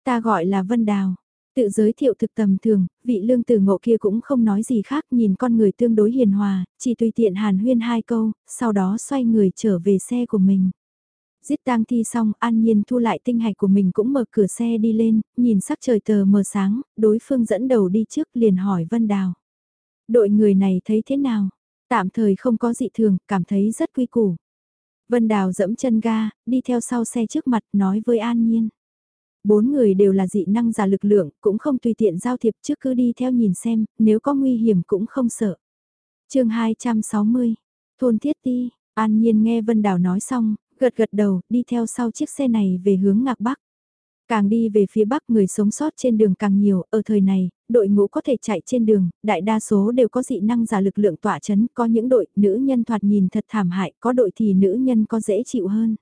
Ta gọi là Vân Đào, Tự giới thiệu thực tầm thường, vị lương tử ngộ kia cũng không nói gì khác nhìn con người tương đối hiền hòa, chỉ tùy tiện hàn huyên hai câu, sau đó xoay người trở về xe của mình. Giết tang thi xong, an nhiên thu lại tinh hạch của mình cũng mở cửa xe đi lên, nhìn sắc trời tờ mờ sáng, đối phương dẫn đầu đi trước liền hỏi Vân Đào. Đội người này thấy thế nào? Tạm thời không có dị thường, cảm thấy rất quy củ. Vân Đào dẫm chân ga, đi theo sau xe trước mặt nói với An Nhiên. Bốn người đều là dị năng giả lực lượng, cũng không tùy tiện giao thiệp trước cứ đi theo nhìn xem, nếu có nguy hiểm cũng không sợ. chương 260, Thôn Thiết Ti, An Nhiên nghe Vân Đào nói xong, gật gật đầu, đi theo sau chiếc xe này về hướng ngạc Bắc. Càng đi về phía Bắc người sống sót trên đường càng nhiều, ở thời này, đội ngũ có thể chạy trên đường, đại đa số đều có dị năng giả lực lượng tỏa chấn, có những đội nữ nhân thoạt nhìn thật thảm hại, có đội thì nữ nhân có dễ chịu hơn.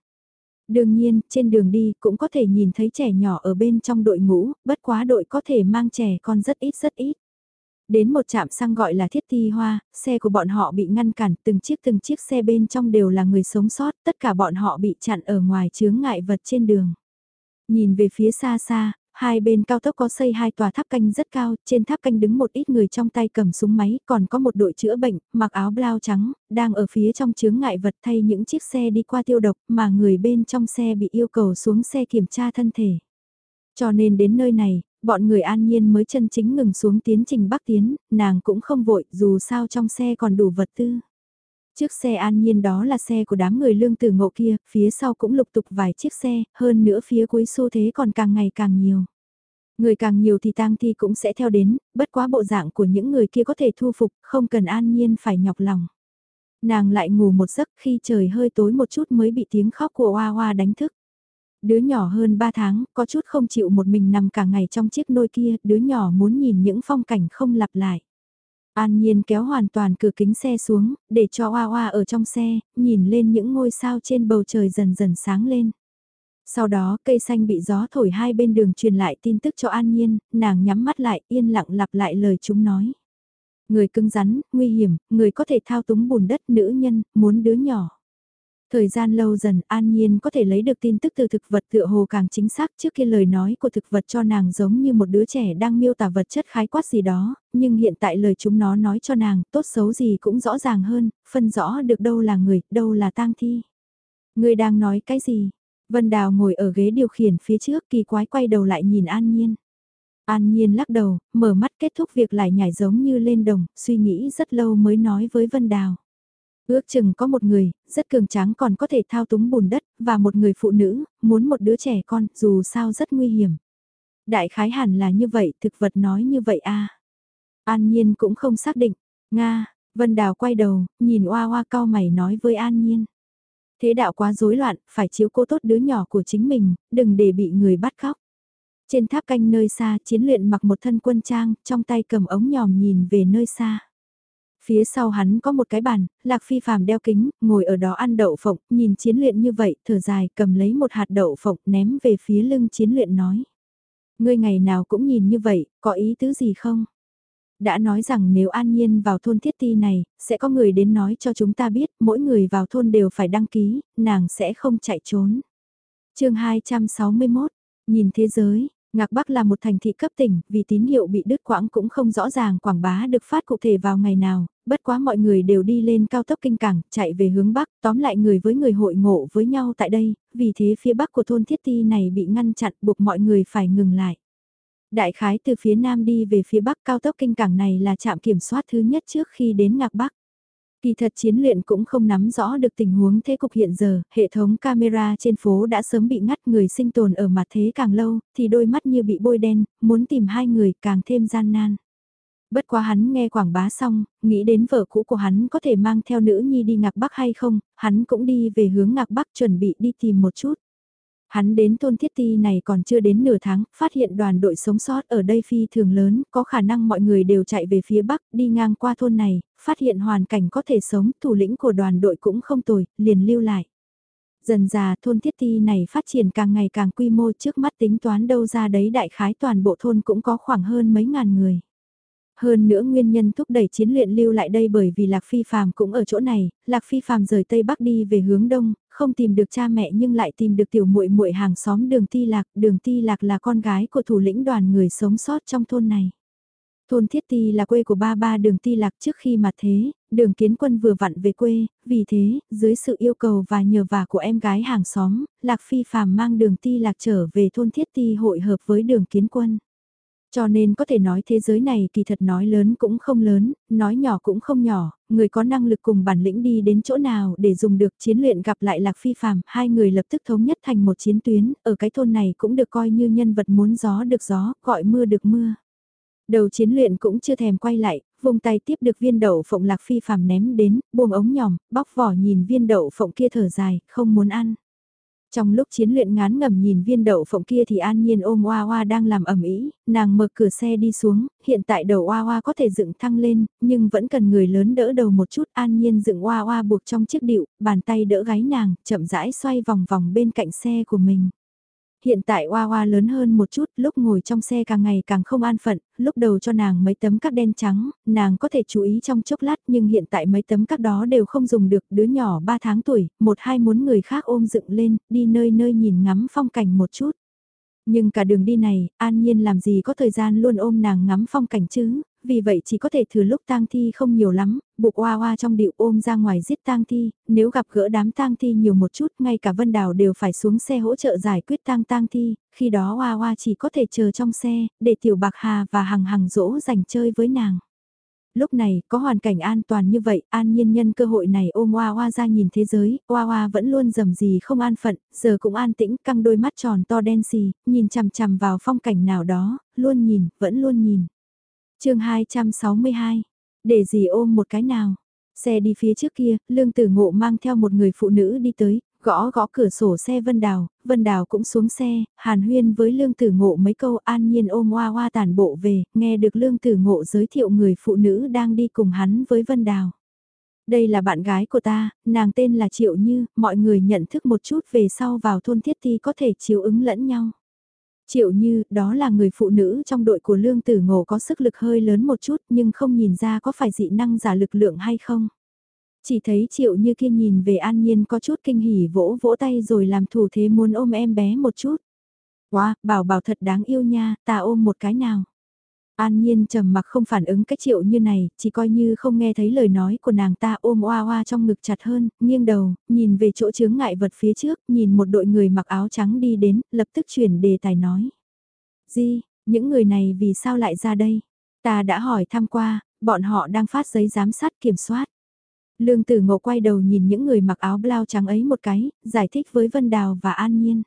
Đương nhiên, trên đường đi cũng có thể nhìn thấy trẻ nhỏ ở bên trong đội ngũ, bất quá đội có thể mang trẻ con rất ít rất ít. Đến một trạm xăng gọi là thiết thi hoa, xe của bọn họ bị ngăn cản, từng chiếc từng chiếc xe bên trong đều là người sống sót, tất cả bọn họ bị chặn ở ngoài chướng ngại vật trên đường. Nhìn về phía xa xa, hai bên cao tốc có xây hai tòa tháp canh rất cao, trên tháp canh đứng một ít người trong tay cầm súng máy, còn có một đội chữa bệnh, mặc áo blau trắng, đang ở phía trong chướng ngại vật thay những chiếc xe đi qua tiêu độc mà người bên trong xe bị yêu cầu xuống xe kiểm tra thân thể. Cho nên đến nơi này, bọn người an nhiên mới chân chính ngừng xuống tiến trình bắc tiến, nàng cũng không vội dù sao trong xe còn đủ vật tư. Chiếc xe an nhiên đó là xe của đám người lương tử ngộ kia, phía sau cũng lục tục vài chiếc xe, hơn nữa phía cuối xu thế còn càng ngày càng nhiều. Người càng nhiều thì tang thi cũng sẽ theo đến, bất quá bộ dạng của những người kia có thể thu phục, không cần an nhiên phải nhọc lòng. Nàng lại ngủ một giấc khi trời hơi tối một chút mới bị tiếng khóc của Hoa Hoa đánh thức. Đứa nhỏ hơn 3 tháng, có chút không chịu một mình nằm cả ngày trong chiếc nôi kia, đứa nhỏ muốn nhìn những phong cảnh không lặp lại. An Nhiên kéo hoàn toàn cửa kính xe xuống, để cho Hoa Hoa ở trong xe, nhìn lên những ngôi sao trên bầu trời dần dần sáng lên. Sau đó cây xanh bị gió thổi hai bên đường truyền lại tin tức cho An Nhiên, nàng nhắm mắt lại yên lặng lặp lại lời chúng nói. Người cứng rắn, nguy hiểm, người có thể thao túng bùn đất nữ nhân, muốn đứa nhỏ. Thời gian lâu dần an nhiên có thể lấy được tin tức từ thực vật tựa hồ càng chính xác trước kia lời nói của thực vật cho nàng giống như một đứa trẻ đang miêu tả vật chất khái quát gì đó, nhưng hiện tại lời chúng nó nói cho nàng tốt xấu gì cũng rõ ràng hơn, phân rõ được đâu là người, đâu là tang thi. Người đang nói cái gì? Vân Đào ngồi ở ghế điều khiển phía trước kỳ quái quay đầu lại nhìn An Nhiên. An Nhiên lắc đầu, mở mắt kết thúc việc lại nhảy giống như lên đồng, suy nghĩ rất lâu mới nói với Vân Đào. Ước chừng có một người, rất cường tráng còn có thể thao túng bùn đất, và một người phụ nữ, muốn một đứa trẻ con, dù sao rất nguy hiểm. Đại khái hẳn là như vậy, thực vật nói như vậy a à. An Nhiên cũng không xác định. Nga, Vân Đào quay đầu, nhìn oa oa cao mày nói với An Nhiên. Thế đạo quá rối loạn, phải chiếu cố tốt đứa nhỏ của chính mình, đừng để bị người bắt cóc. Trên tháp canh nơi xa, chiến luyện mặc một thân quân trang, trong tay cầm ống nhòm nhìn về nơi xa. Phía sau hắn có một cái bàn, Lạc Phi phàm đeo kính, ngồi ở đó ăn đậu phộng, nhìn chiến luyện như vậy, thở dài, cầm lấy một hạt đậu phộng, ném về phía lưng chiến luyện nói. Ngươi ngày nào cũng nhìn như vậy, có ý tứ gì không? Đã nói rằng nếu an nhiên vào thôn thiết ti này, sẽ có người đến nói cho chúng ta biết, mỗi người vào thôn đều phải đăng ký, nàng sẽ không chạy trốn. chương 261, nhìn thế giới, Ngạc Bắc là một thành thị cấp tỉnh, vì tín hiệu bị đứt quãng cũng không rõ ràng quảng bá được phát cụ thể vào ngày nào, bất quá mọi người đều đi lên cao tốc kinh cảng, chạy về hướng Bắc, tóm lại người với người hội ngộ với nhau tại đây, vì thế phía Bắc của thôn Thiết Ti này bị ngăn chặn buộc mọi người phải ngừng lại. Đại khái từ phía Nam đi về phía Bắc cao tốc kinh cảng này là trạm kiểm soát thứ nhất trước khi đến Ngạc Bắc. Kỳ thật chiến luyện cũng không nắm rõ được tình huống thế cục hiện giờ, hệ thống camera trên phố đã sớm bị ngắt người sinh tồn ở mặt thế càng lâu, thì đôi mắt như bị bôi đen, muốn tìm hai người càng thêm gian nan. Bất quá hắn nghe quảng bá xong, nghĩ đến vợ cũ của hắn có thể mang theo nữ nhi đi ngạc bắc hay không, hắn cũng đi về hướng ngạc bắc chuẩn bị đi tìm một chút. Hắn đến thôn thiết ti này còn chưa đến nửa tháng, phát hiện đoàn đội sống sót ở đây phi thường lớn, có khả năng mọi người đều chạy về phía bắc, đi ngang qua thôn này, phát hiện hoàn cảnh có thể sống, thủ lĩnh của đoàn đội cũng không tồi, liền lưu lại. Dần già thôn thiết ti này phát triển càng ngày càng quy mô trước mắt tính toán đâu ra đấy đại khái toàn bộ thôn cũng có khoảng hơn mấy ngàn người. Hơn nữa nguyên nhân thúc đẩy chiến luyện lưu lại đây bởi vì Lạc Phi Phàm cũng ở chỗ này, Lạc Phi Phàm rời Tây Bắc đi về hướng Đông, không tìm được cha mẹ nhưng lại tìm được tiểu muội muội hàng xóm Đường Ti Lạc, Đường Ti Lạc là con gái của thủ lĩnh đoàn người sống sót trong thôn này. Thôn Thiết Ti là quê của ba ba đường Ti Lạc trước khi mà thế, đường kiến quân vừa vặn về quê, vì thế, dưới sự yêu cầu và nhờ vả của em gái hàng xóm, Lạc Phi phàm mang đường Ti Lạc trở về thôn Thiết Ti hội hợp với đường kiến quân. Cho nên có thể nói thế giới này kỳ thật nói lớn cũng không lớn, nói nhỏ cũng không nhỏ, người có năng lực cùng bản lĩnh đi đến chỗ nào để dùng được chiến luyện gặp lại Lạc Phi Phạm, hai người lập tức thống nhất thành một chiến tuyến, ở cái thôn này cũng được coi như nhân vật muốn gió được gió, gọi mưa được mưa. Đầu chiến luyện cũng chưa thèm quay lại, vùng tay tiếp được viên đậu phộng Lạc Phi Phạm ném đến, buông ống nhòm, bóc vỏ nhìn viên đậu phộng kia thở dài, không muốn ăn. Trong lúc chiến luyện ngán ngầm nhìn viên đậu phộng kia thì an nhiên ôm Hoa Hoa đang làm ẩm ý, nàng mở cửa xe đi xuống, hiện tại đầu Hoa Hoa có thể dựng thăng lên, nhưng vẫn cần người lớn đỡ đầu một chút an nhiên dựng Hoa Hoa buộc trong chiếc điệu, bàn tay đỡ gáy nàng, chậm rãi xoay vòng vòng bên cạnh xe của mình. Hiện tại Hoa Hoa lớn hơn một chút, lúc ngồi trong xe càng ngày càng không an phận, lúc đầu cho nàng mấy tấm các đen trắng, nàng có thể chú ý trong chốc lát nhưng hiện tại mấy tấm các đó đều không dùng được, đứa nhỏ 3 tháng tuổi, một hai muốn người khác ôm dựng lên, đi nơi nơi nhìn ngắm phong cảnh một chút. Nhưng cả đường đi này, an nhiên làm gì có thời gian luôn ôm nàng ngắm phong cảnh chứ, vì vậy chỉ có thể thừa lúc tang thi không nhiều lắm, buộc oa oa trong điệu ôm ra ngoài giết tang thi, nếu gặp gỡ đám tang thi nhiều một chút, ngay cả Vân Đào đều phải xuống xe hỗ trợ giải quyết tang tang thi, khi đó oa oa chỉ có thể chờ trong xe, để tiểu bạc hà và hằng hằng dỗ dành chơi với nàng. Lúc này, có hoàn cảnh an toàn như vậy, an nhiên nhân cơ hội này ôm Hoa Hoa ra nhìn thế giới, Hoa Hoa vẫn luôn dầm gì không an phận, giờ cũng an tĩnh, căng đôi mắt tròn to đen xì, nhìn chằm chằm vào phong cảnh nào đó, luôn nhìn, vẫn luôn nhìn chương 262, để gì ôm một cái nào. Xe đi phía trước kia, lương tử ngộ mang theo một người phụ nữ đi tới, gõ gõ cửa sổ xe Vân Đào, Vân Đào cũng xuống xe, hàn huyên với lương tử ngộ mấy câu an nhiên ôm hoa hoa tàn bộ về, nghe được lương tử ngộ giới thiệu người phụ nữ đang đi cùng hắn với Vân Đào. Đây là bạn gái của ta, nàng tên là Triệu Như, mọi người nhận thức một chút về sau vào thôn thiết thi có thể chiếu ứng lẫn nhau. Triệu Như, đó là người phụ nữ trong đội của Lương Tử Ngộ có sức lực hơi lớn một chút nhưng không nhìn ra có phải dị năng giả lực lượng hay không. Chỉ thấy Triệu Như kia nhìn về An Nhiên có chút kinh hỉ vỗ vỗ tay rồi làm thủ thế muốn ôm em bé một chút. Wow, bảo bảo thật đáng yêu nha, ta ôm một cái nào. An Nhiên trầm mặc không phản ứng cách triệu như này, chỉ coi như không nghe thấy lời nói của nàng ta ôm oa oa trong ngực chặt hơn, nghiêng đầu, nhìn về chỗ chướng ngại vật phía trước, nhìn một đội người mặc áo trắng đi đến, lập tức chuyển đề tài nói. Di, những người này vì sao lại ra đây? Ta đã hỏi thăm qua, bọn họ đang phát giấy giám sát kiểm soát. Lương tử ngộ quay đầu nhìn những người mặc áo blau trắng ấy một cái, giải thích với Vân Đào và An Nhiên.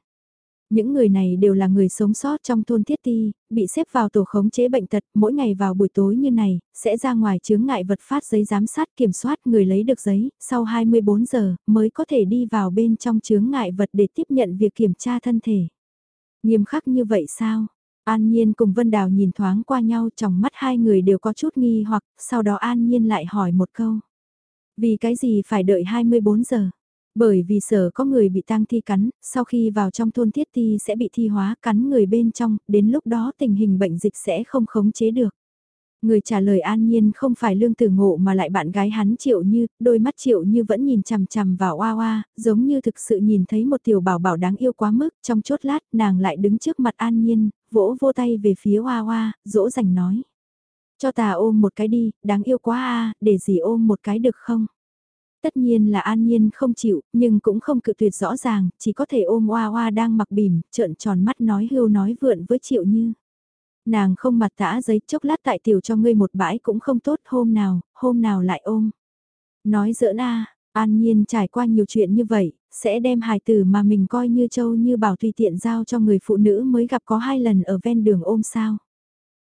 Những người này đều là người sống sót trong thôn thiết ti, bị xếp vào tổ khống chế bệnh tật, mỗi ngày vào buổi tối như này, sẽ ra ngoài chướng ngại vật phát giấy giám sát kiểm soát người lấy được giấy, sau 24 giờ mới có thể đi vào bên trong chướng ngại vật để tiếp nhận việc kiểm tra thân thể. Nghiêm khắc như vậy sao? An Nhiên cùng Vân Đào nhìn thoáng qua nhau trong mắt hai người đều có chút nghi hoặc, sau đó An Nhiên lại hỏi một câu. Vì cái gì phải đợi 24 giờ? Bởi vì sợ có người bị tang thi cắn, sau khi vào trong thôn thiết thi sẽ bị thi hóa cắn người bên trong, đến lúc đó tình hình bệnh dịch sẽ không khống chế được. Người trả lời an nhiên không phải lương tử ngộ mà lại bạn gái hắn triệu như, đôi mắt triệu như vẫn nhìn chằm chằm vào oa oa, giống như thực sự nhìn thấy một tiểu bảo bảo đáng yêu quá mức, trong chốt lát nàng lại đứng trước mặt an nhiên, vỗ vô tay về phía oa oa, dỗ dành nói. Cho ta ôm một cái đi, đáng yêu quá a để gì ôm một cái được không? Tất nhiên là an nhiên không chịu, nhưng cũng không cự tuyệt rõ ràng, chỉ có thể ôm oa oa đang mặc bìm, trợn tròn mắt nói hưu nói vượn với triệu như. Nàng không mặt tã giấy chốc lát tại tiểu cho ngươi một bãi cũng không tốt hôm nào, hôm nào lại ôm. Nói giỡn a an nhiên trải qua nhiều chuyện như vậy, sẽ đem hài tử mà mình coi như châu như bảo tùy tiện giao cho người phụ nữ mới gặp có hai lần ở ven đường ôm sao.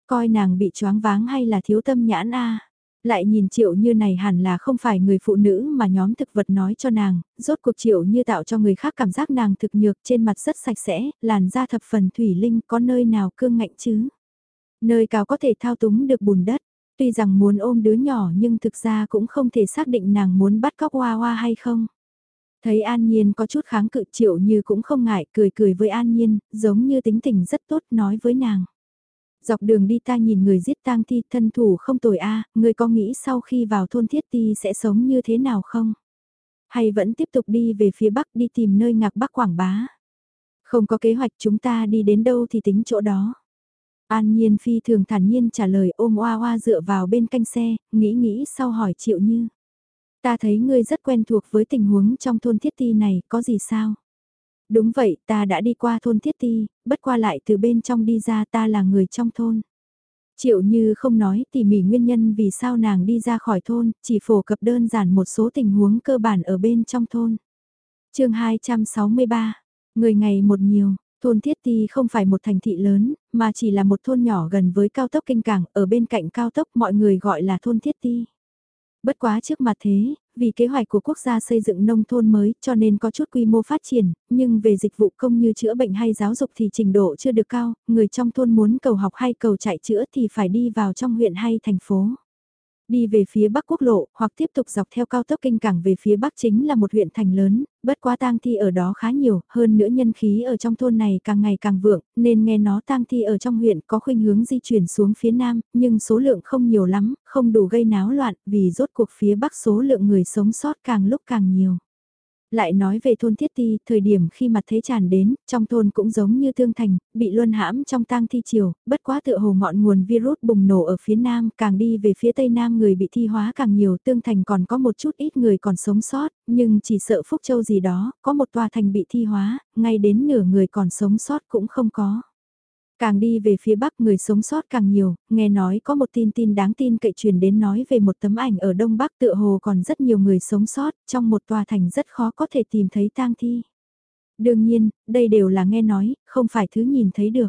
Coi nàng bị choáng váng hay là thiếu tâm nhãn a lại nhìn triệu như này hẳn là không phải người phụ nữ mà nhóm thực vật nói cho nàng, rốt cuộc triệu như tạo cho người khác cảm giác nàng thực nhược trên mặt rất sạch sẽ, làn da thập phần thủy linh có nơi nào cương ngạnh chứ. Nơi cao có thể thao túng được bùn đất, tuy rằng muốn ôm đứa nhỏ nhưng thực ra cũng không thể xác định nàng muốn bắt cóc hoa hoa hay không. Thấy An Nhiên có chút kháng cự triệu như cũng không ngại cười cười với An Nhiên, giống như tính tình rất tốt nói với nàng. Dọc đường đi ta nhìn người giết tang thi thân thủ không tồi a người có nghĩ sau khi vào thôn thiết ti sẽ sống như thế nào không? Hay vẫn tiếp tục đi về phía bắc đi tìm nơi ngạc bắc quảng bá? Không có kế hoạch chúng ta đi đến đâu thì tính chỗ đó. An Nhiên phi thường thản nhiên trả lời ôm oa oa dựa vào bên canh xe, nghĩ nghĩ sau hỏi Triệu Như. Ta thấy ngươi rất quen thuộc với tình huống trong thôn thiết ti này, có gì sao? Đúng vậy, ta đã đi qua thôn thiết ti, bất qua lại từ bên trong đi ra ta là người trong thôn. Triệu Như không nói tỉ mỉ nguyên nhân vì sao nàng đi ra khỏi thôn, chỉ phổ cập đơn giản một số tình huống cơ bản ở bên trong thôn. chương 263, người ngày một nhiều, Thôn Thiết Ti không phải một thành thị lớn, mà chỉ là một thôn nhỏ gần với cao tốc kinh cảng, ở bên cạnh cao tốc mọi người gọi là thôn Thiết Ti. Bất quá trước mặt thế, vì kế hoạch của quốc gia xây dựng nông thôn mới cho nên có chút quy mô phát triển, nhưng về dịch vụ công như chữa bệnh hay giáo dục thì trình độ chưa được cao, người trong thôn muốn cầu học hay cầu chạy chữa thì phải đi vào trong huyện hay thành phố. Đi về phía Bắc quốc lộ, hoặc tiếp tục dọc theo cao tốc kinh cảng về phía Bắc chính là một huyện thành lớn, bất quá tang thi ở đó khá nhiều, hơn nữa nhân khí ở trong thôn này càng ngày càng vượng, nên nghe nó tang thi ở trong huyện có khuynh hướng di chuyển xuống phía Nam, nhưng số lượng không nhiều lắm, không đủ gây náo loạn, vì rốt cuộc phía Bắc số lượng người sống sót càng lúc càng nhiều. Lại nói về thôn Thiết Ti, thời điểm khi mặt thế tràn đến, trong thôn cũng giống như thương thành, bị luân hãm trong tang thi chiều, bất quá tựa hồ ngọn nguồn virus bùng nổ ở phía nam, càng đi về phía tây nam người bị thi hóa càng nhiều, tương thành còn có một chút ít người còn sống sót, nhưng chỉ sợ Phúc Châu gì đó, có một tòa thành bị thi hóa, ngay đến nửa người còn sống sót cũng không có. Càng đi về phía bắc người sống sót càng nhiều, nghe nói có một tin tin đáng tin cậy truyền đến nói về một tấm ảnh ở Đông Bắc tựa hồ còn rất nhiều người sống sót, trong một tòa thành rất khó có thể tìm thấy tang thi. Đương nhiên, đây đều là nghe nói, không phải thứ nhìn thấy được.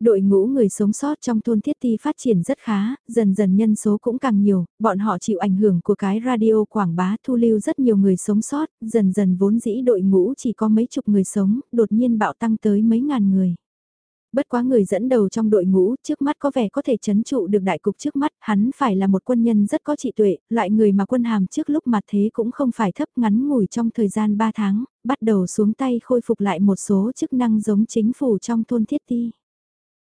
Đội ngũ người sống sót trong thôn thiết ti phát triển rất khá, dần dần nhân số cũng càng nhiều, bọn họ chịu ảnh hưởng của cái radio quảng bá thu lưu rất nhiều người sống sót, dần dần vốn dĩ đội ngũ chỉ có mấy chục người sống, đột nhiên bạo tăng tới mấy ngàn người. Bất quá người dẫn đầu trong đội ngũ, trước mắt có vẻ có thể chấn trụ được đại cục trước mắt, hắn phải là một quân nhân rất có trị tuệ, loại người mà quân hàm trước lúc mặt thế cũng không phải thấp ngắn ngủi trong thời gian 3 tháng, bắt đầu xuống tay khôi phục lại một số chức năng giống chính phủ trong thôn thiết ti.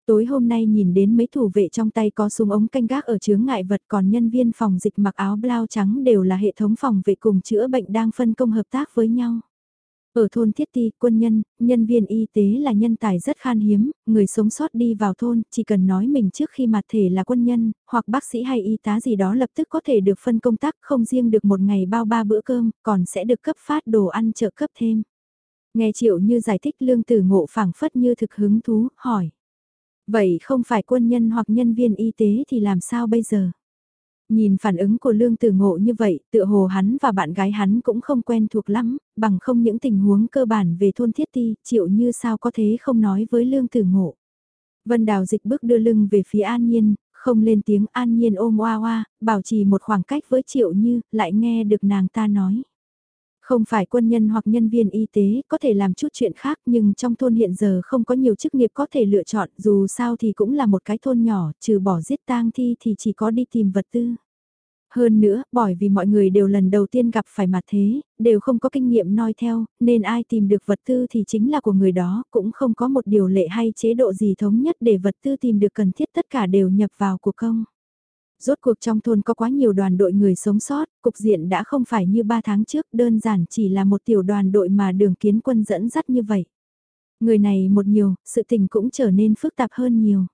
Tối hôm nay nhìn đến mấy thủ vệ trong tay có súng ống canh gác ở chướng ngại vật còn nhân viên phòng dịch mặc áo blau trắng đều là hệ thống phòng vệ cùng chữa bệnh đang phân công hợp tác với nhau. Ở thôn Thiết Ti, quân nhân, nhân viên y tế là nhân tài rất khan hiếm, người sống sót đi vào thôn, chỉ cần nói mình trước khi mặt thể là quân nhân, hoặc bác sĩ hay y tá gì đó lập tức có thể được phân công tác không riêng được một ngày bao ba bữa cơm, còn sẽ được cấp phát đồ ăn trợ cấp thêm. Nghe triệu như giải thích lương tử ngộ phảng phất như thực hứng thú, hỏi. Vậy không phải quân nhân hoặc nhân viên y tế thì làm sao bây giờ? Nhìn phản ứng của Lương Tử Ngộ như vậy, tựa hồ hắn và bạn gái hắn cũng không quen thuộc lắm, bằng không những tình huống cơ bản về thôn thiết ti, chịu như sao có thế không nói với Lương Tử Ngộ. Vân Đào dịch bước đưa lưng về phía An Nhiên, không lên tiếng An Nhiên ôm oa oa, bảo trì một khoảng cách với Triệu Như, lại nghe được nàng ta nói. Không phải quân nhân hoặc nhân viên y tế có thể làm chút chuyện khác nhưng trong thôn hiện giờ không có nhiều chức nghiệp có thể lựa chọn dù sao thì cũng là một cái thôn nhỏ trừ bỏ giết tang thi thì chỉ có đi tìm vật tư. Hơn nữa, bởi vì mọi người đều lần đầu tiên gặp phải mặt thế, đều không có kinh nghiệm noi theo, nên ai tìm được vật tư thì chính là của người đó, cũng không có một điều lệ hay chế độ gì thống nhất để vật tư tìm được cần thiết tất cả đều nhập vào của công. Rốt cuộc trong thôn có quá nhiều đoàn đội người sống sót, cục diện đã không phải như 3 tháng trước đơn giản chỉ là một tiểu đoàn đội mà đường kiến quân dẫn dắt như vậy. Người này một nhiều, sự tình cũng trở nên phức tạp hơn nhiều.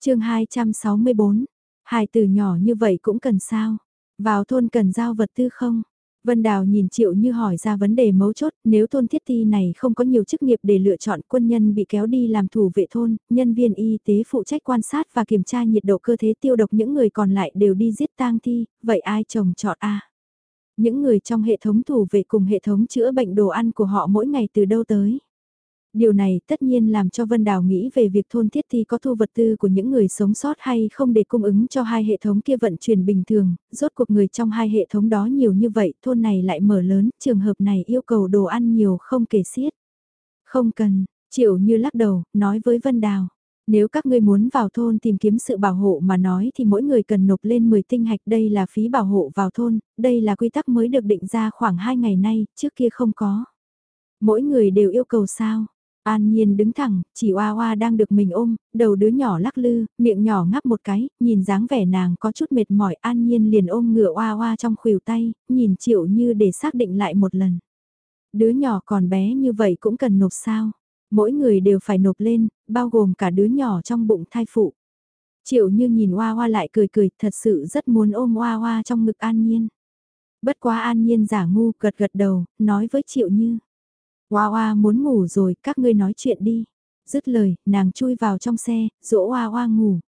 chương 264, hai từ nhỏ như vậy cũng cần sao? Vào thôn cần giao vật tư không? Vân Đào nhìn Triệu Như hỏi ra vấn đề mấu chốt, nếu thôn thiết ti này không có nhiều chức nghiệp để lựa chọn quân nhân bị kéo đi làm thủ vệ thôn, nhân viên y tế phụ trách quan sát và kiểm tra nhiệt độ cơ thể tiêu độc những người còn lại đều đi giết tang thi, vậy ai trồng chọn a? Những người trong hệ thống thủ vệ cùng hệ thống chữa bệnh đồ ăn của họ mỗi ngày từ đâu tới? Điều này tất nhiên làm cho Vân Đào nghĩ về việc thôn thiết thi có thu vật tư của những người sống sót hay không để cung ứng cho hai hệ thống kia vận chuyển bình thường, rốt cuộc người trong hai hệ thống đó nhiều như vậy, thôn này lại mở lớn, trường hợp này yêu cầu đồ ăn nhiều không kể xiết. Không cần, Triệu như lắc đầu, nói với Vân Đào. Nếu các ngươi muốn vào thôn tìm kiếm sự bảo hộ mà nói thì mỗi người cần nộp lên 10 tinh hạch đây là phí bảo hộ vào thôn, đây là quy tắc mới được định ra khoảng 2 ngày nay, trước kia không có. Mỗi người đều yêu cầu sao? An Nhiên đứng thẳng, chỉ Oa Oa đang được mình ôm, đầu đứa nhỏ lắc lư, miệng nhỏ ngắp một cái, nhìn dáng vẻ nàng có chút mệt mỏi, An Nhiên liền ôm ngựa Oa Oa trong khuỷu tay, nhìn Triệu Như để xác định lại một lần. Đứa nhỏ còn bé như vậy cũng cần nộp sao? Mỗi người đều phải nộp lên, bao gồm cả đứa nhỏ trong bụng thai phụ. Triệu Như nhìn Oa Oa lại cười cười, thật sự rất muốn ôm Oa Oa trong ngực An Nhiên. Bất quá An Nhiên giả ngu gật gật đầu, nói với Triệu Như. Hoa Hoa muốn ngủ rồi, các ngươi nói chuyện đi. Dứt lời, nàng chui vào trong xe, dỗ Hoa Hoa ngủ.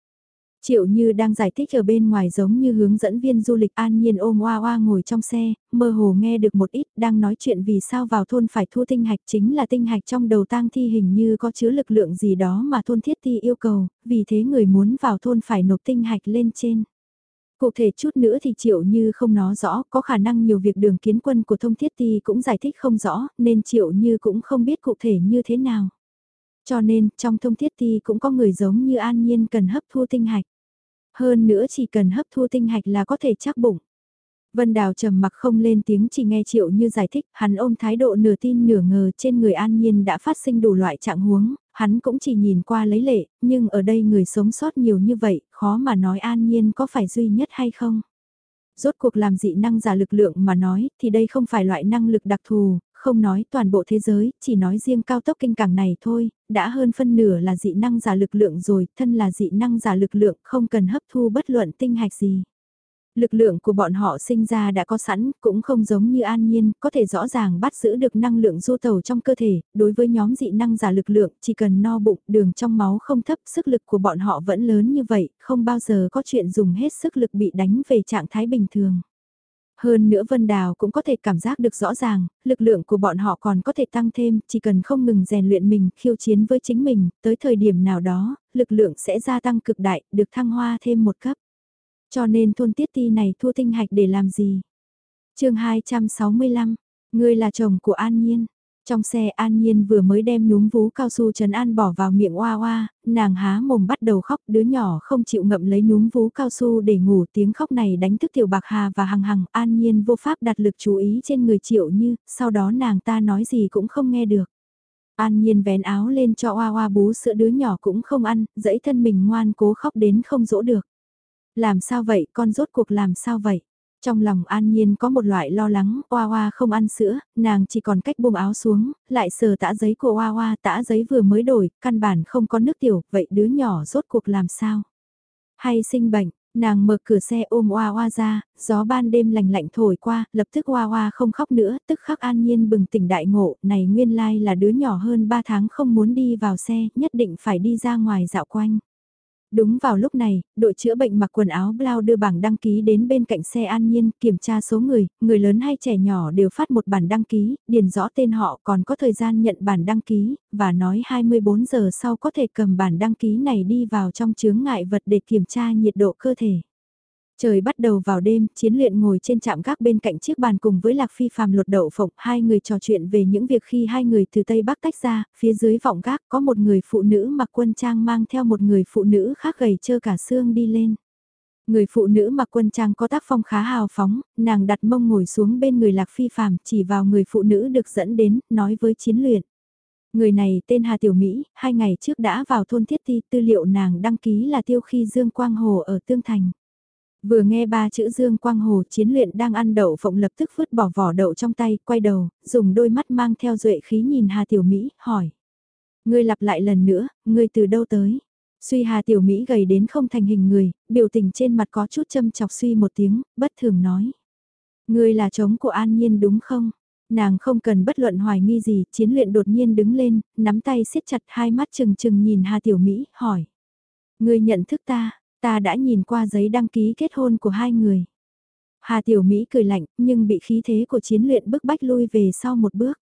Triệu Như đang giải thích ở bên ngoài giống như hướng dẫn viên du lịch an nhiên ôm Hoa Hoa ngồi trong xe, mơ hồ nghe được một ít đang nói chuyện vì sao vào thôn phải thu tinh hạch chính là tinh hạch trong đầu tang thi hình như có chứa lực lượng gì đó mà thôn thiết thi yêu cầu, vì thế người muốn vào thôn phải nộp tinh hạch lên trên. Cụ thể chút nữa thì Triệu Như không nói rõ, có khả năng nhiều việc đường kiến quân của thông thiết ti cũng giải thích không rõ, nên Triệu Như cũng không biết cụ thể như thế nào. Cho nên, trong thông thiết ti cũng có người giống như An Nhiên cần hấp thu tinh hạch. Hơn nữa chỉ cần hấp thu tinh hạch là có thể chắc bụng. Vân Đào trầm mặc không lên tiếng chỉ nghe Triệu Như giải thích, hắn ôm thái độ nửa tin nửa ngờ trên người An Nhiên đã phát sinh đủ loại trạng huống, hắn cũng chỉ nhìn qua lấy lệ, nhưng ở đây người sống sót nhiều như vậy, khó mà nói An Nhiên có phải duy nhất hay không. Rốt cuộc làm dị năng giả lực lượng mà nói, thì đây không phải loại năng lực đặc thù, không nói toàn bộ thế giới, chỉ nói riêng cao tốc kinh cảng này thôi, đã hơn phân nửa là dị năng giả lực lượng rồi, thân là dị năng giả lực lượng không cần hấp thu bất luận tinh hạch gì. Lực lượng của bọn họ sinh ra đã có sẵn, cũng không giống như an nhiên, có thể rõ ràng bắt giữ được năng lượng du tàu trong cơ thể, đối với nhóm dị năng giả lực lượng, chỉ cần no bụng, đường trong máu không thấp, sức lực của bọn họ vẫn lớn như vậy, không bao giờ có chuyện dùng hết sức lực bị đánh về trạng thái bình thường. Hơn nữa Vân Đào cũng có thể cảm giác được rõ ràng, lực lượng của bọn họ còn có thể tăng thêm, chỉ cần không ngừng rèn luyện mình, khiêu chiến với chính mình, tới thời điểm nào đó, lực lượng sẽ gia tăng cực đại, được thăng hoa thêm một cấp. Cho nên thôn tiết ti này thua tinh hạch để làm gì? chương 265, ngươi là chồng của An Nhiên. Trong xe An Nhiên vừa mới đem núm vú cao su Trần An bỏ vào miệng oa oa, nàng há mồm bắt đầu khóc, đứa nhỏ không chịu ngậm lấy núm vú cao su để ngủ tiếng khóc này đánh thức tiểu bạc hà và hằng hằng An Nhiên vô pháp đặt lực chú ý trên người triệu như, sau đó nàng ta nói gì cũng không nghe được. An Nhiên vén áo lên cho oa oa bú sữa đứa nhỏ cũng không ăn, dẫy thân mình ngoan cố khóc đến không dỗ được. Làm sao vậy, con rốt cuộc làm sao vậy? Trong lòng an nhiên có một loại lo lắng, oa oa không ăn sữa, nàng chỉ còn cách buông áo xuống, lại sờ tã giấy của oa oa, tã giấy vừa mới đổi, căn bản không có nước tiểu, vậy đứa nhỏ rốt cuộc làm sao? Hay sinh bệnh, nàng mở cửa xe ôm oa oa ra, gió ban đêm lành lạnh thổi qua, lập tức oa oa không khóc nữa, tức khắc an nhiên bừng tỉnh đại ngộ, này nguyên lai là đứa nhỏ hơn 3 tháng không muốn đi vào xe, nhất định phải đi ra ngoài dạo quanh. Đúng vào lúc này, đội chữa bệnh mặc quần áo blau đưa bảng đăng ký đến bên cạnh xe an nhiên, kiểm tra số người, người lớn hay trẻ nhỏ đều phát một bản đăng ký, điền rõ tên họ còn có thời gian nhận bản đăng ký, và nói 24 giờ sau có thể cầm bản đăng ký này đi vào trong chướng ngại vật để kiểm tra nhiệt độ cơ thể. Trời bắt đầu vào đêm, chiến luyện ngồi trên trạm gác bên cạnh chiếc bàn cùng với Lạc Phi phàm lột đậu phộng, hai người trò chuyện về những việc khi hai người từ Tây Bắc tách ra, phía dưới vọng gác có một người phụ nữ mặc quân trang mang theo một người phụ nữ khác gầy trơ cả xương đi lên. Người phụ nữ mặc quân trang có tác phong khá hào phóng, nàng đặt mông ngồi xuống bên người Lạc Phi phàm chỉ vào người phụ nữ được dẫn đến, nói với chiến luyện. Người này tên Hà Tiểu Mỹ, hai ngày trước đã vào thôn thiết ti tư liệu nàng đăng ký là tiêu khi Dương Quang Hồ ở Tương Thành. Vừa nghe ba chữ Dương Quang Hồ chiến luyện đang ăn đậu phộng lập tức vứt bỏ vỏ đậu trong tay, quay đầu, dùng đôi mắt mang theo duệ khí nhìn Hà Tiểu Mỹ, hỏi. Ngươi lặp lại lần nữa, ngươi từ đâu tới? Suy Hà Tiểu Mỹ gầy đến không thành hình người, biểu tình trên mặt có chút châm chọc suy một tiếng, bất thường nói. Ngươi là trống của An Nhiên đúng không? Nàng không cần bất luận hoài nghi gì, chiến luyện đột nhiên đứng lên, nắm tay siết chặt hai mắt chừng chừng nhìn Hà Tiểu Mỹ, hỏi. Ngươi nhận thức ta, ta đã nhìn qua giấy đăng ký kết hôn của hai người. Hà Tiểu Mỹ cười lạnh, nhưng bị khí thế của chiến luyện bức bách lui về sau một bước.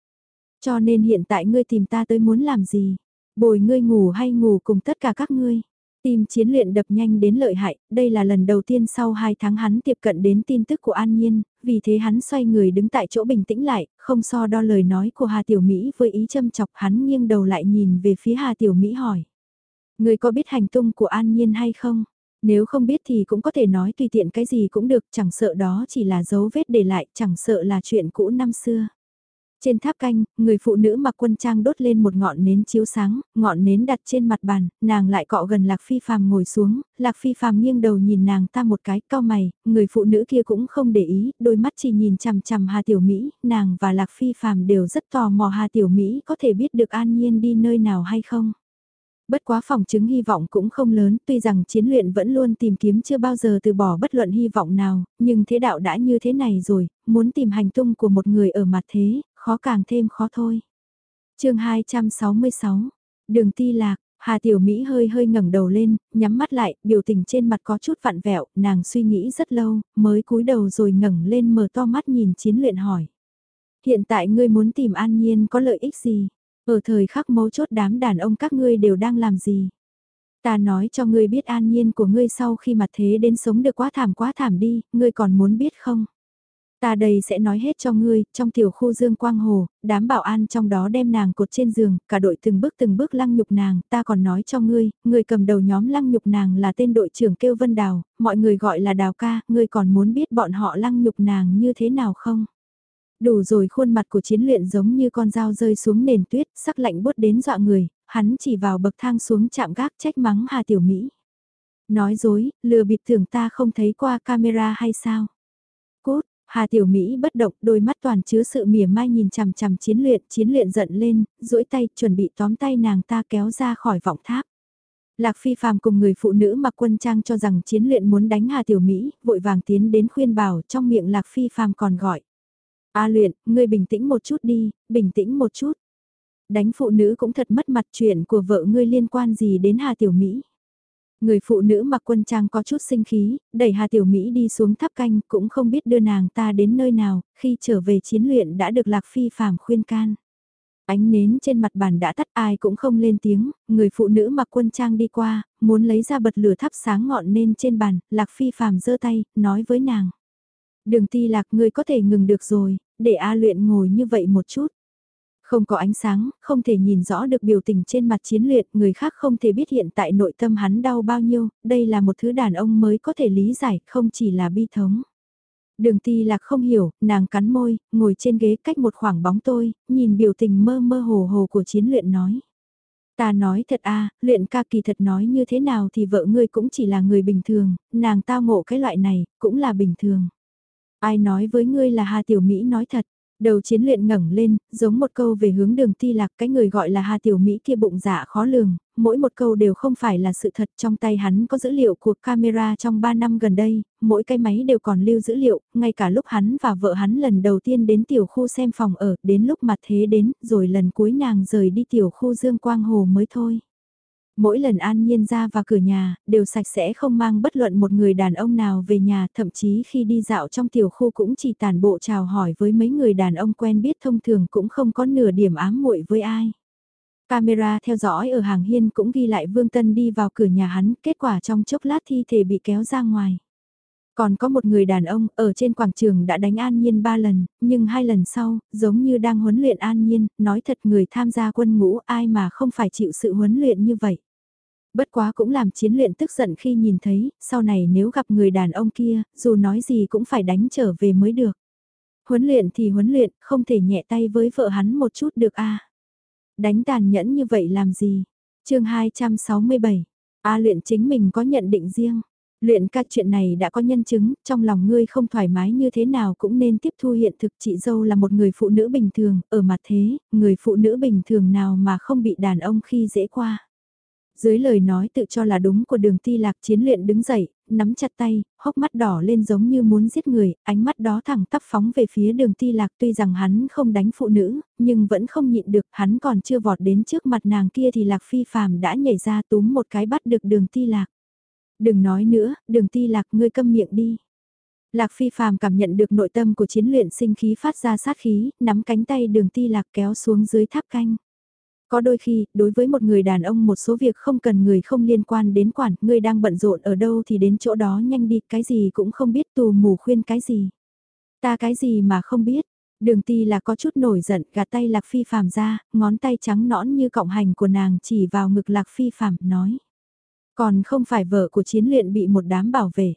Cho nên hiện tại ngươi tìm ta tới muốn làm gì? Bồi ngươi ngủ hay ngủ cùng tất cả các ngươi? Tim chiến luyện đập nhanh đến lợi hại, đây là lần đầu tiên sau 2 tháng hắn tiếp cận đến tin tức của An Nhiên, vì thế hắn xoay người đứng tại chỗ bình tĩnh lại, không so đo lời nói của Hà Tiểu Mỹ với ý châm chọc hắn nghiêng đầu lại nhìn về phía Hà Tiểu Mỹ hỏi. Người có biết hành tung của An Nhiên hay không? Nếu không biết thì cũng có thể nói tùy tiện cái gì cũng được, chẳng sợ đó chỉ là dấu vết để lại, chẳng sợ là chuyện cũ năm xưa. Trên tháp canh, người phụ nữ mặc quân trang đốt lên một ngọn nến chiếu sáng, ngọn nến đặt trên mặt bàn, nàng lại cọ gần Lạc Phi Phàm ngồi xuống, Lạc Phi Phàm nghiêng đầu nhìn nàng ta một cái, cao mày, người phụ nữ kia cũng không để ý, đôi mắt chỉ nhìn chằm chằm Hà Tiểu Mỹ, nàng và Lạc Phi Phàm đều rất tò mò Hà Tiểu Mỹ có thể biết được an nhiên đi nơi nào hay không. Bất quá phòng chứng hy vọng cũng không lớn, tuy rằng chiến luyện vẫn luôn tìm kiếm chưa bao giờ từ bỏ bất luận hy vọng nào, nhưng thế đạo đã như thế này rồi, muốn tìm hành tung của một người ở mặt thế, khó càng thêm khó thôi. chương 266, đường ti lạc, Hà Tiểu Mỹ hơi hơi ngẩng đầu lên, nhắm mắt lại, biểu tình trên mặt có chút vặn vẹo, nàng suy nghĩ rất lâu, mới cúi đầu rồi ngẩng lên mở to mắt nhìn chiến luyện hỏi. Hiện tại ngươi muốn tìm an nhiên có lợi ích gì? Ở thời khắc mấu chốt đám đàn ông các ngươi đều đang làm gì? Ta nói cho ngươi biết an nhiên của ngươi sau khi mặt thế đến sống được quá thảm quá thảm đi, ngươi còn muốn biết không? Ta đây sẽ nói hết cho ngươi, trong tiểu khu Dương Quang Hồ, đám bảo an trong đó đem nàng cột trên giường, cả đội từng bước từng bước lăng nhục nàng, ta còn nói cho ngươi, người cầm đầu nhóm lăng nhục nàng là tên đội trưởng kêu Vân Đào, mọi người gọi là Đào ca, ngươi còn muốn biết bọn họ lăng nhục nàng như thế nào không? Đủ rồi khuôn mặt của chiến luyện giống như con dao rơi xuống nền tuyết, sắc lạnh bút đến dọa người, hắn chỉ vào bậc thang xuống chạm gác trách mắng Hà Tiểu Mỹ. Nói dối, lừa bịp tưởng ta không thấy qua camera hay sao? Cốt, Hà Tiểu Mỹ bất động, đôi mắt toàn chứa sự mỉa mai nhìn chằm chằm chiến luyện, chiến luyện giận lên, duỗi tay, chuẩn bị tóm tay nàng ta kéo ra khỏi vọng tháp. Lạc Phi Phàm cùng người phụ nữ mặc quân trang cho rằng chiến luyện muốn đánh Hà Tiểu Mỹ, vội vàng tiến đến khuyên bảo, trong miệng Lạc Phi Phàm còn gọi. A luyện, ngươi bình tĩnh một chút đi, bình tĩnh một chút. Đánh phụ nữ cũng thật mất mặt chuyện của vợ ngươi liên quan gì đến Hà Tiểu Mỹ. Người phụ nữ mặc quân trang có chút sinh khí, đẩy Hà Tiểu Mỹ đi xuống tháp canh cũng không biết đưa nàng ta đến nơi nào, khi trở về chiến luyện đã được Lạc Phi phàm khuyên can. Ánh nến trên mặt bàn đã tắt ai cũng không lên tiếng, người phụ nữ mặc quân trang đi qua, muốn lấy ra bật lửa thắp sáng ngọn nên trên bàn, Lạc Phi phàm giơ tay, nói với nàng. Đường ti lạc người có thể ngừng được rồi, để A luyện ngồi như vậy một chút. Không có ánh sáng, không thể nhìn rõ được biểu tình trên mặt chiến luyện, người khác không thể biết hiện tại nội tâm hắn đau bao nhiêu, đây là một thứ đàn ông mới có thể lý giải, không chỉ là bi thống. Đường ti lạc không hiểu, nàng cắn môi, ngồi trên ghế cách một khoảng bóng tôi, nhìn biểu tình mơ mơ hồ hồ của chiến luyện nói. Ta nói thật a luyện ca kỳ thật nói như thế nào thì vợ ngươi cũng chỉ là người bình thường, nàng tao ngộ cái loại này, cũng là bình thường. Ai nói với ngươi là Hà Tiểu Mỹ nói thật, Đầu chiến luyện ngẩng lên, giống một câu về hướng đường ti lạc cái người gọi là Hà Tiểu Mỹ kia bụng dạ khó lường, mỗi một câu đều không phải là sự thật trong tay hắn có dữ liệu của camera trong 3 năm gần đây, mỗi cái máy đều còn lưu dữ liệu, ngay cả lúc hắn và vợ hắn lần đầu tiên đến tiểu khu xem phòng ở, đến lúc mặt thế đến, rồi lần cuối nàng rời đi tiểu khu Dương Quang Hồ mới thôi. Mỗi lần an nhiên ra và cửa nhà, đều sạch sẽ không mang bất luận một người đàn ông nào về nhà, thậm chí khi đi dạo trong tiểu khu cũng chỉ tàn bộ chào hỏi với mấy người đàn ông quen biết thông thường cũng không có nửa điểm ám muội với ai. Camera theo dõi ở hàng hiên cũng ghi lại Vương Tân đi vào cửa nhà hắn, kết quả trong chốc lát thi thể bị kéo ra ngoài. Còn có một người đàn ông ở trên quảng trường đã đánh An Nhiên ba lần, nhưng hai lần sau, giống như đang huấn luyện An Nhiên, nói thật người tham gia quân ngũ ai mà không phải chịu sự huấn luyện như vậy. Bất quá cũng làm chiến luyện tức giận khi nhìn thấy, sau này nếu gặp người đàn ông kia, dù nói gì cũng phải đánh trở về mới được. Huấn luyện thì huấn luyện, không thể nhẹ tay với vợ hắn một chút được a Đánh tàn nhẫn như vậy làm gì? chương 267, A luyện chính mình có nhận định riêng. Luyện ca chuyện này đã có nhân chứng, trong lòng ngươi không thoải mái như thế nào cũng nên tiếp thu hiện thực chị dâu là một người phụ nữ bình thường, ở mặt thế, người phụ nữ bình thường nào mà không bị đàn ông khi dễ qua. Dưới lời nói tự cho là đúng của đường ti lạc chiến luyện đứng dậy, nắm chặt tay, hốc mắt đỏ lên giống như muốn giết người, ánh mắt đó thẳng tắp phóng về phía đường ti lạc tuy rằng hắn không đánh phụ nữ, nhưng vẫn không nhịn được, hắn còn chưa vọt đến trước mặt nàng kia thì lạc phi phàm đã nhảy ra túm một cái bắt được đường ti lạc. Đừng nói nữa, đường ti lạc ngươi câm miệng đi. Lạc phi phàm cảm nhận được nội tâm của chiến luyện sinh khí phát ra sát khí, nắm cánh tay đường ti lạc kéo xuống dưới tháp canh. Có đôi khi, đối với một người đàn ông một số việc không cần người không liên quan đến quản, người đang bận rộn ở đâu thì đến chỗ đó nhanh đi, cái gì cũng không biết tù mù khuyên cái gì. Ta cái gì mà không biết, đường ti là có chút nổi giận, gạt tay lạc phi phàm ra, ngón tay trắng nõn như cọng hành của nàng chỉ vào ngực lạc phi phàm, nói. Còn không phải vợ của chiến luyện bị một đám bảo vệ.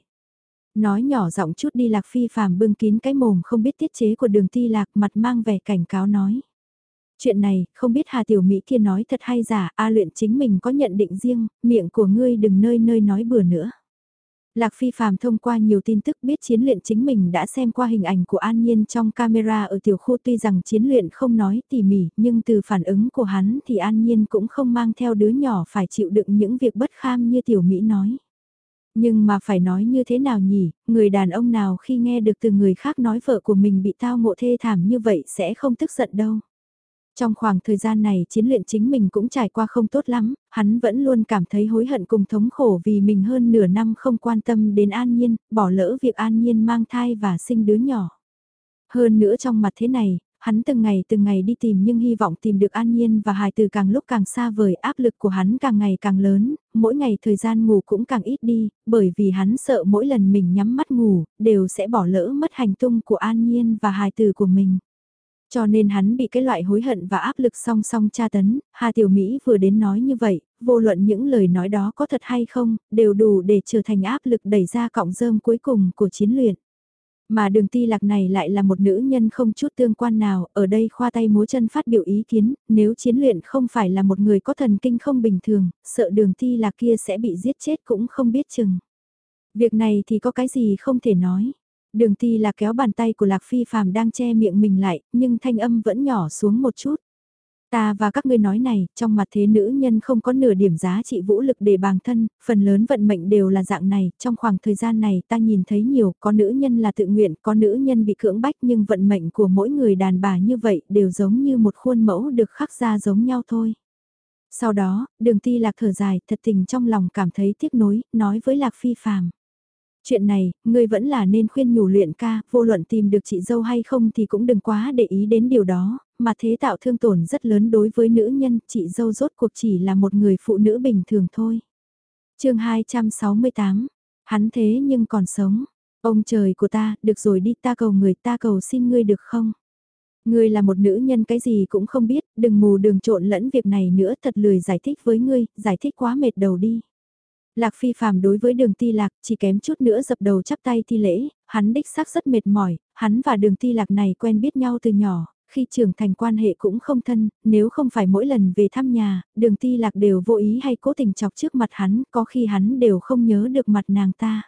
Nói nhỏ giọng chút đi lạc phi phàm bưng kín cái mồm không biết tiết chế của đường ti lạc mặt mang vẻ cảnh cáo nói. Chuyện này, không biết Hà Tiểu Mỹ kia nói thật hay giả, A luyện chính mình có nhận định riêng, miệng của ngươi đừng nơi nơi nói bừa nữa. Lạc Phi Phạm thông qua nhiều tin tức biết chiến luyện chính mình đã xem qua hình ảnh của An Nhiên trong camera ở tiểu khu tuy rằng chiến luyện không nói tỉ mỉ nhưng từ phản ứng của hắn thì An Nhiên cũng không mang theo đứa nhỏ phải chịu đựng những việc bất kham như tiểu Mỹ nói. Nhưng mà phải nói như thế nào nhỉ, người đàn ông nào khi nghe được từ người khác nói vợ của mình bị tao ngộ thê thảm như vậy sẽ không tức giận đâu. Trong khoảng thời gian này chiến luyện chính mình cũng trải qua không tốt lắm, hắn vẫn luôn cảm thấy hối hận cùng thống khổ vì mình hơn nửa năm không quan tâm đến An Nhiên, bỏ lỡ việc An Nhiên mang thai và sinh đứa nhỏ. Hơn nữa trong mặt thế này, hắn từng ngày từng ngày đi tìm nhưng hy vọng tìm được An Nhiên và hài từ càng lúc càng xa vời áp lực của hắn càng ngày càng lớn, mỗi ngày thời gian ngủ cũng càng ít đi, bởi vì hắn sợ mỗi lần mình nhắm mắt ngủ, đều sẽ bỏ lỡ mất hành tung của An Nhiên và hài từ của mình. Cho nên hắn bị cái loại hối hận và áp lực song song tra tấn, Hà Tiểu Mỹ vừa đến nói như vậy, vô luận những lời nói đó có thật hay không, đều đủ để trở thành áp lực đẩy ra cọng rơm cuối cùng của chiến luyện. Mà đường ti lạc này lại là một nữ nhân không chút tương quan nào, ở đây khoa tay múa chân phát biểu ý kiến, nếu chiến luyện không phải là một người có thần kinh không bình thường, sợ đường ti lạc kia sẽ bị giết chết cũng không biết chừng. Việc này thì có cái gì không thể nói. Đường ti là kéo bàn tay của Lạc Phi Phạm đang che miệng mình lại, nhưng thanh âm vẫn nhỏ xuống một chút. Ta và các ngươi nói này, trong mặt thế nữ nhân không có nửa điểm giá trị vũ lực để bàng thân, phần lớn vận mệnh đều là dạng này, trong khoảng thời gian này ta nhìn thấy nhiều, có nữ nhân là tự nguyện, có nữ nhân bị cưỡng bách nhưng vận mệnh của mỗi người đàn bà như vậy đều giống như một khuôn mẫu được khắc ra giống nhau thôi. Sau đó, đường ti lạc thở dài, thật tình trong lòng cảm thấy tiếc nối, nói với lạc phi phàm. Chuyện này, ngươi vẫn là nên khuyên nhủ luyện ca, vô luận tìm được chị dâu hay không thì cũng đừng quá để ý đến điều đó, mà thế tạo thương tổn rất lớn đối với nữ nhân, chị dâu rốt cuộc chỉ là một người phụ nữ bình thường thôi. chương 268, hắn thế nhưng còn sống. Ông trời của ta, được rồi đi ta cầu người ta cầu xin ngươi được không? Ngươi là một nữ nhân cái gì cũng không biết, đừng mù đường trộn lẫn việc này nữa thật lười giải thích với ngươi, giải thích quá mệt đầu đi. Lạc phi Phạm đối với đường ti lạc chỉ kém chút nữa dập đầu chắp tay thi lễ, hắn đích xác rất mệt mỏi, hắn và đường ti lạc này quen biết nhau từ nhỏ, khi trưởng thành quan hệ cũng không thân, nếu không phải mỗi lần về thăm nhà, đường ti lạc đều vô ý hay cố tình chọc trước mặt hắn, có khi hắn đều không nhớ được mặt nàng ta.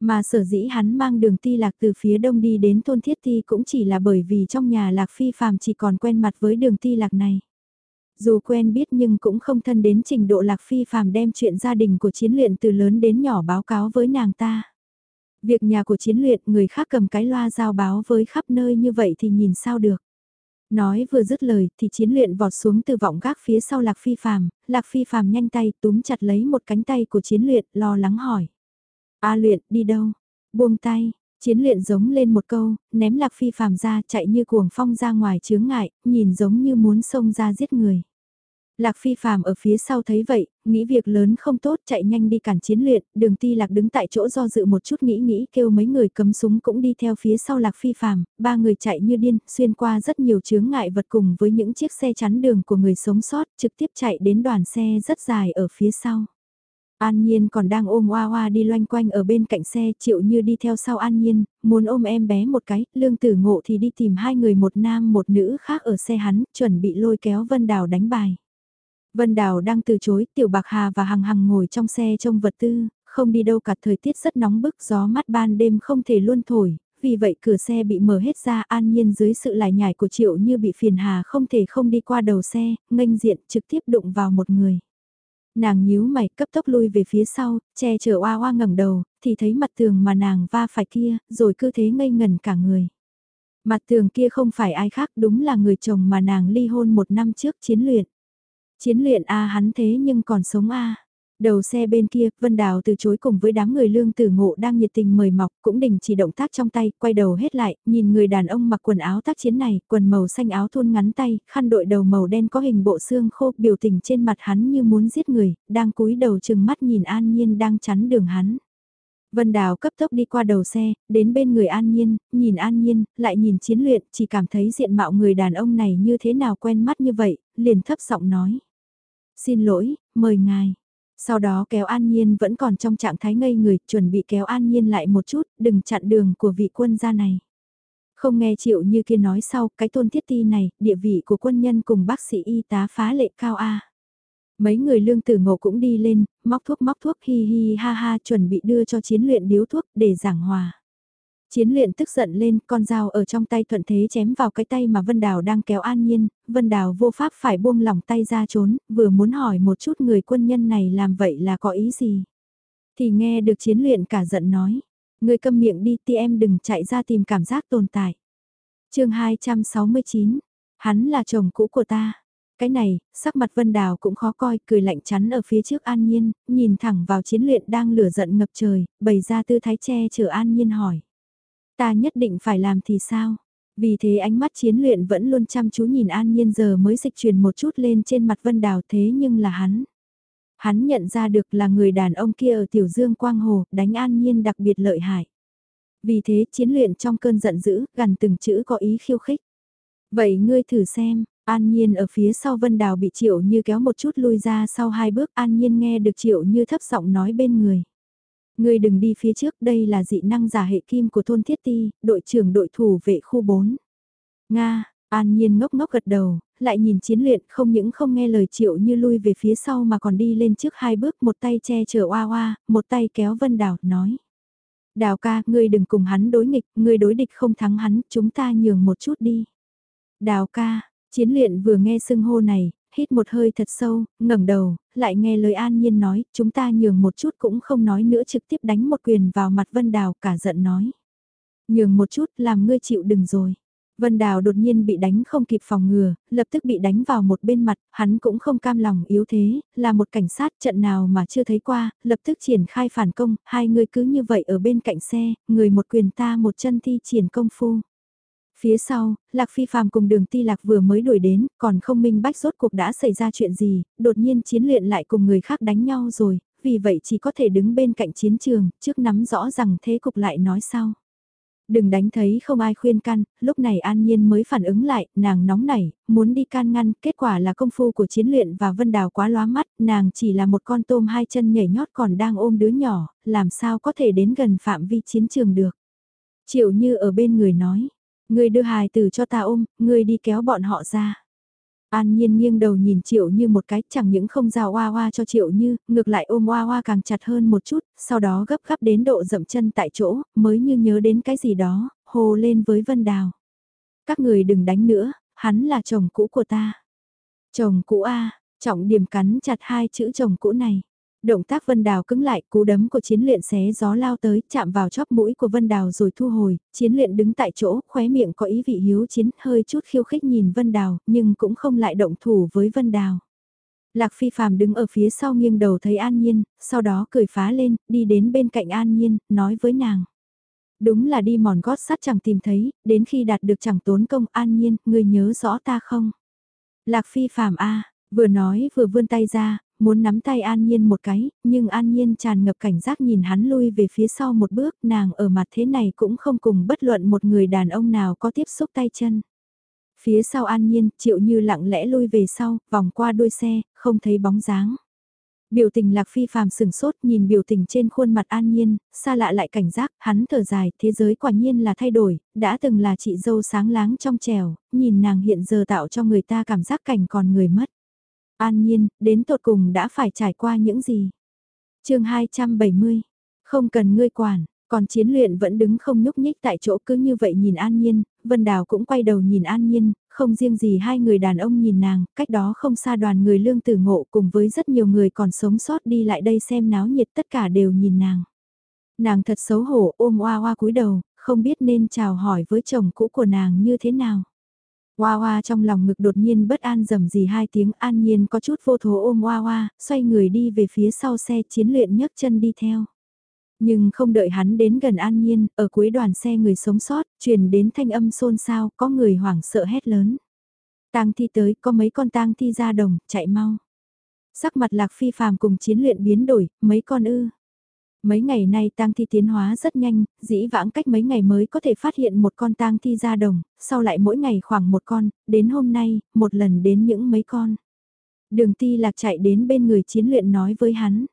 Mà sở dĩ hắn mang đường ti lạc từ phía đông đi đến thôn thiết ti cũng chỉ là bởi vì trong nhà lạc phi phàm chỉ còn quen mặt với đường ti lạc này. Dù quen biết nhưng cũng không thân đến trình độ lạc phi phàm đem chuyện gia đình của chiến luyện từ lớn đến nhỏ báo cáo với nàng ta. Việc nhà của chiến luyện người khác cầm cái loa giao báo với khắp nơi như vậy thì nhìn sao được. Nói vừa dứt lời thì chiến luyện vọt xuống từ vọng gác phía sau lạc phi phàm, lạc phi phàm nhanh tay túm chặt lấy một cánh tay của chiến luyện lo lắng hỏi. A luyện đi đâu? Buông tay, chiến luyện giống lên một câu, ném lạc phi phàm ra chạy như cuồng phong ra ngoài chướng ngại, nhìn giống như muốn xông ra giết người. Lạc phi phàm ở phía sau thấy vậy, nghĩ việc lớn không tốt chạy nhanh đi cản chiến luyện, đường ti lạc đứng tại chỗ do dự một chút nghĩ nghĩ kêu mấy người cấm súng cũng đi theo phía sau lạc phi phàm, ba người chạy như điên, xuyên qua rất nhiều chướng ngại vật cùng với những chiếc xe chắn đường của người sống sót, trực tiếp chạy đến đoàn xe rất dài ở phía sau. An Nhiên còn đang ôm Hoa Hoa đi loanh quanh ở bên cạnh xe, chịu như đi theo sau An Nhiên, muốn ôm em bé một cái, lương tử ngộ thì đi tìm hai người một nam một nữ khác ở xe hắn, chuẩn bị lôi kéo Vân Đào đánh bài. Vân Đào đang từ chối, Tiểu Bạc Hà và Hằng Hằng ngồi trong xe trông vật tư, không đi đâu cả thời tiết rất nóng bức gió mát ban đêm không thể luôn thổi, vì vậy cửa xe bị mở hết ra an nhiên dưới sự lải nhải của triệu như bị phiền hà không thể không đi qua đầu xe, nghênh diện trực tiếp đụng vào một người. Nàng nhíu mày cấp tốc lui về phía sau, che chở oa oa ngẩng đầu, thì thấy mặt tường mà nàng va phải kia, rồi cứ thế ngây ngần cả người. Mặt tường kia không phải ai khác đúng là người chồng mà nàng ly hôn một năm trước chiến luyện. Chiến luyện A hắn thế nhưng còn sống A. Đầu xe bên kia, Vân Đào từ chối cùng với đám người lương tử ngộ đang nhiệt tình mời mọc, cũng đình chỉ động tác trong tay, quay đầu hết lại, nhìn người đàn ông mặc quần áo tác chiến này, quần màu xanh áo thun ngắn tay, khăn đội đầu màu đen có hình bộ xương khô, biểu tình trên mặt hắn như muốn giết người, đang cúi đầu chừng mắt nhìn An Nhiên đang chắn đường hắn. Vân Đào cấp tốc đi qua đầu xe, đến bên người An Nhiên, nhìn An Nhiên, lại nhìn chiến luyện, chỉ cảm thấy diện mạo người đàn ông này như thế nào quen mắt như vậy, liền thấp giọng nói. Xin lỗi, mời ngài. Sau đó kéo An Nhiên vẫn còn trong trạng thái ngây người, chuẩn bị kéo An Nhiên lại một chút, đừng chặn đường của vị quân gia này. Không nghe chịu như kia nói sau, cái tôn thiết ti này, địa vị của quân nhân cùng bác sĩ y tá phá lệ cao A. Mấy người lương tử ngộ cũng đi lên, móc thuốc móc thuốc hi hi ha ha chuẩn bị đưa cho chiến luyện điếu thuốc để giảng hòa. Chiến luyện tức giận lên, con dao ở trong tay thuận thế chém vào cái tay mà Vân Đào đang kéo an nhiên, Vân Đào vô pháp phải buông lỏng tay ra trốn, vừa muốn hỏi một chút người quân nhân này làm vậy là có ý gì. Thì nghe được chiến luyện cả giận nói, người câm miệng đi ti em đừng chạy ra tìm cảm giác tồn tại. chương 269, hắn là chồng cũ của ta. Cái này, sắc mặt Vân Đào cũng khó coi, cười lạnh chắn ở phía trước An Nhiên, nhìn thẳng vào chiến luyện đang lửa giận ngập trời, bày ra tư thái che chờ An Nhiên hỏi. Ta nhất định phải làm thì sao? Vì thế ánh mắt chiến luyện vẫn luôn chăm chú nhìn An Nhiên giờ mới dịch truyền một chút lên trên mặt Vân Đào thế nhưng là hắn. Hắn nhận ra được là người đàn ông kia ở Tiểu Dương Quang Hồ đánh An Nhiên đặc biệt lợi hại. Vì thế chiến luyện trong cơn giận dữ, gần từng chữ có ý khiêu khích. Vậy ngươi thử xem, An Nhiên ở phía sau Vân Đào bị Triệu Như kéo một chút lui ra sau hai bước An Nhiên nghe được Triệu Như thấp giọng nói bên người. Ngươi đừng đi phía trước, đây là dị năng giả hệ kim của thôn Thiết Ti, đội trưởng đội thủ vệ khu 4. Nga, An Nhiên ngốc ngốc gật đầu, lại nhìn chiến luyện không những không nghe lời Triệu Như lui về phía sau mà còn đi lên trước hai bước một tay che chở oa oa, một tay kéo Vân Đào, nói. Đào ca, ngươi đừng cùng hắn đối nghịch, ngươi đối địch không thắng hắn, chúng ta nhường một chút đi. Đào ca, Chiến luyện vừa nghe xưng hô này, hít một hơi thật sâu, ngẩng đầu, lại nghe lời an nhiên nói, chúng ta nhường một chút cũng không nói nữa trực tiếp đánh một quyền vào mặt Vân Đào cả giận nói. Nhường một chút làm ngươi chịu đừng rồi. Vân Đào đột nhiên bị đánh không kịp phòng ngừa, lập tức bị đánh vào một bên mặt, hắn cũng không cam lòng yếu thế, là một cảnh sát trận nào mà chưa thấy qua, lập tức triển khai phản công, hai người cứ như vậy ở bên cạnh xe, người một quyền ta một chân thi triển công phu. Phía sau, Lạc Phi Phạm cùng đường ti Lạc vừa mới đuổi đến, còn không minh bách rốt cuộc đã xảy ra chuyện gì, đột nhiên chiến luyện lại cùng người khác đánh nhau rồi, vì vậy chỉ có thể đứng bên cạnh chiến trường, trước nắm rõ rằng thế cục lại nói sau. Đừng đánh thấy không ai khuyên can, lúc này An Nhiên mới phản ứng lại, nàng nóng nảy, muốn đi can ngăn, kết quả là công phu của chiến luyện và Vân Đào quá lóa mắt, nàng chỉ là một con tôm hai chân nhảy nhót còn đang ôm đứa nhỏ, làm sao có thể đến gần phạm vi chiến trường được. Triệu như ở bên người nói, Ngươi đưa hài tử cho ta ôm, ngươi đi kéo bọn họ ra. An nhiên nghiêng đầu nhìn triệu như một cái chẳng những không rào oa oa cho triệu như, ngược lại ôm oa oa càng chặt hơn một chút, sau đó gấp gấp đến độ dậm chân tại chỗ, mới như nhớ đến cái gì đó, hồ lên với Vân Đào. Các người đừng đánh nữa, hắn là chồng cũ của ta. Chồng cũ A, trọng điểm cắn chặt hai chữ chồng cũ này. Động tác Vân Đào cứng lại, cú đấm của chiến luyện xé gió lao tới, chạm vào chóp mũi của Vân Đào rồi thu hồi, chiến luyện đứng tại chỗ, khóe miệng có ý vị hiếu chiến, hơi chút khiêu khích nhìn Vân Đào, nhưng cũng không lại động thủ với Vân Đào. Lạc Phi Phạm đứng ở phía sau nghiêng đầu thấy An Nhiên, sau đó cười phá lên, đi đến bên cạnh An Nhiên, nói với nàng. Đúng là đi mòn gót sắt chẳng tìm thấy, đến khi đạt được chẳng tốn công An Nhiên, người nhớ rõ ta không? Lạc Phi Phạm A, vừa nói vừa vươn tay ra, muốn nắm tay An Nhiên một cái, nhưng An Nhiên tràn ngập cảnh giác nhìn hắn lui về phía sau một bước, nàng ở mặt thế này cũng không cùng bất luận một người đàn ông nào có tiếp xúc tay chân. Phía sau An Nhiên, Triệu Như lặng lẽ lui về sau, vòng qua đuôi xe, không thấy bóng dáng. Biểu tình lạc phi phàm sừng sốt nhìn biểu tình trên khuôn mặt an nhiên, xa lạ lại cảnh giác, hắn thở dài, thế giới quả nhiên là thay đổi, đã từng là chị dâu sáng láng trong trèo, nhìn nàng hiện giờ tạo cho người ta cảm giác cảnh còn người mất. An nhiên, đến tột cùng đã phải trải qua những gì? chương 270, không cần ngươi quản, còn chiến luyện vẫn đứng không nhúc nhích tại chỗ cứ như vậy nhìn An Nhiên, Vân Đào cũng quay đầu nhìn An Nhiên, không riêng gì hai người đàn ông nhìn nàng, cách đó không xa đoàn người lương tử ngộ cùng với rất nhiều người còn sống sót đi lại đây xem náo nhiệt tất cả đều nhìn nàng. Nàng thật xấu hổ ôm oa oa cúi đầu, không biết nên chào hỏi với chồng cũ của nàng như thế nào. Hoa hoa trong lòng ngực đột nhiên bất an dầm gì hai tiếng an nhiên có chút vô thố ôm hoa hoa, xoay người đi về phía sau xe chiến luyện nhấc chân đi theo. Nhưng không đợi hắn đến gần an nhiên, ở cuối đoàn xe người sống sót, truyền đến thanh âm xôn xao, có người hoảng sợ hét lớn. tang thi tới, có mấy con tang thi ra đồng, chạy mau. Sắc mặt lạc phi phàm cùng chiến luyện biến đổi, mấy con ư. Mấy ngày nay tang thi tiến hóa rất nhanh, dĩ vãng cách mấy ngày mới có thể phát hiện một con tang thi ra đồng, sau lại mỗi ngày khoảng một con, đến hôm nay, một lần đến những mấy con. Đường ti lạc chạy đến bên người chiến luyện nói với hắn.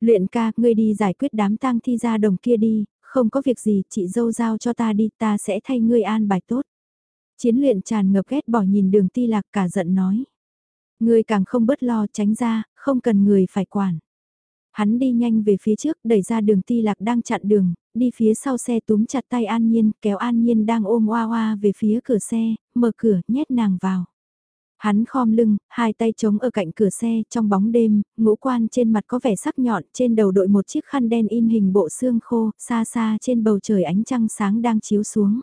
Luyện ca, ngươi đi giải quyết đám tang thi ra đồng kia đi, không có việc gì, chị dâu giao cho ta đi, ta sẽ thay ngươi an bài tốt. Chiến luyện tràn ngập ghét bỏ nhìn đường ti lạc cả giận nói. Ngươi càng không bớt lo tránh ra, không cần người phải quản. Hắn đi nhanh về phía trước, đẩy ra đường ti lạc đang chặn đường, đi phía sau xe túm chặt tay An Nhiên, kéo An Nhiên đang ôm oa oa về phía cửa xe, mở cửa, nhét nàng vào. Hắn khom lưng, hai tay chống ở cạnh cửa xe, trong bóng đêm, ngũ quan trên mặt có vẻ sắc nhọn, trên đầu đội một chiếc khăn đen in hình bộ xương khô, xa xa trên bầu trời ánh trăng sáng đang chiếu xuống.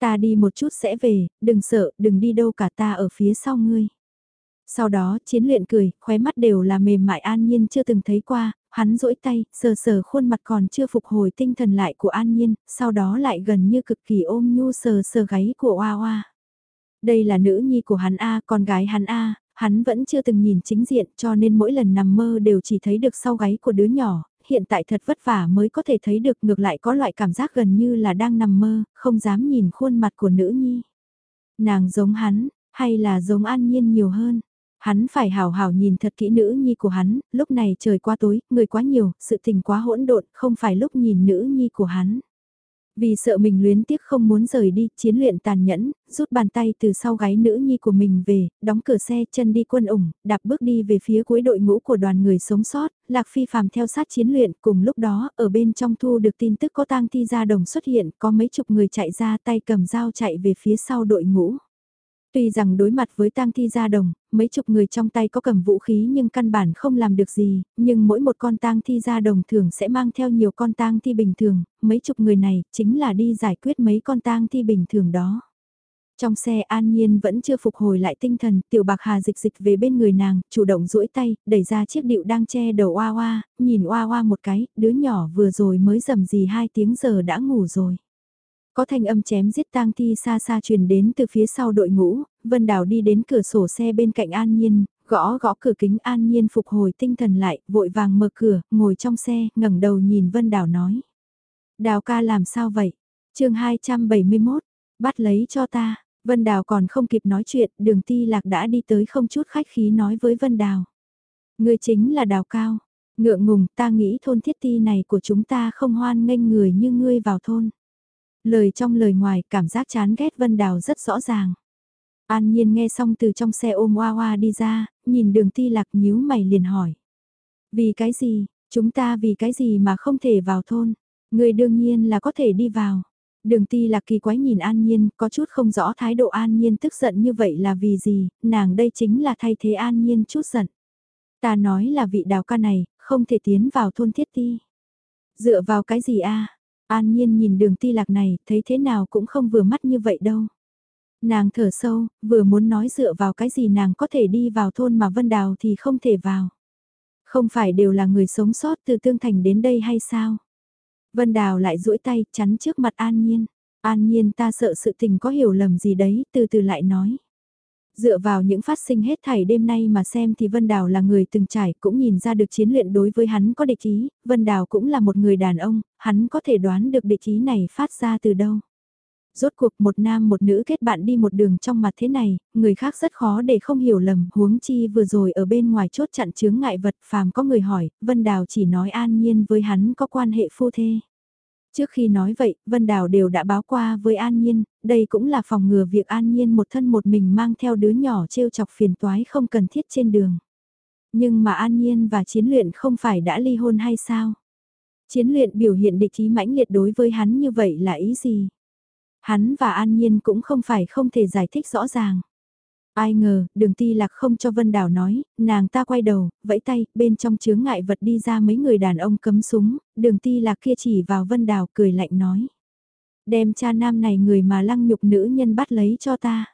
Ta đi một chút sẽ về, đừng sợ, đừng đi đâu cả ta ở phía sau ngươi. Sau đó chiến luyện cười, khóe mắt đều là mềm mại an nhiên chưa từng thấy qua, hắn duỗi tay, sờ sờ khuôn mặt còn chưa phục hồi tinh thần lại của an nhiên, sau đó lại gần như cực kỳ ôm nhu sờ sờ gáy của Hoa Hoa. Đây là nữ nhi của hắn A, con gái hắn A, hắn vẫn chưa từng nhìn chính diện cho nên mỗi lần nằm mơ đều chỉ thấy được sau gáy của đứa nhỏ, hiện tại thật vất vả mới có thể thấy được ngược lại có loại cảm giác gần như là đang nằm mơ, không dám nhìn khuôn mặt của nữ nhi. Nàng giống hắn, hay là giống an nhiên nhiều hơn? Hắn phải hào hào nhìn thật kỹ nữ nhi của hắn, lúc này trời quá tối, người quá nhiều, sự tình quá hỗn độn, không phải lúc nhìn nữ nhi của hắn. Vì sợ mình luyến tiếc không muốn rời đi, chiến luyện tàn nhẫn, rút bàn tay từ sau gáy nữ nhi của mình về, đóng cửa xe chân đi quân ủng, đạp bước đi về phía cuối đội ngũ của đoàn người sống sót, Lạc Phi phàm theo sát chiến luyện, cùng lúc đó, ở bên trong thu được tin tức có tang thi ra đồng xuất hiện, có mấy chục người chạy ra tay cầm dao chạy về phía sau đội ngũ. Tuy rằng đối mặt với tang thi gia đồng, mấy chục người trong tay có cầm vũ khí nhưng căn bản không làm được gì, nhưng mỗi một con tang thi gia đồng thường sẽ mang theo nhiều con tang thi bình thường, mấy chục người này chính là đi giải quyết mấy con tang thi bình thường đó. Trong xe an nhiên vẫn chưa phục hồi lại tinh thần, tiểu bạc hà dịch dịch về bên người nàng, chủ động duỗi tay, đẩy ra chiếc điệu đang che đầu oa oa, nhìn oa oa một cái, đứa nhỏ vừa rồi mới dầm gì hai tiếng giờ đã ngủ rồi. Có thanh âm chém giết tang thi xa xa truyền đến từ phía sau đội ngũ, Vân Đào đi đến cửa sổ xe bên cạnh An Nhiên, gõ gõ cửa kính An Nhiên phục hồi tinh thần lại, vội vàng mở cửa, ngồi trong xe, ngẩng đầu nhìn Vân Đào nói. Đào ca làm sao vậy? chương 271, bắt lấy cho ta. Vân Đào còn không kịp nói chuyện, đường ti lạc đã đi tới không chút khách khí nói với Vân Đào. Người chính là Đào Cao. Ngượng ngùng, ta nghĩ thôn thiết ti này của chúng ta không hoan nghênh người như ngươi vào thôn. Lời trong lời ngoài, cảm giác chán ghét Vân Đào rất rõ ràng. An Nhiên nghe xong từ trong xe ôm Hoa Hoa đi ra, nhìn đường ti lạc nhíu mày liền hỏi. Vì cái gì, chúng ta vì cái gì mà không thể vào thôn? Người đương nhiên là có thể đi vào. Đường ti lạc kỳ quái nhìn An Nhiên, có chút không rõ thái độ An Nhiên tức giận như vậy là vì gì, nàng đây chính là thay thế An Nhiên chút giận. Ta nói là vị đào ca này, không thể tiến vào thôn thiết ti. Dựa vào cái gì a An Nhiên nhìn đường ti lạc này, thấy thế nào cũng không vừa mắt như vậy đâu. Nàng thở sâu, vừa muốn nói dựa vào cái gì nàng có thể đi vào thôn mà Vân Đào thì không thể vào. Không phải đều là người sống sót từ Tương Thành đến đây hay sao? Vân Đào lại duỗi tay chắn trước mặt An Nhiên. An Nhiên ta sợ sự tình có hiểu lầm gì đấy, từ từ lại nói. Dựa vào những phát sinh hết thảy đêm nay mà xem thì Vân Đào là người từng trải cũng nhìn ra được chiến luyện đối với hắn có địch ý, Vân Đào cũng là một người đàn ông, hắn có thể đoán được địch ý này phát ra từ đâu. Rốt cuộc một nam một nữ kết bạn đi một đường trong mặt thế này, người khác rất khó để không hiểu lầm, huống chi vừa rồi ở bên ngoài chốt chặn chướng ngại vật phàm có người hỏi, Vân Đào chỉ nói an nhiên với hắn có quan hệ phu thê. Trước khi nói vậy, Vân Đào đều đã báo qua với An Nhiên, đây cũng là phòng ngừa việc An Nhiên một thân một mình mang theo đứa nhỏ trêu chọc phiền toái không cần thiết trên đường. Nhưng mà An Nhiên và Chiến Luyện không phải đã ly hôn hay sao? Chiến Luyện biểu hiện địch ý mãnh liệt đối với hắn như vậy là ý gì? Hắn và An Nhiên cũng không phải không thể giải thích rõ ràng. Ai ngờ, đường ti lạc không cho Vân Đào nói, nàng ta quay đầu, vẫy tay, bên trong chướng ngại vật đi ra mấy người đàn ông cấm súng, đường ti lạc kia chỉ vào Vân Đào cười lạnh nói. Đem cha nam này người mà lăng nhục nữ nhân bắt lấy cho ta.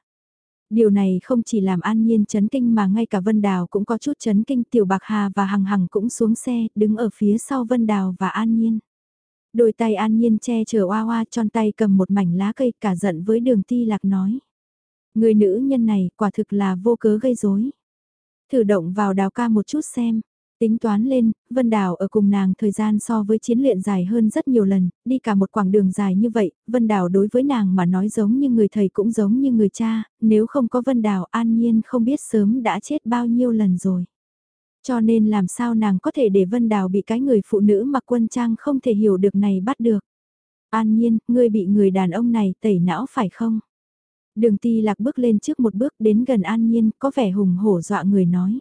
Điều này không chỉ làm an nhiên chấn kinh mà ngay cả Vân Đào cũng có chút chấn kinh Tiểu Bạc Hà và Hằng Hằng cũng xuống xe, đứng ở phía sau Vân Đào và An Nhiên. Đôi tay An Nhiên che chở Oa Oa tròn tay cầm một mảnh lá cây cả giận với đường ti lạc nói. Người nữ nhân này quả thực là vô cớ gây rối. Thử động vào đào ca một chút xem. Tính toán lên, Vân Đào ở cùng nàng thời gian so với chiến luyện dài hơn rất nhiều lần, đi cả một quãng đường dài như vậy, Vân Đào đối với nàng mà nói giống như người thầy cũng giống như người cha, nếu không có Vân Đào an nhiên không biết sớm đã chết bao nhiêu lần rồi. Cho nên làm sao nàng có thể để Vân Đào bị cái người phụ nữ mặc quân trang không thể hiểu được này bắt được. An nhiên, ngươi bị người đàn ông này tẩy não phải không? Đường ti lạc bước lên trước một bước đến gần an nhiên, có vẻ hùng hổ dọa người nói.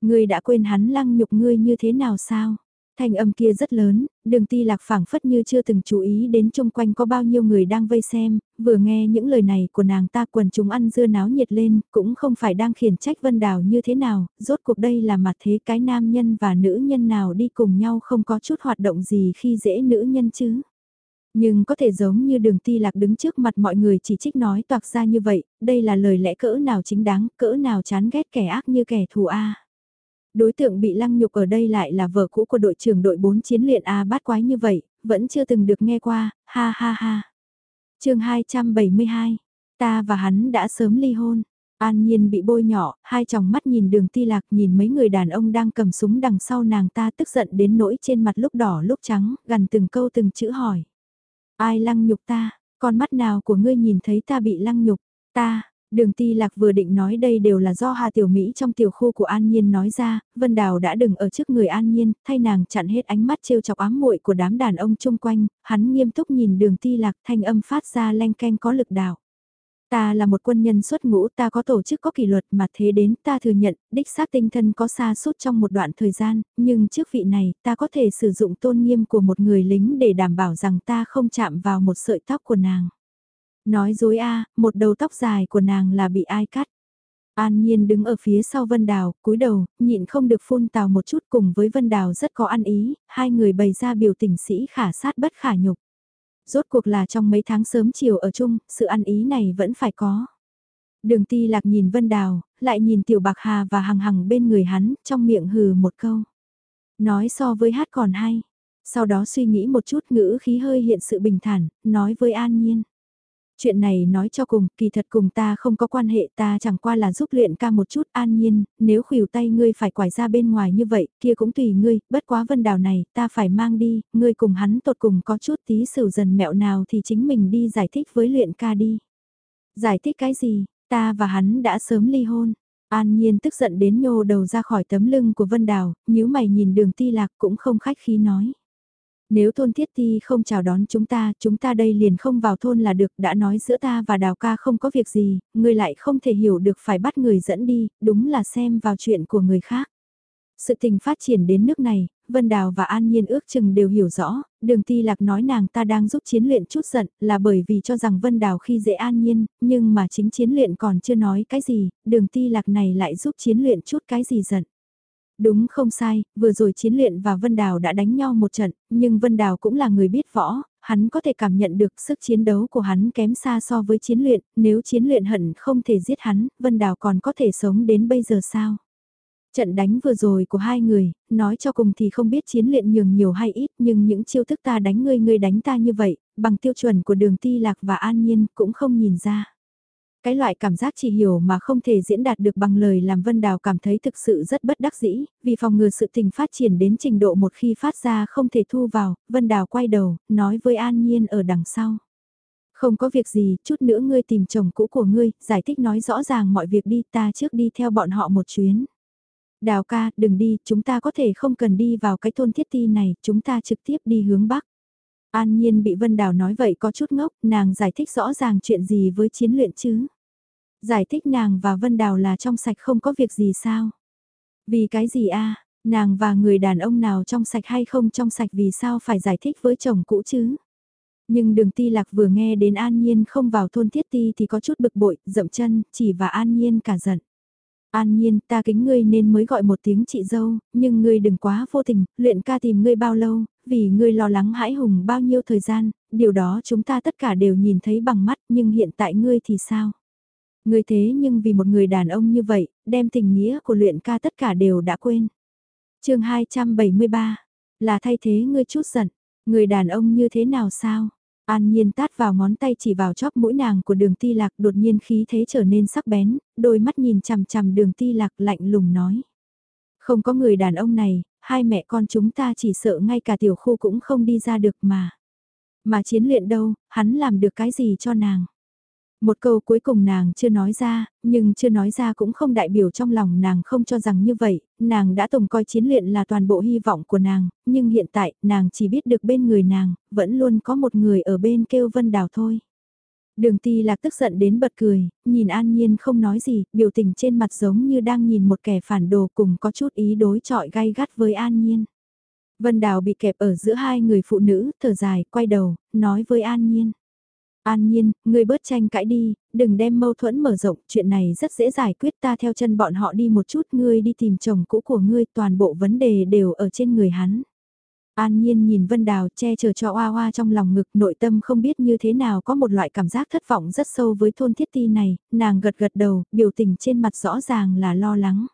Ngươi đã quên hắn lăng nhục ngươi như thế nào sao? Thanh âm kia rất lớn, đường ti lạc phảng phất như chưa từng chú ý đến chung quanh có bao nhiêu người đang vây xem, vừa nghe những lời này của nàng ta quần chúng ăn dưa náo nhiệt lên, cũng không phải đang khiển trách Vân Đào như thế nào, rốt cuộc đây là mặt thế cái nam nhân và nữ nhân nào đi cùng nhau không có chút hoạt động gì khi dễ nữ nhân chứ. Nhưng có thể giống như đường ti lạc đứng trước mặt mọi người chỉ trích nói toạc ra như vậy, đây là lời lẽ cỡ nào chính đáng, cỡ nào chán ghét kẻ ác như kẻ thù A. Đối tượng bị lăng nhục ở đây lại là vợ cũ của đội trưởng đội 4 chiến luyện A bát quái như vậy, vẫn chưa từng được nghe qua, ha ha ha. chương 272, ta và hắn đã sớm ly hôn. An Nhiên bị bôi nhỏ, hai tròng mắt nhìn đường ti lạc nhìn mấy người đàn ông đang cầm súng đằng sau nàng ta tức giận đến nỗi trên mặt lúc đỏ lúc trắng, gần từng câu từng chữ hỏi. Ai lăng nhục ta, con mắt nào của ngươi nhìn thấy ta bị lăng nhục, ta, Đường ti lạc vừa định nói đây đều là do Hà Tiểu Mỹ trong tiểu khu của An Nhiên nói ra, Vân Đào đã đừng ở trước người An Nhiên, thay nàng chặn hết ánh mắt trêu chọc ám muội của đám đàn ông chung quanh, hắn nghiêm túc nhìn đường ti lạc thanh âm phát ra len canh có lực đạo. Ta là một quân nhân xuất ngũ, ta có tổ chức có kỷ luật mà thế đến ta thừa nhận, đích xác tinh thần có xa suốt trong một đoạn thời gian, nhưng trước vị này ta có thể sử dụng tôn nghiêm của một người lính để đảm bảo rằng ta không chạm vào một sợi tóc của nàng. Nói dối a, một đầu tóc dài của nàng là bị ai cắt. An Nhiên đứng ở phía sau Vân Đào, cúi đầu, nhịn không được phun tào một chút cùng với Vân Đào rất có ăn ý, hai người bày ra biểu tình sĩ khả sát bất khả nhục. Rốt cuộc là trong mấy tháng sớm chiều ở chung, sự ăn ý này vẫn phải có. Đường ti lạc nhìn Vân Đào, lại nhìn Tiểu Bạc Hà và Hằng Hằng bên người hắn, trong miệng hừ một câu. Nói so với hát còn hay. Sau đó suy nghĩ một chút ngữ khí hơi hiện sự bình thản, nói với An Nhiên. Chuyện này nói cho cùng, kỳ thật cùng ta không có quan hệ ta chẳng qua là giúp luyện ca một chút an nhiên, nếu khuỷu tay ngươi phải quải ra bên ngoài như vậy, kia cũng tùy ngươi, bất quá vân đào này, ta phải mang đi, ngươi cùng hắn tột cùng có chút tí xử dần mẹo nào thì chính mình đi giải thích với luyện ca đi. Giải thích cái gì, ta và hắn đã sớm ly hôn. An Nhiên tức giận đến nhô đầu ra khỏi tấm lưng của Vân Đào, nhíu mày nhìn đường ti lạc cũng không khách khí nói. Nếu thôn thiết ti không chào đón chúng ta, chúng ta đây liền không vào thôn là được, đã nói giữa ta và đào ca không có việc gì, người lại không thể hiểu được phải bắt người dẫn đi, đúng là xem vào chuyện của người khác. Sự tình phát triển đến nước này, Vân Đào và An Nhiên ước chừng đều hiểu rõ, đường ti lạc nói nàng ta đang giúp chiến luyện chút giận là bởi vì cho rằng Vân Đào khi dễ An Nhiên, nhưng mà chính chiến luyện còn chưa nói cái gì, đường ti lạc này lại giúp chiến luyện chút cái gì giận. Đúng không sai, vừa rồi chiến luyện và Vân Đào đã đánh nhau một trận, nhưng Vân Đào cũng là người biết võ, hắn có thể cảm nhận được sức chiến đấu của hắn kém xa so với chiến luyện, nếu chiến luyện hận không thể giết hắn, Vân Đào còn có thể sống đến bây giờ sao? Trận đánh vừa rồi của hai người, nói cho cùng thì không biết chiến luyện nhường nhiều hay ít nhưng những chiêu thức ta đánh ngươi ngươi đánh ta như vậy, bằng tiêu chuẩn của đường ti lạc và an nhiên cũng không nhìn ra. Cái loại cảm giác chỉ hiểu mà không thể diễn đạt được bằng lời làm Vân Đào cảm thấy thực sự rất bất đắc dĩ, vì phòng ngừa sự tình phát triển đến trình độ một khi phát ra không thể thu vào, Vân Đào quay đầu, nói với An Nhiên ở đằng sau. Không có việc gì, chút nữa ngươi tìm chồng cũ của ngươi, giải thích nói rõ ràng mọi việc đi, ta trước đi theo bọn họ một chuyến. Đào ca, đừng đi, chúng ta có thể không cần đi vào cái thôn thiết ti này, chúng ta trực tiếp đi hướng Bắc. An Nhiên bị Vân Đào nói vậy có chút ngốc, nàng giải thích rõ ràng chuyện gì với chiến luyện chứ. Giải thích nàng và Vân Đào là trong sạch không có việc gì sao. Vì cái gì a nàng và người đàn ông nào trong sạch hay không trong sạch vì sao phải giải thích với chồng cũ chứ? Nhưng đường ti lạc vừa nghe đến An Nhiên không vào thôn thiết ti thì có chút bực bội, dậm chân, chỉ và An Nhiên cả giận. An Nhiên, ta kính ngươi nên mới gọi một tiếng chị dâu, nhưng ngươi đừng quá vô tình, luyện ca tìm ngươi bao lâu, vì ngươi lo lắng hãi hùng bao nhiêu thời gian, điều đó chúng ta tất cả đều nhìn thấy bằng mắt, nhưng hiện tại ngươi thì sao? Ngươi thế nhưng vì một người đàn ông như vậy, đem tình nghĩa của luyện ca tất cả đều đã quên. chương 273, là thay thế ngươi chút giận, người đàn ông như thế nào sao? An nhiên tát vào ngón tay chỉ vào chóp mũi nàng của đường ti lạc đột nhiên khí thế trở nên sắc bén, đôi mắt nhìn chằm chằm đường ti lạc lạnh lùng nói. Không có người đàn ông này, hai mẹ con chúng ta chỉ sợ ngay cả tiểu khu cũng không đi ra được mà. Mà chiến luyện đâu, hắn làm được cái gì cho nàng. Một câu cuối cùng nàng chưa nói ra, nhưng chưa nói ra cũng không đại biểu trong lòng nàng không cho rằng như vậy, nàng đã tổng coi chiến luyện là toàn bộ hy vọng của nàng, nhưng hiện tại nàng chỉ biết được bên người nàng, vẫn luôn có một người ở bên kêu vân đào thôi. Đường ti lạc tức giận đến bật cười, nhìn an nhiên không nói gì, biểu tình trên mặt giống như đang nhìn một kẻ phản đồ cùng có chút ý đối trọi gay gắt với an nhiên. Vân Đào bị kẹp ở giữa hai người phụ nữ, thở dài, quay đầu, nói với An Nhiên. An nhiên, ngươi bớt tranh cãi đi, đừng đem mâu thuẫn mở rộng, chuyện này rất dễ giải quyết ta theo chân bọn họ đi một chút, ngươi đi tìm chồng cũ của ngươi, toàn bộ vấn đề đều ở trên người hắn. An nhiên nhìn Vân Đào che chở cho Hoa Hoa trong lòng ngực, nội tâm không biết như thế nào có một loại cảm giác thất vọng rất sâu với thôn thiết ti này, nàng gật gật đầu, biểu tình trên mặt rõ ràng là lo lắng.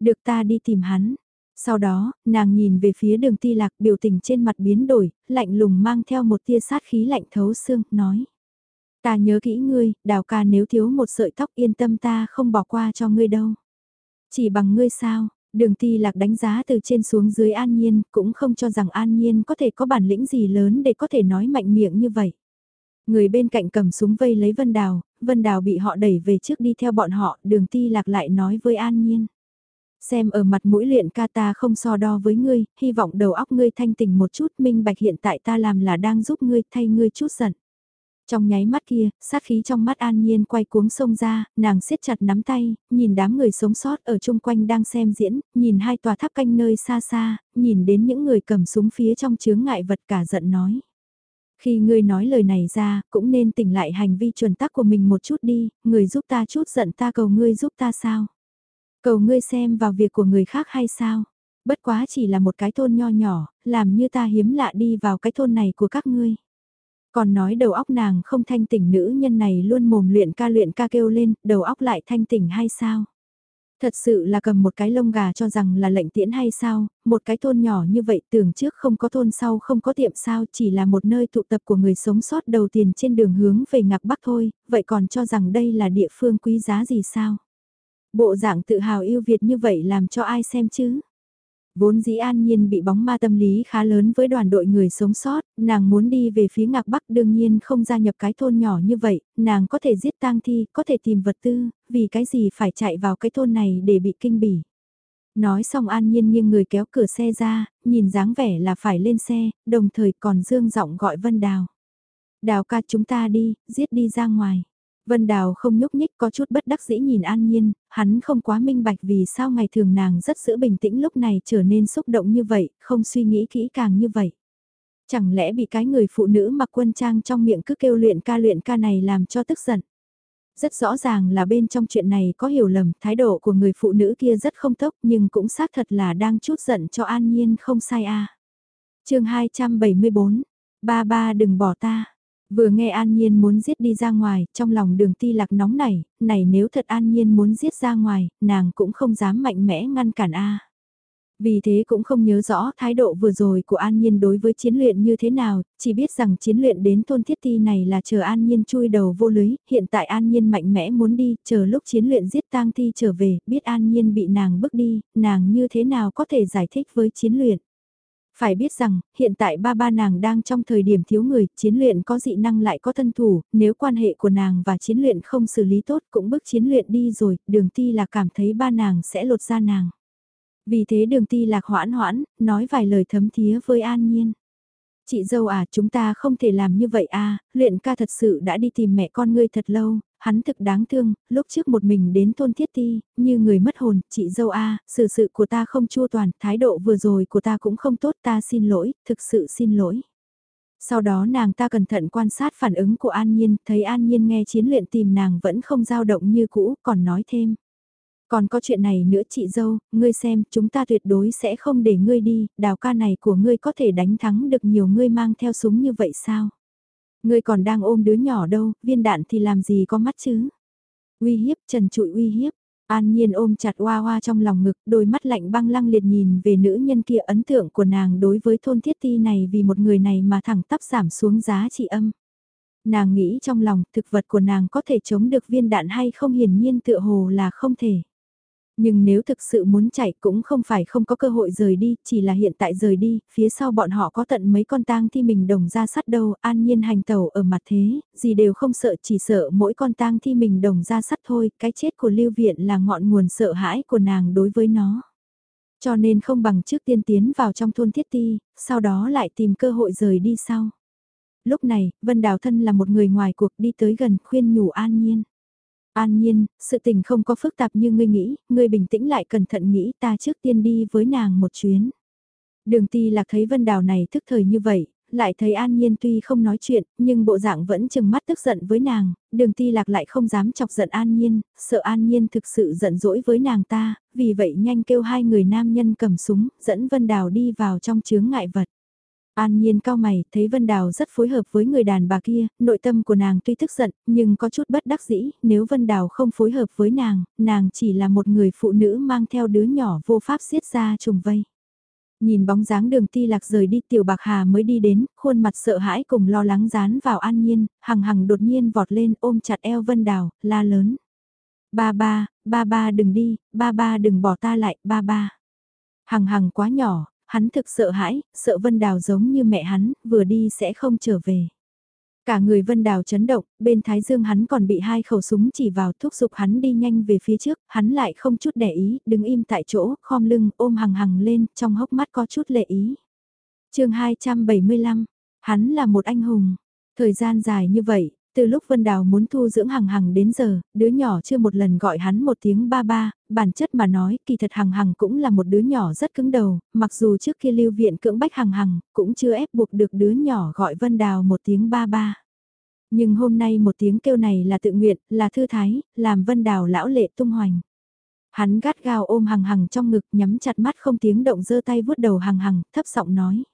Được ta đi tìm hắn, sau đó, nàng nhìn về phía đường ti lạc biểu tình trên mặt biến đổi, lạnh lùng mang theo một tia sát khí lạnh thấu xương, nói. Ta nhớ kỹ ngươi, đào ca nếu thiếu một sợi tóc yên tâm ta không bỏ qua cho ngươi đâu. Chỉ bằng ngươi sao, đường ti lạc đánh giá từ trên xuống dưới an nhiên, cũng không cho rằng an nhiên có thể có bản lĩnh gì lớn để có thể nói mạnh miệng như vậy. Người bên cạnh cầm súng vây lấy Vân Đào, Vân Đào bị họ đẩy về trước đi theo bọn họ, đường ti lạc lại nói với an nhiên. Xem ở mặt mũi luyện ca ta không so đo với ngươi, hy vọng đầu óc ngươi thanh tỉnh một chút minh bạch hiện tại ta làm là đang giúp ngươi thay ngươi chút giận. Trong nháy mắt kia, sát khí trong mắt an nhiên quay cuống sông ra, nàng siết chặt nắm tay, nhìn đám người sống sót ở chung quanh đang xem diễn, nhìn hai tòa tháp canh nơi xa xa, nhìn đến những người cầm súng phía trong chướng ngại vật cả giận nói. Khi ngươi nói lời này ra, cũng nên tỉnh lại hành vi chuẩn tắc của mình một chút đi, người giúp ta chút giận ta cầu ngươi giúp ta sao? Cầu ngươi xem vào việc của người khác hay sao? Bất quá chỉ là một cái thôn nho nhỏ, làm như ta hiếm lạ đi vào cái thôn này của các ngươi. Còn nói đầu óc nàng không thanh tỉnh nữ nhân này luôn mồm luyện ca luyện ca kêu lên, đầu óc lại thanh tỉnh hay sao? Thật sự là cầm một cái lông gà cho rằng là lệnh tiễn hay sao, một cái thôn nhỏ như vậy tưởng trước không có thôn sau không có tiệm sao chỉ là một nơi tụ tập của người sống sót đầu tiên trên đường hướng về ngạc bắc thôi, vậy còn cho rằng đây là địa phương quý giá gì sao? Bộ dạng tự hào yêu Việt như vậy làm cho ai xem chứ? Vốn dĩ an nhiên bị bóng ma tâm lý khá lớn với đoàn đội người sống sót, nàng muốn đi về phía ngạc bắc đương nhiên không gia nhập cái thôn nhỏ như vậy, nàng có thể giết tang thi, có thể tìm vật tư, vì cái gì phải chạy vào cái thôn này để bị kinh bỉ. Nói xong an nhiên nghiêng người kéo cửa xe ra, nhìn dáng vẻ là phải lên xe, đồng thời còn dương giọng gọi Vân Đào. Đào ca chúng ta đi, giết đi ra ngoài. Vân Đào không nhúc nhích có chút bất đắc dĩ nhìn An Nhiên, hắn không quá minh bạch vì sao ngày thường nàng rất giữ bình tĩnh lúc này trở nên xúc động như vậy, không suy nghĩ kỹ càng như vậy. Chẳng lẽ bị cái người phụ nữ mặc quân trang trong miệng cứ kêu luyện ca luyện ca này làm cho tức giận. Rất rõ ràng là bên trong chuyện này có hiểu lầm, thái độ của người phụ nữ kia rất không tốc nhưng cũng xác thật là đang chút giận cho An Nhiên không sai a. À. chương 274, ba ba đừng bỏ ta. Vừa nghe An Nhiên muốn giết đi ra ngoài, trong lòng đường ti lạc nóng nảy, này nếu thật An Nhiên muốn giết ra ngoài, nàng cũng không dám mạnh mẽ ngăn cản A. Vì thế cũng không nhớ rõ thái độ vừa rồi của An Nhiên đối với chiến luyện như thế nào, chỉ biết rằng chiến luyện đến thôn thiết ti này là chờ An Nhiên chui đầu vô lưới, hiện tại An Nhiên mạnh mẽ muốn đi, chờ lúc chiến luyện giết tang thi trở về, biết An Nhiên bị nàng bước đi, nàng như thế nào có thể giải thích với chiến luyện. Phải biết rằng, hiện tại ba ba nàng đang trong thời điểm thiếu người, chiến luyện có dị năng lại có thân thủ, nếu quan hệ của nàng và chiến luyện không xử lý tốt cũng bước chiến luyện đi rồi, đường ti là cảm thấy ba nàng sẽ lột ra nàng. Vì thế đường ti lạc hoãn hoãn, nói vài lời thấm thía với an nhiên. Chị dâu à, chúng ta không thể làm như vậy à, luyện ca thật sự đã đi tìm mẹ con ngươi thật lâu, hắn thực đáng thương, lúc trước một mình đến thôn thiết ti, như người mất hồn, chị dâu A, sự sự của ta không chua toàn, thái độ vừa rồi của ta cũng không tốt ta xin lỗi, thực sự xin lỗi. Sau đó nàng ta cẩn thận quan sát phản ứng của An Nhiên, thấy An Nhiên nghe chiến luyện tìm nàng vẫn không dao động như cũ, còn nói thêm. Còn có chuyện này nữa chị dâu, ngươi xem, chúng ta tuyệt đối sẽ không để ngươi đi, đào ca này của ngươi có thể đánh thắng được nhiều ngươi mang theo súng như vậy sao? Ngươi còn đang ôm đứa nhỏ đâu, viên đạn thì làm gì có mắt chứ? Uy hiếp, trần trụi uy hiếp. An Nhiên ôm chặt Hoa Hoa trong lòng ngực, đôi mắt lạnh băng lăng liệt nhìn về nữ nhân kia ấn tượng của nàng đối với thôn thiết ti này vì một người này mà thẳng tắp giảm xuống giá trị âm. Nàng nghĩ trong lòng thực vật của nàng có thể chống được viên đạn hay không hiển nhiên tựa hồ là không thể. Nhưng nếu thực sự muốn chạy cũng không phải không có cơ hội rời đi, chỉ là hiện tại rời đi, phía sau bọn họ có tận mấy con tang thi mình đồng ra sắt đâu, an nhiên hành tàu ở mặt thế, gì đều không sợ chỉ sợ mỗi con tang thi mình đồng ra sắt thôi, cái chết của lưu viện là ngọn nguồn sợ hãi của nàng đối với nó. Cho nên không bằng trước tiên tiến vào trong thôn thiết ti, sau đó lại tìm cơ hội rời đi sau. Lúc này, Vân Đào Thân là một người ngoài cuộc đi tới gần khuyên nhủ an nhiên. An nhiên, sự tình không có phức tạp như ngươi nghĩ, ngươi bình tĩnh lại cẩn thận nghĩ ta trước tiên đi với nàng một chuyến. Đường ti lạc thấy vân đào này thức thời như vậy, lại thấy an nhiên tuy không nói chuyện, nhưng bộ dạng vẫn chừng mắt tức giận với nàng, đường ti lạc lại không dám chọc giận an nhiên, sợ an nhiên thực sự giận dỗi với nàng ta, vì vậy nhanh kêu hai người nam nhân cầm súng, dẫn vân đào đi vào trong chướng ngại vật. An nhiên cao mày, thấy Vân Đào rất phối hợp với người đàn bà kia, nội tâm của nàng tuy tức giận, nhưng có chút bất đắc dĩ, nếu Vân Đào không phối hợp với nàng, nàng chỉ là một người phụ nữ mang theo đứa nhỏ vô pháp xiết ra trùng vây. Nhìn bóng dáng đường ti lạc rời đi tiểu bạc hà mới đi đến, khuôn mặt sợ hãi cùng lo lắng dán vào an nhiên, hằng hằng đột nhiên vọt lên ôm chặt eo Vân Đào, la lớn. Ba ba, ba ba đừng đi, ba ba đừng bỏ ta lại, ba ba. Hằng hằng quá nhỏ, hắn thực sợ hãi, sợ Vân Đào giống như mẹ hắn, vừa đi sẽ không trở về. Cả người Vân Đào chấn động, bên Thái Dương hắn còn bị hai khẩu súng chỉ vào thúc giục hắn đi nhanh về phía trước, hắn lại không chút để ý, đứng im tại chỗ, khom lưng, ôm hằng hằng lên, trong hốc mắt có chút lệ ý. chương 275, hắn là một anh hùng. Thời gian dài như vậy, từ lúc Vân Đào muốn thu dưỡng Hằng Hằng đến giờ, đứa nhỏ chưa một lần gọi hắn một tiếng ba ba, bản chất mà nói, kỳ thật Hằng Hằng cũng là một đứa nhỏ rất cứng đầu, mặc dù trước kia lưu viện cưỡng bách Hằng Hằng, cũng chưa ép buộc được đứa nhỏ gọi Vân Đào một tiếng ba ba. Nhưng hôm nay một tiếng kêu này là tự nguyện, là thư thái, làm Vân Đào lão lệ tung hoành. Hắn gắt gao ôm Hằng Hằng trong ngực, nhắm chặt mắt không tiếng động giơ tay vuốt đầu Hằng Hằng, thấp giọng nói.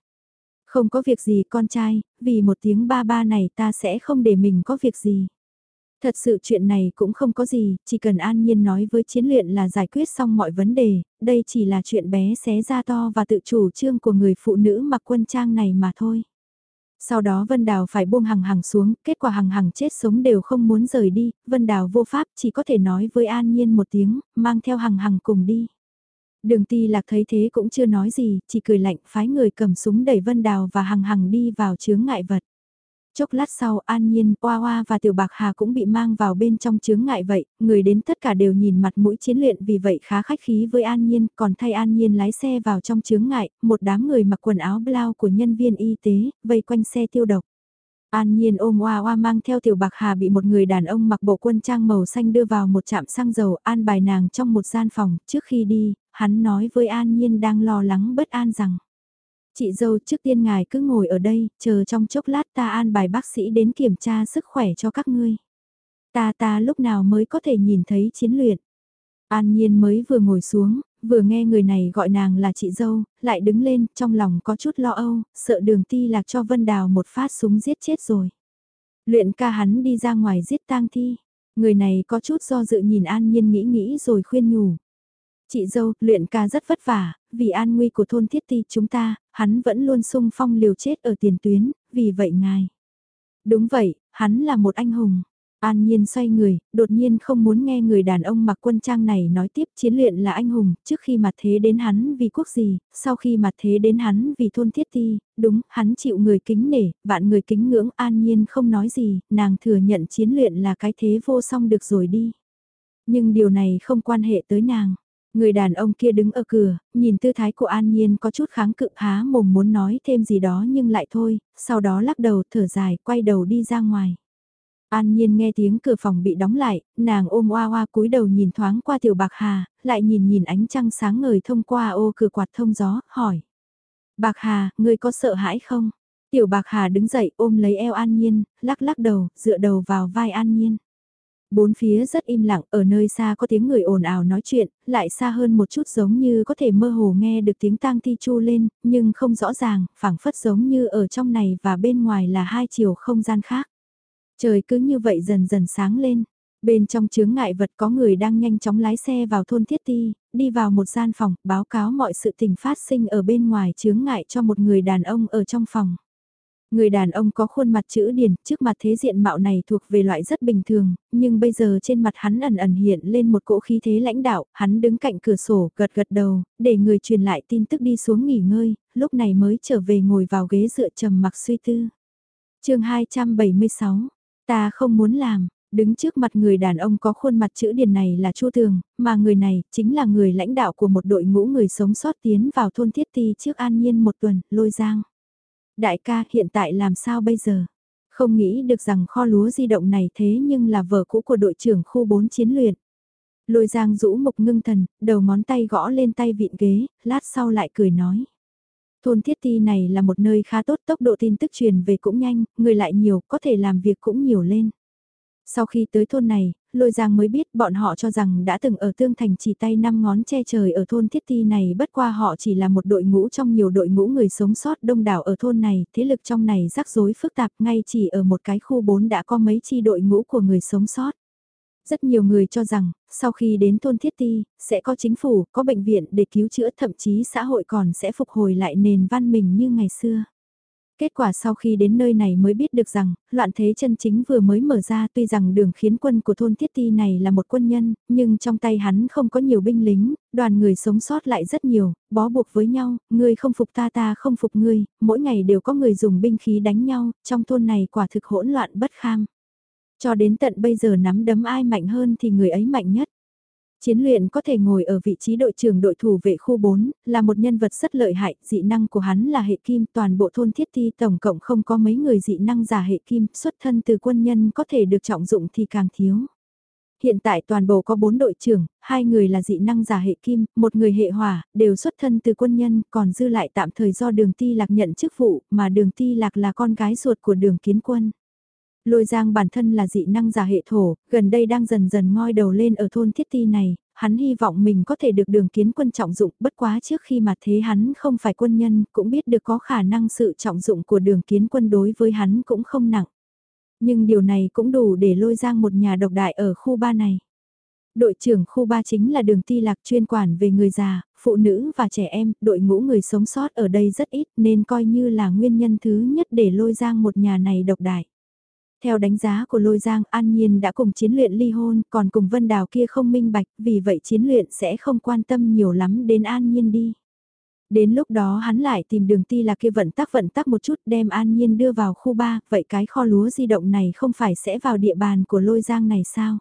Không có việc gì con trai, vì một tiếng ba ba này ta sẽ không để mình có việc gì. Thật sự chuyện này cũng không có gì, chỉ cần an nhiên nói với chiến luyện là giải quyết xong mọi vấn đề, đây chỉ là chuyện bé xé ra to và tự chủ trương của người phụ nữ mặc quân trang này mà thôi. Sau đó Vân Đào phải buông hằng hằng xuống, kết quả hằng hằng chết sống đều không muốn rời đi, Vân Đào vô pháp chỉ có thể nói với An Nhiên một tiếng, mang theo hằng hằng cùng đi. Đường ti lạc thấy thế cũng chưa nói gì, chỉ cười lạnh phái người cầm súng đẩy Vân Đào và hằng hằng đi vào chướng ngại vật. Chốc lát sau An Nhiên, Oa Oa và Tiểu Bạc Hà cũng bị mang vào bên trong chướng ngại vậy, người đến tất cả đều nhìn mặt mũi chiến luyện vì vậy khá khách khí với An Nhiên, còn thay An Nhiên lái xe vào trong chướng ngại, một đám người mặc quần áo blau của nhân viên y tế, vây quanh xe tiêu độc. An Nhiên ôm Oa Oa mang theo Tiểu Bạc Hà bị một người đàn ông mặc bộ quân trang màu xanh đưa vào một trạm xăng dầu an bài nàng trong một gian phòng, trước khi đi, hắn nói với An Nhiên đang lo lắng bất an rằng. Chị dâu trước tiên ngài cứ ngồi ở đây, chờ trong chốc lát ta an bài bác sĩ đến kiểm tra sức khỏe cho các ngươi. Ta ta lúc nào mới có thể nhìn thấy chiến luyện. An Nhiên mới vừa ngồi xuống, vừa nghe người này gọi nàng là chị dâu, lại đứng lên, trong lòng có chút lo âu, sợ đường ti lạc cho Vân Đào một phát súng giết chết rồi. Luyện ca hắn đi ra ngoài giết tang thi. Người này có chút do dự nhìn An Nhiên nghĩ nghĩ rồi khuyên nhủ. Chị dâu, luyện ca rất vất vả, vì an nguy của thôn thiết ti chúng ta, hắn vẫn luôn sung phong liều chết ở tiền tuyến, vì vậy ngài. Đúng vậy, hắn là một anh hùng. An Nhiên xoay người, đột nhiên không muốn nghe người đàn ông mặc quân trang này nói tiếp chiến luyện là anh hùng, trước khi mặt thế đến hắn vì quốc gì, sau khi mặt thế đến hắn vì thôn thiết ti, đúng, hắn chịu người kính nể, vạn người kính ngưỡng An Nhiên không nói gì, nàng thừa nhận chiến luyện là cái thế vô song được rồi đi. Nhưng điều này không quan hệ tới nàng. Người đàn ông kia đứng ở cửa, nhìn tư thái của An Nhiên có chút kháng cự há mồm muốn nói thêm gì đó nhưng lại thôi, sau đó lắc đầu thở dài, quay đầu đi ra ngoài. An Nhiên nghe tiếng cửa phòng bị đóng lại, nàng ôm oa oa cúi đầu nhìn thoáng qua tiểu bạc hà, lại nhìn nhìn ánh trăng sáng ngời thông qua ô cửa quạt thông gió, hỏi. Bạc hà, ngươi có sợ hãi không? Tiểu bạc hà đứng dậy ôm lấy eo An Nhiên, lắc lắc đầu, dựa đầu vào vai An Nhiên. Bốn phía rất im lặng, ở nơi xa có tiếng người ồn ào nói chuyện, lại xa hơn một chút giống như có thể mơ hồ nghe được tiếng tang thi chu lên, nhưng không rõ ràng, phảng phất giống như ở trong này và bên ngoài là hai chiều không gian khác. Trời cứ như vậy dần dần sáng lên. Bên trong chướng ngại vật có người đang nhanh chóng lái xe vào thôn Thiết Ti, đi vào một gian phòng, báo cáo mọi sự tình phát sinh ở bên ngoài chướng ngại cho một người đàn ông ở trong phòng. Người đàn ông có khuôn mặt chữ điển, trước mặt thế diện mạo này thuộc về loại rất bình thường, nhưng bây giờ trên mặt hắn ẩn ẩn hiện lên một cỗ khí thế lãnh đạo, hắn đứng cạnh cửa sổ, gật gật đầu, để người truyền lại tin tức đi xuống nghỉ ngơi, lúc này mới trở về ngồi vào ghế dựa trầm mặc suy tư. chương 276, ta không muốn làm, đứng trước mặt người đàn ông có khuôn mặt chữ điển này là Chu thường mà người này chính là người lãnh đạo của một đội ngũ người sống sót tiến vào thôn Thiết Ti trước an nhiên một tuần, lôi giang. Đại ca hiện tại làm sao bây giờ? Không nghĩ được rằng kho lúa di động này thế nhưng là vợ cũ của đội trưởng khu 4 chiến luyện. Lôi giang rũ mục ngưng thần, đầu ngón tay gõ lên tay vịn ghế, lát sau lại cười nói. Thôn thiết ti này là một nơi khá tốt tốc độ tin tức truyền về cũng nhanh, người lại nhiều, có thể làm việc cũng nhiều lên. Sau khi tới thôn này, Lôi Giang mới biết bọn họ cho rằng đã từng ở Tương Thành chỉ tay năm ngón che trời ở thôn Thiết Ti này bất qua họ chỉ là một đội ngũ trong nhiều đội ngũ người sống sót đông đảo ở thôn này, thế lực trong này rắc rối phức tạp ngay chỉ ở một cái khu 4 đã có mấy chi đội ngũ của người sống sót. Rất nhiều người cho rằng, sau khi đến thôn Thiết Ti, sẽ có chính phủ, có bệnh viện để cứu chữa thậm chí xã hội còn sẽ phục hồi lại nền văn minh như ngày xưa. Kết quả sau khi đến nơi này mới biết được rằng, loạn thế chân chính vừa mới mở ra tuy rằng đường khiến quân của thôn Thiết Ti này là một quân nhân, nhưng trong tay hắn không có nhiều binh lính, đoàn người sống sót lại rất nhiều, bó buộc với nhau, ngươi không phục ta ta không phục ngươi, mỗi ngày đều có người dùng binh khí đánh nhau, trong thôn này quả thực hỗn loạn bất kham. Cho đến tận bây giờ nắm đấm ai mạnh hơn thì người ấy mạnh nhất. Chiến luyện có thể ngồi ở vị trí đội trưởng đội thủ vệ khu 4, là một nhân vật rất lợi hại, dị năng của hắn là hệ kim, toàn bộ thôn thiết thi tổng cộng không có mấy người dị năng giả hệ kim, xuất thân từ quân nhân có thể được trọng dụng thì càng thiếu. Hiện tại toàn bộ có 4 đội trưởng, hai người là dị năng giả hệ kim, một người hệ hỏa, đều xuất thân từ quân nhân, còn dư lại tạm thời do đường ti lạc nhận chức vụ, mà đường ti lạc là con gái ruột của đường kiến quân. Lôi giang bản thân là dị năng giả hệ thổ, gần đây đang dần dần ngoi đầu lên ở thôn thiết ti này, hắn hy vọng mình có thể được đường kiến quân trọng dụng bất quá trước khi mà thế hắn không phải quân nhân cũng biết được có khả năng sự trọng dụng của đường kiến quân đối với hắn cũng không nặng. Nhưng điều này cũng đủ để lôi giang một nhà độc đại ở khu ba này. Đội trưởng khu 3 chính là đường ti lạc chuyên quản về người già, phụ nữ và trẻ em, đội ngũ người sống sót ở đây rất ít nên coi như là nguyên nhân thứ nhất để lôi giang một nhà này độc đại. Theo đánh giá của Lôi Giang, An Nhiên đã cùng chiến luyện ly hôn, còn cùng Vân Đào kia không minh bạch, vì vậy chiến luyện sẽ không quan tâm nhiều lắm đến An Nhiên đi. Đến lúc đó hắn lại tìm đường ti là kia vận tắc vận tắc một chút đem An Nhiên đưa vào khu 3, vậy cái kho lúa di động này không phải sẽ vào địa bàn của Lôi Giang này sao?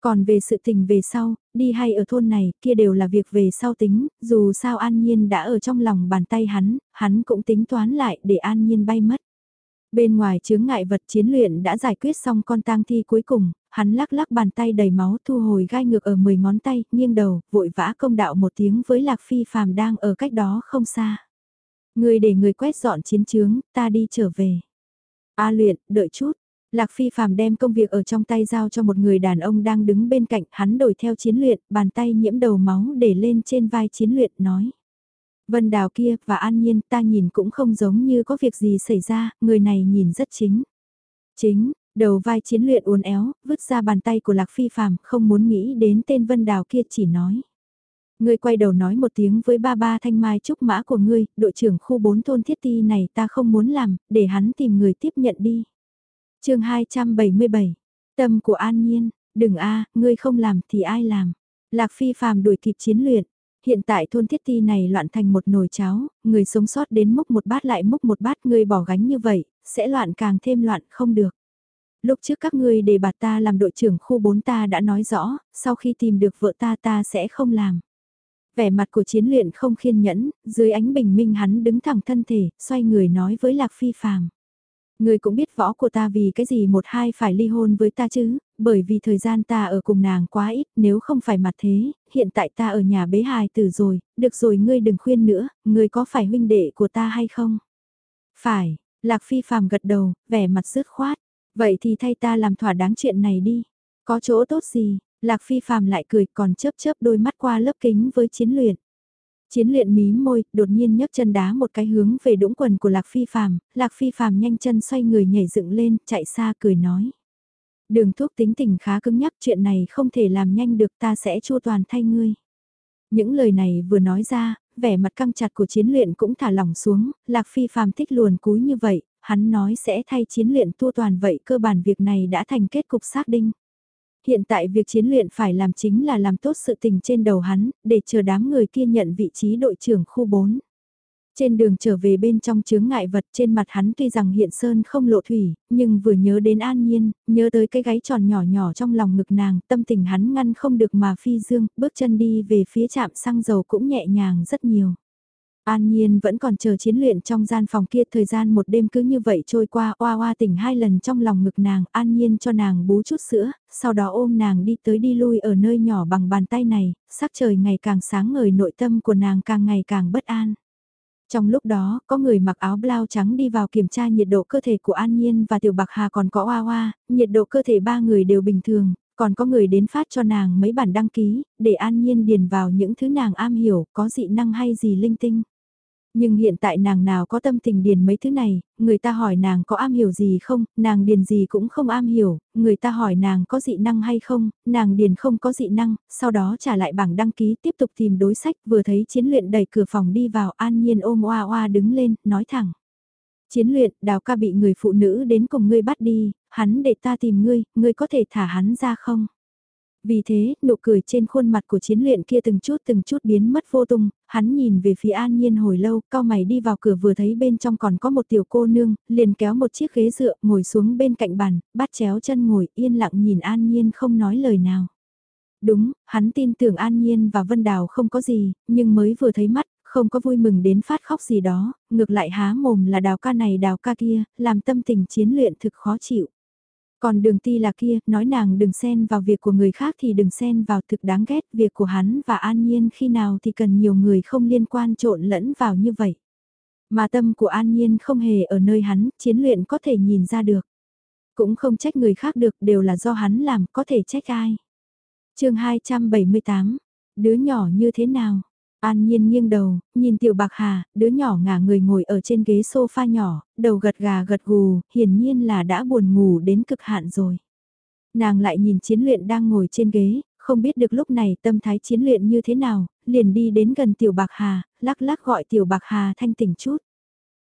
Còn về sự tình về sau, đi hay ở thôn này, kia đều là việc về sau tính, dù sao An Nhiên đã ở trong lòng bàn tay hắn, hắn cũng tính toán lại để An Nhiên bay mất. Bên ngoài chướng ngại vật chiến luyện đã giải quyết xong con tang thi cuối cùng, hắn lắc lắc bàn tay đầy máu thu hồi gai ngược ở 10 ngón tay, nghiêng đầu, vội vã công đạo một tiếng với Lạc Phi phàm đang ở cách đó không xa. Người để người quét dọn chiến trướng, ta đi trở về. A luyện, đợi chút. Lạc Phi phàm đem công việc ở trong tay giao cho một người đàn ông đang đứng bên cạnh, hắn đổi theo chiến luyện, bàn tay nhiễm đầu máu để lên trên vai chiến luyện, nói. Vân Đào kia và An Nhiên ta nhìn cũng không giống như có việc gì xảy ra, người này nhìn rất chính. Chính, đầu vai chiến luyện uốn éo, vứt ra bàn tay của Lạc Phi Phạm, không muốn nghĩ đến tên Vân Đào kia chỉ nói. Ngươi quay đầu nói một tiếng với ba ba thanh mai trúc mã của ngươi, đội trưởng khu 4 thôn thiết ti này ta không muốn làm, để hắn tìm người tiếp nhận đi. chương 277, tâm của an nhiên, đừng a ngươi không làm thì ai làm. Lạc Phi Phạm đuổi kịp chiến luyện, hiện tại thôn thiết ti này loạn thành một nồi cháo, người sống sót đến múc một bát lại múc một bát người bỏ gánh như vậy, sẽ loạn càng thêm loạn không được. Lúc trước các ngươi để bạt ta làm đội trưởng khu 4 ta đã nói rõ, sau khi tìm được vợ ta ta sẽ không làm. Vẻ mặt của chiến luyện không khiên nhẫn, dưới ánh bình minh hắn đứng thẳng thân thể, xoay người nói với Lạc Phi Phàm Người cũng biết võ của ta vì cái gì một hai phải ly hôn với ta chứ, bởi vì thời gian ta ở cùng nàng quá ít, nếu không phải mặt thế, hiện tại ta ở nhà bế hài tử rồi, được rồi ngươi đừng khuyên nữa, ngươi có phải huynh đệ của ta hay không? Phải, Lạc Phi phàm gật đầu, vẻ mặt rứt khoát, vậy thì thay ta làm thỏa đáng chuyện này đi, có chỗ tốt gì, Lạc Phi phàm lại cười còn chớp chớp đôi mắt qua lớp kính với chiến luyện. Chiến luyện mí môi, đột nhiên nhấc chân đá một cái hướng về đũng quần của Lạc Phi Phàm, Lạc Phi Phàm nhanh chân xoay người nhảy dựng lên, chạy xa cười nói. Đường thuốc tính tình khá cứng nhắc chuyện này không thể làm nhanh được ta sẽ chua toàn thay ngươi. Những lời này vừa nói ra, vẻ mặt căng chặt của chiến luyện cũng thả lỏng xuống, Lạc Phi Phàm thích luồn cúi như vậy, hắn nói sẽ thay chiến luyện tua toàn vậy cơ bản việc này đã thành kết cục xác đinh. Hiện tại việc chiến luyện phải làm chính là làm tốt sự tình trên đầu hắn, để chờ đám người kia nhận vị trí đội trưởng khu 4. Trên đường trở về bên trong chướng ngại vật trên mặt hắn tuy rằng hiện sơn không lộ thủy, nhưng vừa nhớ đến an nhiên, nhớ tới cái gáy tròn nhỏ nhỏ trong lòng ngực nàng, tâm tình hắn ngăn không được mà phi dương, bước chân đi về phía trạm xăng dầu cũng nhẹ nhàng rất nhiều. An Nhiên vẫn còn chờ chiến luyện trong gian phòng kia thời gian một đêm cứ như vậy trôi qua oa oa tỉnh hai lần trong lòng ngực nàng An Nhiên cho nàng bú chút sữa, sau đó ôm nàng đi tới đi lui ở nơi nhỏ bằng bàn tay này, sắc trời ngày càng sáng ngời nội tâm của nàng càng ngày càng bất an. Trong lúc đó, có người mặc áo blau trắng đi vào kiểm tra nhiệt độ cơ thể của An Nhiên và Tiểu Bạc Hà còn có Oa Oa, nhiệt độ cơ thể ba người đều bình thường, còn có người đến phát cho nàng mấy bản đăng ký, để An Nhiên điền vào những thứ nàng am hiểu, có dị năng hay gì linh tinh. Nhưng hiện tại nàng nào có tâm tình điền mấy thứ này, người ta hỏi nàng có am hiểu gì không, nàng điền gì cũng không am hiểu, người ta hỏi nàng có dị năng hay không, nàng điền không có dị năng, sau đó trả lại bảng đăng ký tiếp tục tìm đối sách vừa thấy chiến luyện đẩy cửa phòng đi vào an nhiên ôm oa oa đứng lên, nói thẳng. Chiến luyện, đào ca bị người phụ nữ đến cùng ngươi bắt đi, hắn để ta tìm ngươi, ngươi có thể thả hắn ra không? Vì thế, nụ cười trên khuôn mặt của chiến luyện kia từng chút từng chút biến mất vô tung, hắn nhìn về phía an nhiên hồi lâu, cao mày đi vào cửa vừa thấy bên trong còn có một tiểu cô nương, liền kéo một chiếc ghế dựa, ngồi xuống bên cạnh bàn, bắt chéo chân ngồi, yên lặng nhìn an nhiên không nói lời nào. Đúng, hắn tin tưởng an nhiên và Vân Đào không có gì, nhưng mới vừa thấy mắt, không có vui mừng đến phát khóc gì đó, ngược lại há mồm là đào ca này đào ca kia, làm tâm tình chiến luyện thực khó chịu. Còn đường ti là kia, nói nàng đừng xen vào việc của người khác thì đừng xen vào thực đáng ghét việc của hắn và an nhiên khi nào thì cần nhiều người không liên quan trộn lẫn vào như vậy. Mà tâm của an nhiên không hề ở nơi hắn, chiến luyện có thể nhìn ra được. Cũng không trách người khác được, đều là do hắn làm, có thể trách ai. chương 278, đứa nhỏ như thế nào? An nhiên nghiêng đầu, nhìn tiểu bạc hà, đứa nhỏ ngả người ngồi ở trên ghế sofa nhỏ, đầu gật gà gật gù, hiển nhiên là đã buồn ngủ đến cực hạn rồi. Nàng lại nhìn chiến luyện đang ngồi trên ghế, không biết được lúc này tâm thái chiến luyện như thế nào, liền đi đến gần tiểu bạc hà, lắc lắc gọi tiểu bạc hà thanh tỉnh chút.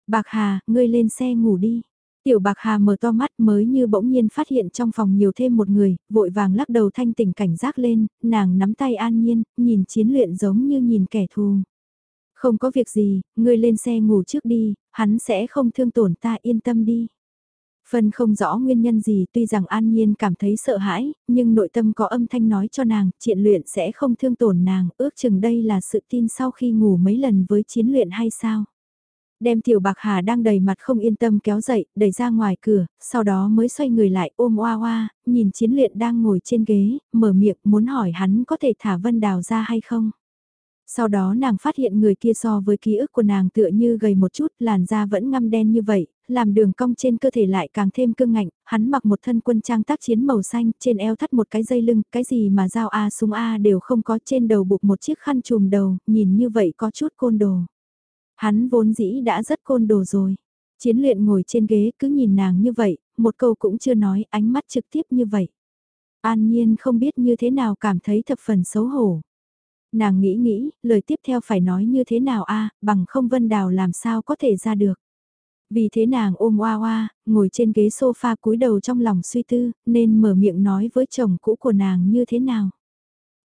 Bạc hà, ngươi lên xe ngủ đi. Tiểu bạc hà mở to mắt mới như bỗng nhiên phát hiện trong phòng nhiều thêm một người, vội vàng lắc đầu thanh tỉnh cảnh giác lên, nàng nắm tay an nhiên, nhìn chiến luyện giống như nhìn kẻ thù. Không có việc gì, ngươi lên xe ngủ trước đi, hắn sẽ không thương tổn ta yên tâm đi. Phân không rõ nguyên nhân gì tuy rằng an nhiên cảm thấy sợ hãi, nhưng nội tâm có âm thanh nói cho nàng, triện luyện sẽ không thương tổn nàng, ước chừng đây là sự tin sau khi ngủ mấy lần với chiến luyện hay sao. Đem tiểu bạc hà đang đầy mặt không yên tâm kéo dậy, đẩy ra ngoài cửa, sau đó mới xoay người lại ôm oa oa, nhìn chiến luyện đang ngồi trên ghế, mở miệng muốn hỏi hắn có thể thả vân đào ra hay không. Sau đó nàng phát hiện người kia so với ký ức của nàng tựa như gầy một chút, làn da vẫn ngăm đen như vậy, làm đường cong trên cơ thể lại càng thêm cương ngạnh, hắn mặc một thân quân trang tác chiến màu xanh, trên eo thắt một cái dây lưng, cái gì mà dao A súng A đều không có trên đầu buộc một chiếc khăn trùm đầu, nhìn như vậy có chút côn đồ. Hắn vốn dĩ đã rất côn đồ rồi. Chiến luyện ngồi trên ghế cứ nhìn nàng như vậy, một câu cũng chưa nói, ánh mắt trực tiếp như vậy. An nhiên không biết như thế nào cảm thấy thập phần xấu hổ. Nàng nghĩ nghĩ, lời tiếp theo phải nói như thế nào a bằng không vân đào làm sao có thể ra được. Vì thế nàng ôm oa oa, ngồi trên ghế sofa cúi đầu trong lòng suy tư, nên mở miệng nói với chồng cũ của nàng như thế nào.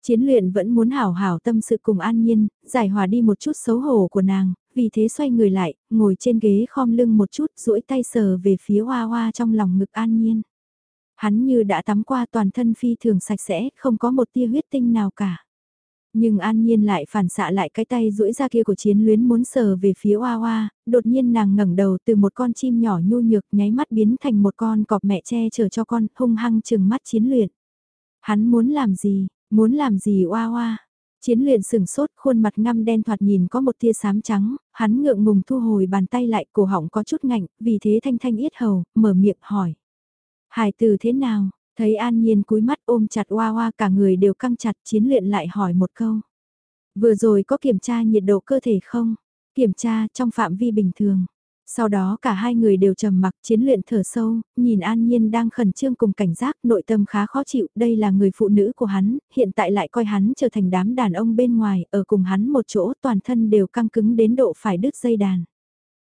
Chiến luyện vẫn muốn hảo hảo tâm sự cùng an nhiên, giải hòa đi một chút xấu hổ của nàng, vì thế xoay người lại, ngồi trên ghế khom lưng một chút, duỗi tay sờ về phía hoa hoa trong lòng ngực an nhiên. Hắn như đã tắm qua toàn thân phi thường sạch sẽ, không có một tia huyết tinh nào cả. Nhưng An Nhiên lại phản xạ lại cái tay duỗi ra kia của chiến luyến muốn sờ về phía Hoa Hoa. đột nhiên nàng ngẩng đầu từ một con chim nhỏ nhu nhược nháy mắt biến thành một con cọp mẹ che chở cho con, hung hăng chừng mắt chiến luyện. Hắn muốn làm gì, muốn làm gì Oa Oa? Chiến luyện sừng sốt, khuôn mặt ngăm đen thoạt nhìn có một tia xám trắng, hắn ngượng ngùng thu hồi bàn tay lại, cổ họng có chút ngạnh, vì thế thanh thanh yết hầu, mở miệng hỏi. Hải từ thế nào? Thấy An Nhiên cúi mắt ôm chặt oa oa cả người đều căng chặt chiến luyện lại hỏi một câu. Vừa rồi có kiểm tra nhiệt độ cơ thể không? Kiểm tra trong phạm vi bình thường. Sau đó cả hai người đều trầm mặc chiến luyện thở sâu, nhìn An Nhiên đang khẩn trương cùng cảnh giác nội tâm khá khó chịu, đây là người phụ nữ của hắn, hiện tại lại coi hắn trở thành đám đàn ông bên ngoài, ở cùng hắn một chỗ toàn thân đều căng cứng đến độ phải đứt dây đàn.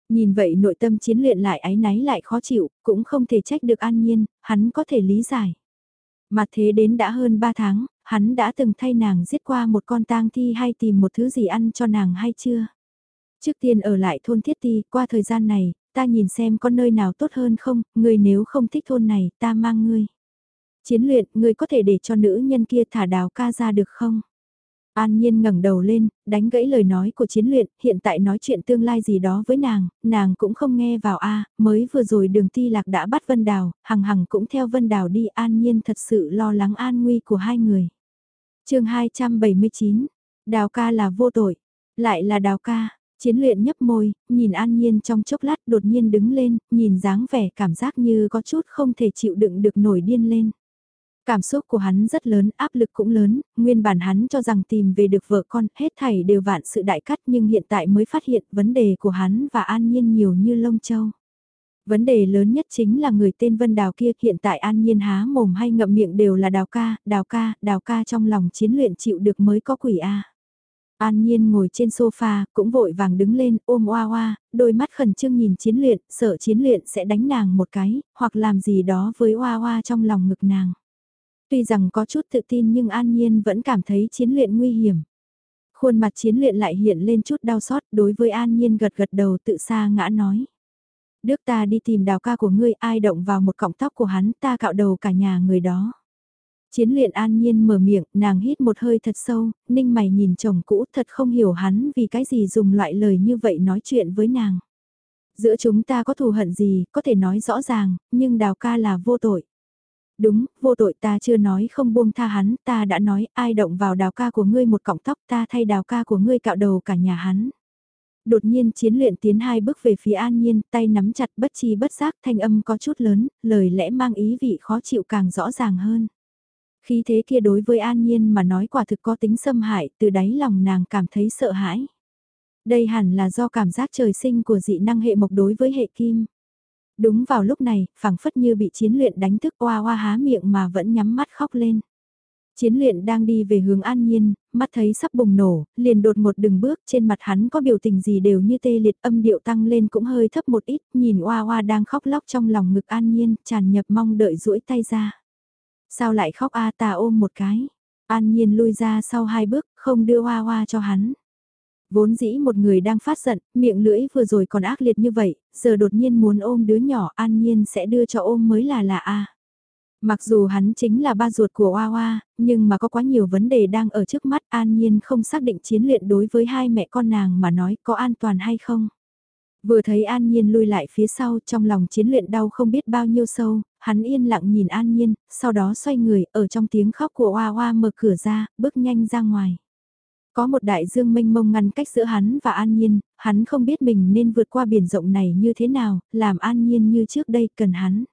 Nhìn vậy nội tâm chiến luyện lại ái náy lại khó chịu, cũng không thể trách được An Nhiên, hắn có thể lý giải. Mà thế đến đã hơn 3 tháng, hắn đã từng thay nàng giết qua một con tang thi hay tìm một thứ gì ăn cho nàng hay chưa? Trước tiên ở lại thôn Thiết Ti, qua thời gian này, ta nhìn xem có nơi nào tốt hơn không, người nếu không thích thôn này, ta mang ngươi. Chiến luyện, ngươi có thể để cho nữ nhân kia thả đào ca ra được không? An Nhiên ngẩng đầu lên, đánh gãy lời nói của chiến luyện, hiện tại nói chuyện tương lai gì đó với nàng, nàng cũng không nghe vào a mới vừa rồi đường ti lạc đã bắt Vân Đào, hằng hằng cũng theo Vân Đào đi An Nhiên thật sự lo lắng an nguy của hai người. chương 279, Đào ca là vô tội, lại là Đào ca, chiến luyện nhấp môi, nhìn An Nhiên trong chốc lát đột nhiên đứng lên, nhìn dáng vẻ cảm giác như có chút không thể chịu đựng được nổi điên lên. Cảm xúc của hắn rất lớn, áp lực cũng lớn, nguyên bản hắn cho rằng tìm về được vợ con, hết thảy đều vạn sự đại cắt nhưng hiện tại mới phát hiện vấn đề của hắn và An Nhiên nhiều như lông châu. Vấn đề lớn nhất chính là người tên Vân Đào kia hiện tại An Nhiên há mồm hay ngậm miệng đều là Đào ca, Đào ca, Đào ca trong lòng chiến luyện chịu được mới có quỷ A. An Nhiên ngồi trên sofa, cũng vội vàng đứng lên, ôm oa oa, đôi mắt khẩn trương nhìn chiến luyện, sợ chiến luyện sẽ đánh nàng một cái, hoặc làm gì đó với oa oa trong lòng ngực nàng. Tuy rằng có chút tự tin nhưng An Nhiên vẫn cảm thấy chiến luyện nguy hiểm. Khuôn mặt chiến luyện lại hiện lên chút đau xót đối với An Nhiên gật gật đầu tự xa ngã nói. Đức ta đi tìm đào ca của ngươi ai động vào một cọng tóc của hắn ta cạo đầu cả nhà người đó. Chiến luyện an nhiên mở miệng, nàng hít một hơi thật sâu, ninh mày nhìn chồng cũ thật không hiểu hắn vì cái gì dùng loại lời như vậy nói chuyện với nàng. Giữa chúng ta có thù hận gì, có thể nói rõ ràng, nhưng đào ca là vô tội. Đúng, vô tội ta chưa nói không buông tha hắn, ta đã nói ai động vào đào ca của ngươi một cọng tóc ta thay đào ca của ngươi cạo đầu cả nhà hắn. Đột nhiên chiến luyện tiến hai bước về phía an nhiên, tay nắm chặt bất chi bất giác thanh âm có chút lớn, lời lẽ mang ý vị khó chịu càng rõ ràng hơn. Khi thế kia đối với an nhiên mà nói quả thực có tính xâm hại, từ đáy lòng nàng cảm thấy sợ hãi. Đây hẳn là do cảm giác trời sinh của dị năng hệ mộc đối với hệ kim. Đúng vào lúc này, phảng phất như bị chiến luyện đánh thức oa oa há miệng mà vẫn nhắm mắt khóc lên. Chiến luyện đang đi về hướng an nhiên, mắt thấy sắp bùng nổ, liền đột một đường bước trên mặt hắn có biểu tình gì đều như tê liệt âm điệu tăng lên cũng hơi thấp một ít, nhìn oa oa đang khóc lóc trong lòng ngực an nhiên, tràn nhập mong đợi duỗi tay ra. Sao lại khóc a ta ôm một cái, an nhiên lui ra sau hai bước, không đưa hoa hoa cho hắn. Vốn dĩ một người đang phát giận, miệng lưỡi vừa rồi còn ác liệt như vậy, giờ đột nhiên muốn ôm đứa nhỏ an nhiên sẽ đưa cho ôm mới là là a. Mặc dù hắn chính là ba ruột của Hoa Hoa, nhưng mà có quá nhiều vấn đề đang ở trước mắt an nhiên không xác định chiến luyện đối với hai mẹ con nàng mà nói có an toàn hay không. Vừa thấy An Nhiên lui lại phía sau trong lòng chiến luyện đau không biết bao nhiêu sâu, hắn yên lặng nhìn An Nhiên, sau đó xoay người ở trong tiếng khóc của Hoa Hoa mở cửa ra, bước nhanh ra ngoài. Có một đại dương mênh mông ngăn cách giữa hắn và An Nhiên, hắn không biết mình nên vượt qua biển rộng này như thế nào, làm An Nhiên như trước đây cần hắn.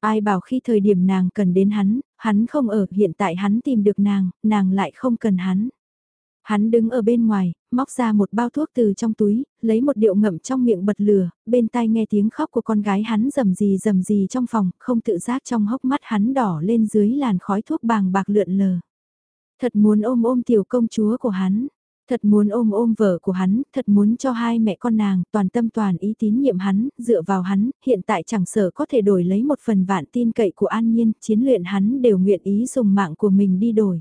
Ai bảo khi thời điểm nàng cần đến hắn, hắn không ở, hiện tại hắn tìm được nàng, nàng lại không cần hắn. Hắn đứng ở bên ngoài, móc ra một bao thuốc từ trong túi, lấy một điệu ngậm trong miệng bật lửa, bên tai nghe tiếng khóc của con gái hắn rầm gì rầm gì trong phòng, không tự giác trong hốc mắt hắn đỏ lên dưới làn khói thuốc bàng bạc lượn lờ. Thật muốn ôm ôm tiểu công chúa của hắn. Thật muốn ôm ôm vợ của hắn, thật muốn cho hai mẹ con nàng toàn tâm toàn ý tín nhiệm hắn, dựa vào hắn, hiện tại chẳng sợ có thể đổi lấy một phần vạn tin cậy của an nhiên, chiến luyện hắn đều nguyện ý dùng mạng của mình đi đổi.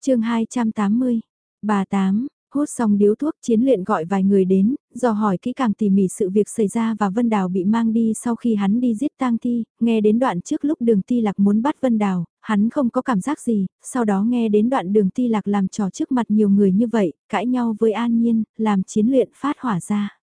chương 280, bà Tám, Hút xong điếu thuốc chiến luyện gọi vài người đến, dò hỏi kỹ càng tỉ mỉ sự việc xảy ra và Vân Đào bị mang đi sau khi hắn đi giết tang thi, nghe đến đoạn trước lúc đường ti lạc muốn bắt Vân Đào, hắn không có cảm giác gì, sau đó nghe đến đoạn đường ti lạc làm trò trước mặt nhiều người như vậy, cãi nhau với An Nhiên, làm chiến luyện phát hỏa ra.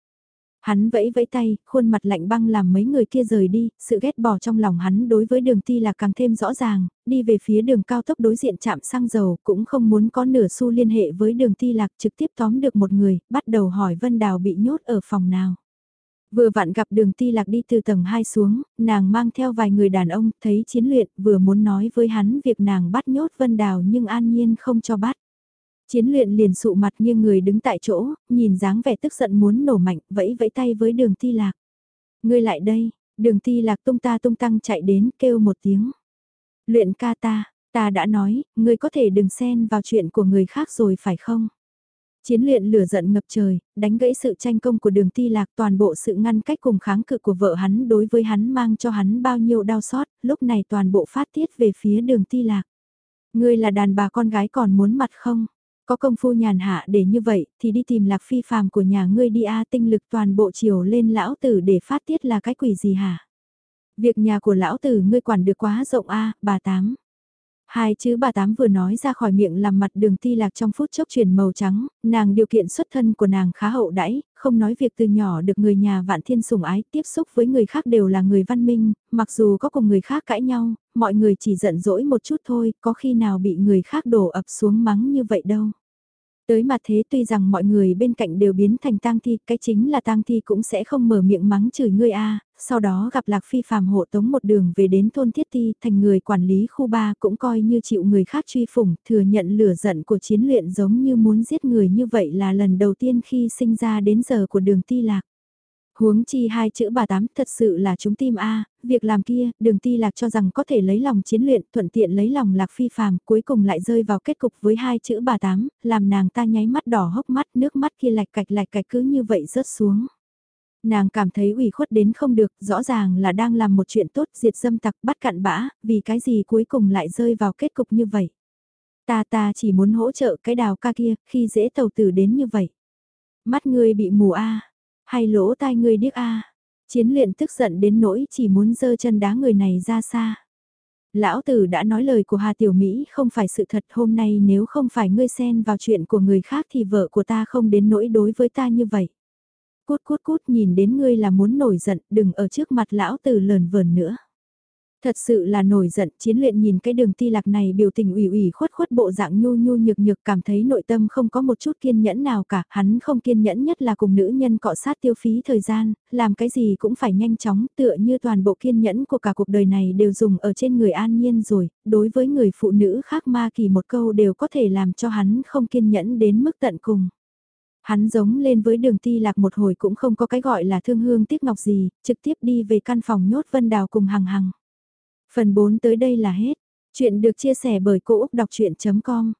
Hắn vẫy vẫy tay, khuôn mặt lạnh băng làm mấy người kia rời đi, sự ghét bỏ trong lòng hắn đối với đường ti là càng thêm rõ ràng, đi về phía đường cao tốc đối diện chạm xăng dầu, cũng không muốn có nửa xu liên hệ với đường ti lạc trực tiếp tóm được một người, bắt đầu hỏi Vân Đào bị nhốt ở phòng nào. Vừa vặn gặp đường ti lạc đi từ tầng 2 xuống, nàng mang theo vài người đàn ông, thấy chiến luyện, vừa muốn nói với hắn việc nàng bắt nhốt Vân Đào nhưng an nhiên không cho bắt. Chiến luyện liền sụ mặt như người đứng tại chỗ, nhìn dáng vẻ tức giận muốn nổ mạnh, vẫy vẫy tay với đường ti lạc. Ngươi lại đây, đường ti lạc tung ta tung tăng chạy đến kêu một tiếng. Luyện ca ta, ta đã nói, ngươi có thể đừng xen vào chuyện của người khác rồi phải không? Chiến luyện lửa giận ngập trời, đánh gãy sự tranh công của đường ti lạc toàn bộ sự ngăn cách cùng kháng cự của vợ hắn đối với hắn mang cho hắn bao nhiêu đau xót, lúc này toàn bộ phát tiết về phía đường ti lạc. Ngươi là đàn bà con gái còn muốn mặt không? Có công phu nhàn hạ để như vậy, thì đi tìm lạc phi phàm của nhà ngươi đi a tinh lực toàn bộ chiều lên lão tử để phát tiết là cái quỷ gì hả? Việc nhà của lão tử ngươi quản được quá rộng a bà tám. Hai chữ bà tám vừa nói ra khỏi miệng làm mặt đường ti lạc trong phút chốc chuyển màu trắng, nàng điều kiện xuất thân của nàng khá hậu đãi, không nói việc từ nhỏ được người nhà vạn thiên sủng ái tiếp xúc với người khác đều là người văn minh, mặc dù có cùng người khác cãi nhau, mọi người chỉ giận dỗi một chút thôi, có khi nào bị người khác đổ ập xuống mắng như vậy đâu. Tới mặt thế tuy rằng mọi người bên cạnh đều biến thành tang thi, cái chính là tang thi cũng sẽ không mở miệng mắng chửi ngươi a sau đó gặp Lạc Phi phàm hộ tống một đường về đến thôn Thiết Ti, thành người quản lý khu ba cũng coi như chịu người khác truy phủng, thừa nhận lửa giận của chiến luyện giống như muốn giết người như vậy là lần đầu tiên khi sinh ra đến giờ của đường Ti Lạc. Huống chi hai chữ bà tám thật sự là chúng tim A, việc làm kia, đường ti lạc cho rằng có thể lấy lòng chiến luyện, thuận tiện lấy lòng lạc phi phàm, cuối cùng lại rơi vào kết cục với hai chữ bà tám, làm nàng ta nháy mắt đỏ hốc mắt, nước mắt kia lạch cạch lạch cạch cứ như vậy rớt xuống. Nàng cảm thấy ủy khuất đến không được, rõ ràng là đang làm một chuyện tốt, diệt dâm tặc bắt cặn bã, vì cái gì cuối cùng lại rơi vào kết cục như vậy. Ta ta chỉ muốn hỗ trợ cái đào ca kia, khi dễ tàu tử đến như vậy. Mắt ngươi bị mù a hay lỗ tai ngươi điếc a Chiến luyện tức giận đến nỗi chỉ muốn dơ chân đá người này ra xa. Lão tử đã nói lời của Hà Tiểu Mỹ không phải sự thật hôm nay nếu không phải ngươi xen vào chuyện của người khác thì vợ của ta không đến nỗi đối với ta như vậy. Cút cút cút nhìn đến ngươi là muốn nổi giận đừng ở trước mặt lão tử lờn vờn nữa. Thật sự là nổi giận, chiến luyện nhìn cái đường ti lạc này biểu tình ủy ủy khuất khuất bộ dạng nhu nhu nhược nhược cảm thấy nội tâm không có một chút kiên nhẫn nào cả, hắn không kiên nhẫn nhất là cùng nữ nhân cọ sát tiêu phí thời gian, làm cái gì cũng phải nhanh chóng, tựa như toàn bộ kiên nhẫn của cả cuộc đời này đều dùng ở trên người an nhiên rồi, đối với người phụ nữ khác ma kỳ một câu đều có thể làm cho hắn không kiên nhẫn đến mức tận cùng. Hắn giống lên với đường ti lạc một hồi cũng không có cái gọi là thương hương tiếc ngọc gì, trực tiếp đi về căn phòng nhốt Vân Đào cùng hằng hằng. Phần 4 tới đây là hết. Chuyện được chia sẻ bởi Cô Úc Đọc Chuyện.com